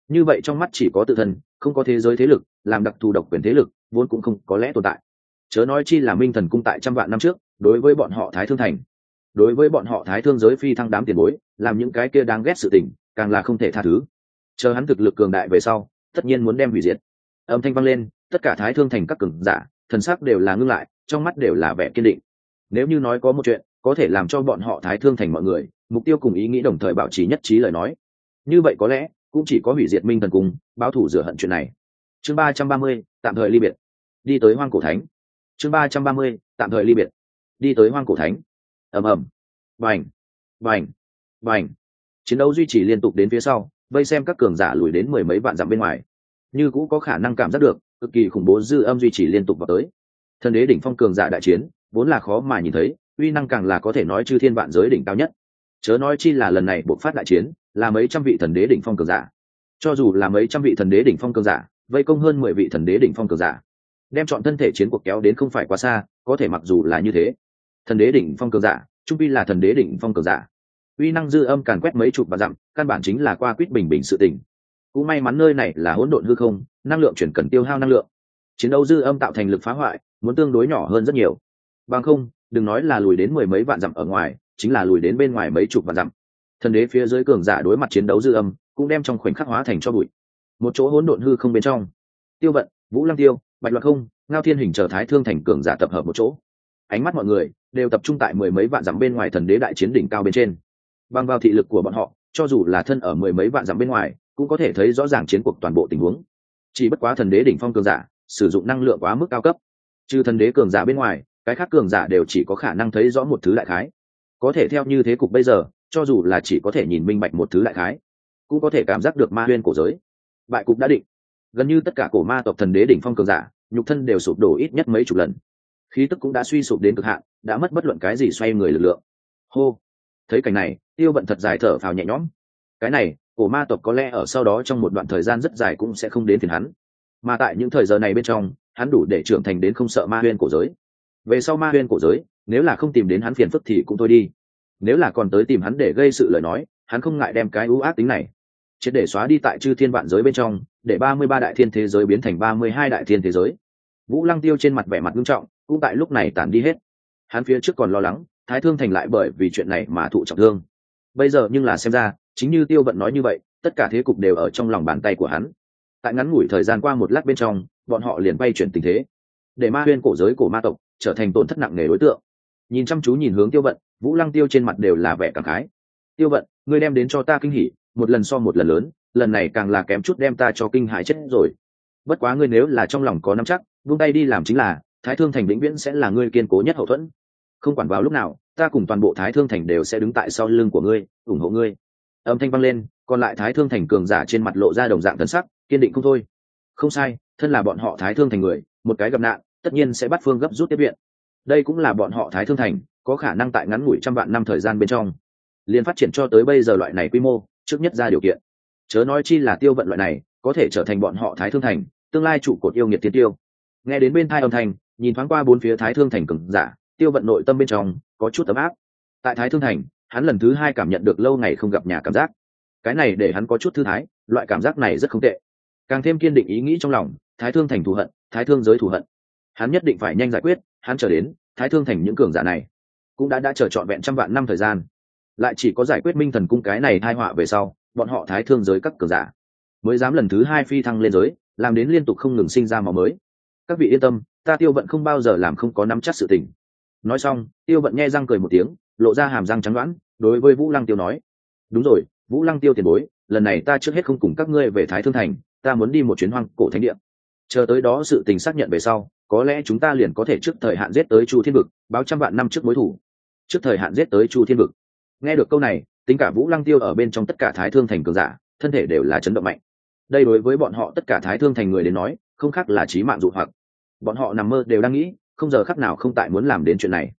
Speaker 1: Như vậy trong mắt chỉ có tự thân, không có thế giới thế lực, làm đặc thù độc quyền thế lực, vốn cũng không có lẽ tồn tại. Chớ nói chi là minh thần cung tại trăm vạn năm trước đối với bọn họ thái thương thành. Đối với bọn họ thái thương giới phi thăng đám tiền bối, làm những cái kia đáng ghét sự tình, càng là không thể tha thứ. Chờ hắn thực lực cường đại về sau, tất nhiên muốn đem hủy diệt. Âm thanh vang lên, tất cả thái thương thành các cường giả, thần sắc đều là ngưng lại, trong mắt đều là vẻ kiên định. Nếu như nói có một chuyện, có thể làm cho bọn họ thái thương thành mọi người, mục tiêu cùng ý nghĩ đồng thời bảo trì nhất trí lời nói. Như vậy có lẽ, cũng chỉ có hủy diệt minh thần cung báo thủ rửa hận chuyện này. Chương ba trăm ba mươi, tạm thời ly biệt. Đi tới hoang cổ thánh. Chương ba trăm ba mươi, tạm thời ly biệt đi tới hoang cổ thánh. Ầm ầm. Vành vành vành chiến đấu duy trì liên tục đến phía sau, vây xem các cường giả lùi đến mười mấy vạn dặm bên ngoài. Như cũng có khả năng cảm giác được, cực kỳ khủng bố dư âm duy trì liên tục vào tới. Thần đế đỉnh phong cường giả đại chiến, vốn là khó mà nhìn thấy, uy năng càng là có thể nói chư thiên vạn giới đỉnh cao nhất. Chớ nói chi là lần này buộc phát đại chiến, là mấy trăm vị thần đế đỉnh phong cường giả. Cho dù là mấy trăm vị thần đế đỉnh phong cường giả, vây công hơn mười vị thần đế đỉnh phong cường giả, đem chọn thân thể chiến cuộc kéo đến không phải quá xa, có thể mặc dù là như thế thần đế đỉnh phong cường giả, trung vi là thần đế đỉnh phong cường giả. Uy năng dư âm càn quét mấy chục và dặm, căn bản chính là qua quýt bình bình sự tình. Cũng may mắn nơi này là hỗn độn hư không, năng lượng chuyển cần tiêu hao năng lượng. Chiến đấu dư âm tạo thành lực phá hoại, muốn tương đối nhỏ hơn rất nhiều. Bằng không, đừng nói là lùi đến mười mấy vạn dặm ở ngoài, chính là lùi đến bên ngoài mấy chục vạn dặm. Thần đế phía dưới cường giả đối mặt chiến đấu dư âm, cũng đem trong khoảnh khắc hóa thành cho bụi. Một chỗ hỗn độn hư không bên trong. Tiêu vận, vũ lăng tiêu, bạch loạt không, ngao thiên hình trở thái thương thành cường giả tập hợp một chỗ ánh mắt mọi người đều tập trung tại mười mấy vạn dặm bên ngoài thần đế đại chiến đỉnh cao bên trên. Bằng vào thị lực của bọn họ, cho dù là thân ở mười mấy vạn dặm bên ngoài, cũng có thể thấy rõ ràng chiến cuộc toàn bộ tình huống. Chỉ bất quá thần đế đỉnh phong cường giả, sử dụng năng lượng quá mức cao cấp. Trừ thần đế cường giả bên ngoài, cái khác cường giả đều chỉ có khả năng thấy rõ một thứ đại khái. Có thể theo như thế cục bây giờ, cho dù là chỉ có thể nhìn minh bạch một thứ đại khái, cũng có thể cảm giác được ma huyên cổ giới. Bại cục đã định. Gần như tất cả cổ ma tộc thần đế đỉnh phong cường giả, nhục thân đều sụp đổ ít nhất mấy chục lần khí tức cũng đã suy sụp đến cực hạn, đã mất bất luận cái gì xoay người lực lượng. Hô! Thấy cảnh này, tiêu bận thật dài thở phào nhẹ nhõm. Cái này, cổ ma tộc có lẽ ở sau đó trong một đoạn thời gian rất dài cũng sẽ không đến phiền hắn. Mà tại những thời giờ này bên trong, hắn đủ để trưởng thành đến không sợ ma huyên cổ giới. Về sau ma huyên cổ giới, nếu là không tìm đến hắn phiền phức thì cũng thôi đi. Nếu là còn tới tìm hắn để gây sự lời nói, hắn không ngại đem cái ưu ác tính này, triệt để xóa đi tại chư thiên vạn giới bên trong, để ba mươi ba đại thiên thế giới biến thành ba mươi hai đại thiên thế giới vũ lăng tiêu trên mặt vẻ mặt nghiêm trọng, cũng tại lúc này tản đi hết. Hắn phía trước còn lo lắng, thái thương thành lại bởi vì chuyện này mà thụ trọng thương. Bây giờ nhưng là xem ra, chính như tiêu vận nói như vậy, tất cả thế cục đều ở trong lòng bàn tay của hắn. Tại ngắn ngủi thời gian qua một lát bên trong, bọn họ liền bay chuyển tình thế. Để ma huyên cổ giới cổ ma tộc trở thành tổn thất nặng nề đối tượng. Nhìn chăm chú nhìn hướng tiêu vận, vũ lăng tiêu trên mặt đều là vẻ cảm khái. Tiêu vận, ngươi đem đến cho ta kinh hỉ, một lần so một lần lớn, lần này càng là kém chút đem ta cho kinh hại chết rồi bất quá ngươi nếu là trong lòng có nắm chắc vung tay đi làm chính là, thái thương thành vĩnh viễn sẽ là ngươi kiên cố nhất hậu thuẫn. Không quản vào lúc nào, ta cùng toàn bộ thái thương thành đều sẽ đứng tại sau lưng của ngươi, ủng hộ ngươi. Âm thanh vang lên, còn lại thái thương thành cường giả trên mặt lộ ra đồng dạng thân sắc, kiên định không thôi. Không sai, thân là bọn họ thái thương thành người, một cái gặp nạn, tất nhiên sẽ bắt phương gấp rút tiếp viện. Đây cũng là bọn họ thái thương thành, có khả năng tại ngắn ngủi trăm vạn năm thời gian bên trong, liền phát triển cho tới bây giờ loại này quy mô, trước nhất ra điều kiện. Chớ nói chi là tiêu vận loại này có thể trở thành bọn họ thái thương thành, tương lai trụ cột yêu nghiệt Thiên tiêu. Nghe đến bên thai âm thanh, nhìn thoáng qua bốn phía thái thương thành cường giả, tiêu vận nội tâm bên trong có chút ấm áp. Tại thái thương thành, hắn lần thứ hai cảm nhận được lâu ngày không gặp nhà cảm giác. Cái này để hắn có chút thư thái, loại cảm giác này rất không tệ. Càng thêm kiên định ý nghĩ trong lòng, thái thương thành thù hận, thái thương giới thù hận. Hắn nhất định phải nhanh giải quyết, hắn trở đến, thái thương thành những cường giả này cũng đã đã chờ trọn vẹn trăm vạn năm thời gian. Lại chỉ có giải quyết minh thần cung cái này thai họa về sau, bọn họ thái thương giới các cường giả mới dám lần thứ hai phi thăng lên giới, làm đến liên tục không ngừng sinh ra màu mới. Các vị yên tâm, ta tiêu vận không bao giờ làm không có nắm chắc sự tình. Nói xong, tiêu vận nghe răng cười một tiếng, lộ ra hàm răng trắng đoãn đối với vũ lăng tiêu nói, đúng rồi, vũ lăng tiêu tiền bối, lần này ta trước hết không cùng các ngươi về thái thương thành, ta muốn đi một chuyến hoang cổ thánh địa. Chờ tới đó sự tình xác nhận về sau, có lẽ chúng ta liền có thể trước thời hạn giết tới chu thiên vực, báo trăm vạn năm trước mối thủ. Trước thời hạn giết tới chu thiên vực. Nghe được câu này, tính cả vũ lăng tiêu ở bên trong tất cả thái thương thành cường giả, thân thể đều là chấn động mạnh đây đối với bọn họ tất cả thái thương thành người đến nói, không khác là trí mạng dụ hoặc. Bọn họ nằm mơ đều đang nghĩ, không giờ khắc nào không tại muốn làm đến chuyện này.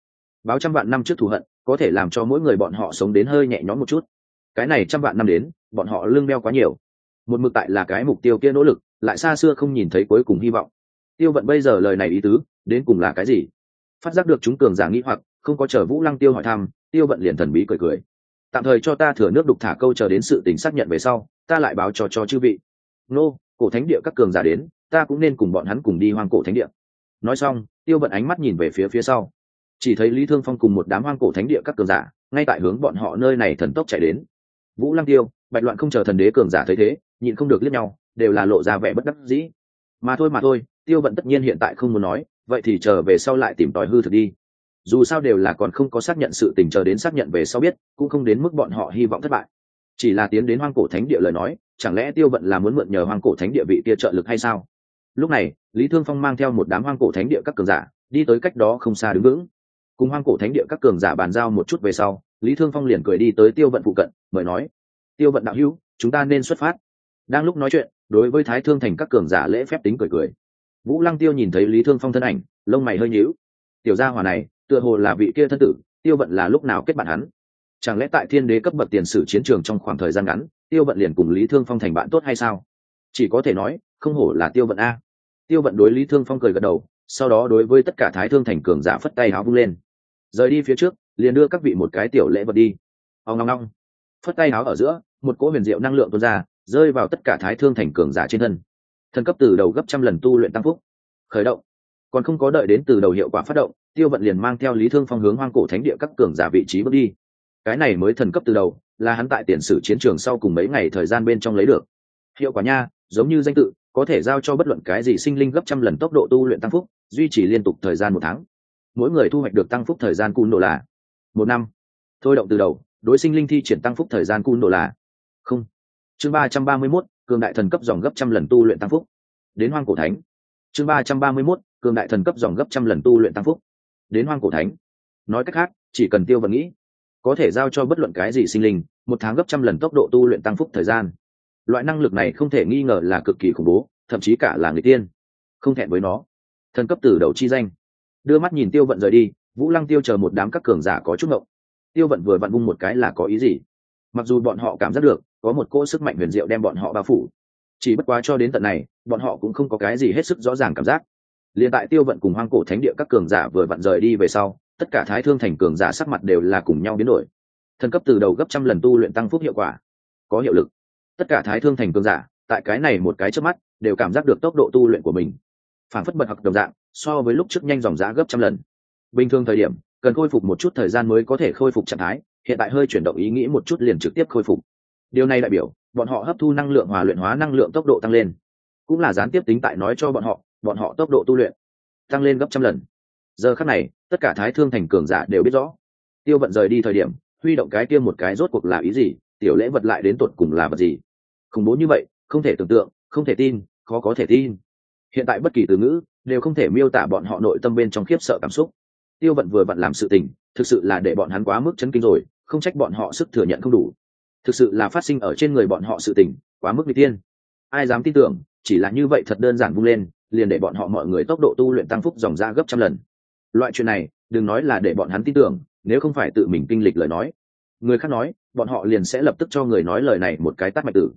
Speaker 1: Báo trăm vạn năm trước thù hận, có thể làm cho mỗi người bọn họ sống đến hơi nhẹ nhõm một chút. Cái này trăm vạn năm đến, bọn họ lương đeo quá nhiều. Một mực tại là cái mục tiêu kia nỗ lực, lại xa xưa không nhìn thấy cuối cùng hy vọng. Tiêu vận bây giờ lời này ý tứ, đến cùng là cái gì? Phát giác được chúng cường giả nghĩ hoặc, không có chờ vũ lăng tiêu hỏi thăm, tiêu vận liền thần bí cười cười. Tạm thời cho ta thừa nước đục thả câu chờ đến sự tình xác nhận về sau, ta lại báo cho cho chư vị nô, cổ thánh địa các cường giả đến, ta cũng nên cùng bọn hắn cùng đi hoang cổ thánh địa. Nói xong, tiêu vận ánh mắt nhìn về phía phía sau. Chỉ thấy lý thương phong cùng một đám hoang cổ thánh địa các cường giả, ngay tại hướng bọn họ nơi này thần tốc chạy đến. Vũ lăng tiêu, bạch loạn không chờ thần đế cường giả thấy thế, nhịn không được liếc nhau, đều là lộ ra vẻ bất đắc dĩ. Mà thôi mà thôi, tiêu vận tất nhiên hiện tại không muốn nói, vậy thì chờ về sau lại tìm tòi hư thực đi. Dù sao đều là còn không có xác nhận sự tình, chờ đến xác nhận về sau biết, cũng không đến mức bọn họ hy vọng thất bại. Chỉ là tiến đến hoang cổ thánh địa lời nói chẳng lẽ tiêu vận là muốn mượn nhờ hoang cổ thánh địa vị kia trợ lực hay sao? Lúc này, lý thương phong mang theo một đám hoang cổ thánh địa các cường giả, đi tới cách đó không xa đứng vững. Cùng hoang cổ thánh địa các cường giả bàn giao một chút về sau, lý thương phong liền cười đi tới tiêu vận phụ cận, mời nói, tiêu vận đạo hữu, chúng ta nên xuất phát. Đang lúc nói chuyện, đối với thái thương thành các cường giả lễ phép tính cười cười. Vũ lăng tiêu nhìn thấy lý thương phong thân ảnh, lông mày hơi nhíu. Tiểu gia hòa này, tựa hồ là vị kia thân tử, tiêu vận là lúc nào kết bạn hắn? Chẳng lẽ tại thiên đế cấp bậc tiền sử chiến trường trong khoảng thời gian ngắn, tiêu vận liền cùng lý thương phong thành bạn tốt hay sao? Chỉ có thể nói, không hổ là tiêu vận a. Tiêu vận đối lý thương phong cười gật đầu, sau đó đối với tất cả thái thương thành cường giả phất tay áo vung lên. Rời đi phía trước, liền đưa các vị một cái tiểu lễ vật đi. Ao ngong ngong phất tay áo ở giữa, một cỗ huyền diệu năng lượng tuôn ra, rơi vào tất cả thái thương thành cường giả trên thân. Thần cấp từ đầu gấp trăm lần tu luyện tăng phúc. Khởi động. Còn không có đợi đến từ đầu hiệu quả phát động, tiêu vận liền mang theo lý thương phong hướng hoang cổ thánh địa các cường giả vị trí bước đi cái này mới thần cấp từ đầu, là hắn tại tiền sử chiến trường sau cùng mấy ngày thời gian bên trong lấy được. Hiệu quả nha, giống như danh tự, có thể giao cho bất luận cái gì sinh linh gấp trăm lần tốc độ tu luyện tăng phúc, duy trì liên tục thời gian một tháng. Mỗi người thu hoạch được tăng phúc thời gian cun độ là một năm. Thôi động từ đầu, đối sinh linh thi triển tăng phúc thời gian cun độ là không. Chương ba trăm ba mươi mốt, cường đại thần cấp dòng gấp trăm lần tu luyện tăng phúc. Đến hoang cổ thánh. Chương ba trăm ba mươi mốt, cường đại thần cấp dòng gấp trăm lần tu luyện tăng phúc. Đến hoang cổ thánh. Nói cách khác, chỉ cần tiêu vận nghĩ có thể giao cho bất luận cái gì sinh linh, một tháng gấp trăm lần tốc độ tu luyện tăng phúc thời gian. Loại năng lực này không thể nghi ngờ là cực kỳ khủng bố, thậm chí cả là người tiên. Không thẹn với nó. Thần cấp từ đầu chi danh. Đưa mắt nhìn tiêu vận rời đi, vũ lăng tiêu chờ một đám các cường giả có chút ngộng. Tiêu vận vừa vặn bung một cái là có ý gì? Mặc dù bọn họ cảm giác được, có một cỗ sức mạnh huyền diệu đem bọn họ bao phủ. Chỉ bất quá cho đến tận này, bọn họ cũng không có cái gì hết sức rõ ràng cảm giác. Liền tại tiêu vận cùng hoang cổ thánh địa các cường giả vừa vặn rời đi về sau tất cả thái thương thành cường giả sắc mặt đều là cùng nhau biến đổi. Thần cấp từ đầu gấp trăm lần tu luyện tăng phúc hiệu quả. Có hiệu lực. Tất cả thái thương thành cường giả, tại cái này một cái trước mắt, đều cảm giác được tốc độ tu luyện của mình. Phản phất bật học đồng dạng, so với lúc trước nhanh dòng giá gấp trăm lần. Bình thường thời điểm, cần khôi phục một chút thời gian mới có thể khôi phục trạng thái, hiện tại hơi chuyển động ý nghĩ một chút liền trực tiếp khôi phục. Điều này đại biểu, bọn họ hấp thu năng lượng hòa luyện hóa năng lượng tốc độ tăng lên. Cũng là gián tiếp tính tại nói cho bọn họ bọn họ tốc độ tu luyện tăng lên gấp trăm lần giờ khắc này, tất cả thái thương thành cường giả đều biết rõ. Tiêu vận rời đi thời điểm, huy động cái kia một cái rốt cuộc là ý gì, tiểu lễ vật lại đến tột cùng là vật gì? Khủng bố như vậy, không thể tưởng tượng, không thể tin, khó có thể tin. Hiện tại bất kỳ từ ngữ, đều không thể miêu tả bọn họ nội tâm bên trong khiếp sợ cảm xúc. Tiêu vận vừa vặn làm sự tình, thực sự là để bọn hắn quá mức chấn kinh rồi, không trách bọn họ sức thừa nhận không đủ. Thực sự là phát sinh ở trên người bọn họ sự tình, quá mức n tiên ai dám tin tưởng, chỉ là như vậy thật đơn giản vung lên, liền để bọn họ mọi người tốc độ tu luyện tăng phúc dòng ra gấp trăm lần loại chuyện này, đừng nói là để bọn hắn tin tưởng, nếu không phải tự mình kinh lịch lời nói. Người khác nói, bọn họ liền sẽ lập tức cho người nói lời này một cái tắt mạch tử.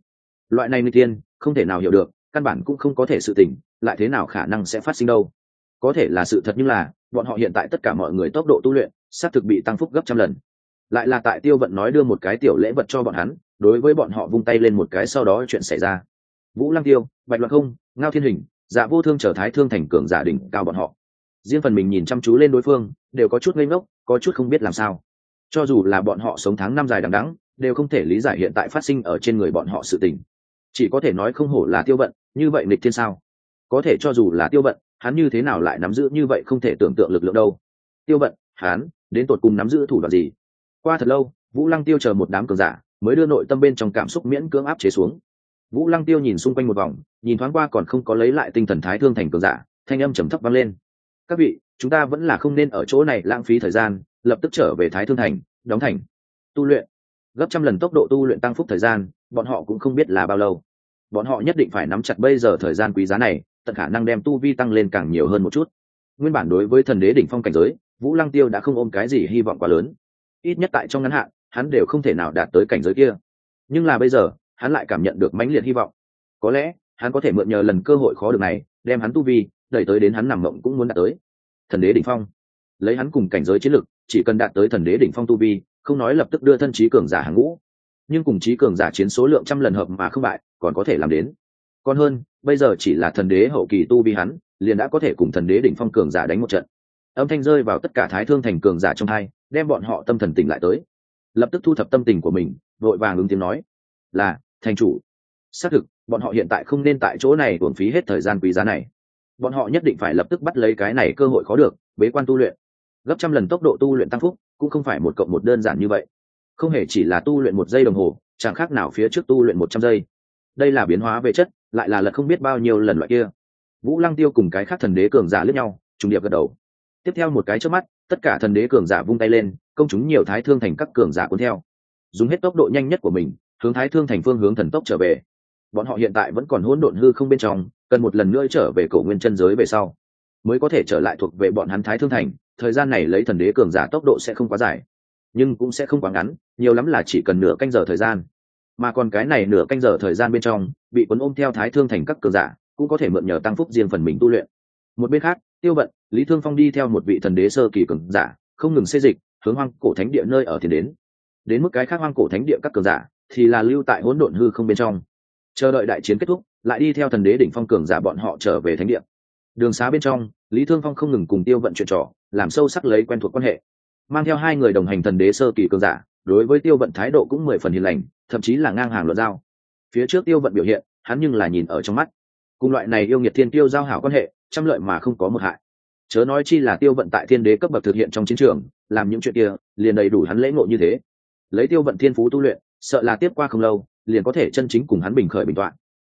Speaker 1: Loại này n tiên, không thể nào hiểu được, căn bản cũng không có thể sự tình, lại thế nào khả năng sẽ phát sinh đâu? Có thể là sự thật nhưng là, bọn họ hiện tại tất cả mọi người tốc độ tu luyện, xác thực bị tăng phúc gấp trăm lần. Lại là tại tiêu vận nói đưa một cái tiểu lễ vật cho bọn hắn, đối với bọn họ vung tay lên một cái sau đó chuyện xảy ra. Vũ lăng tiêu, bạch loạn không, ngao thiên hình dạ vô thương trở thái thương thành cường giả đỉnh cao bọn họ riêng phần mình nhìn chăm chú lên đối phương, đều có chút ngây ngốc, có chút không biết làm sao. Cho dù là bọn họ sống tháng năm dài đằng đắng đều không thể lý giải hiện tại phát sinh ở trên người bọn họ sự tình. Chỉ có thể nói không hổ là tiêu vận, như vậy nịch thiên sao? Có thể cho dù là tiêu vận, hắn như thế nào lại nắm giữ như vậy không thể tưởng tượng lực lượng đâu? Tiêu vận, hắn, đến tột cùng nắm giữ thủ đoạn gì? Qua thật lâu, vũ lăng tiêu chờ một đám cường giả mới đưa nội tâm bên trong cảm xúc miễn cưỡng áp chế xuống. Vũ lăng tiêu nhìn xung quanh một vòng, nhìn thoáng qua còn không có lấy lại tinh thần thái thương thành cường giả, thanh âm trầm thấp vang lên các vị, chúng ta vẫn là không nên ở chỗ này lãng phí thời gian, lập tức trở về thái thương thành, đóng thành. Tu luyện. Gấp trăm lần tốc độ tu luyện tăng phúc thời gian, bọn họ cũng không biết là bao lâu. Bọn họ nhất định phải nắm chặt bây giờ thời gian quý giá này, tận khả năng đem tu vi tăng lên càng nhiều hơn một chút. Nguyên bản đối với thần đế đỉnh phong cảnh giới, vũ lăng tiêu đã không ôm cái gì hy vọng quá lớn. Ít nhất tại trong ngắn hạn, hắn đều không thể nào đạt tới cảnh giới kia. Nhưng là bây giờ, hắn lại cảm nhận được mãnh liệt hy vọng. Có lẽ, hắn có thể mượn nhờ lần cơ hội khó được này, đem hắn tu vi đẩy tới đến hắn nằm mộng cũng muốn đạt tới. Thần đế đỉnh phong. Lấy hắn cùng cảnh giới chiến lực, chỉ cần đạt tới thần đế đỉnh phong tu vi, không nói lập tức đưa thân trí cường giả hàng ngũ. Nhưng cùng trí cường giả chiến số lượng trăm lần hợp mà không bại, còn có thể làm đến. Còn hơn, bây giờ chỉ là thần đế hậu kỳ tu vi hắn, liền đã có thể cùng thần đế đỉnh phong cường giả đánh một trận. Âm thanh rơi vào tất cả thái thương thành cường giả trong hai, đem bọn họ tâm thần tỉnh lại tới. Lập tức thu thập tâm tình của mình, vội vàng ứng tiếng nói, là, thành chủ. Xác thực, bọn họ hiện tại không nên tại chỗ này uổng phí hết thời gian quý giá này bọn họ nhất định phải lập tức bắt lấy cái này cơ hội khó được, bế quan tu luyện. Gấp trăm lần tốc độ tu luyện tăng phúc, cũng không phải một cộng một đơn giản như vậy. Không hề chỉ là tu luyện một giây đồng hồ, chẳng khác nào phía trước tu luyện một trăm giây. Đây là biến hóa về chất, lại là lật không biết bao nhiêu lần loại kia. Vũ lăng tiêu cùng cái khác thần đế cường giả lướt nhau, trùng điệp gật đầu. Tiếp theo một cái trước mắt, tất cả thần đế cường giả vung tay lên, công chúng nhiều thái thương thành các cường giả cuốn theo. Dùng hết tốc độ nhanh nhất của mình, hướng thái thương thành phương hướng thần tốc trở về. Bọn họ hiện tại vẫn còn hỗn độn hư không bên trong cần một lần nữa trở về cổ nguyên chân giới về sau, mới có thể trở lại thuộc về bọn hắn thái thương thành. Thời gian này lấy thần đế cường giả tốc độ sẽ không quá dài, nhưng cũng sẽ không quá ngắn, nhiều lắm là chỉ cần nửa canh giờ thời gian. Mà còn cái này nửa canh giờ thời gian bên trong, bị quấn ôm theo thái thương thành các cường giả cũng có thể mượn nhờ tăng phúc riêng phần mình tu luyện. Một bên khác, tiêu vận, lý thương phong đi theo một vị thần đế sơ kỳ cường giả, không ngừng xây dịch, hướng hoang cổ thánh địa nơi ở thì đến. Đến mức cái khác hoang cổ thánh địa các cường giả thì là lưu tại hỗn độn hư không bên trong. Chờ đợi đại chiến kết thúc lại đi theo thần đế đỉnh phong cường giả bọn họ trở về thánh địa. Đường xá bên trong, lý thương phong không ngừng cùng tiêu vận chuyện trò, làm sâu sắc lấy quen thuộc quan hệ. Mang theo hai người đồng hành thần đế sơ kỳ cường giả, đối với tiêu vận thái độ cũng mười phần hiền lành, thậm chí là ngang hàng luận giao. Phía trước tiêu vận biểu hiện, hắn nhưng là nhìn ở trong mắt. Cùng loại này yêu nghiệt thiên tiêu giao hảo quan hệ, trăm lợi mà không có một hại. Chớ nói chi là tiêu vận tại thiên đế cấp bậc thực hiện trong chiến trường, làm những chuyện kia, liền đầy đủ hắn lễ ngộ như thế. Lấy tiêu vận thiên phú tu luyện, sợ là tiếp qua không lâu, liền có thể chân chính cùng hắn bình khởi bình toạn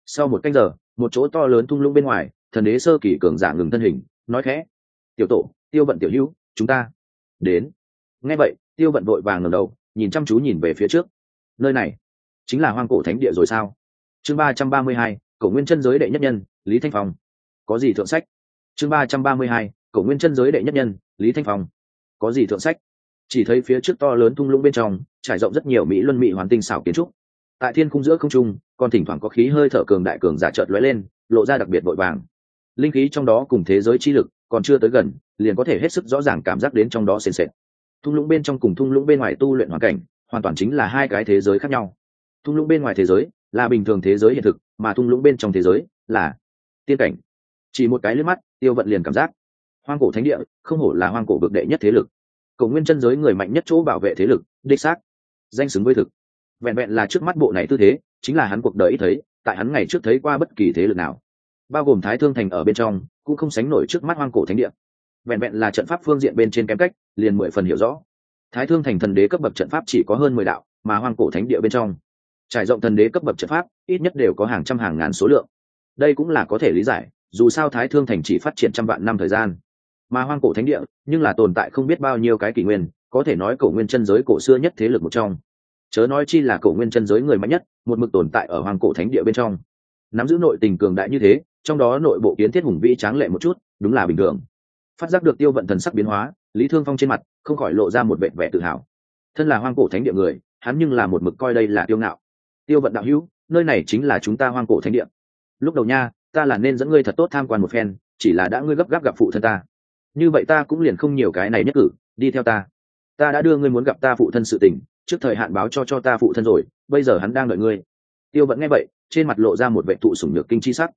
Speaker 1: sau một canh giờ, một chỗ to lớn thung lũng bên ngoài, thần đế sơ kỳ cường giả ngừng thân hình, nói khẽ, tiểu tổ, tiêu vận tiểu hữu, chúng ta đến. Nghe vậy, tiêu vận vội vàng ngầm đầu, nhìn chăm chú nhìn về phía trước. Nơi này chính là hoang cổ thánh địa rồi sao? Chương ba trăm ba mươi hai, cổ nguyên chân giới đệ nhất nhân, lý thanh phong. Có gì thượng sách? Chương ba trăm ba mươi hai, cổ nguyên chân giới đệ nhất nhân, lý thanh phong. Có gì thượng sách? Chỉ thấy phía trước to lớn thung lũng bên trong, trải rộng rất nhiều mỹ luân mỹ hoàn tinh xảo kiến trúc. Tại thiên khung giữa không trung còn thỉnh thoảng có khí hơi thở cường đại cường giả chợt lóe lên, lộ ra đặc biệt vội vàng. Linh khí trong đó cùng thế giới chi lực còn chưa tới gần, liền có thể hết sức rõ ràng cảm giác đến trong đó sền sệt. Thung lũng bên trong cùng thung lũng bên ngoài tu luyện hoàn cảnh, hoàn toàn chính là hai cái thế giới khác nhau. Thung lũng bên ngoài thế giới là bình thường thế giới hiện thực, mà thung lũng bên trong thế giới là tiên cảnh. Chỉ một cái lướt mắt, tiêu vận liền cảm giác hoang cổ thánh địa, không hổ là hoang cổ vực đệ nhất thế lực. Cầu nguyên chân giới người mạnh nhất chỗ bảo vệ thế lực, đích xác, danh xứng với thực. Vẹn vẹn là trước mắt bộ này tư thế chính là hắn cuộc đời ít thấy, tại hắn ngày trước thấy qua bất kỳ thế lực nào. Bao gồm thái thương thành ở bên trong, cũng không sánh nổi trước mắt hoang cổ thánh địa. Vẹn vẹn là trận pháp phương diện bên trên kém cách, liền mười phần hiểu rõ. Thái thương thành thần đế cấp bậc trận pháp chỉ có hơn mười đạo, mà hoang cổ thánh địa bên trong, trải rộng thần đế cấp bậc trận pháp, ít nhất đều có hàng trăm hàng ngàn số lượng. Đây cũng là có thể lý giải, dù sao thái thương thành chỉ phát triển trăm vạn năm thời gian. Mà hoang cổ thánh địa, nhưng là tồn tại không biết bao nhiêu cái kỷ nguyên, có thể nói cổ nguyên chân giới cổ xưa nhất thế lực một trong chớ nói chi là cổ nguyên chân giới người mạnh nhất, một mực tồn tại ở hoàng cổ thánh địa bên trong. Nắm giữ nội tình cường đại như thế, trong đó nội bộ kiến thiết hùng vĩ tráng lệ một chút, đúng là bình thường. Phát giác được tiêu vận thần sắc biến hóa, lý thương phong trên mặt không khỏi lộ ra một vẻ vẻ tự hào. Thân là hoang cổ thánh địa người, hắn nhưng là một mực coi đây là tiêu ngạo. Tiêu vận đạo hữu, nơi này chính là chúng ta hoang cổ thánh địa. Lúc đầu nha, ta là nên dẫn ngươi thật tốt tham quan một phen, chỉ là đã ngươi gấp gáp gặp phụ thân ta. Như vậy ta cũng liền không nhiều cái này nhất cử, đi theo ta. Ta đã đưa ngươi muốn gặp ta phụ thân sự tình trước thời hạn báo cho cho ta phụ thân rồi, bây giờ hắn đang đợi ngươi. Tiêu vẫn nghe vậy, trên mặt lộ ra một vệ thụ sủng nhược kinh chi sắc.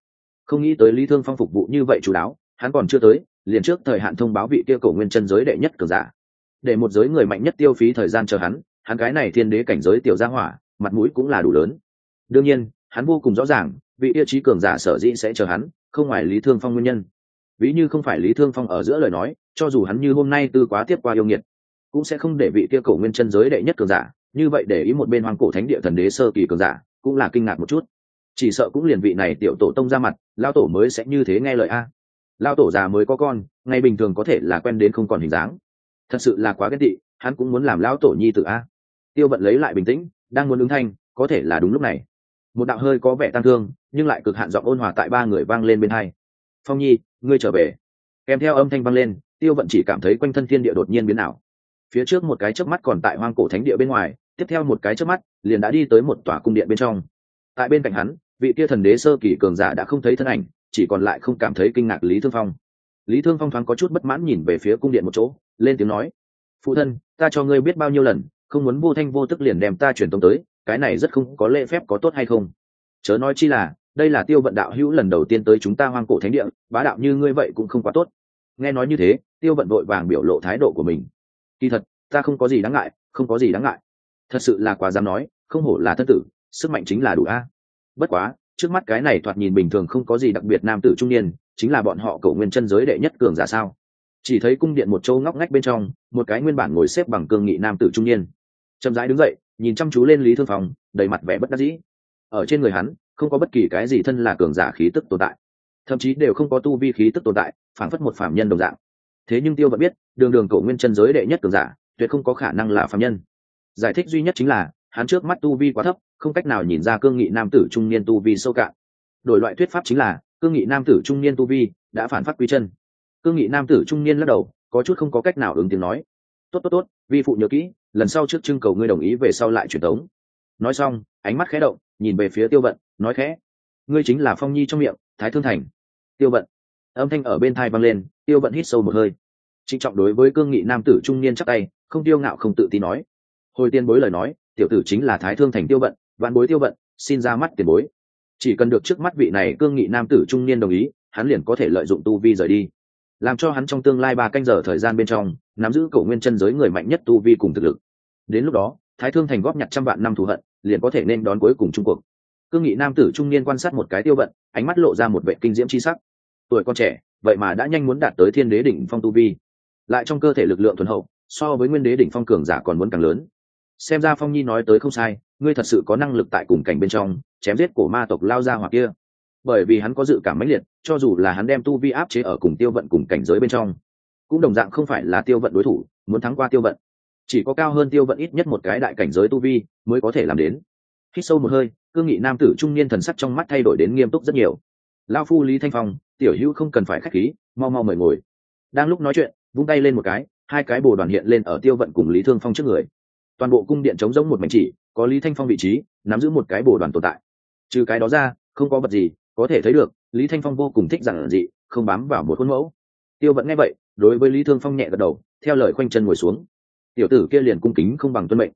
Speaker 1: Không nghĩ tới lý thương phong phục vụ như vậy chú đáo, hắn còn chưa tới, liền trước thời hạn thông báo vị kia cổ nguyên chân giới đệ nhất cường giả. Để một giới người mạnh nhất tiêu phí thời gian chờ hắn hắn cái này thiên đế cảnh giới tiểu gia hỏa, mặt mũi cũng là đủ lớn. Đương nhiên, hắn vô cùng rõ ràng, vị yêu trí cường giả sở dĩ sẽ chờ hắn, không ngoài lý thương phong nguyên nhân. Ví như không phải lý thương phong ở giữa lời nói, cho dù hắn như hôm nay tư quá tiếp qua yêu nghiệt cũng sẽ không để vị kia cổ nguyên chân giới đệ nhất cường giả, như vậy để ý một bên hoàng cổ thánh địa thần đế sơ kỳ cường giả, cũng là kinh ngạc một chút. Chỉ sợ cũng liền vị này tiểu tổ tông ra mặt lao tổ mới sẽ như thế nghe lời a. À. Lao tổ già mới có con, ngày bình thường có thể là quen đến không còn hình dáng. Thật sự là quá ghét tị, hắn cũng muốn làm lao tổ nhi tự a. À. Tiêu vận lấy lại bình tĩnh, đang muốn ứng thanh, có thể là đúng lúc này. Một đạo hơi có vẻ tăng thương, nhưng lại cực hạn giọng ôn hòa tại ba người vang lên bên hai. Phong nhi, ngươi trở về. Kèm theo âm thanh vang lên, tiêu vận chỉ cảm thấy quanh thân thiên địa đột nhiên biến ảo phía trước một cái chớp mắt còn tại hoang cổ thánh địa bên ngoài, tiếp theo một cái chớp mắt, liền đã đi tới một tòa cung điện bên trong. Tại bên cạnh hắn, vị kia thần đế sơ kỳ cường giả đã không thấy thân ảnh, chỉ còn lại không cảm thấy kinh ngạc lý thương phong. Lý thương phong thoáng có chút bất mãn nhìn về phía cung điện một chỗ, lên tiếng nói, phụ thân, ta cho ngươi biết bao nhiêu lần, không muốn vô thanh vô tức liền đem ta truyền tống tới, cái này rất không có lễ phép có tốt hay không? Chớ nói chi là, đây là tiêu vận đạo hữu lần đầu tiên tới chúng ta hoang cổ thánh địa, bá đạo như ngươi vậy cũng không quá tốt. Nghe nói như thế, tiêu vận vội vàng biểu lộ thái độ của mình kỳ thật, ta không có gì đáng ngại, không có gì đáng ngại. Thật sự là quá dám nói, không hổ là thân tử, sức mạnh chính là đủ a. Bất quá, trước mắt cái này thoạt nhìn bình thường không có gì đặc biệt nam tử trung niên, chính là bọn họ cầu nguyên chân giới đệ nhất cường giả sao? Chỉ thấy cung điện một châu ngóc ngách bên trong, một cái nguyên bản ngồi xếp bằng cương nghị nam tử trung niên. Chậm rãi đứng dậy, nhìn chăm chú lên lý thương phòng đầy mặt vẻ bất đắc dĩ. Ở trên người hắn, không có bất kỳ cái gì thân là cường giả khí tức tồn tại. Thậm chí đều không có tu vi khí tức tồn tại phản phất một phạm nhân đồng dạng thế nhưng tiêu vẫn biết, đường đường cổ nguyên chân giới đệ nhất cường giả, tuyệt không có khả năng là phạm nhân. Giải thích duy nhất chính là, hắn trước mắt tu vi quá thấp, không cách nào nhìn ra cương nghị nam tử trung niên tu vi sâu cạn. Đổi loại thuyết pháp chính là, cương nghị nam tử trung niên tu vi đã phản phát quy chân. Cương nghị nam tử trung niên lắc đầu, có chút không có cách nào ứng tiếng nói. Tốt tốt tốt, vi phụ nhớ kỹ, lần sau trước trưng cầu ngươi đồng ý về sau lại truyền tống. Nói xong, ánh mắt khẽ động, nhìn về phía tiêu vận, nói khẽ. Ngươi chính là phong nhi trong miệng, thái thương thành. Tiêu vận, âm thanh ở bên thai vang lên tiêu vận hít sâu một hơi. Trịnh trọng đối với cương nghị nam tử trung niên chắc tay, không tiêu ngạo không tự tin nói. Hồi tiên bối lời nói, tiểu tử chính là thái thương thành tiêu vận, vạn bối tiêu vận, xin ra mắt tiền bối. Chỉ cần được trước mắt vị này cương nghị nam tử trung niên đồng ý, hắn liền có thể lợi dụng tu vi rời đi. Làm cho hắn trong tương lai ba canh giờ thời gian bên trong, nắm giữ cổ nguyên chân giới người mạnh nhất tu vi cùng thực lực. Đến lúc đó, thái thương thành góp nhặt trăm vạn năm thù hận, liền có thể nên đón cuối cùng trung cuộc. Cương nghị nam tử trung niên quan sát một cái tiêu vận, ánh mắt lộ ra một vệ kinh diễm c h i sắc. Tuổi con trẻ vậy mà đã nhanh muốn đạt tới thiên đế đỉnh phong tu vi. Lại trong cơ thể lực lượng thuần hậu, so với nguyên đế đỉnh phong cường giả còn muốn càng lớn. Xem ra phong nhi nói tới không sai, ngươi thật sự có năng lực tại cùng cảnh bên trong, chém giết cổ ma tộc lao ra hoặc kia. Bởi vì hắn có dự cảm mãnh liệt, cho dù là hắn đem tu vi áp chế ở cùng tiêu vận cùng cảnh giới bên trong, cũng đồng dạng không phải là tiêu vận đối thủ, muốn thắng qua tiêu vận. Chỉ có cao hơn tiêu vận ít nhất một cái đại cảnh giới tu vi mới có thể làm đến. Khi sâu một hơi, cương nghị nam tử trung niên thần sắc trong mắt thay đổi đến nghiêm túc rất nhiều. Lao phu lý thanh phong tiểu hữu không cần phải khách khí, mau mau mời ngồi. Đang lúc nói chuyện, vung tay lên một cái, hai cái bồ đoàn hiện lên ở tiêu vận cùng lý thương phong trước người. Toàn bộ cung điện trống giống một mảnh chỉ, có lý thanh phong vị trí, nắm giữ một cái bồ đoàn tồn tại. Trừ cái đó ra, không có vật gì có thể thấy được, lý thanh phong vô cùng thích giản dị, không bám vào một khuôn mẫu. Tiêu vận nghe vậy, đối với lý thương phong nhẹ gật đầu, theo lời khoanh chân ngồi xuống. Tiểu tử kia liền cung kính không bằng tuân mệnh.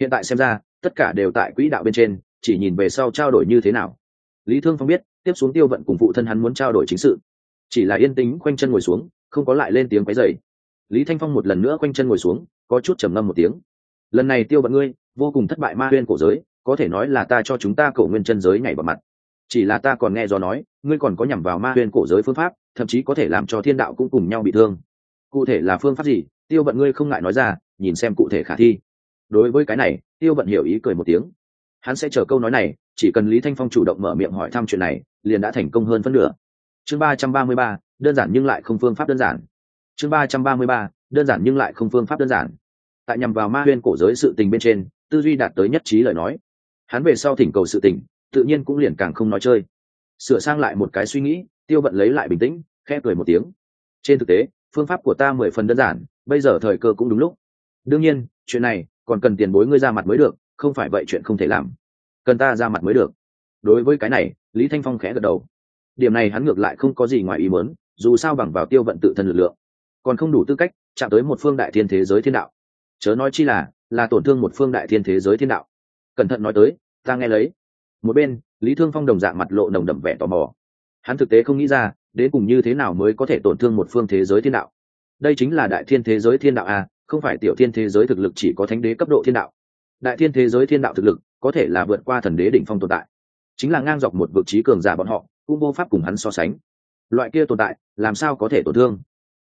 Speaker 1: Hiện tại xem ra, tất cả đều tại quỹ đạo bên trên, chỉ nhìn về sau trao đổi như thế nào. Lý thương phong biết tiếp xuống tiêu vận cùng phụ thân hắn muốn trao đổi chính sự. Chỉ là yên tĩnh, khoanh chân ngồi xuống, không có lại lên tiếng quấy dày lý thanh phong một lần nữa khoanh chân ngồi xuống, có chút trầm ngâm một tiếng. Lần này tiêu vận ngươi, vô cùng thất bại ma huyên cổ giới, có thể nói là ta cho chúng ta cổ nguyên chân giới nhảy vào mặt. Chỉ là ta còn nghe do nói, ngươi còn có nhằm vào ma huyên cổ giới phương pháp, thậm chí có thể làm cho thiên đạo cũng cùng nhau bị thương. Cụ thể là phương pháp gì, tiêu vận ngươi không ngại nói ra, nhìn xem cụ thể khả thi. Đối với cái này, tiêu vận hiểu ý cười một tiếng. Hắn sẽ chờ câu nói này chỉ cần lý thanh phong chủ động mở miệng hỏi thăm chuyện này, liền đã thành công hơn phân nửa. Chương ba trăm ba mươi ba, đơn giản nhưng lại không phương pháp đơn giản. Chương ba trăm ba mươi ba, đơn giản nhưng lại không phương pháp đơn giản. Tại nhằm vào ma huyên cổ giới sự tình bên trên, tư duy đạt tới nhất trí lời nói. Hắn về sau thỉnh cầu sự tình, tự nhiên cũng liền càng không nói chơi. Sửa sang lại một cái suy nghĩ, tiêu vận lấy lại bình tĩnh, khẽ cười một tiếng. Trên thực tế, phương pháp của ta mười phần đơn giản, bây giờ thời cơ cũng đúng lúc. Đương nhiên, chuyện này còn cần tiền bối ngươi ra mặt mới được, không phải vậy chuyện không thể làm cần ta ra mặt mới được. Đối với cái này, lý thanh phong khẽ gật đầu. Điểm này hắn ngược lại không có gì ngoài ý muốn, dù sao bằng vào tiêu vận tự thân lực lượng, còn không đủ tư cách chạm tới một phương đại thiên thế giới thiên đạo. Chớ nói chi là là tổn thương một phương đại thiên thế giới thiên đạo. Cẩn thận nói tới, ta nghe lấy. Một bên, lý thương phong đồng dạng mặt lộ nồng đậm vẻ tò mò. Hắn thực tế không nghĩ ra, đến cùng như thế nào mới có thể tổn thương một phương thế giới thiên đạo. Đây chính là đại thiên thế giới thiên đạo à không phải tiểu thiên thế giới thực lực chỉ có thánh đế cấp độ thiên đạo. Đại thiên thế giới thiên đạo thực lực có thể là vượt qua thần đế đỉnh phong tồn tại. Chính là ngang dọc một vực trí cường giả bọn họ, cũng vô pháp cùng hắn so sánh. Loại kia tồn tại, làm sao có thể tổn thương?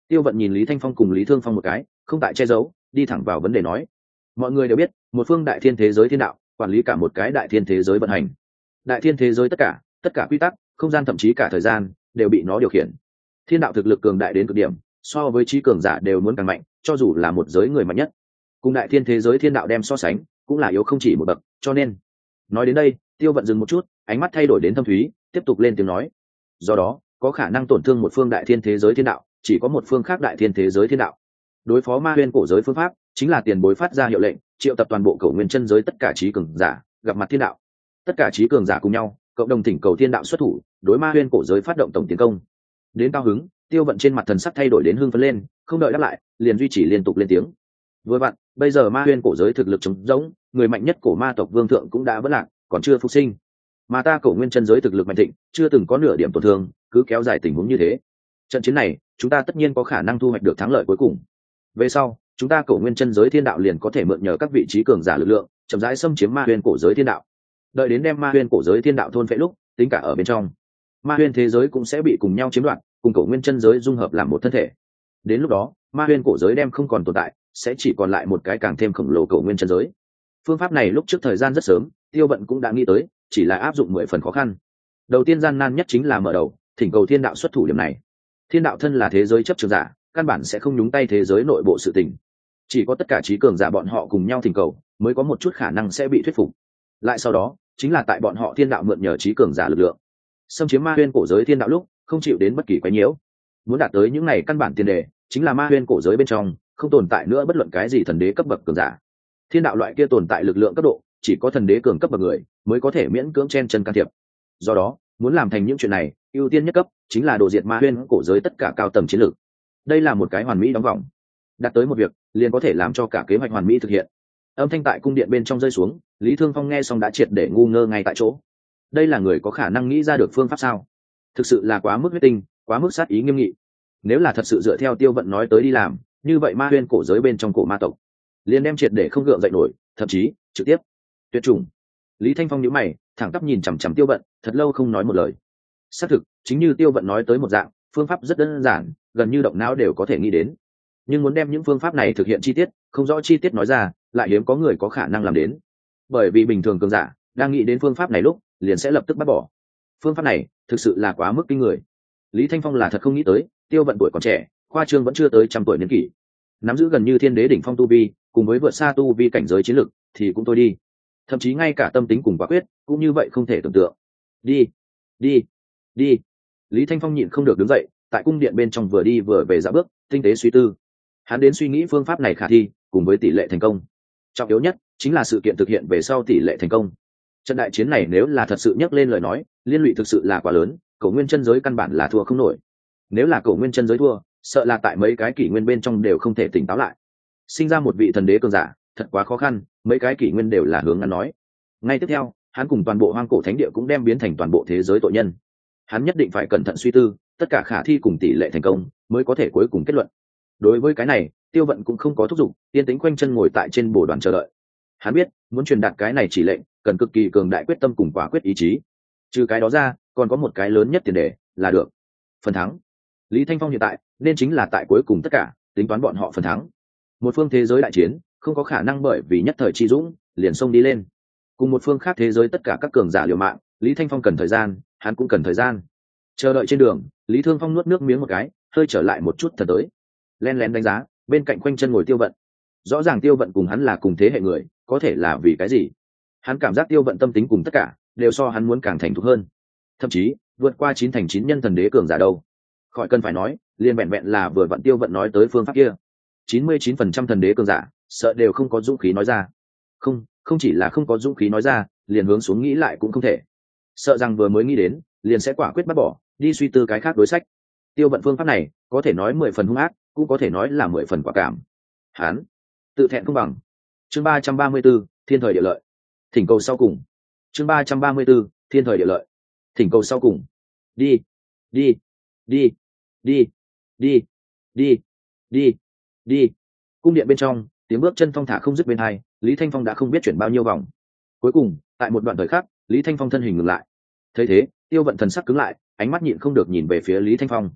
Speaker 1: Tiêu vận nhìn lý thanh phong cùng lý thương phong một cái, không tại che giấu, đi thẳng vào vấn đề nói. Mọi người đều biết, một phương đại thiên thế giới thiên đạo, quản lý cả một cái đại thiên thế giới vận hành. Đại thiên thế giới tất cả tất cả quy tắc, không gian thậm chí cả thời gian, đều bị nó điều khiển. Thiên đạo thực lực cường đại đến cực điểm, so với trí cường giả đều muốn càng mạnh, cho dù là một giới người mạnh nhất. Cùng đại thiên thế giới thiên đạo đem so sánh cũng là yếu không chỉ một bậc, cho nên, nói đến đây, tiêu vận dừng một chút, ánh mắt thay đổi đến thâm thúy, tiếp tục lên tiếng nói. Do đó, có khả năng tổn thương một phương đại thiên thế giới thiên đạo, chỉ có một phương khác đại thiên thế giới thiên đạo. Đối phó ma huyên cổ giới phương pháp, chính là tiền bối phát ra hiệu lệnh, triệu tập toàn bộ cầu nguyên chân giới tất cả trí cường giả, gặp mặt thiên đạo. Tất cả trí cường giả cùng nhau, cộng đồng thỉnh cầu thiên đạo xuất thủ, đối ma huyên cổ giới phát động tổng tiến công. Đến cao hứng, tiêu vận trên mặt thần sắc thay đổi đến hưng phấn lên, không đợi đáp lại, liền duy trì liên tục lên tiếng vừa vặn bây giờ ma huyên cổ giới thực lực trống rỗng, người mạnh nhất cổ ma tộc vương thượng cũng đã vất lạc, còn chưa phục sinh. Mà ta cổ nguyên chân giới thực lực mạnh thịnh, chưa từng có nửa điểm tổn thương, cứ kéo dài tình huống như thế. Trận chiến này, chúng ta tất nhiên có khả năng thu hoạch được thắng lợi cuối cùng. Về sau, chúng ta cổ nguyên chân giới thiên đạo liền có thể mượn nhờ các vị trí cường giả lực lượng, chậm rãi xâm chiếm ma huyên cổ giới thiên đạo. Đợi đến đem ma huyên cổ giới thiên đạo thôn phệ lúc, tính cả ở bên trong, ma huyên thế giới cũng sẽ bị cùng nhau chiếm đoạt, cùng cổ nguyên chân giới dung hợp làm một thân thể. Đến lúc đó, ma huyên cổ giới đem không còn tồn tại sẽ chỉ còn lại một cái càng thêm khổng lồ cầu nguyên chân giới. Phương pháp này lúc trước thời gian rất sớm, tiêu vận cũng đã nghĩ tới, chỉ là áp dụng mười phần khó khăn. Đầu tiên gian nan nhất chính là mở đầu, thỉnh cầu thiên đạo xuất thủ điểm này. Thiên đạo thân là thế giới chấp trường giả, căn bản sẽ không nhúng tay thế giới nội bộ sự tình. Chỉ có tất cả trí cường giả bọn họ cùng nhau thỉnh cầu, mới có một chút khả năng sẽ bị thuyết phục. Lại sau đó, chính là tại bọn họ thiên đạo mượn nhờ trí cường giả lực lượng. Xâm chiếm ma huyên cổ giới thiên đạo lúc, không chịu đến bất kỳ quái nhiễu. Muốn đạt tới những này căn bản tiền đề chính là ma huyên cổ giới bên trong, không tồn tại nữa bất luận cái gì thần đế cấp bậc cường giả. Thiên đạo loại kia tồn tại lực lượng cấp độ, chỉ có thần đế cường cấp bậc người mới có thể miễn cưỡng chen chân can thiệp. Do đó, muốn làm thành những chuyện này, ưu tiên nhất cấp chính là đồ diệt ma huyên cổ giới tất cả cao tầm chiến lược. Đây là một cái hoàn mỹ đóng vòng. Đạt tới một việc, liền có thể làm cho cả kế hoạch hoàn mỹ thực hiện. Âm thanh tại cung điện bên trong rơi xuống, lý thương phong nghe xong đã triệt để ngu ngơ ngay tại chỗ. Đây là người có khả năng nghĩ ra được phương pháp sao? Thực sự là quá mức huyết tinh, quá mức sát ý nghiêm nghị nếu là thật sự dựa theo tiêu vận nói tới đi làm, như vậy ma huyên cổ giới bên trong cổ ma tộc, liền đem triệt để không gượng dậy nổi, thậm chí, trực tiếp, tuyệt chủng. Lý thanh phong nhữ mày, thẳng tắp nhìn chằm chằm tiêu vận, thật lâu không nói một lời. Xác thực, chính như tiêu vận nói tới một dạng, phương pháp rất đơn giản, gần như động não đều có thể nghĩ đến. Nhưng muốn đem những phương pháp này thực hiện chi tiết, không rõ chi tiết nói ra, lại hiếm có người có khả năng làm đến. Bởi vì bình thường cường giả, đang nghĩ đến phương pháp này lúc, liền sẽ lập tức bắt bỏ. Phương pháp này, thực sự là quá mức kinh người. Lý thanh phong là thật không nghĩ tới tiêu vận tuổi còn trẻ, khoa trương vẫn chưa tới trăm tuổi niên kỷ. Nắm giữ gần như thiên đế đỉnh phong tu vi, cùng với vượt xa tu vi cảnh giới chiến lực thì cũng thôi đi. Thậm chí ngay cả tâm tính cùng quả quyết, cũng như vậy không thể tưởng tượng. Đi đi đi. Lý thanh phong nhịn không được đứng dậy, tại cung điện bên trong vừa đi vừa về dạ bước, tinh tế suy tư. Hắn đến suy nghĩ phương pháp này khả thi, cùng với tỷ lệ thành công. Trọng yếu nhất chính là sự kiện thực hiện về sau tỷ lệ thành công. Trận đại chiến này nếu là thật sự nhắc lên lời nói, liên lụy thực sự là quá lớn, cầu nguyên chân giới căn bản là thua không nổi nếu là cổ nguyên chân giới thua, sợ là tại mấy cái kỷ nguyên bên trong đều không thể tỉnh táo lại. Sinh ra một vị thần đế cường giả, thật quá khó khăn, mấy cái kỷ nguyên đều là hướng ngắn nói. Ngay tiếp theo, hắn cùng toàn bộ hoang cổ thánh địa cũng đem biến thành toàn bộ thế giới tội nhân. Hắn nhất định phải cẩn thận suy tư, tất cả khả thi cùng tỷ lệ thành công mới có thể cuối cùng kết luận. Đối với cái này, tiêu vận cũng không có thúc giục tiên tính quanh chân ngồi tại trên bồ đoàn chờ đợi. Hắn biết, muốn truyền đạt cái này chỉ lệnh, cần cực kỳ cường đại quyết tâm cùng quả quyết ý chí. Trừ cái đó ra, còn có một cái lớn nhất tiền đề là được. Phần thắng lý thanh phong hiện tại nên chính là tại cuối cùng tất cả, tính toán bọn họ phần thắng. Một phương thế giới đại chiến, không có khả năng bởi vì nhất thời chi dũng, liền xông đi lên. Cùng một phương khác thế giới tất cả các cường giả liều mạng, lý thanh phong cần thời gian, hắn cũng cần thời gian. Chờ đợi trên đường, lý thương phong nuốt nước miếng một cái, hơi trở lại một chút thật tới. Len lén đánh giá, bên cạnh quanh chân ngồi tiêu vận. Rõ ràng tiêu vận cùng hắn là cùng thế hệ người, có thể là vì cái gì? Hắn cảm giác tiêu vận tâm tính cùng tất cả, đều so hắn muốn càng thành thục hơn. Thậm chí, vượt qua chín thành chín nhân thần đế cường giả đâu khỏi cần phải nói, liền vẹn vẹn là vừa vận tiêu vận nói tới phương pháp kia. Chín mươi chín phần trăm thần đế cường giả, sợ đều không có dũng khí nói ra. Không không chỉ là không có dũng khí nói ra, liền hướng xuống nghĩ lại cũng không thể. Sợ rằng vừa mới nghĩ đến, liền sẽ quả quyết bắt bỏ, đi suy tư cái khác đối sách. Tiêu vận phương pháp này, có thể nói mười phần hung ác, cũng có thể nói là mười phần quả cảm. Hán, tự thẹn không bằng. Chương ba trăm ba mươi b ố thiên thời địa lợi. Thỉnh cầu sau cùng. Chương ba trăm ba mươi b ố thiên thời địa lợi. Thỉnh cầu sau cùng. Đi đi đi đi đi đi đi đi. Cung điện bên trong, tiếng bước chân thong thả không dứt bên hai, lý thanh phong đã không biết chuyển bao nhiêu vòng. Cuối cùng, tại một đoạn thời khắc, lý thanh phong thân hình ngừng lại. Thấy thế, tiêu vận thần sắc cứng lại, ánh mắt nhịn không được nhìn về phía lý thanh phong.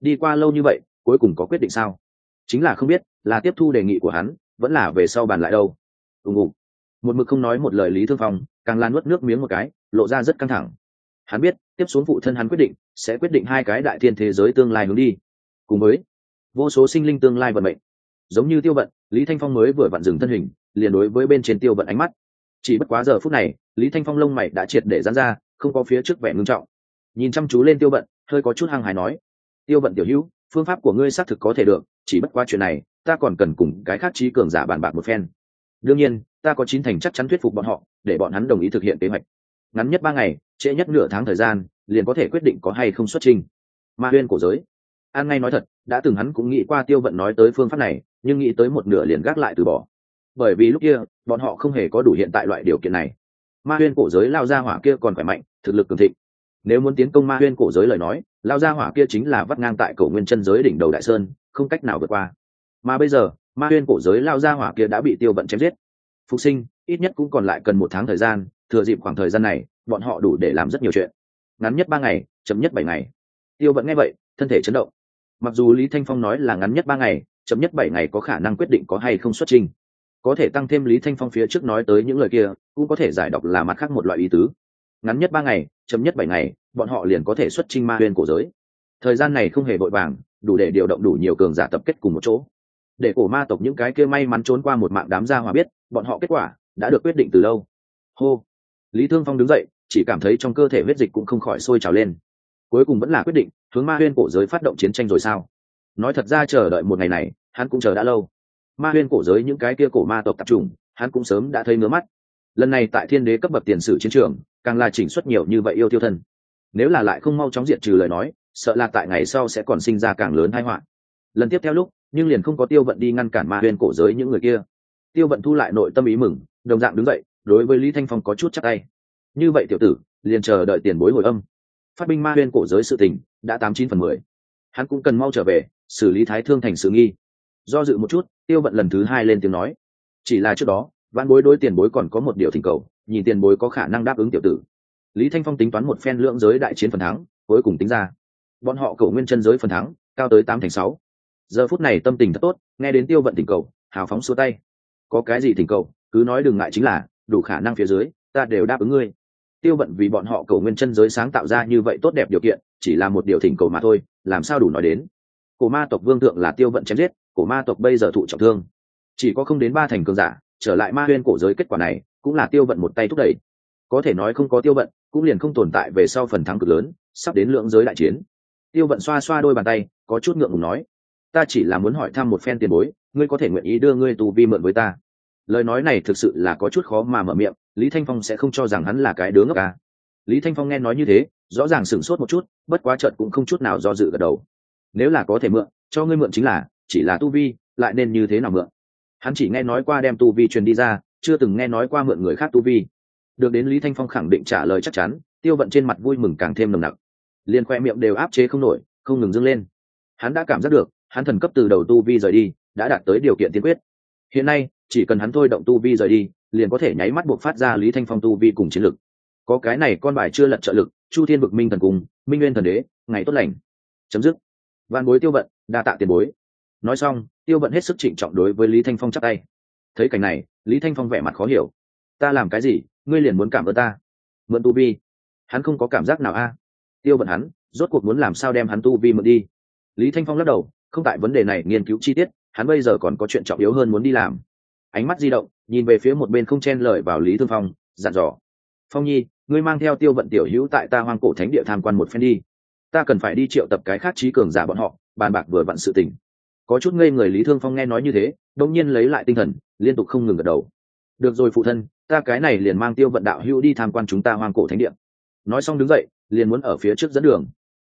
Speaker 1: Đi qua lâu như vậy, cuối cùng có quyết định sao? Chính là không biết, là tiếp thu đề nghị của hắn, vẫn là về sau bàn lại đâu. Ùng ùng. Một mực không nói một lời lý thương phong, càng lan nuốt nước miếng một cái, lộ ra rất căng thẳng hắn biết, tiếp xuống phụ thân hắn quyết định, sẽ quyết định hai cái đại thiên thế giới tương lai hướng đi. Cùng với, vô số sinh linh tương lai vận mệnh. Giống như tiêu vận, lý thanh phong mới vừa vặn dừng thân hình, liền đối với bên trên tiêu vận ánh mắt. Chỉ bất quá giờ phút này, lý thanh phong lông mày đã triệt để dán ra, không có phía trước vẻ ngưng trọng. Nhìn chăm chú lên tiêu vận, hơi có chút hăng hài nói, tiêu vận tiểu hữu, phương pháp của ngươi xác thực có thể được, chỉ bất quá chuyện này, ta còn cần cùng cái khác trí cường giả bàn bạc một phen. Đương nhiên, ta có chín thành chắc chắn thuyết phục bọn họ, để bọn hắn đồng ý thực hiện kế hoạch. Ngắn nhất ba ngày trễ nhất nửa tháng thời gian, liền có thể quyết định có hay không xuất trình. Ma huyên cổ giới. An ngay nói thật, đã từng hắn cũng nghĩ qua tiêu vận nói tới phương pháp này, nhưng nghĩ tới một nửa liền gác lại từ bỏ. Bởi vì lúc kia, bọn họ không hề có đủ hiện tại loại điều kiện này. Ma huyên cổ giới lao ra hỏa kia còn khỏe mạnh, thực lực cường thịnh. Nếu muốn tiến công ma huyên cổ giới lời nói, lao ra hỏa kia chính là vắt ngang tại cổ nguyên chân giới đỉnh đầu đại sơn, không cách nào vượt qua. Mà bây giờ, ma huyên cổ giới lao ra hỏa kia đã bị tiêu vận chém giết. Phục sinh, ít nhất cũng còn lại cần một tháng thời gian thừa dịp khoảng thời gian này, bọn họ đủ để làm rất nhiều chuyện. Ngắn nhất ba ngày chậm nhất bảy ngày. Tiêu vẫn nghe vậy, thân thể chấn động. Mặc dù lý thanh phong nói là ngắn nhất ba ngày chậm nhất bảy ngày có khả năng quyết định có hay không xuất trình. Có thể tăng thêm lý thanh phong phía trước nói tới những lời kia, cũng có thể giải đọc là mặt khác một loại ý tứ. Ngắn nhất ba ngày chậm nhất bảy ngày, bọn họ liền có thể xuất trình ma huyên cổ giới. Thời gian này không hề vội vàng, đủ để điều động đủ nhiều cường giả tập kết cùng một chỗ. Để cổ ma tộc những cái kia may mắn trốn qua một mạng đám gia hòa biết, bọn họ kết quả đã được quyết định từ lâu. Hô lý thương phong đứng dậy, chỉ cảm thấy trong cơ thể huyết dịch cũng không khỏi sôi trào lên. Cuối cùng vẫn là quyết định, hướng ma huyên cổ giới phát động chiến tranh rồi sao? Nói thật ra chờ đợi một ngày này, hắn cũng chờ đã lâu. Ma huyên cổ giới những cái kia cổ ma tộc tập trung, hắn cũng sớm đã thấy ngứa mắt. Lần này tại thiên đế cấp bậc tiền sử chiến trường, càng là chỉnh xuất nhiều như vậy yêu tiêu thân. Nếu là lại không mau chóng diệt trừ lời nói, sợ là tại ngày sau sẽ còn sinh ra càng lớn tai họa. Lần tiếp theo lúc, nhưng liền không có tiêu vận đi ngăn cản ma huyên cổ giới những người kia. Tiêu vận thu lại nội tâm ý mừng, đồng dạng đứng dậy đối với lý thanh phong có chút chắc tay. Như vậy tiểu tử, liền chờ đợi tiền bối hồi âm. Phát binh ma huyên cổ giới sự tình, đã tám chín phần mười. Hắn cũng cần mau trở về, xử lý thái thương thành sự nghi. Do dự một chút, tiêu vận lần thứ hai lên tiếng nói. Chỉ là trước đó văn bối đối tiền bối còn có một điều thỉnh cầu, nhìn tiền bối có khả năng đáp ứng tiểu tử. Lý thanh phong tính toán một phen lượng giới đại chiến phần thắng, cuối cùng tính ra. Bọn họ cầu nguyên chân giới phần thắng, cao tới tám thành sáu. Giờ phút này tâm tình thật tốt, nghe đến tiêu vận thỉnh cầu, hào phóng xua tay. Có cái gì thỉnh cầu, cứ nói đừng ngại chính là đủ khả năng phía dưới, ta đều đáp ứng ngươi. Tiêu vận vì bọn họ cầu nguyên chân giới sáng tạo ra như vậy tốt đẹp điều kiện, chỉ là một điều thỉnh cầu mà thôi, làm sao đủ nói đến? Cổ ma tộc vương thượng là tiêu vận chém giết, cổ ma tộc bây giờ thụ trọng thương. Chỉ có không đến ba thành cường giả, trở lại ma huyên cổ giới kết quả này, cũng là tiêu vận một tay thúc đẩy. Có thể nói không có tiêu vận, cũng liền không tồn tại về sau phần thắng cực lớn, sắp đến lượng giới đại chiến. Tiêu vận xoa xoa đôi bàn tay, có chút ngượng ngùng nói, ta chỉ là muốn hỏi thăm một phen tiền bối, ngươi có thể nguyện ý đưa ngươi tù vi mượn với ta? Lời nói này thực sự là có chút khó mà mở miệng, lý thanh phong sẽ không cho rằng hắn là cái đứa ngốc à. lý thanh phong nghe nói như thế, rõ ràng sửng sốt một chút, bất quá trận cũng không chút nào do dự gật đầu. Nếu là có thể mượn, cho ngươi mượn chính là, chỉ là tu vi, lại nên như thế nào mượn? Hắn chỉ nghe nói qua đem tu vi truyền đi ra, chưa từng nghe nói qua mượn người khác tu vi. Được đến lý thanh phong khẳng định trả lời chắc chắn, tiêu vận trên mặt vui mừng càng thêm nồng nặc. Liền khoe miệng đều áp chế không nổi, không ngừng dâng lên. Hắn đã cảm giác được, hắn thần cấp từ đầu tu vi rời đi, đã đạt tới điều kiện tiên quyết. Hiện nay chỉ cần hắn thôi động tu vi rời đi, liền có thể nháy mắt buộc phát ra lý thanh phong tu vi cùng chiến lực. Có cái này con bài chưa lật trợ lực, chu thiên bực minh thần cùng minh nguyên thần đế, ngày tốt lành. Chấm dứt. Văn bối tiêu vận, đa tạ tiền bối. Nói xong, tiêu vận hết sức trịnh trọng đối với lý thanh phong chắc tay. Thấy cảnh này, lý thanh phong vẻ mặt khó hiểu. Ta làm cái gì, ngươi liền muốn cảm ơn ta? Mượn tu vi. Hắn không có cảm giác nào a. À? Tiêu vận hắn, rốt cuộc muốn làm sao đem hắn tu vi mượn đi? Lý thanh phong lắc đầu, không tại vấn đề này nghiên cứu chi tiết, hắn bây giờ còn có chuyện trọng yếu hơn muốn đi làm ánh mắt di động, nhìn về phía một bên không chen lời vào lý thương phong, dặn dò. Phong nhi, ngươi mang theo tiêu vận tiểu hữu tại ta hoang cổ thánh địa tham quan một phen đi. Ta cần phải đi triệu tập cái khác trí cường giả bọn họ, bàn bạc vừa vặn sự tình. Có chút ngây người lý thương phong nghe nói như thế đông nhiên lấy lại tinh thần, liên tục không ngừng gật đầu. Được rồi phụ thân, ta cái này liền mang tiêu vận đạo hữu đi tham quan chúng ta hoang cổ thánh địa. Nói xong đứng dậy, liền muốn ở phía trước dẫn đường.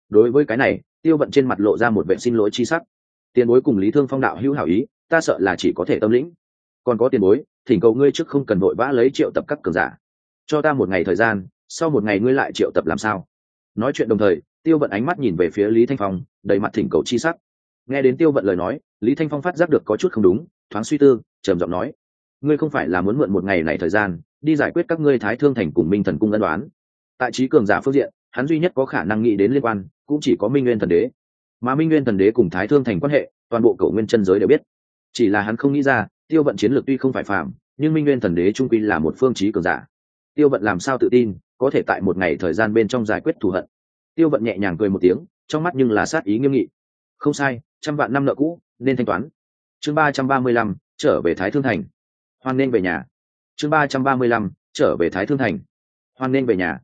Speaker 1: Đối với cái này, tiêu vận trên mặt lộ ra một vệ xin lỗi chi sắc. Tiền bối cùng lý thương phong đạo hữu hảo ý, ta sợ là chỉ có thể tâm lĩnh còn có tiền bối, thỉnh cầu ngươi trước không cần vội vã lấy triệu tập các cường giả. Cho ta một ngày thời gian, sau một ngày ngươi lại triệu tập làm sao? Nói chuyện đồng thời, tiêu vận ánh mắt nhìn về phía lý thanh phong, đầy mặt thỉnh cầu chi sắc. Nghe đến tiêu vận lời nói, lý thanh phong phát giác được có chút không đúng, thoáng suy tư, trầm giọng nói, ngươi không phải là muốn mượn một ngày này thời gian, đi giải quyết các ngươi thái thương thành cùng minh thần cung ân đoán tại trí cường giả phương diện, hắn duy nhất có khả năng nghĩ đến liên quan, cũng chỉ có minh nguyên thần đế. Mà minh nguyên thần đế cùng thái thương thành quan hệ, toàn bộ cầu nguyên chân giới đều biết. Chỉ là hắn không nghĩ ra tiêu vận chiến lược tuy không phải phạm nhưng minh nguyên thần đế trung quy là một phương trí cường giả. Tiêu vận làm sao tự tin, có thể tại một ngày thời gian bên trong giải quyết thù hận. Tiêu vận nhẹ nhàng cười một tiếng, trong mắt nhưng là sát ý nghiêm nghị. Không sai, trăm vạn năm nợ cũ, nên thanh toán. Chương ba trăm ba mươi lăm, trở về thái thương thành. Hoan nên về nhà. Chương ba trăm ba mươi lăm, trở về thái thương thành. Hoan nên về nhà.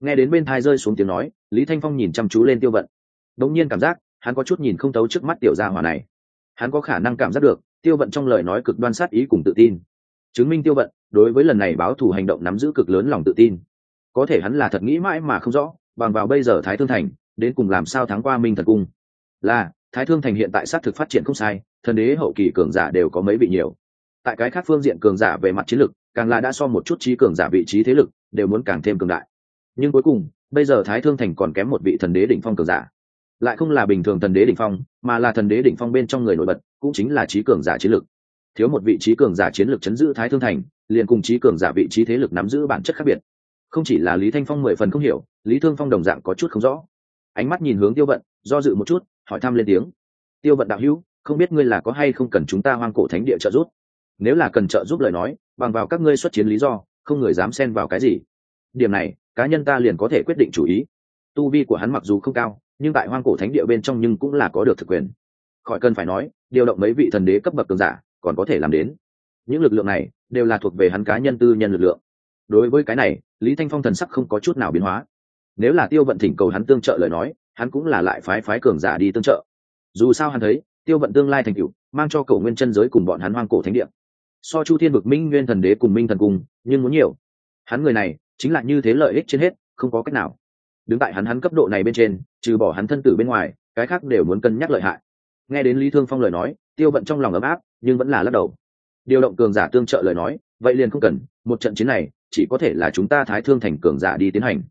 Speaker 1: Nghe đến bên thai rơi xuống tiếng nói, lý thanh phong nhìn chăm chú lên tiêu vận. Đ ỗ n g nhiên cảm giác, hắn có chút nhìn không thấu trước mắt tiểu gia hỏa này. Hắn có khả năng cảm giác được tiêu vận trong lời nói cực đoan sát ý cùng tự tin. Chứng minh tiêu vận, đối với lần này báo thù hành động nắm giữ cực lớn lòng tự tin. Có thể hắn là thật nghĩ mãi mà không rõ, bằng vào bây giờ thái thương thành, đến cùng làm sao thắng qua minh thần cung. Là, thái thương thành hiện tại xác thực phát triển không sai, thần đế hậu kỳ cường giả đều có mấy vị nhiều. Tại cái khác phương diện cường giả về mặt chiến lực, càng là đã so một chút trí cường giả vị trí thế lực, đều muốn càng thêm cường đại. Nhưng cuối cùng, bây giờ thái thương thành còn kém một vị thần đế đỉnh phong cường giả lại không là bình thường thần đế đỉnh phong, mà là thần đế đỉnh phong bên trong người nổi bật, cũng chính là trí cường giả chiến lực. Thiếu một vị trí cường giả chiến lực chấn giữ thái thương thành, liền cùng trí cường giả vị trí thế lực nắm giữ bản chất khác biệt. Không chỉ là lý thanh phong mười phần không hiểu, lý thương phong đồng dạng có chút không rõ. Ánh mắt nhìn hướng tiêu vận, do dự một chút, hỏi thăm lên tiếng. Tiêu vận đạo hữu, không biết ngươi là có hay không cần chúng ta hoang cổ thánh địa trợ giúp? Nếu là cần trợ giúp lời nói, bằng vào các ngươi xuất chiến lý do, không người dám xen vào cái gì. Điểm này, cá nhân ta liền có thể quyết định chủ ý. Tu vi của hắn mặc dù không cao nhưng tại hoang cổ thánh địa bên trong nhưng cũng là có được thực quyền. Khỏi cần phải nói, điều động mấy vị thần đế cấp bậc cường giả, còn có thể làm đến. Những lực lượng này đều là thuộc về hắn cá nhân tư nhân lực lượng. Đối với cái này, lý thanh phong thần sắc không có chút nào biến hóa. Nếu là tiêu vận thỉnh cầu hắn tương trợ lời nói, hắn cũng là lại phái phái cường giả đi tương trợ. Dù sao hắn thấy, tiêu vận tương lai thành cựu mang cho cầu nguyên chân giới cùng bọn hắn hoang cổ thánh địa. So chu thiên vực minh nguyên thần đế cùng minh thần cung, nhưng muốn nhiều. Hắn người này, chính là như thế lợi ích trên hết, không có cách nào. Đứng tại hắn hắn cấp độ này bên trên trừ bỏ hắn thân tử bên ngoài, cái khác đều muốn cân nhắc lợi hại. Nghe đến lý thương phong lời nói, tiêu vận trong lòng ấm áp, nhưng vẫn là lắc đầu. Điều động cường giả tương trợ lời nói, vậy liền không cần, một trận chiến này, chỉ có thể là chúng ta thái thương thành cường giả đi tiến hành.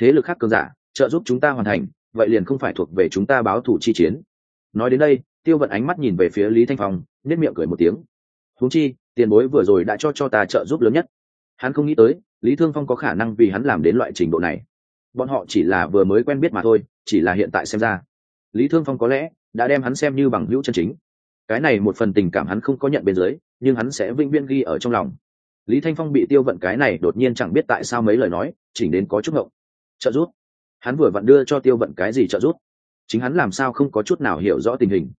Speaker 1: Thế lực khác cường giả, trợ giúp chúng ta hoàn thành, vậy liền không phải thuộc về chúng ta báo thủ chi chiến. Nói đến đây, tiêu vận ánh mắt nhìn về phía lý thanh phong nết miệng cười một tiếng. Huống chi, tiền bối vừa rồi đã cho cho ta trợ giúp lớn nhất. Hắn không nghĩ tới, lý thương phong có khả năng vì hắn làm đến loại trình độ này. Bọn họ chỉ là vừa mới quen biết mà thôi chỉ là hiện tại xem ra. Lý thương phong có lẽ đã đem hắn xem như bằng hữu chân chính. Cái này một phần tình cảm hắn không có nhận bên dưới, nhưng hắn sẽ vĩnh viễn ghi ở trong lòng. Lý thanh phong bị tiêu vận cái này đột nhiên chẳng biết tại sao mấy lời nói, chỉnh đến có chút ngộng. Trợ giúp. Hắn vừa vặn đưa cho tiêu vận cái gì trợ giúp? Chính hắn làm sao không có chút nào hiểu rõ tình hình?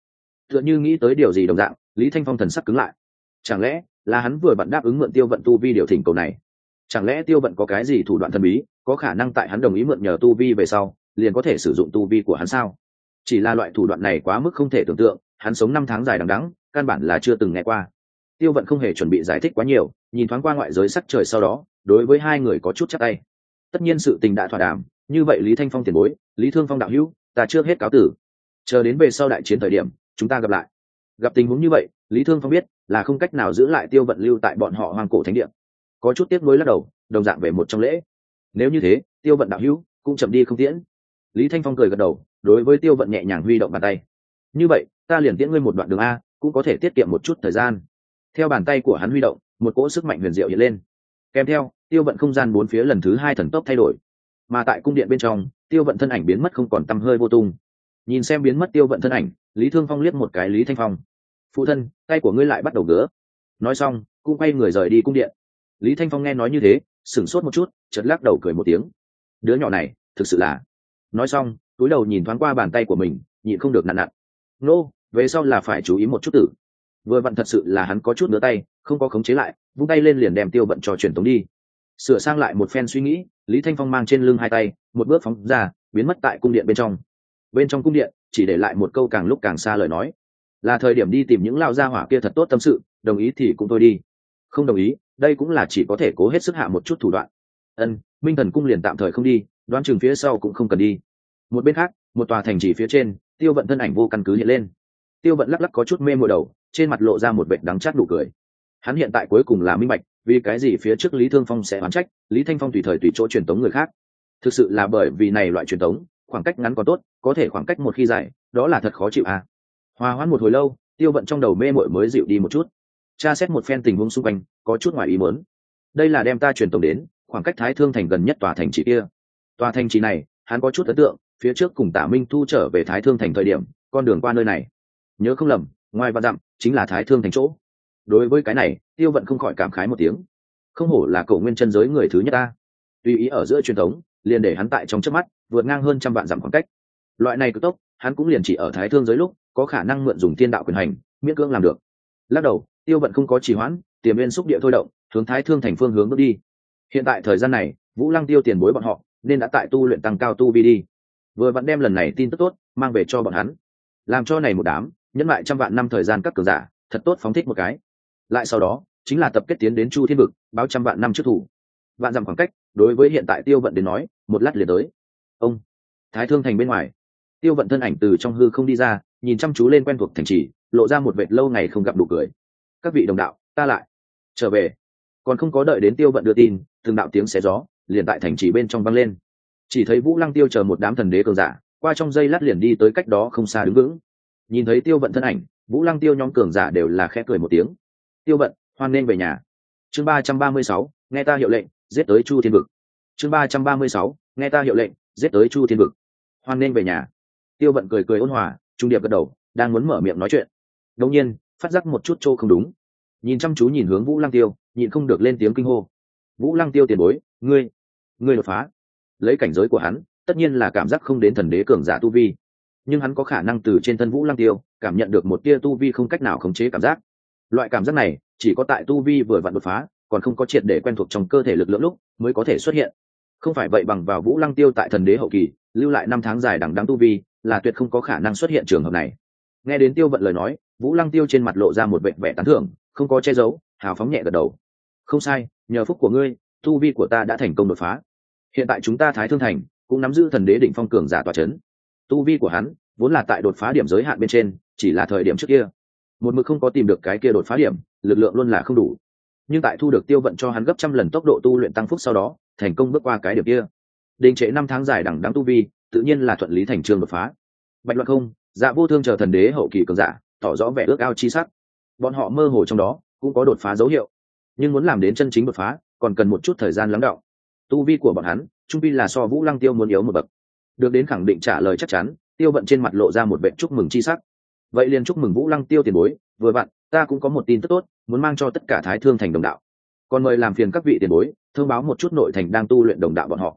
Speaker 1: Tựa như nghĩ tới điều gì đồng dạng, lý thanh phong thần sắc cứng lại. Chẳng lẽ là hắn vừa vặn đáp ứng mượn tiêu vận tu vi điều thỉnh cầu này? Chẳng lẽ tiêu vận có cái gì thủ đoạn thần bí, có khả năng tại hắn đồng ý mượn nhờ tu vi về sau liền có thể sử dụng tu vi của hắn sao? Chỉ là loại thủ đoạn này quá mức không thể tưởng tượng, hắn sống năm tháng dài đằng đắng căn bản là chưa từng nghe qua. Tiêu vận không hề chuẩn bị giải thích quá nhiều, nhìn thoáng qua ngoại giới sắc trời sau đó, đối với hai người có chút chắc tay. Tất nhiên sự tình đã thỏa đàm, như vậy lý thanh phong tiền bối, lý thương phong đạo hữu, ta chưa hết cáo tử. Chờ đến về sau đại chiến thời điểm, chúng ta gặp lại. Gặp tình huống như vậy, lý thương phong biết là không cách nào giữ lại tiêu vận lưu tại bọn họ hoàng cổ thánh địa. Có chút tiếc nuối lắc đầu, đồng dạng về một trong lễ. Nếu như thế, tiêu vận đạo hữu cũng chậm đi không tiễn lý thanh phong cười gật đầu, đối với tiêu vận nhẹ nhàng huy động bàn tay. Như vậy, ta liền tiễn ngươi một đoạn đường a, cũng có thể tiết kiệm một chút thời gian. Theo bàn tay của hắn huy động, một cỗ sức mạnh huyền diệu hiện lên. Kèm theo, tiêu vận không gian bốn phía lần thứ hai thần tốc thay đổi. Mà tại cung điện bên trong, tiêu vận thân ảnh biến mất không còn t hơi vô tung. Nhìn xem biến mất tiêu vận thân ảnh, lý thương phong liếc một cái lý thanh phong. Phụ thân, tay của ngươi lại bắt đầu gỡ. Nói xong, cũng quay người rời đi cung điện. Lý thanh phong nghe nói như thế, sửng sốt một chút chật lắc đầu cười một tiếng. Đứa nhỏ này, thực sự là nói xong túi đầu nhìn thoáng qua bàn tay của mình nhịn không được nặn nặn. Nô、no, về sau là phải chú ý một chút tử. Vừa vặn thật sự là hắn có chút nữa tay không có khống chế lại vung tay lên liền đem tiêu bận cho truyền tống đi. Sửa sang lại một phen suy nghĩ lý thanh phong mang trên lưng hai tay một bước phóng ra biến mất tại cung điện bên trong. Bên trong cung điện chỉ để lại một câu càng lúc càng xa lời nói. Là thời điểm đi tìm những lao gia hỏa kia thật tốt tâm sự đồng ý thì cũng thôi đi. Không đồng ý đây cũng là chỉ có thể cố hết sức hạ một chút thủ đoạn. Ân minh thần cung liền tạm thời không đi đoán chừng phía sau cũng không cần đi. Một bên khác, một tòa thành trì phía trên, tiêu vận thân ảnh vô căn cứ hiện lên. Tiêu vận lắc lắc có chút mê mội đầu, trên mặt lộ ra một vẻ đắng chát nụ cười. Hắn hiện tại cuối cùng là minh bạch, vì cái gì phía trước lý thương phong sẽ oán trách, lý thanh phong tùy thời tùy chỗ truyền tống người khác. Thực sự là bởi vì này loại truyền tống, khoảng cách ngắn còn tốt, có thể khoảng cách một khi dài, đó là thật khó chịu à. Hòa hoãn một hồi lâu, tiêu vận trong đầu mê mội mới dịu đi một chút. Tra xét một phen tình huống xung quanh, có chút ngoài ý muốn. Đây là đem ta truyền tống đến, khoảng cách thái thương thành gần nhất tòa thành trì kia tòa thành trì này, hắn có chút ấn tượng, phía trước cùng tả minh thu trở về thái thương thành thời điểm, con đường qua nơi này. Nhớ không lầm, ngoài và dặm, chính là thái thương thành chỗ. Đối với cái này, tiêu vận không khỏi cảm khái một tiếng. Không hổ là cầu nguyên chân giới người thứ nhất ta. Tùy ý ở giữa truyền thống, liền để hắn tại trong trước mắt, vượt ngang hơn trăm vạn dặm khoảng cách. Loại này cực tốc, hắn cũng liền chỉ ở thái thương giới lúc, có khả năng mượn dùng thiên đạo quyền hành, miễn cưỡng làm được. Lắc đầu, tiêu vận không có trì hoãn tiềm viên xúc địa thôi động, hướng thái thương thành phương hướng bước đi. Hiện tại thời gian này, vũ lăng tiêu tiền bối bọn họ nên đã tại tu luyện tăng cao tu vi đi. Vừa vẫn đem lần này tin tức tốt mang về cho bọn hắn. Làm cho này một đám, nhẫn lại trăm vạn năm thời gian các cường giả, thật tốt phóng thích một cái. Lại sau đó, chính là tập kết tiến đến chu thiên vực, báo trăm vạn năm trước thủ. Vạn dặm khoảng cách, đối với hiện tại tiêu vận đến nói, một lát liền tới. Ông, thái thương thành bên ngoài. Tiêu vận thân ảnh từ trong hư không đi ra, nhìn chăm chú lên quen thuộc thành trì, lộ ra một vệt lâu ngày không gặp đủ cười. Các vị đồng đạo, ta lại trở về. Còn không có đợi đến tiêu vận đưa tin, từng đạo tiếng xé gió liền tại thành trì bên trong văng lên. Chỉ thấy vũ lăng tiêu chờ một đám thần đế cường giả, qua trong dây lát liền đi tới cách đó không xa đứng vững. Nhìn thấy tiêu vận thân ảnh, vũ lăng tiêu nhóm cường giả đều là khẽ cười một tiếng. Tiêu vận, hoan nên về nhà. Chương ba trăm ba mươi sáu, nghe ta hiệu lệnh, giết tới chu thiên vực. Chương ba trăm ba mươi sáu, nghe ta hiệu lệnh, giết tới chu thiên vực. Hoan nên về nhà. Tiêu vận cười cười ôn hòa, trung điệp gật đầu, đang muốn mở miệng nói chuyện. Đông nhiên, phát giác một chút chỗ không đúng. Nhìn chăm chú nhìn hướng vũ lăng tiêu, nhịn không được lên tiếng kinh hô vũ lăng tiêu tiền bối, ngươi ngươi đột phá. Lấy cảnh giới của hắn, tất nhiên là cảm giác không đến thần đế cường giả tu vi. Nhưng hắn có khả năng từ trên thân vũ lăng tiêu, cảm nhận được một tia tu vi không cách nào khống chế cảm giác. Loại cảm giác này, chỉ có tại tu vi vừa vặn đột phá, còn không có triệt để quen thuộc trong cơ thể lực lượng lúc, mới có thể xuất hiện. Không phải vậy bằng vào vũ lăng tiêu tại thần đế hậu kỳ, lưu lại năm tháng dài đằng đắng tu vi, là tuyệt không có khả năng xuất hiện trường hợp này. Nghe đến tiêu vận lời nói, vũ lăng tiêu trên mặt lộ ra một vệ vẻ tán thưởng, không có che giấu, hào phóng nhẹ gật đầu không sai, nhờ phúc của ngươi, tu vi của ta đã thành công đột phá. Hiện tại chúng ta thái thương thành cũng nắm giữ thần đế đỉnh phong cường giả tòa c h ấ n tu vi của hắn vốn là tại đột phá điểm giới hạn bên trên, chỉ là thời điểm trước kia. Một mực không có tìm được cái kia đột phá điểm, lực lượng luôn là không đủ. Nhưng tại thu được tiêu vận cho hắn gấp trăm lần tốc độ tu luyện tăng phúc sau đó, thành công bước qua cái điểm kia. Đình trệ năm tháng dài đẳng đáng tu vi, tự nhiên là thuận lý thành trường đột phá. Bạch loạn không dạ vô thương chờ thần đế hậu kỳ cường giả, tỏ rõ vẻ ước ao chi sắc. Bọn họ mơ hồ trong đó cũng có đột phá dấu hiệu nhưng muốn làm đến chân chính đột phá, còn cần một chút thời gian lắng đọng. Tu vi của bọn hắn, trung vi là so vũ lăng tiêu muốn yếu một bậc. Được đến khẳng định trả lời chắc chắn, tiêu vận trên mặt lộ ra một vệ chúc mừng chi sắc. Vậy liền chúc mừng vũ lăng tiêu tiền bối, vừa vặn, ta cũng có một tin tức tốt, muốn mang cho tất cả thái thương thành đồng đạo. Còn mời làm phiền các vị tiền bối, thông báo một chút nội thành đang tu luyện đồng đạo bọn họ.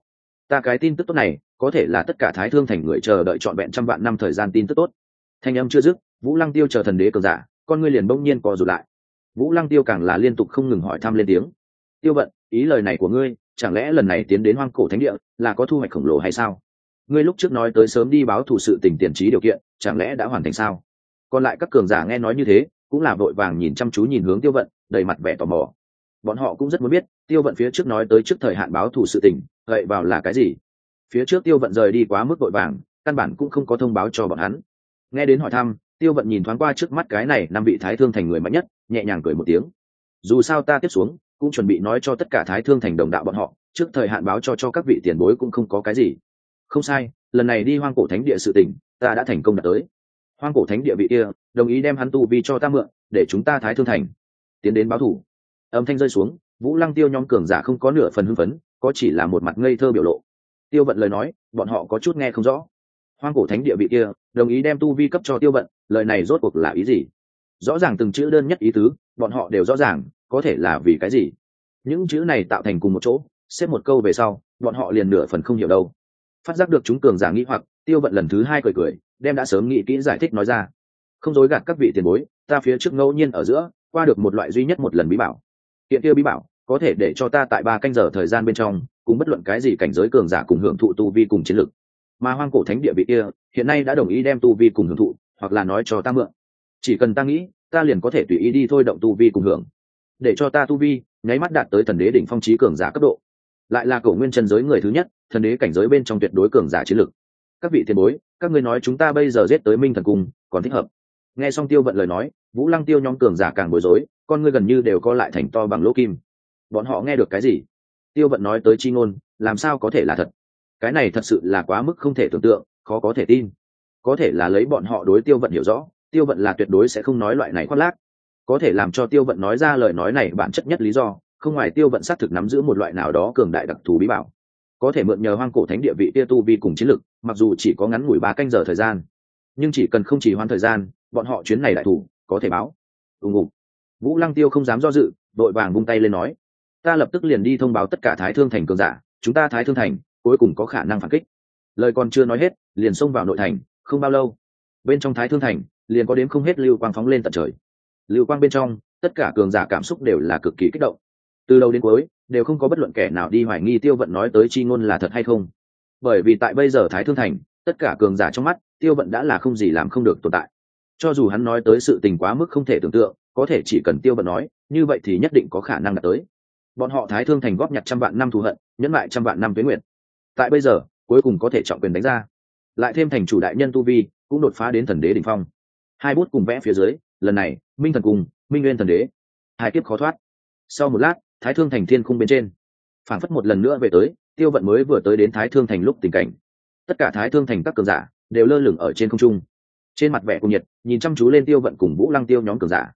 Speaker 1: Ta cái tin tức tốt này, có thể là tất cả thái thương thành người chờ đợi trọn vẹn trăm vạn năm thời gian tin tức tốt. Thanh âm chưa dứt, vũ lăng tiêu chờ thần đế cờ giả, con ngươi liền bỗng nhiên co rụt lại vũ lăng tiêu càng là liên tục không ngừng hỏi thăm lên tiếng. Tiêu vận, ý lời này của ngươi, chẳng lẽ lần này tiến đến hoang cổ thánh địa là có thu hoạch khổng lồ hay sao? Ngươi lúc trước nói tới sớm đi báo thủ sự tình tiền trí điều kiện, chẳng lẽ đã hoàn thành sao? Còn lại các cường giả nghe nói như thế, cũng là vội vàng nhìn chăm chú nhìn hướng tiêu vận, đầy mặt vẻ tò mò. Bọn họ cũng rất muốn biết, tiêu vận phía trước nói tới trước thời hạn báo thủ sự tình gậy vào là cái gì? Phía trước tiêu vận rời đi quá mức vội vàng, căn bản cũng không có thông báo cho bọn hắn. Nghe đến hỏi thăm tiêu vận nhìn thoáng qua trước mắt cái này năm vị thái thương thành người mạnh nhất, nhẹ nhàng cười một tiếng. Dù sao ta tiếp xuống, cũng chuẩn bị nói cho tất cả thái thương thành đồng đạo bọn họ, trước thời hạn báo cho cho các vị tiền bối cũng không có cái gì. Không sai, lần này đi hoang cổ thánh địa sự tỉnh ta đã thành công đạt tới. Hoang cổ thánh địa vị kia, đồng ý đem hắn tu vi cho ta mượn, để chúng ta thái thương thành tiến đến báo thủ. Âm thanh rơi xuống, vũ lăng tiêu nhóm cường giả không có nửa phần hưng phấn, có chỉ là một mặt ngây thơ biểu lộ. Tiêu vận lời nói, bọn họ có chút nghe không rõ hoang cổ thánh địa vị kia, đồng ý đem tu vi cấp cho tiêu vận, lời này rốt cuộc là ý gì? Rõ ràng từng chữ đơn nhất ý tứ, bọn họ đều rõ ràng, có thể là vì cái gì? Những chữ này tạo thành cùng một chỗ, xếp một câu về sau, bọn họ liền nửa phần không hiểu đâu. Phát giác được chúng cường giả nghĩ hoặc, tiêu vận lần thứ hai cười cười, đem đã sớm nghĩ kỹ giải thích nói ra. Không dối gạt các vị tiền bối, ta phía trước ngẫu nhiên ở giữa, qua được một loại duy nhất một lần bí bảo. Hiện kia bí bảo, có thể để cho ta tại ba canh giờ thời gian bên trong, cùng bất luận cái gì cảnh giới cường giả cùng hưởng thụ tu vi cùng chiến lược mà hoang cổ thánh địa vị kia, hiện nay đã đồng ý đem tu vi cùng hưởng thụ, hoặc là nói cho ta mượn. Chỉ cần ta nghĩ, ta liền có thể tùy ý đi thôi động tu vi cùng hưởng. Để cho ta tu vi, nháy mắt đạt tới thần đế đỉnh phong trí cường giả cấp độ. Lại là cổ nguyên chân giới người thứ nhất, thần đế cảnh giới bên trong tuyệt đối cường giả chiến lực. các vị tiền bối, các ngươi nói chúng ta bây giờ giết tới minh thần cung, còn thích hợp. Nghe xong tiêu vận lời nói, vũ lăng tiêu nhóm cường giả càng bối rối, con ngươi gần như đều co lại thành to bằng lỗ kim. Bọn họ nghe được cái gì? Tiêu vận nói tới chi ngôn, làm sao có thể là thật? Cái này thật sự là quá mức không thể tưởng tượng, khó có thể tin. Có thể là lấy bọn họ đối tiêu vận hiểu rõ, tiêu vận là tuyệt đối sẽ không nói loại này khoác lác. Có thể làm cho tiêu vận nói ra lời nói này bản chất nhất lý do, không ngoài tiêu vận xác thực nắm giữ một loại nào đó cường đại đặc thù bí bảo. Có thể mượn nhờ hoang cổ thánh địa vị tia tu vi cùng chiến lực, mặc dù chỉ có ngắn ngủi ba canh giờ thời gian, nhưng chỉ cần không chỉ hoãn thời gian, bọn họ chuyến này đại thủ, có thể báo. Ùng ùng vũ lăng tiêu không dám do dự, đội vàng vung tay lên nói, ta lập tức liền đi thông báo tất cả thái thương thành cường giả, chúng ta thái thương thành cuối cùng có khả năng phản kích. Lời còn chưa nói hết, liền xông vào nội thành, không bao lâu, bên trong thái thương thành, liền có đến không hết lưu quang phóng lên tận trời. Lưu quang bên trong, tất cả cường giả cảm xúc đều là cực kỳ kích động. Từ đầu đến cuối, đều không có bất luận kẻ nào đi hoài nghi tiêu vận nói tới chi ngôn là thật hay không. Bởi vì tại bây giờ thái thương thành, tất cả cường giả trong mắt, tiêu vận đã là không gì làm không được tồn tại. Cho dù hắn nói tới sự tình quá mức không thể tưởng tượng, có thể chỉ cần tiêu vận nói, như vậy thì nhất định có khả năng đạt tới. Bọn họ thái thương thành góp nhặt trăm vạn năm thù hận, nhẫn lại trăm vạn năm tuế nguyện tại bây giờ, cuối cùng có thể trọng quyền đánh ra. Lại thêm thành chủ đại nhân tu vi, cũng đột phá đến thần đế đ ỉ n h phong. Hai bút cùng vẽ phía dưới, lần này, minh thần cùng minh nguyên thần đế. Hai kiếp khó thoát. Sau một lát, thái thương thành thiên khung bên trên. Phản phất một lần nữa về tới, tiêu vận mới vừa tới đến thái thương thành lúc tình cảnh. Tất cả thái thương thành các cường giả đều lơ lửng ở trên không trung. Trên mặt vẻ cùng nhiệt, nhìn chăm chú lên tiêu vận cùng vũ lăng tiêu nhóm cường giả.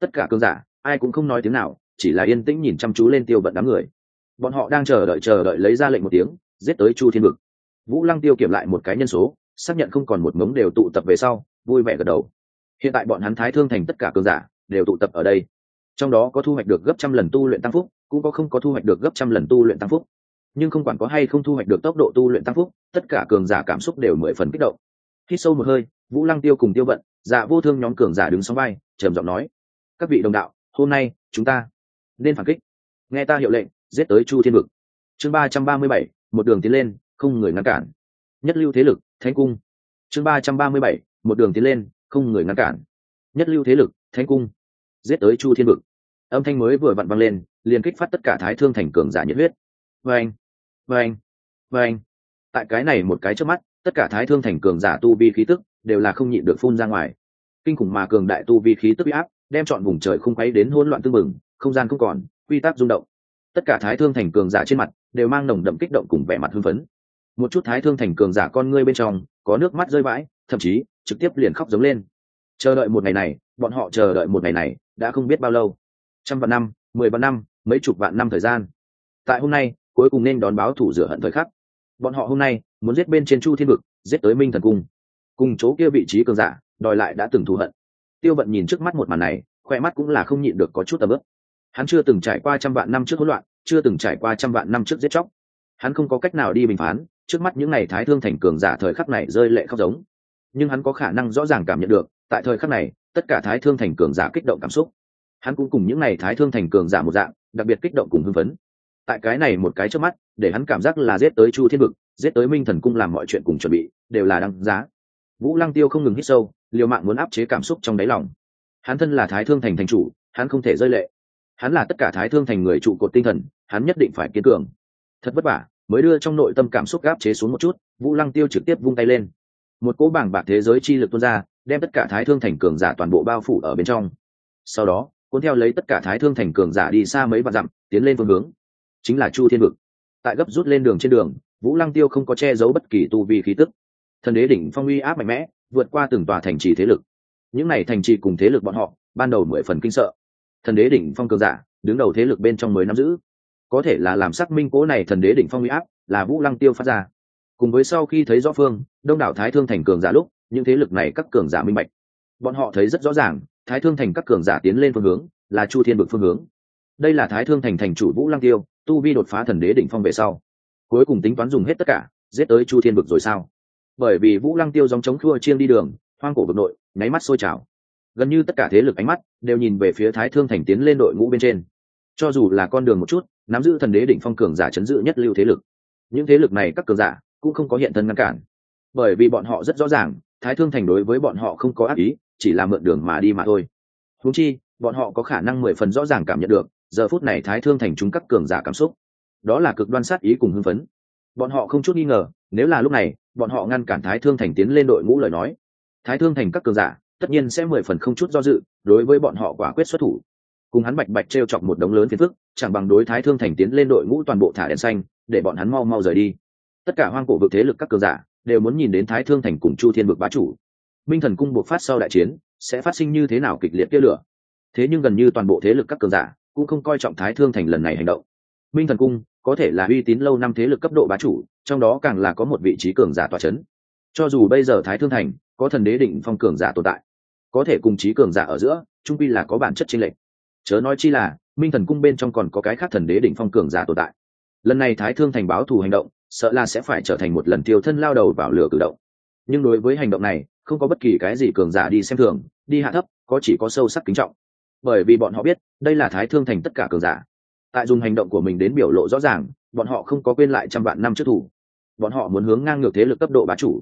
Speaker 1: Tất cả cường giả, ai cũng không nói tiếng nào, chỉ là yên tĩnh nhìn chăm chú lên tiêu vận đám người. Bọn họ đang chờ đợi chờ đợi lấy ra lệnh một tiếng giết tới chu thiên vực. Vũ lăng tiêu kiểm lại một cái nhân số, xác nhận không còn một mống đều tụ tập về sau, vui vẻ gật đầu. Hiện tại bọn hắn thái thương thành tất cả cường giả đều tụ tập ở đây. Trong đó có thu hoạch được gấp trăm lần tu luyện tăng phúc, cũng có không có thu hoạch được gấp trăm lần tu luyện tăng phúc. Nhưng không quản có hay không thu hoạch được tốc độ tu luyện tăng phúc, tất cả cường giả cảm xúc đều mười phần kích động. Khi sâu một hơi, vũ lăng tiêu cùng tiêu vận dạ vô thương nhóm cường giả đứng sau vai, trầm giọng nói, các vị đồng đạo, hôm nay chúng ta nên phản kích. Nghe ta hiệu lệnh, giết tới chu thiên vực. Chương ba trăm ba mươi bảy một đường tiến lên, không người ngăn cản. Nhất lưu thế lực, thánh cung. Chương ba trăm ba mươi bảy, một đường tiến lên, không người ngăn cản. Nhất lưu thế lực, thánh cung. Giết tới chu thiên vực. Âm thanh mới vừa vặn vang lên, liền kích phát tất cả thái thương thành cường giả nhiệt huyết. Vâng vâng vâng. Tại cái này một cái trước mắt, tất cả thái thương thành cường giả tu vi khí tức đều là không nhịn được phun ra ngoài. Kinh khủng mà cường đại tu vi khí tức bị áp, đem chọn vùng trời không quấy đến hỗn loạn tương mừng không gian không còn, quy tắc rung động. Tất cả thái thương thành cường giả trên mặt đều mang nồng đậm kích động cùng vẻ mặt hưng phấn. Một chút thái thương thành cường giả con ngươi bên trong, có nước mắt rơi vãi, thậm chí, trực tiếp liền khóc giống lên. Chờ đợi một ngày này, bọn họ chờ đợi một ngày này, đã không biết bao lâu. Trăm vạn năm, mười vạn năm, mấy chục vạn năm thời gian. Tại hôm nay, cuối cùng nên đón báo thủ rửa hận thời khắc. Bọn họ hôm nay, muốn giết bên trên chu thiên vực, giết tới minh thần cung. Cùng chỗ kia vị trí cường giả, đòi lại đã từng thù hận. Tiêu vận nhìn trước mắt một màn này khoe mắt cũng là không nhịn được có chút tầm ướp hắn chưa từng trải qua trăm vạn năm trước hỗn loạn chưa từng trải qua trăm vạn năm trước giết chóc. Hắn không có cách nào đi bình phán, trước mắt những n à y thái thương thành cường giả thời khắc này rơi lệ khóc giống. Nhưng hắn có khả năng rõ ràng cảm nhận được, tại thời khắc này, tất cả thái thương thành cường giả kích động cảm xúc. Hắn cũng cùng những n à y thái thương thành cường giả một dạng, đặc biệt kích động cùng hưng phấn. Tại cái này một cái trước mắt, để hắn cảm giác là giết tới chu thiên vực, giết tới minh thần cung làm mọi chuyện cùng chuẩn bị, đều là đăng giá. Vũ lăng tiêu không ngừng hít sâu, liều mạng muốn áp chế cảm xúc trong đáy lòng. Hắn thân là thái thương thành thành chủ, hắn không thể rơi lệ. Hắn là tất cả thái thương thành người trụ cột tinh thần hắn nhất định phải kiên cường. Thật vất vả, mới đưa trong nội tâm cảm xúc gáp chế xuống một chút, vũ lăng tiêu trực tiếp vung tay lên. Một cỗ bảng bạc thế giới chi lực tuôn ra, đem tất cả thái thương thành cường giả toàn bộ bao phủ ở bên trong. Sau đó, cuốn theo lấy tất cả thái thương thành cường giả đi xa mấy vạn dặm, tiến lên phương hướng. Chính là chu thiên vực. Tại gấp rút lên đường trên đường, vũ lăng tiêu không có che giấu bất kỳ tu vi khí tức. Thần đế đỉnh phong uy áp mạnh mẽ, vượt qua từng tòa thành trì thế lực. Những này thành trì cùng thế lực bọn họ, ban đầu mười phần kinh sợ. Thần đế đỉnh phong cường giả, đứng đầu thế lực bên trong mới nắm giữ có thể là làm xác minh cố này thần đế đỉnh phong huy áp, là vũ lăng tiêu phát ra. Cùng với sau khi thấy rõ phương, đông đảo thái thương thành cường giả lúc, những thế lực này các cường giả minh bạch. Bọn họ thấy rất rõ ràng, thái thương thành các cường giả tiến lên phương hướng, là chu thiên vực phương hướng. Đây là thái thương thành thành chủ vũ lăng tiêu, tu vi đột phá thần đế đỉnh phong về sau. Cuối cùng tính toán dùng hết tất cả, giết tới chu thiên vực rồi sao? Bởi vì vũ lăng tiêu dòng chống khua chiêng đi đường, hoang cổ vực nội, nháy mắt sôi trào. Gần như tất cả thế lực ánh mắt đều nhìn về phía thái thương thành tiến lên đội ngũ bên trên. Cho dù là con đường một chút nắm giữ thần đế đỉnh phong cường giả chấn dự nhất lưu thế lực. Những thế lực này các cường giả cũng không có hiện thân ngăn cản. Bởi vì bọn họ rất rõ ràng, thái thương thành đối với bọn họ không có ác ý, chỉ là mượn đường mà đi mà thôi. Húng chi, bọn họ có khả năng mười phần rõ ràng cảm nhận được, giờ phút này thái thương thành chúng các cường giả cảm xúc. Đó là cực đoan sát ý cùng hưng phấn. Bọn họ không chút nghi ngờ, nếu là lúc này, bọn họ ngăn cản thái thương thành tiến lên đội ngũ lời nói, thái thương thành các cường giả tất nhiên sẽ mười phần không chút do dự đối với bọn họ quả quyết xuất thủ cùng hắn bạch bạch t r e o chọc một đống lớn phiền phức, chẳng bằng đối thái thương thành tiến lên đội ngũ toàn bộ thả đèn xanh, để bọn hắn mau mau rời đi. Tất cả hoang cổ vực thế lực các cường giả đều muốn nhìn đến thái thương thành cùng chu thiên vực bá chủ. Minh thần cung buộc phát sau đại chiến, sẽ phát sinh như thế nào kịch liệt tia lửa? Thế nhưng gần như toàn bộ thế lực các cường giả cũng không coi trọng thái thương thành lần này hành động. Minh thần cung có thể là uy tín lâu năm thế lực cấp độ bá chủ, trong đó càng là có một vị trí cường giả tòa c h ấ n cho dù bây giờ thái thương thành có thần đế định phong cường giả tồn tại, có thể cùng trí cường giả ở giữa, trung pi là có bản chất chênh lệch chớ nói chi là, minh thần cung bên trong còn có cái khác thần đế đỉnh phong cường giả tồn tại. Lần này thái thương thành báo thù hành động, sợ là sẽ phải trở thành một lần tiêu thân lao đầu vào lửa cử động. Nhưng đối với hành động này, không có bất kỳ cái gì cường giả đi xem thường, đi hạ thấp, có chỉ có sâu sắc kính trọng. Bởi vì bọn họ biết, đây là thái thương thành tất cả cường giả. Tại dùng hành động của mình đến biểu lộ rõ ràng, bọn họ không có quên lại trăm vạn năm trước thủ. Bọn họ muốn hướng ngang ngược thế lực cấp độ bá chủ.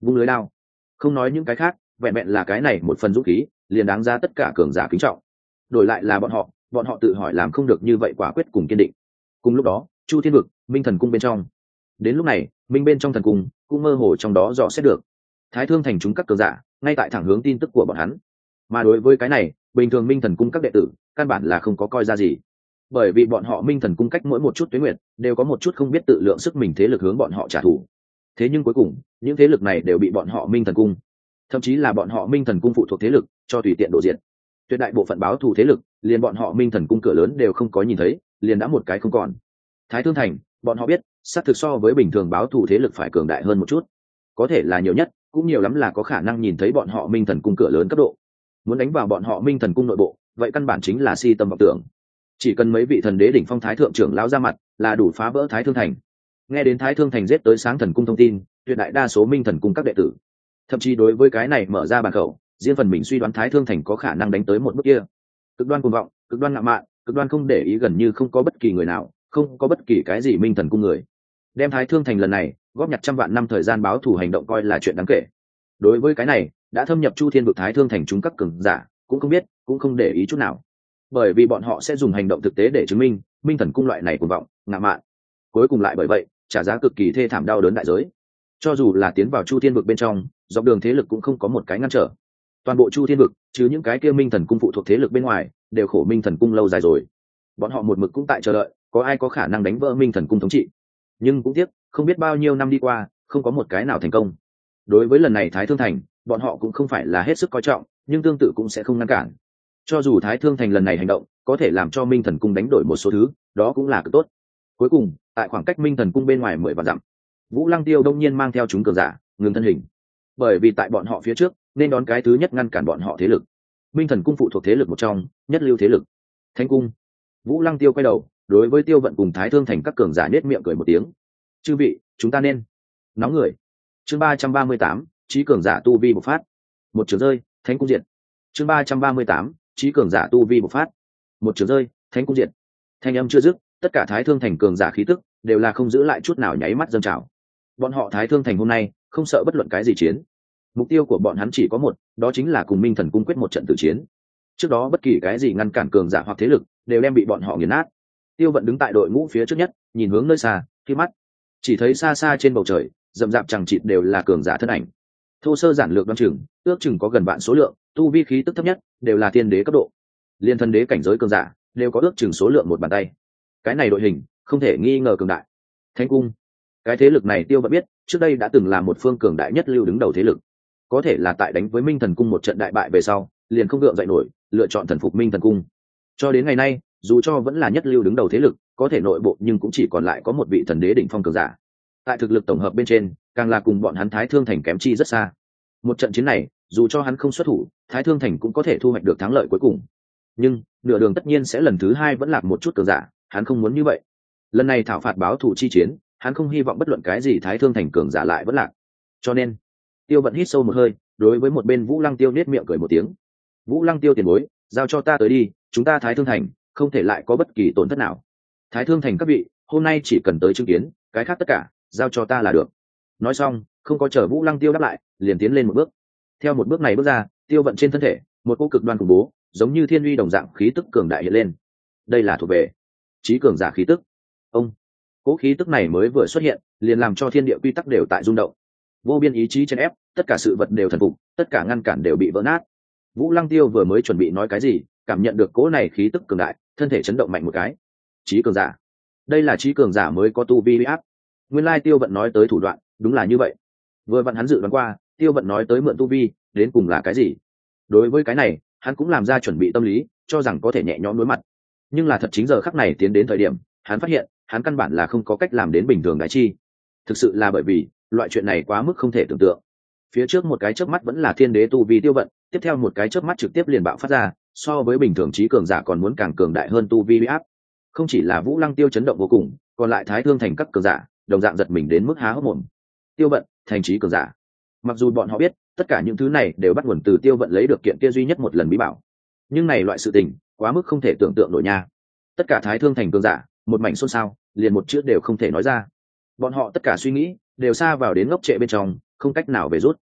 Speaker 1: Vung lưới lao không nói những cái khác, vẹn vẹn là cái này một phần dũng khí, liền đáng ra tất cả cường giả kính trọng đổi lại là bọn họ bọn họ tự hỏi làm không được như vậy quả quyết cùng kiên định. Cùng lúc đó, chu thiên vực, minh thần cung bên trong. Đến lúc này, minh bên trong thần cung cũng mơ hồ trong đó dò xét được. Thái thương thành chúng các cờ giả, ngay tại thẳng hướng tin tức của bọn hắn. Mà đối với cái này, bình thường minh thần cung các đệ tử, căn bản là không có coi ra gì. Bởi vì bọn họ minh thần cung cách mỗi một chút tuyến nguyện đều có một chút không biết tự lượng sức mình thế lực hướng bọn họ trả thù. Thế nhưng cuối cùng, những thế lực này đều bị bọn họ minh thần cung, thậm chí là bọn họ minh thần cung phụ thuộc thế lực, cho tùy tiện đổ diện tuyệt đại bộ phận báo thù thế lực, liền bọn họ minh thần cung cửa lớn đều không có nhìn thấy, liền đã một cái không còn. Thái thương thành, bọn họ biết, xác thực so với bình thường báo thù thế lực phải cường đại hơn một chút. Có thể là nhiều nhất, cũng nhiều lắm là có khả năng nhìn thấy bọn họ minh thần cung cửa lớn cấp độ. Muốn đánh vào bọn họ minh thần cung nội bộ, vậy căn bản chính là si tâm vọng tưởng. Chỉ cần mấy vị thần đế đỉnh phong thái thượng trưởng lão ra mặt, là đủ phá vỡ thái thương thành. Nghe đến thái thương thành giết tới sáng thần cung thông tin, tuyệt đại đa số minh thần cung các đệ tử, thậm chí đối với cái này mở ra bàn khẩu riêng phần mình suy đoán thái thương thành có khả năng đánh tới một bước kia. Cực đoan cuồng vọng, cực đoan ngạo mạn, cực đoan không để ý gần như không có bất kỳ người nào, không có bất kỳ cái gì minh thần cung người. Đem thái thương thành lần này, góp nhặt trăm vạn năm thời gian báo thủ hành động coi là chuyện đáng kể. Đối với cái này, đã thâm nhập chu thiên vực thái thương thành chúng các cường giả, cũng không biết, cũng không để ý chút nào. Bởi vì bọn họ sẽ dùng hành động thực tế để chứng minh minh thần cung loại này cuồng vọng, ngạo mạn. Cuối cùng lại bởi vậy, trả giá cực kỳ thê thảm đau đớn đại giới. Cho dù là tiến vào chu thiên vực bên trong, dọc đường thế lực cũng không có một cái ngăn trở toàn bộ chu thiên vực chứ những cái kia minh thần cung phụ thuộc thế lực bên ngoài, đều khổ minh thần cung lâu dài rồi. Bọn họ một mực cũng tại chờ đợi, có ai có khả năng đánh vỡ minh thần cung thống trị. Nhưng cũng tiếc, không biết bao nhiêu năm đi qua, không có một cái nào thành công. Đối với lần này thái thương thành, bọn họ cũng không phải là hết sức coi trọng, nhưng tương tự cũng sẽ không ngăn cản. Cho dù thái thương thành lần này hành động, có thể làm cho minh thần cung đánh đổi một số thứ, đó cũng là cực tốt. Cuối cùng, tại khoảng cách minh thần cung bên ngoài mười vạn dặm, vũ lăng tiêu đông nhiên mang theo chúng cường giả, ngừng thân hình. Bởi vì tại bọn họ phía trước nên đón cái thứ nhất ngăn cản bọn họ thế lực. Minh thần cung phụ thuộc thế lực một trong, nhất lưu thế lực. Thanh cung. Vũ lăng tiêu quay đầu, đối với tiêu vận cùng thái thương thành các cường giả nết miệng cười một tiếng. Chư vị, chúng ta nên nóng người. Chương ba trăm ba mươi tám, trí cường giả tu vi bộc phát. Một trường rơi, thánh cung diện chương ba trăm ba mươi tám, trí cường giả tu vi bộc phát. Một trường rơi, thánh cung diện thanh âm chưa dứt, tất cả thái thương thành cường giả khí tức đều là không giữ lại chút nào nháy mắt dâng trào. Bọn họ thái thương thành hôm nay không sợ bất luận cái gì chiến mục tiêu của bọn hắn chỉ có một, đó chính là cùng minh thần cung quyết một trận tử chiến. Trước đó bất kỳ cái gì ngăn cản cường giả hoặc thế lực đều đem bị bọn họ nghiền nát. Tiêu vận đứng tại đội ngũ phía trước nhất, nhìn hướng nơi xa, khi mắt chỉ thấy xa xa trên bầu trời, rậm rạp chẳng chịt đều là cường giả thân ảnh. Thô sơ giản lược đ o chừng, ước chừng có gần vạn số lượng, tu vi khí tức thấp nhất đều là thiên đế cấp độ. Liên thân đế cảnh giới cường giả đều có ước chừng số lượng một bàn tay. Cái này đội hình không thể nghi ngờ cường đại. Thanh cung. Cái thế lực này tiêu vẫn biết, trước đây đã từng là một phương cường đại nhất lưu đứng đầu thế lực có thể là tại đánh với minh thần cung một trận đại bại về sau, liền không gượng dậy nổi, lựa chọn thần phục minh thần cung. Cho đến ngày nay, dù cho vẫn là nhất lưu đứng đầu thế lực, có thể nội bộ nhưng cũng chỉ còn lại có một vị thần đế đỉnh phong cường giả. Tại thực lực tổng hợp bên trên, càng là cùng bọn hắn thái thương thành kém chi rất xa. Một trận chiến này, dù cho hắn không xuất thủ, thái thương thành cũng có thể thu hoạch được thắng lợi cuối cùng. Nhưng, nửa đường tất nhiên sẽ lần thứ hai vẫn lạc một chút cường giả, hắn không muốn như vậy. Lần này thảo phạt báo thủ chi chiến, hắn không hy vọng bất luận cái gì thái thương thành cường giả lại vẫn lạc. Cho nên tiêu vận hít sâu một hơi, đối với một bên vũ lăng tiêu nết miệng cười một tiếng. Vũ lăng tiêu tiền bối, giao cho ta tới đi, chúng ta thái thương thành, không thể lại có bất kỳ tổn thất nào. Thái thương thành các vị, hôm nay chỉ cần tới chứng kiến, cái khác tất cả, giao cho ta là được. Nói xong, không có chờ vũ lăng tiêu đáp lại, liền tiến lên một bước. Theo một bước này bước ra, tiêu vận trên thân thể, một cô cực đoan khủng bố, giống như thiên uy đồng dạng khí tức cường đại hiện lên. Đây là thuộc về trí cường giả khí tức. Ông cỗ khí tức này mới vừa xuất hiện, liền làm cho thiên địa quy tắc đều tại rung động vô biên ý chí chèn ép, tất cả sự vật đều thần phục, tất cả ngăn cản đều bị vỡ nát. Vũ lăng tiêu vừa mới chuẩn bị nói cái gì, cảm nhận được cỗ này khí tức cường đại, thân thể chấn động mạnh một cái. Trí cường giả. Đây là trí cường giả mới có tu vi áp. Nguyên lai tiêu vận nói tới thủ đoạn, đúng là như vậy. Vừa vặn hắn dự đoán qua, tiêu vận nói tới mượn tu vi, đến cùng là cái gì. Đối với cái này, hắn cũng làm ra chuẩn bị tâm lý, cho rằng có thể nhẹ nhõm đối mặt. Nhưng là thật chính giờ khắc này tiến đến thời điểm, hắn phát hiện, hắn căn bản là không có cách làm đến bình thường đại chi. Thực sự là bởi vì loại chuyện này quá mức không thể tưởng tượng. Phía trước một cái chớp mắt vẫn là thiên đế tu vi tiêu vận, tiếp theo một cái chớp mắt trực tiếp liền bạo phát ra, so với bình thường trí cường giả còn muốn càng cường đại hơn tu vi huy áp. Không chỉ là vũ lăng tiêu chấn động vô cùng, còn lại thái thương thành các cường giả, đồng dạng giật mình đến mức há hốc mồm. Tiêu vận, thành trí cường giả. Mặc dù bọn họ biết, tất cả những thứ này đều bắt nguồn từ tiêu vận lấy được kiện kia duy nhất một lần bí bảo. Nhưng này loại sự tình, quá mức không thể tưởng tượng nổi nha. Tất cả thái thương thành cường giả, một mảnh xôn xao, liền một chữ đều không thể nói ra. Bọn họ tất cả suy nghĩ đều xa vào đến ngốc trệ bên trong, không cách nào về rút.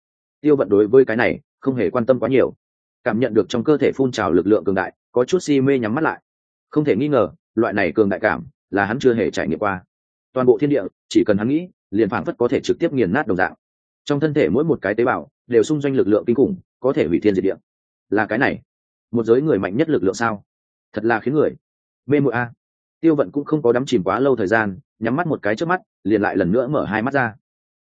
Speaker 1: Tiêu vận đối với cái này không hề quan tâm quá nhiều. Cảm nhận được trong cơ thể phun trào lực lượng cường đại, có chút si mê nhắm mắt lại. Không thể nghi ngờ, loại này cường đại cảm là hắn chưa hề trải nghiệm qua. Toàn bộ thiên địa, chỉ cần hắn nghĩ, liền phảng phất có thể trực tiếp nghiền nát đồng dạng. Trong thân thể mỗi một cái tế bào đều xung doanh lực lượng kinh khủng, có thể hủy thiên diệt địa. Là cái này, một giới người mạnh nhất lực lượng sao? Thật là khiến người mê mội a. Tiêu vận cũng không có đắm chìm quá lâu thời gian, nhắm mắt một cái trước mắt, liền lại lần nữa mở hai mắt ra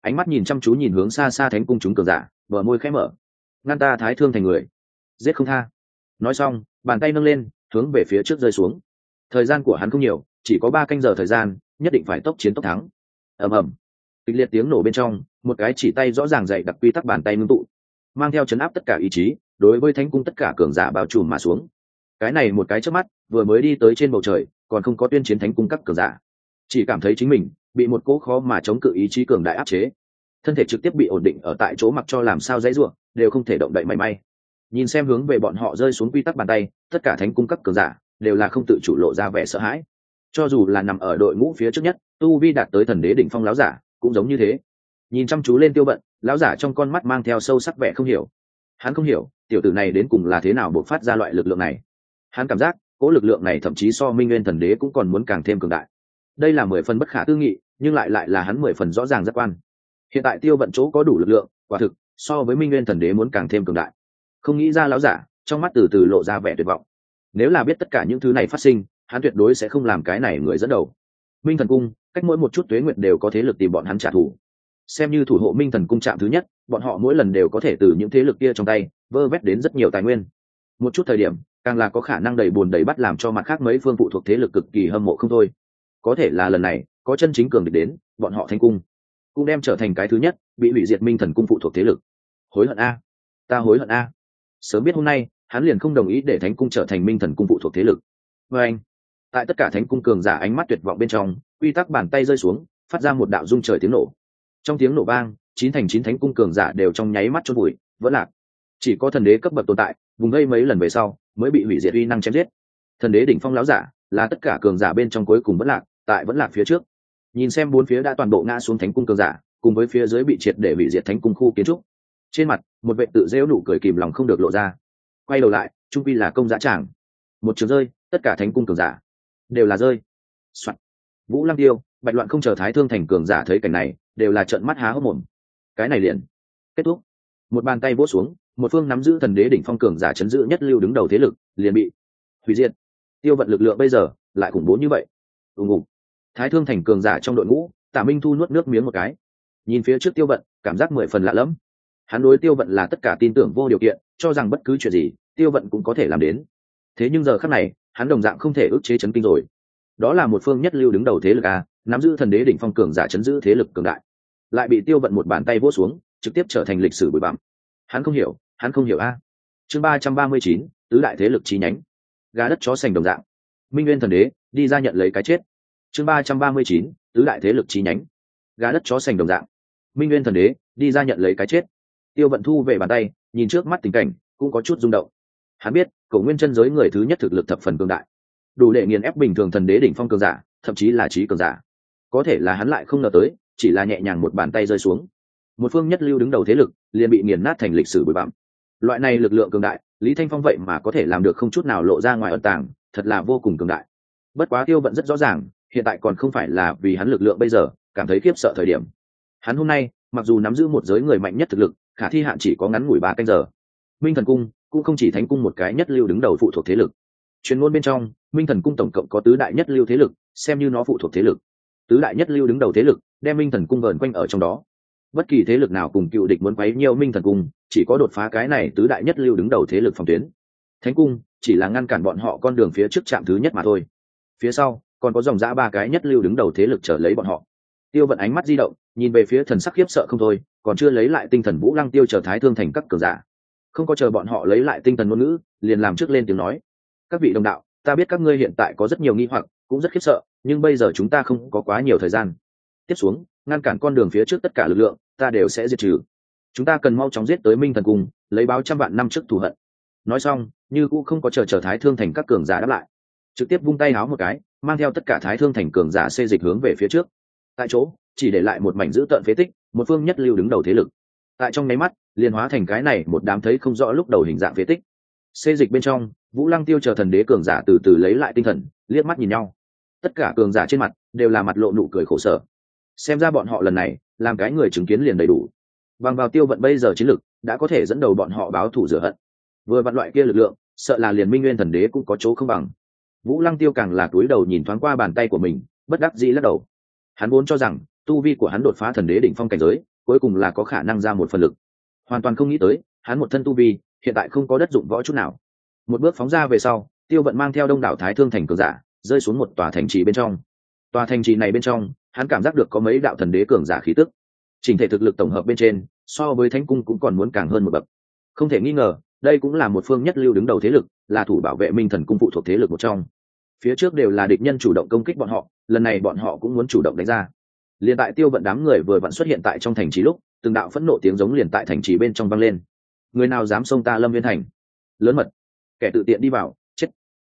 Speaker 1: ánh mắt nhìn chăm chú nhìn hướng xa xa thánh cung chúng cường giả, bờ môi khẽ mở. Ngăn ta thái thương thành người. Giết không tha. Nói xong, bàn tay nâng lên, hướng về phía trước rơi xuống. Thời gian của hắn không nhiều, chỉ có ba canh giờ thời gian, nhất định phải tốc chiến tốc thắng. Ầm ầm. Kịch liệt tiếng nổ bên trong, một cái chỉ tay rõ ràng dạy đặc quy tắc bàn tay ngưng tụ, mang theo chấn áp tất cả ý chí, đối với thánh cung tất cả cường giả bao trùm mà xuống. Cái này một cái trước mắt, vừa mới đi tới trên bầu trời, còn không có tuyên chiến thánh cung các cường giả. Chỉ cảm thấy chính mình bị một cỗ khó mà chống cự ý chí cường đại áp chế. Thân thể trực tiếp bị ổn định ở tại chỗ mặc cho làm sao dãy ruộng đều không thể động đậy mảy may. Nhìn xem hướng về bọn họ rơi xuống quy tắc bàn tay, tất cả thánh cung cấp cường giả đều là không tự chủ lộ ra vẻ sợ hãi. Cho dù là nằm ở đội ngũ phía trước nhất, tu vi đạt tới thần đế đỉnh phong láo giả cũng giống như thế. Nhìn chăm chú lên tiêu bận lão giả trong con mắt mang theo sâu sắc vẻ không hiểu. Hắn không hiểu, tiểu tử này đến cùng là thế nào bộc phát ra loại lực lượng này. Hắn cảm giác, cỗ lực lượng này thậm chí so minh nguyên thần đế cũng còn muốn càng thêm cường đại. Đây là mười phần bất khả tư nghị nhưng lại lại là hắn mười phần rõ ràng giác quan. Hiện tại tiêu vận chỗ có đủ lực lượng, quả thực, so với minh nguyên thần đế muốn càng thêm cường đại. Không nghĩ ra lão giả, trong mắt từ từ lộ ra vẻ tuyệt vọng. Nếu là biết tất cả những thứ này phát sinh, hắn tuyệt đối sẽ không làm cái này người dẫn đầu. Minh thần cung, cách mỗi một chút tuế nguyện đều có thế lực tìm bọn hắn trả thù. Xem như thủ hộ minh thần cung trạm thứ nhất, bọn họ mỗi lần đều có thể từ những thế lực kia trong tay, vơ vét đến rất nhiều tài nguyên. Một chút thời điểm, càng là có khả năng đầy buồn đầy bắt làm cho mặt khác mấy phương phụ thuộc thế lực cực kỳ hâm mộ không thôi. Có thể là lần này có chân chính cường địch đến, bọn họ thành cung, cũng đem trở thành cái thứ nhất bị hủy diệt minh thần cung phụ thuộc thế lực. Hối hận a. Ta hối hận a. Sớm biết hôm nay, hắn liền không đồng ý để thánh cung trở thành minh thần cung phụ thuộc thế lực. Vê anh, tại tất cả thánh cung cường giả ánh mắt tuyệt vọng bên trong, quy tắc bàn tay rơi xuống, phát ra một đạo dung trời tiếng nổ. Trong tiếng nổ vang, chín thành chín thánh cung cường giả đều trong nháy mắt chốt bụi vỡ lạc. Chỉ có thần đế cấp bậc tồn tại, vùng gây mấy lần về sau, mới bị hủy diệt uy năng chém giết. Thần đế đỉnh phong láo giả, là tất cả cường giả bên trong cuối cùng vẫn lạc, tại vẫn lạc phía trước nhìn xem bốn phía đã toàn bộ ngã xuống thánh cung cường giả, cùng với phía dưới bị triệt để hủy diệt thánh cung khu kiến trúc, trên mặt, một vệ tự rêu nụ cười kìm lòng không được lộ ra. Quay đầu lại, trung vi là công giá tràng. Một trường rơi, tất cả thánh cung cường giả đều là rơi. Soạn. vũ lăng tiêu, bạch loạn không chờ thái thương thành cường giả thấy cảnh này, đều là trợn mắt há hốc mồm. Cái này liền kết thúc. Một bàn tay vỗ xuống, một phương nắm giữ thần đế đỉnh phong cường giả chấn giữ nhất lưu đứng đầu thế lực, liền bị hủy diệt. Tiêu vận lực lượng bây giờ lại khủng bố như vậy. Ùng ùng thái thương thành cường giả trong đội ngũ tả minh thu nuốt nước miếng một cái. Nhìn phía trước tiêu vận, cảm giác mười phần lạ lẫm. Hắn đối tiêu vận là tất cả tin tưởng vô điều kiện, cho rằng bất cứ chuyện gì, tiêu vận cũng có thể làm đến. Thế nhưng giờ khắc này, hắn đồng dạng không thể ức chế chấn kinh rồi. Đó là một phương nhất lưu đứng đầu thế lực a, nắm giữ thần đế đỉnh phong cường giả chấn giữ thế lực cường đại. Lại bị tiêu vận một bàn tay vỗ xuống, trực tiếp trở thành lịch sử bụi bặm. Hắn không hiểu, hắn không hiểu a. Chương ba trăm ba mươi chín, tứ đại thế lực chi nhánh. Gà đất chó sành đồng dạng. Minh nguyên thần đế, đi ra nhận lấy cái chết chương ba trăm ba mươi chín, tứ đại thế lực chi nhánh. Gà đất chó sành đồng dạng. Minh nguyên thần đế, đi ra nhận lấy cái chết. Tiêu vận thu về bàn tay, nhìn trước mắt tình cảnh, cũng có chút rung động. Hắn biết, cổ nguyên chân giới người thứ nhất thực lực thập phần cường đại. Đủ để nghiền ép bình thường thần đế đỉnh phong cường giả, thậm chí là trí cường giả. Có thể là hắn lại không ngờ tới, chỉ là nhẹ nhàng một bàn tay rơi xuống. Một phương nhất lưu đứng đầu thế lực, liền bị nghiền nát thành lịch sử bụi bặm. Loại này lực lượng cường đại, lý thanh phong vậy mà có thể làm được không chút nào lộ ra ngoài ẩn tàng, thật là vô cùng cường đại. Bất quá tiêu vận rất rõ ràng hiện tại còn không phải là vì hắn lực lượng bây giờ, cảm thấy khiếp sợ thời điểm. Hắn hôm nay, mặc dù nắm giữ một giới người mạnh nhất thực lực, khả thi hạn chỉ có ngắn ngủi ba canh giờ. Minh thần cung cũng không chỉ thánh cung một cái nhất lưu đứng đầu phụ thuộc thế lực. Chuyên môn bên trong, minh thần cung tổng cộng có tứ đại nhất lưu thế lực, xem như nó phụ thuộc thế lực. Tứ đại nhất lưu đứng đầu thế lực, đem minh thần cung vờn quanh ở trong đó. Bất kỳ thế lực nào cùng cựu địch muốn quấy nhiều minh thần cung, chỉ có đột phá cái này tứ đại nhất lưu đứng đầu thế lực phòng tuyến. Thánh cung chỉ là ngăn cản bọn họ con đường phía trước trạm thứ nhất mà thôi. Phía sau còn có dòng giã ba cái nhất lưu đứng đầu thế lực trở lấy bọn họ. Tiêu vận ánh mắt di động, nhìn về phía thần sắc khiếp sợ không thôi, còn chưa lấy lại tinh thần vũ lăng tiêu trở thái thương thành các cường giả. Không có chờ bọn họ lấy lại tinh thần ngôn ngữ, liền làm trước lên tiếng nói. Các vị đồng đạo, ta biết các ngươi hiện tại có rất nhiều nghi hoặc, cũng rất khiếp sợ, nhưng bây giờ chúng ta không có quá nhiều thời gian. Tiếp xuống, ngăn cản con đường phía trước tất cả lực lượng, ta đều sẽ diệt trừ. Chúng ta cần mau chóng giết tới minh thần cung, lấy báo trăm vạn năm trước thù hận. Nói xong, như cũng không có chờ chờ thái thương thành các cường giả đáp lại. Trực tiếp vung tay háo một cái mang theo tất cả thái thương thành cường giả xê dịch hướng về phía trước. Tại chỗ, chỉ để lại một mảnh giữ tợn phế tích, một phương nhất lưu đứng đầu thế lực. Tại trong nháy mắt, liền hóa thành cái này một đám thấy không rõ lúc đầu hình dạng phế tích. Xê dịch bên trong, vũ lăng tiêu chờ thần đế cường giả từ từ lấy lại tinh thần, liếc mắt nhìn nhau. Tất cả cường giả trên mặt đều là mặt lộ nụ cười khổ sở. Xem ra bọn họ lần này, làm cái người chứng kiến liền đầy đủ. Bằng vào tiêu vận bây giờ chiến lực, đã có thể dẫn đầu bọn họ báo thủ rửa hận. Vừa vặn loại kia lực lượng, sợ là liền minh nguyên thần đế cũng có chỗ không bằng vũ lăng tiêu càng là túi đầu nhìn thoáng qua bàn tay của mình, bất đắc dĩ lắc đầu. Hắn vốn cho rằng, tu vi của hắn đột phá thần đế đỉnh phong cảnh giới, cuối cùng là có khả năng ra một phần lực. Hoàn toàn không nghĩ tới, hắn một thân tu vi, hiện tại không có đất dụng võ chút nào. Một bước phóng ra về sau, tiêu vận mang theo đông đảo thái thương thành cường giả, rơi xuống một tòa thành trì bên trong. Tòa thành trì này bên trong, hắn cảm giác được có mấy đạo thần đế cường giả khí tức. Trình thể thực lực tổng hợp bên trên, so với thánh cung cũng còn muốn càng hơn một bậc. Không thể nghi ngờ, đây cũng là một phương nhất lưu đứng đầu thế lực là thủ bảo vệ minh thần cung phụ thuộc thế lực một trong. Phía trước đều là địch nhân chủ động công kích bọn họ, lần này bọn họ cũng muốn chủ động đánh ra. Liền tại tiêu vận đám người vừa vặn xuất hiện tại trong thành trì lúc, từng đạo phẫn nộ tiếng giống liền tại thành trì bên trong vang lên. Người nào dám xông ta lâm viên thành? Lớn mật. Kẻ tự tiện đi vào, chết.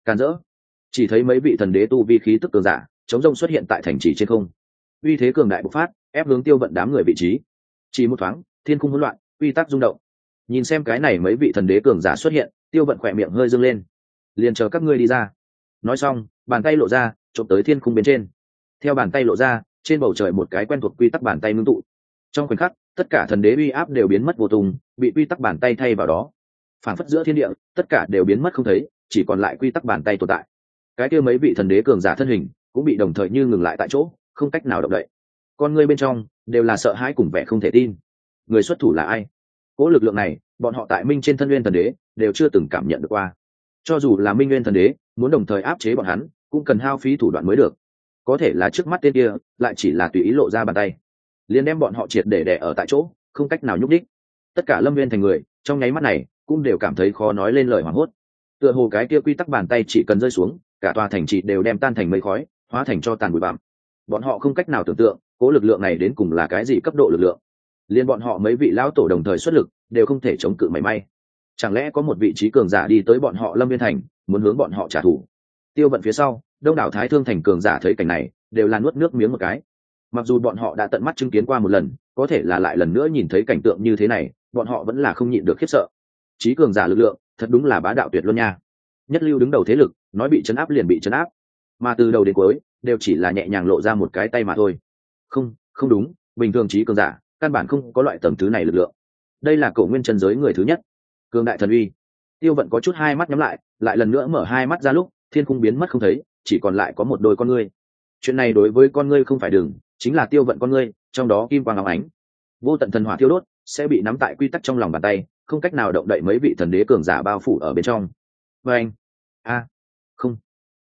Speaker 1: Càn rỡ. Chỉ thấy mấy vị thần đế tu vi khí tức cường giả, chống rông xuất hiện tại thành trì trên không. Uy thế cường đại bộc phát, ép hướng tiêu vận đám người vị trí. Chỉ một thoáng, thiên cung hỗn loạn uy tắc rung động. Nhìn xem cái này mấy vị thần đế cường giả xuất hiện tiêu vận khỏe miệng hơi dâng lên. Liền chờ các ngươi đi ra. Nói xong, bàn tay lộ ra trộm tới thiên khung bên trên. Theo bàn tay lộ ra, trên bầu trời một cái quen thuộc quy tắc bàn tay ngưng tụ. Trong khoảnh khắc, tất cả thần đế uy áp đều biến mất vô tùng bị quy tắc bàn tay thay vào đó. Phản phất giữa thiên địa, tất cả đều biến mất không thấy, chỉ còn lại quy tắc bàn tay tồn tại. Cái kia mấy vị thần đế cường giả thân hình, cũng bị đồng thời như ngừng lại tại chỗ, không cách nào động đậy. Con ngươi bên trong, đều là sợ hãi cùng vẻ không thể tin. Người xuất thủ là ai? Cỗ lực lượng này bọn họ tại minh trên thân nguyên thần đế, đều chưa từng cảm nhận được qua. Cho dù là minh nguyên thần đế, muốn đồng thời áp chế bọn hắn, cũng cần hao phí thủ đoạn mới được. Có thể là trước mắt tên kia, lại chỉ là tùy ý lộ ra bàn tay. Liền đem bọn họ triệt để đẻ ở tại chỗ, không cách nào nhúc đích tất cả lâm viên thành người, trong nháy mắt này, cũng đều cảm thấy khó nói lên lời hoảng hốt. Tựa hồ cái kia quy tắc bàn tay chỉ cần rơi xuống, cả tòa thành trị đều đem tan thành mây khói, hóa thành cho tàn bụi bặm. Bọn họ không cách nào tưởng tượng, cố lực lượng này đến cùng là cái gì cấp độ lực lượng. Liền bọn họ mấy vị lão tổ đồng thời xuất lực đều không thể chống cự mảy may. Chẳng lẽ có một vị trí cường giả đi tới bọn họ lâm viên thành, muốn hướng bọn họ trả thù? Tiêu vận phía sau, đông đảo thái thương thành cường giả thấy cảnh này, đều là nuốt nước miếng một cái. Mặc dù bọn họ đã tận mắt chứng kiến qua một lần, có thể là lại lần nữa nhìn thấy cảnh tượng như thế này, bọn họ vẫn là không nhịn được khiếp sợ. Trí cường giả lực lượng, thật đúng là bá đạo tuyệt luôn nha. Nhất lưu đứng đầu thế lực, nói bị chấn áp liền bị chấn áp. Mà từ đầu đến cuối, đều chỉ là nhẹ nhàng lộ ra một cái tay mà thôi. Không không đúng, bình thường trí cường giả, căn bản không có loại tầm thứ này lực lượng đây là cổ nguyên chân giới người thứ nhất. Cường đại thần uy. Tiêu vận có chút hai mắt nhắm lại lại lần nữa mở hai mắt ra lúc, thiên cung biến mất không thấy, chỉ còn lại có một đôi con ngươi. Chuyện này đối với con ngươi không phải đường, chính là tiêu vận con ngươi, trong đó kim quang áo ánh. Vô tận thần hỏa tiêu đốt, sẽ bị nắm tại quy tắc trong lòng bàn tay, không cách nào động đậy mấy vị thần đế cường giả bao phủ ở bên trong. Vê anh. A. Không.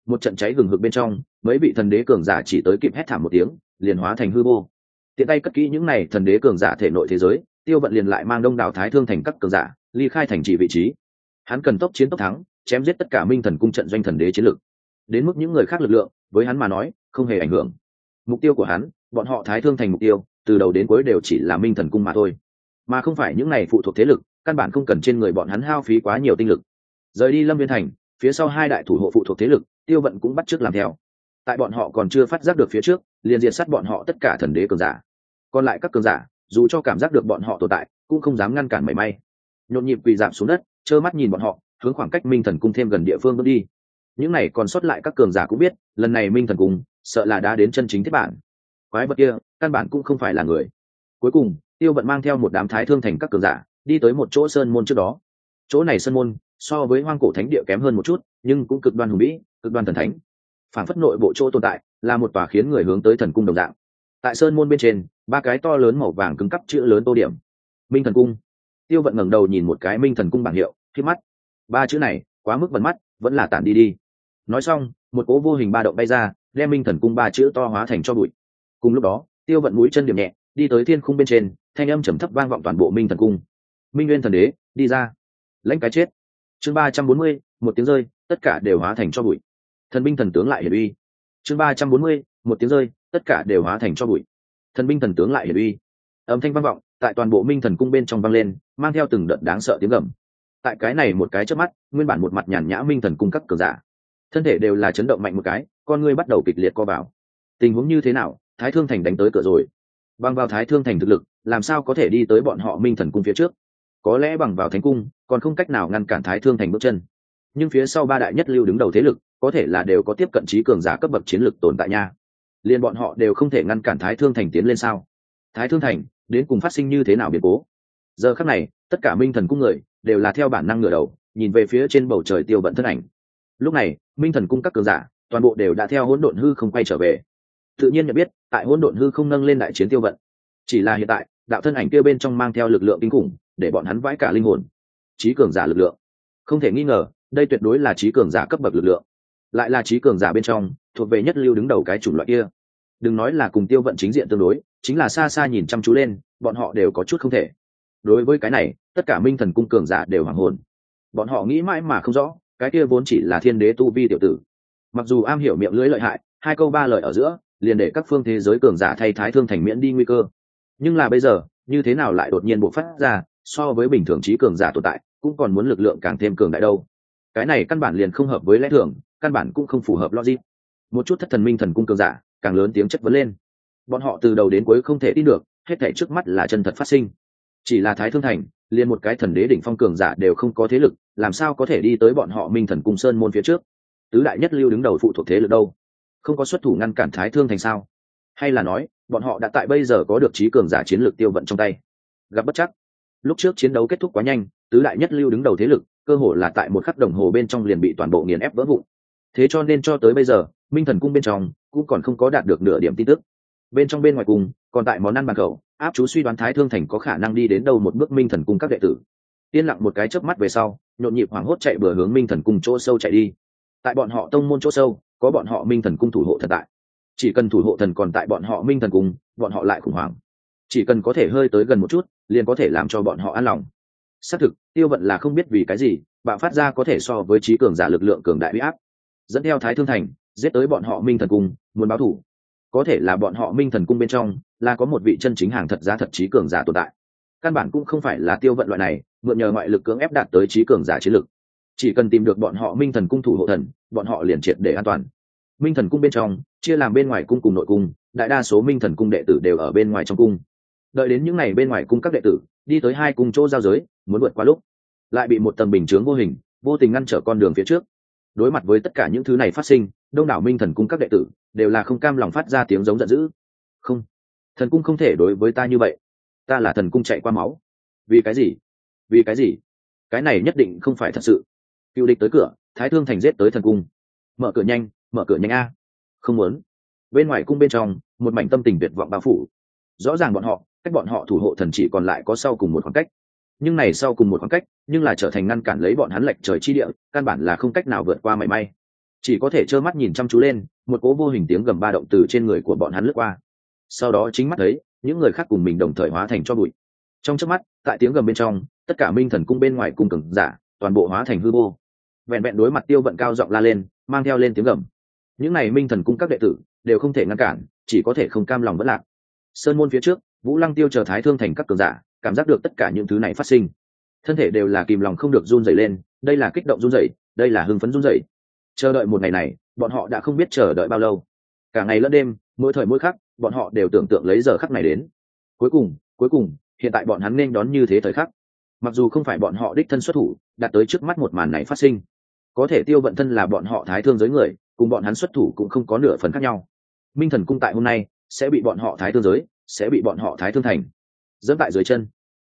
Speaker 1: Một trận cháy gừng hực bên trong, mấy vị thần đế cường giả chỉ tới kịp hét thảm một tiếng, liền hóa thành hư vô. Tiện tay cất kỹ những này thần đế cường giả thể nội thế giới tiêu vận liền lại mang đông đảo thái thương thành các cường giả, ly khai thành trì vị trí. Hắn cần tốc chiến tốc thắng, chém giết tất cả minh thần cung trận doanh thần đế chiến lực đến mức những người khác lực lượng, với hắn mà nói, không hề ảnh hưởng. Mục tiêu của hắn, bọn họ thái thương thành mục tiêu, từ đầu đến cuối đều chỉ là minh thần cung mà thôi. Mà không phải những này phụ thuộc thế lực, căn bản không cần trên người bọn hắn hao phí quá nhiều tinh lực. Rời đi lâm viên thành, phía sau hai đại thủ hộ phụ thuộc thế lực, tiêu vận cũng bắt t r ư ớ c làm theo. Tại bọn họ còn chưa phát giác được phía trước, liền diệt sát bọn họ tất cả thần đế cường giả. Còn lại các cường giả dù cho cảm giác được bọn họ tồn tại, cũng không dám ngăn cản mảy may. Nhộn nhịp quỳ giảm xuống đất, trơ mắt nhìn bọn họ, hướng khoảng cách minh thần cung thêm gần địa phương bước đi. Những này còn sót lại các cường giả cũng biết, lần này minh thần cung, sợ là đã đến chân chính thiết bản. Quái vật kia, căn bản cũng không phải là người. Cuối cùng, tiêu vận mang theo một đám thái thương thành các cường giả, đi tới một chỗ sơn môn trước đó. Chỗ này sơn môn, so với hoang cổ thánh địa kém hơn một chút, nhưng cũng cực đoan hùng vĩ, cực đoan thần thánh. Phản phất nội bộ chỗ tồn tại, là một tòa khiến người hướng tới thần cung đồng dạng. Tại sơn môn bên trên ba cái to lớn màu vàng cứng cắp chữ lớn tô điểm. Minh thần cung. Tiêu vận ngẩng đầu nhìn một cái minh thần cung bảng hiệu, khi mắt. Ba chữ này, quá mức bẩn mắt, vẫn là tản đi đi. Nói xong, một cố vô hình ba động bay ra, đem minh thần cung ba chữ to hóa thành cho bụi. Cùng lúc đó, tiêu vận mũi chân điểm nhẹ, đi tới thiên khung bên trên, thanh âm trầm thấp vang vọng toàn bộ minh thần cung. Minh nguyên thần đế, đi ra. Lãnh cái chết. Chương ba trăm bốn mươi, một tiếng rơi, tất cả đều hóa thành cho bụi. Thần binh thần tướng lại hiển uy. Chương ba trăm bốn mươi, một tiếng rơi, tất cả đều hóa thành cho bụi thần binh thần tướng lại hiển uy. Âm thanh vang vọng, tại toàn bộ minh thần cung bên trong vang lên, mang theo từng đợt đáng sợ tiếng gầm. Tại cái này một cái trước mắt, nguyên bản một mặt nhàn nhã minh thần cung các cờ giả, thân thể đều là chấn động mạnh một cái, con ngươi bắt đầu kịch liệt co vào. Tình huống như thế nào? Thái thương thành đánh tới cửa rồi. Bằng vào thái thương thành thực lực, làm sao có thể đi tới bọn họ minh thần cung phía trước? Có lẽ bằng vào thánh cung, còn không cách nào ngăn cản thái thương thành bước chân. Nhưng phía sau ba đại nhất lưu đứng đầu thế lực, có thể là đều có tiếp cận trí cường giả cấp bậc chiến lược tồn tại nha liền bọn họ đều không thể ngăn cản thái thương thành tiến lên sao? Thái thương thành, đến cùng phát sinh như thế nào biến cố? Giờ khắc này, tất cả minh thần cung người đều là theo bản năng ngửa đầu, nhìn về phía trên bầu trời tiêu bận thân ảnh. Lúc này, minh thần cung các cường giả, toàn bộ đều đã theo hỗn độn hư không quay trở về. Tự nhiên nhận biết, tại hỗn độn hư không nâng lên đại chiến tiêu vận. Chỉ là hiện tại, đạo thân ảnh kia bên trong mang theo lực lượng kinh khủng, để bọn hắn vãi cả linh hồn. Trí cường giả lực lượng. Không thể nghi ngờ, đây tuyệt đối là trí cường giả cấp bậc lực lượng. Lại là trí cường giả bên trong thuộc về nhất lưu đứng đầu cái chủng loại kia. Đừng nói là cùng tiêu vận chính diện tương đối, chính là xa xa nhìn chăm chú lên, bọn họ đều có chút không thể. Đối với cái này, tất cả minh thần cung cường giả đều hoàng hồn. Bọn họ nghĩ mãi mà không rõ, cái kia vốn chỉ là thiên đế tu vi tiểu tử. Mặc dù am hiểu miệng lưỡi lợi hại, hai câu ba lời ở giữa, liền để các phương thế giới cường giả thay thái thương thành miễn đi nguy cơ. Nhưng là bây giờ, như thế nào lại đột nhiên bộc phát ra, so với bình thường trí cường giả tồn tại, cũng còn muốn lực lượng càng thêm cường đại đâu. Cái này căn bản liền không hợp với lẽ thường, căn bản cũng không phù hợp logic một chút thất thần minh thần cung cường giả, càng lớn tiếng chất vấn lên. Bọn họ từ đầu đến cuối không thể tin được, hết thể trước mắt là chân thật phát sinh. Chỉ là thái thương thành, liền một cái thần đế đỉnh phong cường giả đều không có thế lực, làm sao có thể đi tới bọn họ minh thần cung sơn môn phía trước? Tứ đại nhất lưu đứng đầu phụ thuộc thế lực đâu? Không có xuất thủ ngăn cản thái thương thành sao? Hay là nói, bọn họ đã tại bây giờ có được trí cường giả chiến lược tiêu vận trong tay? Gặp bất chắc. Lúc trước chiến đấu kết thúc quá nhanh, tứ đại nhất lưu đứng đầu thế lực, cơ hồ là tại một khắc đồng hồ bên trong liền bị toàn bộ nghiền ép vỡ vụn. Thế cho nên cho tới bây giờ minh thần cung bên trong cũng còn không có đạt được nửa điểm tin tức. Bên trong bên ngoài cung, còn tại món ăn bàn cầu, áp chú suy đoán thái thương thành có khả năng đi đến đâu một bước minh thần cung các đệ tử. Yên lặng một cái chớp mắt về sau, nhộn nhịp hoảng hốt chạy bừa hướng minh thần cung chỗ sâu chạy đi. Tại bọn họ tông môn chỗ sâu, có bọn họ minh thần cung thủ hộ thần tại. Chỉ cần thủ hộ thần còn tại bọn họ minh thần cung, bọn họ lại khủng hoảng. Chỉ cần có thể hơi tới gần một chút, liền có thể làm cho bọn họ an lòng. Xác thực, tiêu vận là không biết vì cái gì, bạo phát ra có thể so với trí cường giả lực lượng cường đại huy áp. Dẫn theo thái thương thành giết tới bọn họ minh thần cung, muốn báo thủ. Có thể là bọn họ minh thần cung bên trong là có một vị chân chính hàng thật giá thật trí cường giả tồn tại. Căn bản cũng không phải là tiêu vận loại này, mượn nhờ ngoại lực cưỡng ép đạt tới trí cường giả chiến lực. Chỉ cần tìm được bọn họ minh thần cung thủ hộ thần, bọn họ liền triệt để an toàn. Minh thần cung bên trong, chia làm bên ngoài cung cùng nội cung, đại đa số minh thần cung đệ tử đều ở bên ngoài trong cung. Đợi đến những ngày bên ngoài cung các đệ tử đi tới hai cung chỗ giao giới, muốn vượt qua lúc, lại bị một tầng bình chướng vô hình, vô tình ngăn trở con đường phía trước. Đối mặt với tất cả những thứ này phát sinh đông đảo minh thần cung các đệ tử đều là không cam lòng phát ra tiếng giống giận dữ. Không, thần cung không thể đối với ta như vậy. Ta là thần cung chạy qua máu. Vì cái gì? Vì cái gì? Cái này nhất định không phải thật sự. Cựu địch tới cửa, thái thương thành giết tới thần cung. Mở cửa nhanh, mở cửa nhanh a. Không muốn. Bên ngoài cung bên trong, một mảnh tâm tình tuyệt vọng bao phủ. Rõ ràng bọn họ, cách bọn họ thủ hộ thần chỉ còn lại có sau cùng một khoảng cách. Nhưng này sau cùng một khoảng cách, nhưng là trở thành ngăn cản lấy bọn hắn lệch trời chi địa, căn bản là không cách nào vượt qua mảy may chỉ có thể trơ mắt nhìn chăm chú lên, một cố vô hình tiếng gầm ba động từ trên người của bọn hắn lướt qua. Sau đó chính mắt thấy, những người khác cùng mình đồng thời hóa thành cho bụi. Trong trước mắt, tại tiếng gầm bên trong, tất cả minh thần cung bên ngoài cung cường giả, toàn bộ hóa thành hư vô. Vẹn vẹn đối mặt tiêu vận cao giọng la lên, mang theo lên tiếng gầm. Những n à y minh thần cung các đệ tử, đều không thể ngăn cản, chỉ có thể không cam lòng vất lạc. Sơn môn phía trước, vũ lăng tiêu chờ thái thương thành các cường giả, cảm giác được tất cả những thứ này phát sinh. Thân thể đều là kìm lòng không được run dày lên, đây là kích động run dày đây là hưng phấn run dày chờ đợi một ngày này, bọn họ đã không biết chờ đợi bao lâu. Cả ngày lẫn đêm, mỗi thời mỗi khắc, bọn họ đều tưởng tượng lấy giờ khắc này đến. Cuối cùng cuối cùng, hiện tại bọn hắn nên đón như thế thời khắc. Mặc dù không phải bọn họ đích thân xuất thủ đặt tới trước mắt một màn này phát sinh. Có thể tiêu vận thân là bọn họ thái thương giới người, cùng bọn hắn xuất thủ cũng không có nửa phần khác nhau. Minh thần cung tại hôm nay, sẽ bị bọn họ thái thương giới, sẽ bị bọn họ thái thương thành. Dẫm tại dưới chân.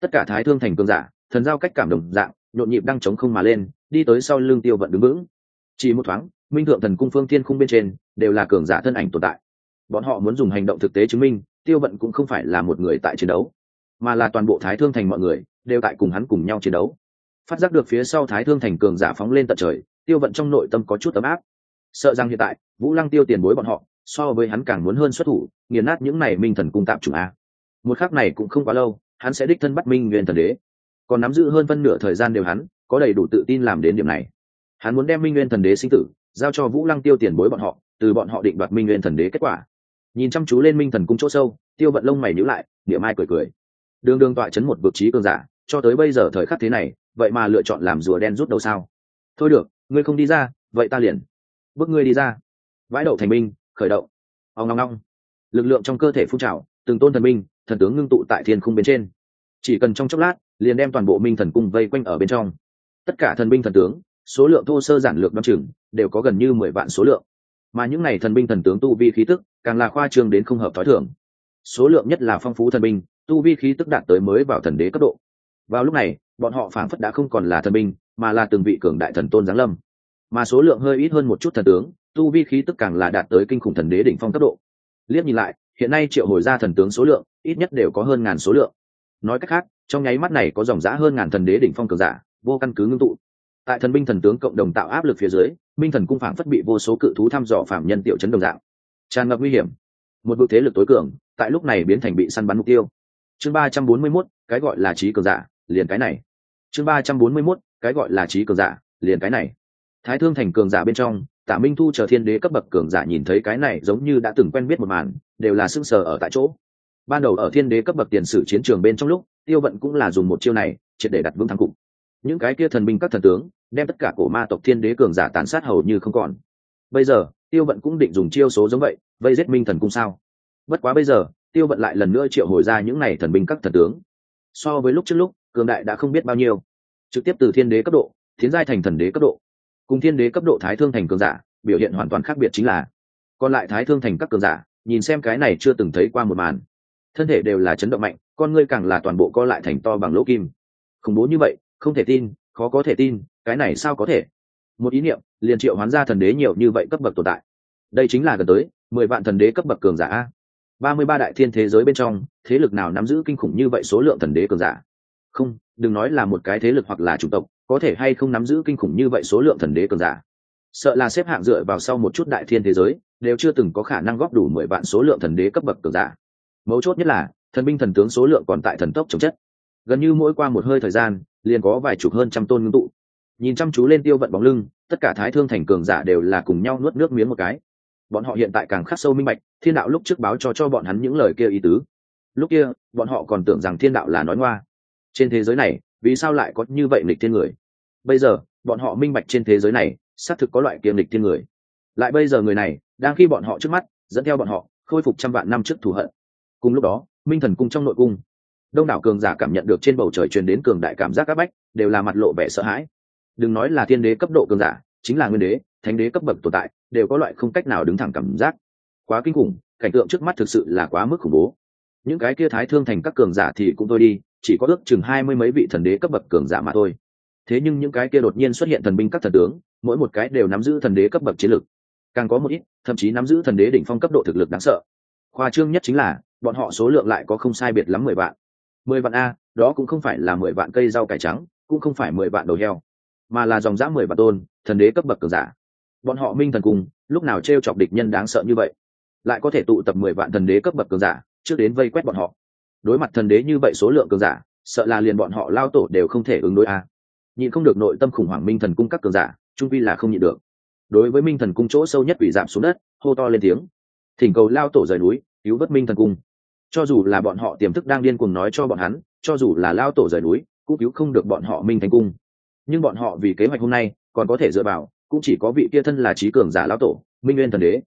Speaker 1: Tất cả thái thương thành cường giả, thần giao cách cảm đồng dạng, nhộn nhịp đang chống không mà lên, đi tới sau lưng tiêu vận đứng vững chỉ một thoáng, minh thượng thần cung phương tiên khung bên trên đều là cường giả thân ảnh tồn tại. Bọn họ muốn dùng hành động thực tế chứng minh, tiêu vận cũng không phải là một người tại chiến đấu, mà là toàn bộ thái thương thành mọi người đều tại cùng hắn cùng nhau chiến đấu. Phát giác được phía sau thái thương thành cường giả phóng lên tận trời, tiêu vận trong nội tâm có chút ấm áp. Sợ rằng hiện tại, vũ lăng tiêu tiền bối bọn họ so với hắn càng muốn hơn xuất thủ, nghiền nát những này minh thần cung tạm chủ a. Một khắc này cũng không quá lâu, hắn sẽ đích thân bắt minh nguyên thần đế. Còn nắm giữ hơn phân nửa thời gian đều hắn, có đầy đủ tự tin làm đến điểm này hắn muốn đem minh nguyên thần đế sinh tử giao cho vũ lăng tiêu tiền bối bọn họ, từ bọn họ định đoạt minh nguyên thần đế kết quả. Nhìn chăm chú lên minh thần cung chỗ sâu, tiêu vận lông mày nhữ lại, niệm ai cười cười. Đường đường tọa chấn một vực trí cường giả, cho tới bây giờ thời khắc thế này, vậy mà lựa chọn làm rùa đen rút đầu sao? Thôi được, ngươi không đi ra, vậy ta liền bước ngươi đi ra. Vãi đậu thành minh khởi động. Ông ngong ngong lực lượng trong cơ thể phun trào, từng tôn thần minh thần tướng ngưng tụ tại thiên khung bên trên. Chỉ cần trong chốc lát, liền đem toàn bộ minh thần cung vây quanh ở bên trong. Tất cả thần binh thần tướng số lượng thô sơ giản lược đ o chừng, đều có gần như mười vạn số lượng. Mà những n à y thần binh thần tướng tu vi khí tức, càng là khoa trương đến không hợp t h ó i thường. Số lượng nhất là phong phú thần binh, tu vi khí tức đạt tới mới vào thần đế cấp độ. Vào lúc này, bọn họ phảng phất đã không còn là thần binh, mà là từng vị cường đại thần tôn giáng lâm. Mà số lượng hơi ít hơn một chút thần tướng, tu vi khí tức càng là đạt tới kinh khủng thần đế đỉnh phong cấp độ. Liếc nhìn lại, hiện nay triệu hồi ra thần tướng số lượng, ít nhất đều có hơn ngàn số lượng. Nói cách khác, trong nháy mắt này có dòng giã hơn ngàn thần đế đỉnh phong cường giả, vô căn cứ ngưng tụ tại thần binh thần tướng cộng đồng tạo áp lực phía dưới minh thần cung phảng phất bị vô số cự thú thăm dò phạm nhân tiểu chấn đồng dạng. Tràn ngập nguy hiểm. Một vực thế lực tối cường, tại lúc này biến thành bị săn bắn mục tiêu. Chương ba trăm bốn mươi mốt, cái gọi là trí cường giả, liền cái này. Chương ba trăm bốn mươi mốt, cái gọi là trí cường giả, liền cái này. Thái thương thành cường giả bên trong tả minh thu chờ thiên đế cấp bậc cường giả nhìn thấy cái này giống như đã từng quen biết một màn, đều là sưng sờ ở tại chỗ. Ban đầu ở thiên đế cấp bậc tiền sử chiến trường bên trong lúc, tiêu vận cũng là dùng một chiêu này, triệt để đặt vững thắng cục. Những cái kia thần binh các thần tướng đem tất cả cổ ma tộc thiên đế cường giả tàn sát hầu như không còn. Bây giờ, tiêu vận cũng định dùng chiêu số giống vậy, vây giết minh thần cung sao? Bất quá bây giờ, tiêu vận lại lần nữa triệu hồi ra những n à y thần binh các thần tướng. So với lúc trước lúc, cường đại đã không biết bao nhiêu. Trực tiếp từ thiên đế cấp độ, tiến giai thành thần đế cấp độ. Cùng thiên đế cấp độ thái thương thành cường giả, biểu hiện hoàn toàn khác biệt chính là. Còn lại thái thương thành các cường giả, nhìn xem cái này chưa từng thấy qua một màn. Thân thể đều là chấn động mạnh, con ngươi càng là toàn bộ co lại thành to bằng lỗ kim. Khủng bố như vậy, không thể tin khó có thể tin, cái này sao có thể? Một ý niệm, liền triệu hoán ra thần đế nhiều như vậy cấp bậc tồn tại. Đây chính là gần tới, mười vạn thần đế cấp bậc cường giả a. Ba mươi ba đại thiên thế giới bên trong, thế lực nào nắm giữ kinh khủng như vậy số lượng thần đế cường giả? Không, đừng nói là một cái thế lực hoặc là chủng tộc, có thể hay không nắm giữ kinh khủng như vậy số lượng thần đế cường giả? Sợ là xếp hạng dựa vào sau một chút đại thiên thế giới, đều chưa từng có khả năng góp đủ mười vạn số lượng thần đế cấp bậc cường giả. Mấu chốt nhất là, thần binh thần tướng số lượng còn tại thần tốc chống chất. Gần như mỗi qua một hơi thời gian liền có vài chục hơn trăm tôn ngưng tụ. Nhìn chăm chú lên tiêu vận bóng lưng, tất cả thái thương thành cường giả đều là cùng nhau nuốt nước miếng một cái. Bọn họ hiện tại càng khắc sâu minh bạch, thiên đạo lúc trước báo cho cho bọn hắn những lời kia ý tứ. Lúc kia, bọn họ còn tưởng rằng thiên đạo là nói ngoa. Trên thế giới này, vì sao lại có như vậy lịch thiên người? Bây giờ, bọn họ minh bạch trên thế giới này, xác thực có loại kiềm lịch thiên người. Lại bây giờ người này, đang khi bọn họ trước mắt, dẫn theo bọn họ, khôi phục trăm vạn năm trước thù hận. Cùng lúc đó, minh thần cung trong nội cung đông đảo cường giả cảm nhận được trên bầu trời truyền đến cường đại cảm giác áp bách, đều là mặt lộ vẻ sợ hãi. Đừng nói là thiên đế cấp độ cường giả, chính là nguyên đế, thánh đế cấp bậc tồn tại, đều có loại không cách nào đứng thẳng cảm giác. Quá kinh khủng, cảnh tượng trước mắt thực sự là quá mức khủng bố. Những cái kia thái thương thành các cường giả thì cũng thôi đi, chỉ có ước chừng hai mươi mấy vị thần đế cấp bậc cường giả mà thôi. Thế nhưng những cái kia đột nhiên xuất hiện thần binh các thần tướng, mỗi một cái đều nắm giữ thần đế cấp bậc chiến lực. Càng có một ít, thậm chí nắm giữ thần đế đỉnh phong cấp độ thực lực đáng sợ. Khoa trương nhất chính là, bọn họ số lượng lại có không sai biệt lắm mười vạn mười vạn a, đó cũng không phải là mười vạn cây rau cải trắng, cũng không phải mười vạn đầu heo, mà là dòng dã mười vạn tôn, thần đế cấp bậc cường giả. Bọn họ minh thần cung lúc nào t r e o chọc địch nhân đáng sợ như vậy, lại có thể tụ tập mười vạn thần đế cấp bậc cường giả, trước đến vây quét bọn họ. Đối mặt thần đế như vậy số lượng cường giả, sợ là liền bọn họ lao tổ đều không thể ứng đối a. Nhìn nhịn không được nội tâm khủng hoảng minh thần cung các cường giả, trung vi là không nhịn được. Đối với minh thần cung chỗ sâu nhất bị giảm xuống đất, hô to lên tiếng. Thỉnh cầu lao tổ rời núi, cứu vớt minh thần cung cho dù là bọn họ tiềm thức đang điên cuồng nói cho bọn hắn, cho dù là lao tổ rời núi, cũng cứu không được bọn họ minh thành cung. Nhưng bọn họ vì kế hoạch hôm nay, còn có thể dựa vào, cũng chỉ có vị kia thân là trí cường giả lao tổ, minh nguyên thần đế.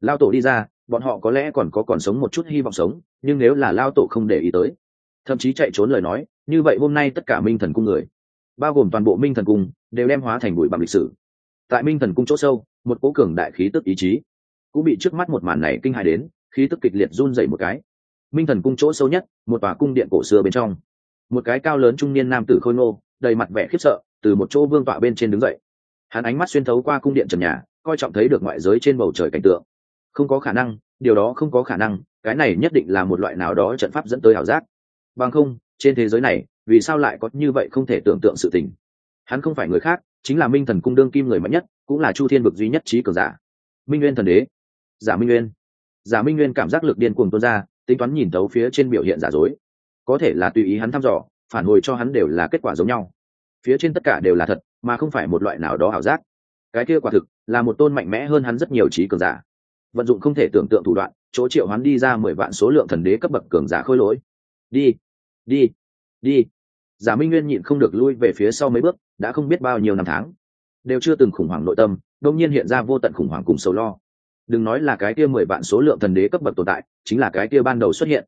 Speaker 1: Lao tổ đi ra, bọn họ có lẽ còn có còn sống một chút hy vọng sống, nhưng nếu là lao tổ không để ý tới, thậm chí chạy trốn lời nói, như vậy hôm nay tất cả minh thần cung người, bao gồm toàn bộ minh thần cung, đều đem hóa thành bụi bằng lịch sử. Tại minh thần cung chỗ sâu, một cố cường đại khí tức ý chí cũng bị trước mắt một màn này kinh hại đến, khí tức kịch liệt run dậy một cái minh thần cung chỗ sâu nhất, một tòa cung điện cổ xưa bên trong. Một cái cao lớn trung niên nam tử khôi ngô, đầy mặt vẻ khiếp sợ, từ một chỗ vương tọa bên trên đứng dậy. Hắn ánh mắt xuyên thấu qua cung điện trần nhà, coi trọng thấy được ngoại giới trên bầu trời cảnh tượng. Không có khả năng, điều đó không có khả năng, cái này nhất định là một loại nào đó trận pháp dẫn tới ảo giác. Bằng không, trên thế giới này, vì sao lại có như vậy không thể tưởng tượng sự tình? Hắn không phải người khác, chính là minh thần cung đương kim người mạnh nhất, cũng là chu thiên vực duy nhất trí cường giả. Minh nguyên thần đế. Giả minh nguyên. Giả minh nguyên cảm giác lực điên cuồng tuôn ra tính toán nhìn tấu phía trên biểu hiện giả dối. Có thể là tùy ý hắn thăm dò, phản hồi cho hắn đều là kết quả giống nhau. Phía trên tất cả đều là thật, mà không phải một loại nào đó ảo giác. Cái kia quả thực là một tôn mạnh mẽ hơn hắn rất nhiều trí cường giả. Vận dụng không thể tưởng tượng thủ đoạn, chỗ triệu hắn đi ra mười vạn số lượng thần đế cấp bậc cường giả khôi lỗi. Đi đi đi. Giả minh nguyên nhịn không được lui về phía sau mấy bước, đã không biết bao nhiêu năm tháng. Đều chưa từng khủng hoảng nội tâm đông nhiên hiện ra vô tận khủng hoảng cùng sầu lo đừng nói là cái kia mười vạn số lượng thần đế cấp bậc tồn tại, chính là cái kia ban đầu xuất hiện.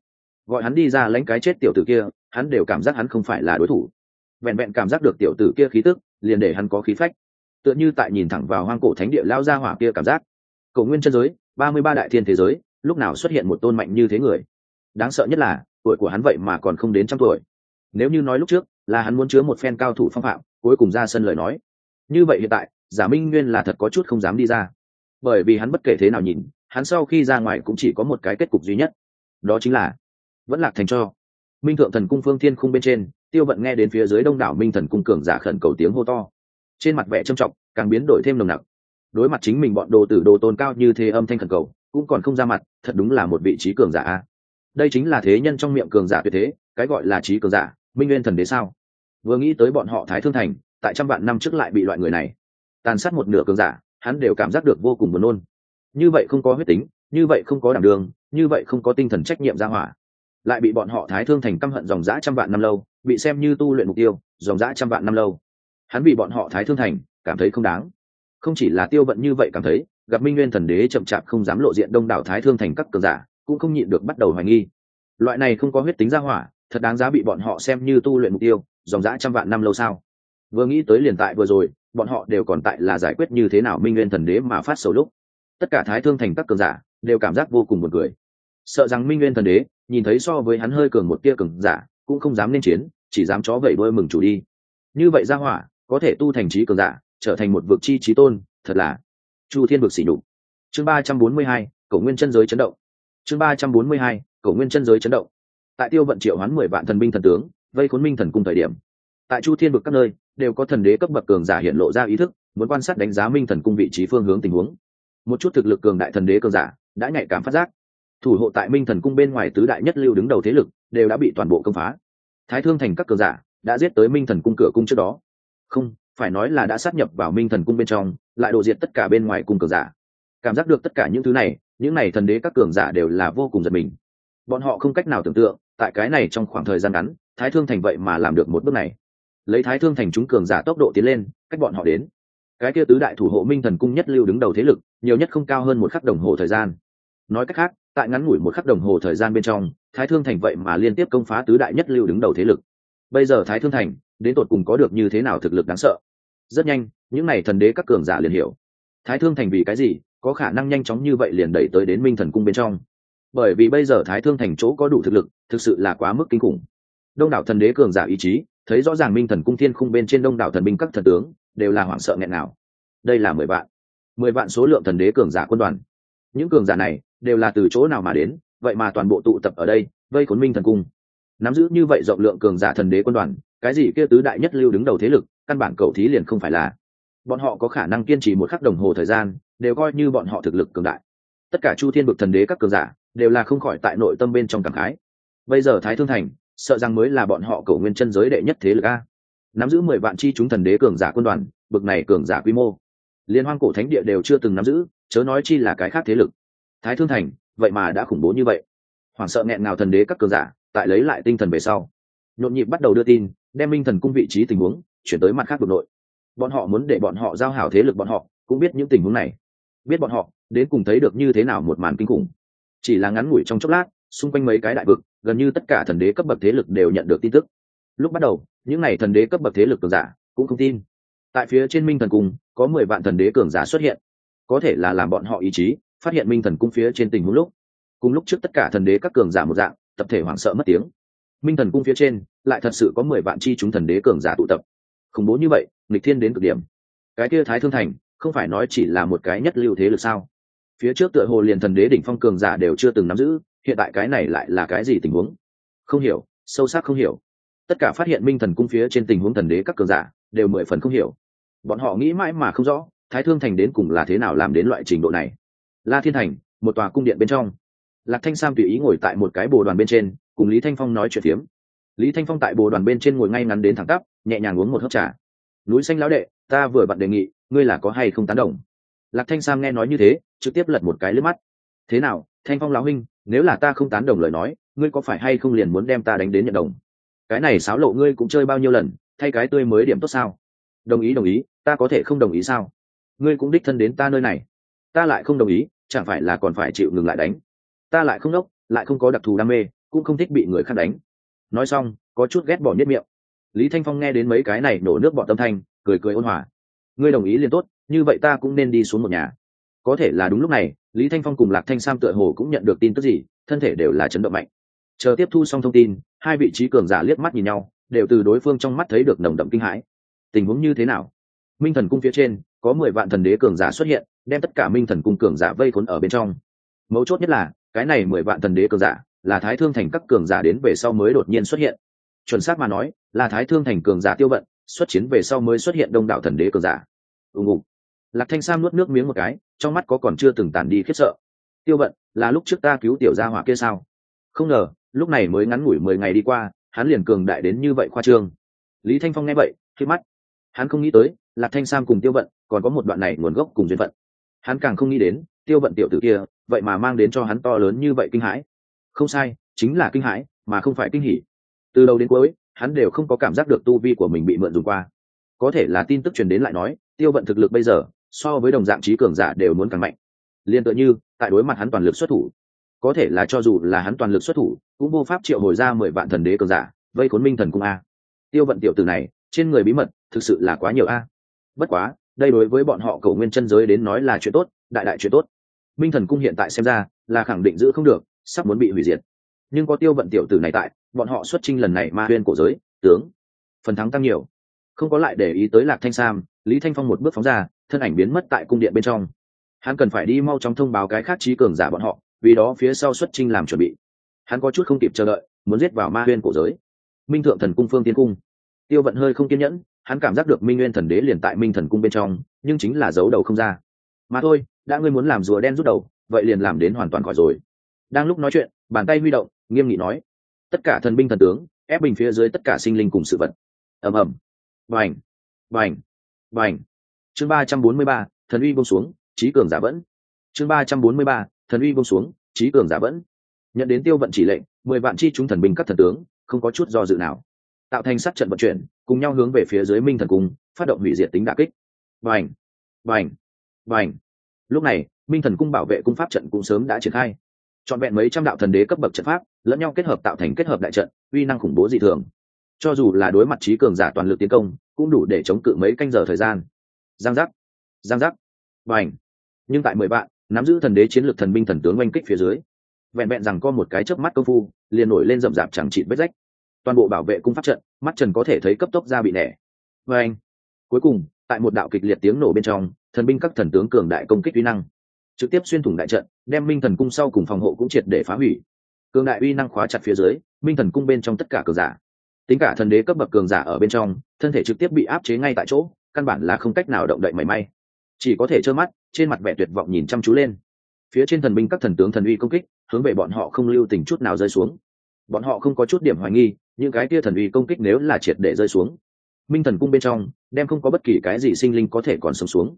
Speaker 1: Gọi hắn đi ra lãnh cái chết tiểu tử kia, hắn đều cảm giác hắn không phải là đối thủ. Vẹn vẹn cảm giác được tiểu tử kia khí tức, liền để hắn có khí phách. Tựa như tại nhìn thẳng vào hoang cổ thánh địa lao ra hỏa kia cảm giác. Cầu nguyên chân giới, ba mươi ba đại thiên thế giới, lúc nào xuất hiện một tôn mạnh như thế người? Đáng sợ nhất là, tuổi của hắn vậy mà còn không đến trăm tuổi. Nếu như nói lúc trước, là hắn muốn chứa một phen cao thủ phong phạm, cuối cùng ra sân lời nói. Như vậy hiện tại, giả minh nguyên là thật có chút không dám đi ra bởi vì hắn bất kể thế nào nhìn, hắn sau khi ra ngoài cũng chỉ có một cái kết cục duy nhất. Đó chính là, vẫn lạc thành cho. Minh thượng thần cung phương thiên khung bên trên, tiêu vận nghe đến phía dưới đông đảo minh thần cung cường giả khẩn cầu tiếng hô to. Trên mặt vẻ trầm trọng, càng biến đổi thêm nồng nặc. Đối mặt chính mình bọn đồ tử đồ tôn cao như thế âm thanh khẩn cầu, cũng còn không ra mặt, thật đúng là một vị trí cường giả a. Đây chính là thế nhân trong miệng cường giả tuyệt thế, cái gọi là trí cường giả, minh nguyên thần đế sao? Vừa nghĩ tới bọn họ thái thương thành, tại trăm vạn năm trước lại bị loại người này, tàn sát một nửa cường giả hắn đều cảm giác được vô cùng buồn nôn. Như vậy không có huyết tính, như vậy không có đảm đường, như vậy không có tinh thần trách nhiệm ra hỏa. Lại bị bọn họ thái thương thành căm hận dòng dã trăm vạn năm lâu, bị xem như tu luyện mục tiêu, dòng dã trăm vạn năm lâu. Hắn bị bọn họ thái thương thành, cảm thấy không đáng. Không chỉ là tiêu vận như vậy cảm thấy, gặp minh nguyên thần đế chậm chạp không dám lộ diện đông đảo thái thương thành các cường giả, cũng không nhịn được bắt đầu hoài nghi. Loại này không có huyết tính ra hỏa, thật đáng giá bị bọn họ xem như tu luyện mục tiêu, dòng dã trăm vạn năm lâu sao? Vừa nghĩ tới liền tại vừa rồi, bọn họ đều còn tại là giải quyết như thế nào minh nguyên thần đế mà phát sầu lúc. Tất cả thái thương thành các cường giả đều cảm giác vô cùng buồn cười. Sợ rằng minh nguyên thần đế, nhìn thấy so với hắn hơi cường một tia cường giả, cũng không dám nên chiến, chỉ dám chó vẩy đôi mừng chủ đi. Như vậy ra hỏa, có thể tu thành trí cường giả, trở thành một vực chi trí tôn, thật là chu thiên vực xỉ nhục. Chương ba trăm bốn mươi hai, cổ nguyên chân giới chấn động. Chương ba trăm bốn mươi hai, cổ nguyên chân giới chấn động. Tại tiêu vận triệu hoán mười vạn thần binh thần tướng, vây khốn minh thần cung thời điểm. Tại chu thiên vực các nơi đều có thần đế cấp bậc cường giả hiện lộ ra ý thức, muốn quan sát đánh giá minh thần cung vị trí phương hướng tình huống. Một chút thực lực cường đại thần đế cường giả đã nhạy cảm phát giác. Thủ hộ tại minh thần cung bên ngoài tứ đại nhất lưu đứng đầu thế lực đều đã bị toàn bộ công phá. Thái thương thành các cường giả đã giết tới minh thần cung cửa cung trước đó. Không, phải nói là đã sát nhập vào minh thần cung bên trong, lại đổ diệt tất cả bên ngoài cung cường giả. Cảm giác được tất cả những thứ này, những này thần đế các cường giả đều là vô cùng giật mình. Bọn họ không cách nào tưởng tượng, tại cái này trong khoảng thời gian ngắn, thái thương thành vậy mà làm được một bước này lấy thái thương thành chúng cường giả tốc độ tiến lên, cách bọn họ đến. Cái kia tứ đại thủ hộ minh thần cung nhất lưu đứng đầu thế lực, nhiều nhất không cao hơn một khắc đồng hồ thời gian. Nói cách khác, tại ngắn ngủi một khắc đồng hồ thời gian bên trong, thái thương thành vậy mà liên tiếp công phá tứ đại nhất lưu đứng đầu thế lực. Bây giờ thái thương thành, đến tột cùng có được như thế nào thực lực đáng sợ? Rất nhanh, những n à y thần đế các cường giả liền hiểu. Thái thương thành vì cái gì, có khả năng nhanh chóng như vậy liền đẩy tới đến minh thần cung bên trong? Bởi vì bây giờ thái thương thành chỗ có đủ thực lực, thực sự là quá mức kinh khủng. Đông đảo thần đế cường giả ý chí thấy rõ ràng minh thần cung thiên khung bên trên đông đảo thần binh các thần tướng, đều là hoảng sợ nghẹn nào. Đây là mười vạn. Mười vạn số lượng thần đế cường giả quân đoàn. Những cường giả này đều là từ chỗ nào mà đến, vậy mà toàn bộ tụ tập ở đây, vây khốn minh thần cung. Nắm giữ như vậy rộng lượng cường giả thần đế quân đoàn, cái gì kia tứ đại nhất lưu đứng đầu thế lực, căn bản cầu thí liền không phải là. Bọn họ có khả năng kiên trì một khắc đồng hồ thời gian, đều coi như bọn họ thực lực cường đại. Tất cả chu thiên bực thần đế các cường giả, đều là không khỏi tại nội tâm bên trong cảm khái. Bây giờ thái thương thành sợ rằng mới là bọn họ cầu nguyên chân giới đệ nhất thế lực a. Nắm giữ mười vạn chi chúng thần đế cường giả quân đoàn, bực này cường giả quy mô. Liên hoang cổ thánh địa đều chưa từng nắm giữ, chớ nói chi là cái khác thế lực. Thái thương thành, vậy mà đã khủng bố như vậy. Hoảng sợ nghẹn ngào thần đế các cường giả, tại lấy lại tinh thần về sau. Nhộn nhịp bắt đầu đưa tin, đem minh thần cung vị trí tình huống, chuyển tới mặt khác đột nội. Bọn họ muốn để bọn họ giao hảo thế lực bọn họ, cũng biết những tình huống này. Biết bọn họ, đến cùng thấy được như thế nào một màn kinh khủng. Chỉ là ngắn ngủi trong chốc lát xung quanh mấy cái đại vực, gần như tất cả thần đế cấp bậc thế lực đều nhận được tin tức. Lúc bắt đầu, những n à y thần đế cấp bậc thế lực cường giả cũng không tin. Tại phía trên minh thần cung, có mười vạn thần đế cường giả xuất hiện. Có thể là làm bọn họ ý chí, phát hiện minh thần cung phía trên tình huống lúc. Cùng lúc trước tất cả thần đế các cường giả một dạng, tập thể hoảng sợ mất tiếng. Minh thần cung phía trên, lại thật sự có mười vạn chi chúng thần đế cường giả tụ tập. Khủng bố như vậy, nghịch thiên đến cực điểm. Cái kia thái thương thành, không phải nói chỉ là một cái nhất lưu thế lực sao? Phía trước tựa hồ liền thần đế đỉnh phong cường giả đều chưa từng nắm giữ hiện tại cái này lại là cái gì tình huống? Không hiểu, sâu sắc không hiểu. Tất cả phát hiện minh thần cung phía trên tình huống thần đế các cường giả đều mười phần không hiểu. Bọn họ nghĩ mãi mà không rõ, thái thương thành đến cùng là thế nào làm đến loại trình độ này. La thiên thành, một tòa cung điện bên trong. Lạc thanh sam tùy ý ngồi tại một cái bồ đoàn bên trên, cùng lý thanh phong nói chuyện phiếm. Lý thanh phong tại bồ đoàn bên trên ngồi ngay ngắn đến thẳng tắp, nhẹ nhàng uống một hớp trà. Núi xanh lão đệ, ta vừa bận đề nghị, ngươi là có hay không tán đồng? Lạc thanh sam nghe nói như thế, trực tiếp lật một cái lướt mắt. Thế nào, thanh phong lão huynh nếu là ta không tán đồng lời nói, ngươi có phải hay không liền muốn đem ta đánh đến nhận đồng? Cái này xáo lộ ngươi cũng chơi bao nhiêu lần, thay cái tươi mới điểm tốt sao? Đồng ý đồng ý, ta có thể không đồng ý sao? Ngươi cũng đích thân đến ta nơi này. Ta lại không đồng ý, chẳng phải là còn phải chịu ngừng lại đánh? Ta lại không đốc, lại không có đặc thù đam mê, cũng không thích bị người khác đánh. Nói xong, có chút ghét bỏ nhất miệng. Lý thanh phong nghe đến mấy cái này nổ nước bọn tâm thanh, cười cười ôn hòa. Ngươi đồng ý liền tốt, như vậy ta cũng nên đi xuống một nhà. Có thể là đúng lúc này lý thanh phong cùng lạc thanh sam tựa hồ cũng nhận được tin tức gì, thân thể đều là chấn động mạnh. Chờ tiếp thu xong thông tin, hai vị trí cường giả liếc mắt nhìn nhau, đều từ đối phương trong mắt thấy được nồng đậm kinh hãi. Tình huống như thế nào? Minh thần cung phía trên, có mười vạn thần đế cường giả xuất hiện, đem tất cả minh thần cung cường giả vây khốn ở bên trong. Mấu chốt nhất là, cái này mười vạn thần đế cường giả, là thái thương thành các cường giả đến về sau mới đột nhiên xuất hiện. Chuẩn xác mà nói, là thái thương thành cường giả tiêu vận, xuất chiến về sau mới xuất hiện đông đảo thần đế cường giả. Ùng ùng lạc thanh sam nuốt nước miếng một cái, trong mắt có còn chưa từng tàn đi khiếp sợ. Tiêu vận, là lúc trước ta cứu tiểu gia hỏa kia sao? Không ngờ, lúc này mới ngắn ngủi mười ngày đi qua, hắn liền cường đại đến như vậy khoa trương. Lý thanh phong nghe vậy khi mắt. Hắn không nghĩ tới, lạc thanh sam cùng tiêu vận còn có một đoạn này nguồn gốc cùng duyên phận. Hắn càng không nghĩ đến, tiêu vận tiểu tử kia, vậy mà mang đến cho hắn to lớn như vậy kinh hãi. Không sai, chính là kinh hãi, mà không phải kinh hỉ. Từ đầu đến cuối, hắn đều không có cảm giác được tu vi của mình bị mượn dùng qua. Có thể là tin tức truyền đến lại nói, tiêu vận thực lực bây giờ so với đồng dạng trí cường giả đều muốn càng mạnh. Liên tự như, tại đối mặt hắn toàn lực xuất thủ, có thể là cho dù là hắn toàn lực xuất thủ, cũng vô pháp triệu hồi ra mười vạn thần đế cường giả, vây khốn minh thần cung a. Tiêu vận tiểu từ này, trên người bí mật, thực sự là quá nhiều a. Bất quá, đây đối với bọn họ cầu nguyên chân giới đến nói là chuyện tốt, đại đại chuyện tốt. Minh thần cung hiện tại xem ra, là khẳng định giữ không được, sắp muốn bị hủy diệt. Nhưng có tiêu vận tiểu tử này tại, bọn họ xuất trinh lần này ma huyên cổ giới, tướng, phần thắng tăng nhiều. Không có lại để ý tới lạc thanh sam, lý thanh phong một bước phóng ra thân ảnh biến mất tại cung điện bên trong. Hắn cần phải đi mau chóng thông báo cái khác trí cường giả bọn họ, vì đó phía sau xuất trinh làm chuẩn bị. Hắn có chút không kịp chờ đợi, muốn giết vào ma huyên cổ giới. Minh thượng thần cung phương tiên cung. Tiêu vận hơi không kiên nhẫn, hắn cảm giác được minh nguyên thần đế liền tại minh thần cung bên trong, nhưng chính là giấu đầu không ra. Mà thôi, đã ngươi muốn làm rùa đen rút đầu, vậy liền làm đến hoàn toàn khỏi rồi. Đang lúc nói chuyện, bàn tay huy động, nghiêm nghị nói, tất cả thần binh thần tướng, ép bình phía dưới tất cả sinh linh cùng sự vật. Ầm ầm. Vành vành vành chương ba trăm bốn mươi ba, thần uy bông xuống, trí cường giả vẫn. Chương ba trăm bốn mươi ba, thần uy bông xuống, trí cường giả vẫn. Nhận đến tiêu vận chỉ lệnh, mười vạn chi chúng thần binh các thần tướng, không có chút do dự nào. Tạo thành sát trận vận chuyển, cùng nhau hướng về phía dưới minh thần cung, phát động hủy diệt tính đà kích. Vành vành vành lúc này, minh thần cung bảo vệ cung pháp trận cũng sớm đã triển khai. Trọn vẹn mấy trăm đạo thần đế cấp bậc trận pháp, lẫn nhau kết hợp tạo thành kết hợp đại trận, uy năng khủng bố dị thường. Cho dù là đối mặt trí cường giả toàn lực tiến công, cũng đủ để chống cự mấy canh giờ thời gian giang giác. Giang giác. Và ảnh nhưng tại mười vạn, nắm giữ thần đế chiến lược thần binh thần tướng oanh kích phía dưới, vẹn vẹn rằng có một cái chớp mắt công phu, liền nổi lên rậm rạp chẳng trị vết rách. Toàn bộ bảo vệ cung phát trận, mắt trần có thể thấy cấp tốc ra bị nẻ. Và anh cuối cùng, tại một đạo kịch liệt tiếng nổ bên trong, thần binh các thần tướng cường đại công kích uy năng, trực tiếp xuyên thủng đại trận, đem minh thần cung sau cùng phòng hộ cũng triệt để phá hủy. Cường đại uy năng khóa chặt phía dưới, minh thần cung bên trong tất cả cường giả, tính cả thần đế cấp bậc cường giả ở bên trong, thân thể trực tiếp bị áp chế ngay tại chỗ căn bản là không cách nào động đậy mảy may. Chỉ có thể trơ mắt, trên mặt vẻ tuyệt vọng nhìn chăm chú lên. Phía trên thần binh các thần tướng thần uy công kích, hướng về bọn họ không lưu tình chút nào rơi xuống. Bọn họ không có chút điểm hoài nghi, những cái kia thần uy công kích nếu là triệt để rơi xuống, minh thần cung bên trong, đem không có bất kỳ cái gì sinh linh có thể còn sống xuống.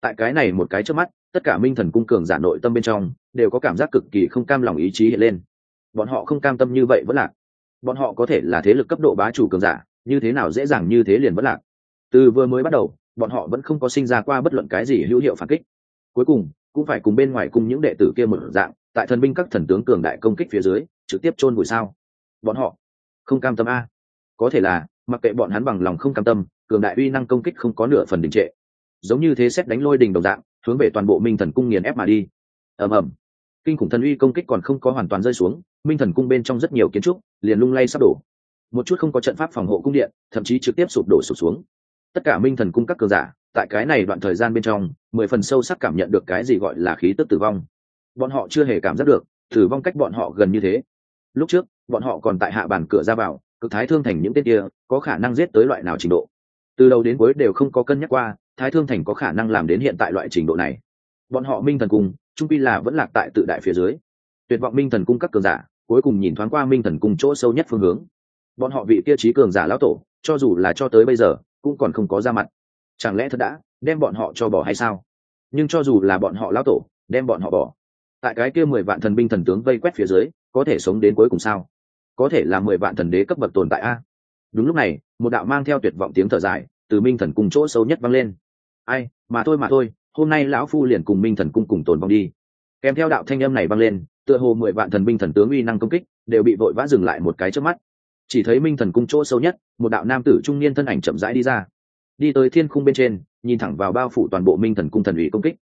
Speaker 1: Tại cái này một cái trước mắt, tất cả minh thần cung cường giả nội tâm bên trong, đều có cảm giác cực kỳ không cam lòng ý chí hiện lên. Bọn họ không cam tâm như vậy vẫn lạc. Bọn họ có thể là thế lực cấp độ bá chủ cường giả, như thế nào dễ dàng như thế liền vẫn lạc từ vừa mới bắt đầu, bọn họ vẫn không có sinh ra qua bất luận cái gì hữu hiệu phản kích. Cuối cùng, cũng phải cùng bên ngoài cùng những đệ tử kia một dạng, tại thần binh các thần tướng cường đại công kích phía dưới, trực tiếp chôn vùi sao? Bọn họ không cam tâm a. Có thể là, mặc kệ bọn hắn bằng lòng không cam tâm, cường đại uy năng công kích không có nửa phần đình trệ. Giống như thế xét đánh lôi đình đồng dạng, hướng về toàn bộ minh thần cung nghiền ép mà đi. Ầm ầm. Kinh khủng thần uy công kích còn không có hoàn toàn rơi xuống, minh thần cung bên trong rất nhiều kiến trúc liền lung lay sắp đổ. Một chút không có trận pháp phòng hộ cung điện, thậm chí trực tiếp sụp đổ sụp xuống tất cả minh thần cung các cường giả, tại cái này đoạn thời gian bên trong, mười phần sâu sắc cảm nhận được cái gì gọi là khí tức tử vong. Bọn họ chưa hề cảm giác được, tử vong cách bọn họ gần như thế. Lúc trước, bọn họ còn tại hạ bàn cửa ra vào, cực thái thương thành những tên kia, có khả năng giết tới loại nào trình độ? Từ đầu đến cuối đều không có cân nhắc qua, thái thương thành có khả năng làm đến hiện tại loại trình độ này. Bọn họ minh thần cung, trung pi là vẫn lạc tại tự đại phía dưới. Tuyệt vọng minh thần cung các cường giả, cuối cùng nhìn thoáng qua minh thần cung chỗ sâu nhất phương hướng. Bọn họ vị kia trí cường giả lão tổ, cho dù là cho tới bây giờ cũng còn không có ra mặt. Chẳng lẽ thật đã đem bọn họ cho bỏ hay sao? Nhưng cho dù là bọn họ lão tổ, đem bọn họ bỏ, tại cái kia mười vạn thần binh thần tướng vây quét phía dưới, có thể sống đến cuối cùng sao? Có thể là mười vạn thần đế cấp bậc tồn tại a? Đúng lúc này, một đạo mang theo tuyệt vọng tiếng thở dài từ minh thần cung chỗ sâu nhất vang lên. Ai, mà thôi mà thôi, hôm nay lão phu liền cùng minh thần cung cùng tồn vong đi. Kèm theo đạo thanh âm này vang lên, tựa hồ mười vạn thần binh thần tướng uy năng công kích đều bị vội vã dừng lại một cái trước mắt chỉ thấy minh thần cung chỗ sâu nhất, một đạo nam tử trung niên thân ảnh chậm rãi đi ra. Đi tới thiên khung bên trên, nhìn thẳng vào bao phủ toàn bộ minh thần cung thần ủy công kích.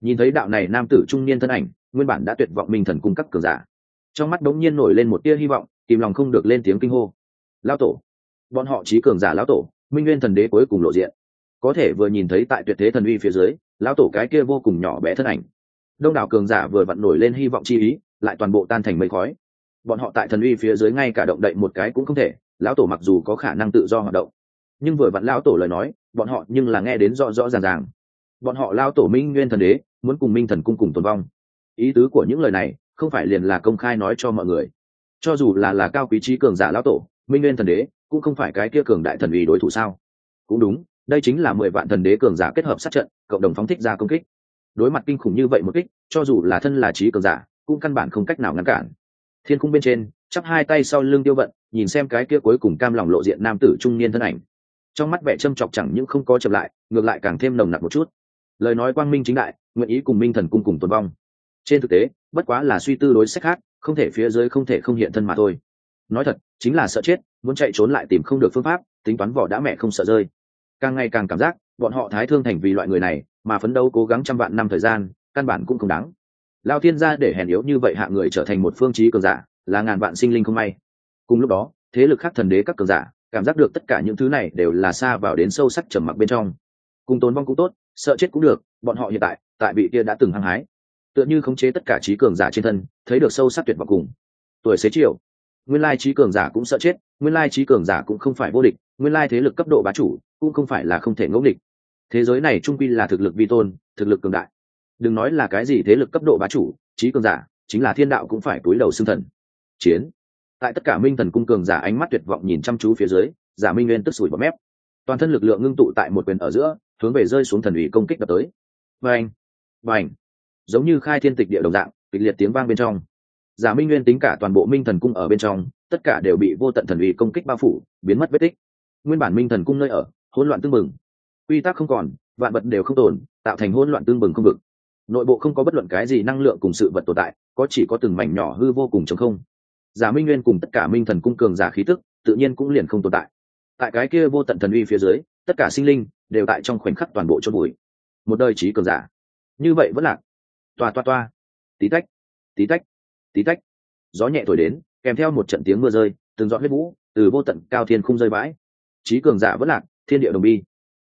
Speaker 1: Nhìn thấy đạo này nam tử trung niên thân ảnh, nguyên bản đã tuyệt vọng minh thần cung cấp cường giả. Trong mắt đống nhiên nổi lên một tia hy vọng, kìm lòng không được lên tiếng kinh hô. Lao tổ. Bọn họ trí cường giả lão tổ, minh nguyên thần đế cuối cùng lộ diện. Có thể vừa nhìn thấy tại tuyệt thế thần uy phía dưới, lão tổ cái kia vô cùng nhỏ bé thân ảnh. Đông đảo cường giả vừa vặn nổi lên hy vọng chi ý, lại toàn bộ tan thành mây khói bọn họ tại thần uy phía dưới ngay cả động đậy một cái cũng không thể, lão tổ mặc dù có khả năng tự do hoạt động, nhưng vừa vặn lão tổ lời nói, bọn họ nhưng là nghe đến rõ rõ ràng ràng. Bọn họ lao tổ minh nguyên thần đế, muốn cùng minh thần cung cùng tồn vong. Ý tứ của những lời này không phải liền là công khai nói cho mọi người. Cho dù là là cao quý trí cường giả lão tổ, minh nguyên thần đế cũng không phải cái kia cường đại thần uy đối thủ sao? Cũng đúng, đây chính là mười vạn thần đế cường giả kết hợp sát trận, cộng đồng phóng thích ra công kích. Đối mặt kinh khủng như vậy một kích, cho dù là thân là trí cường giả, cũng căn bản không cách nào ngăn cản thiên khung bên trên, chắp hai tay sau lưng tiêu vận, nhìn xem cái kia cuối cùng cam lòng lộ diện nam tử trung niên thân ảnh. Trong mắt vẻ châm chọc chẳng những không có chậm lại, ngược lại càng thêm nồng nặc một chút. Lời nói quang minh chính đại, nguyện ý cùng minh thần cung cùng tồn vong. Trên thực tế, bất quá là suy tư đối sách khác, không thể phía dưới không thể không hiện thân mà thôi. Nói thật, chính là sợ chết, muốn chạy trốn lại tìm không được phương pháp, tính toán vỏ đã mẹ không sợ rơi. Càng ngày càng cảm giác, bọn họ thái thương thành vì loại người này, mà phấn đấu cố gắng trăm vạn năm thời gian, căn bản cũng không đáng lao thiên gia để hèn yếu như vậy hạ người trở thành một phương trí cường giả, là ngàn vạn sinh linh không may. Cùng lúc đó, thế lực khác thần đế các cường giả, cảm giác được tất cả những thứ này đều là xa vào đến sâu sắc trầm mặc bên trong. Cùng tốn vong cũng tốt, sợ chết cũng được, bọn họ hiện tại tại vị kia đã từng hăng hái. Tựa như khống chế tất cả trí cường giả trên thân, thấy được sâu sắc tuyệt vọng cùng. Tuổi xế chiều, nguyên lai trí cường giả cũng sợ chết, nguyên lai trí cường giả cũng không phải vô địch, nguyên lai thế lực cấp độ bá chủ cũng không phải là không thể ngẫu địch thế giới này trung quy là thực lực vi tôn, thực lực cường đại đừng nói là cái gì thế lực cấp độ bá chủ trí cường giả chính là thiên đạo cũng phải túi đầu xưng thần. Chiến. Tại tất cả minh thần cung cường giả ánh mắt tuyệt vọng nhìn chăm chú phía dưới giả minh nguyên tức sủi bọt mép. Toàn thân lực lượng ngưng tụ tại một quyền ở giữa hướng về rơi xuống thần ủy công kích đập tới. Vành. Vành. Giống như khai thiên tịch địa đồng dạng kịch liệt tiếng vang bên trong. Giả minh nguyên tính cả toàn bộ minh thần cung ở bên trong tất cả đều bị vô tận thần ủy công kích bao phủ biến mất vết tích. Nguyên bản minh thần cung nơi ở hỗn loạn tương bừng, quy tắc không còn vạn vật đều không tồn tạo thành hỗn loạn tương bừng không vực nội bộ không có bất luận cái gì năng lượng cùng sự vật tồn tại, có chỉ có từng mảnh nhỏ hư vô cùng chống không. Giả minh nguyên cùng tất cả minh thần cung cường giả khí tức, tự nhiên cũng liền không tồn tại. Tại cái kia vô tận thần uy phía dưới, tất cả sinh linh đều tại trong khoảnh khắc toàn bộ chôn bụi một đời trí cường giả. Như vậy vẫn lạc toa toa toa. Tí tách tí tách tí tách. Gió nhẹ thổi đến, kèm theo một trận tiếng mưa rơi, từng giọt huyết vũ từ vô tận cao thiên không rơi vãi trí cường giả vẫn lạc thiên địa đồng bi.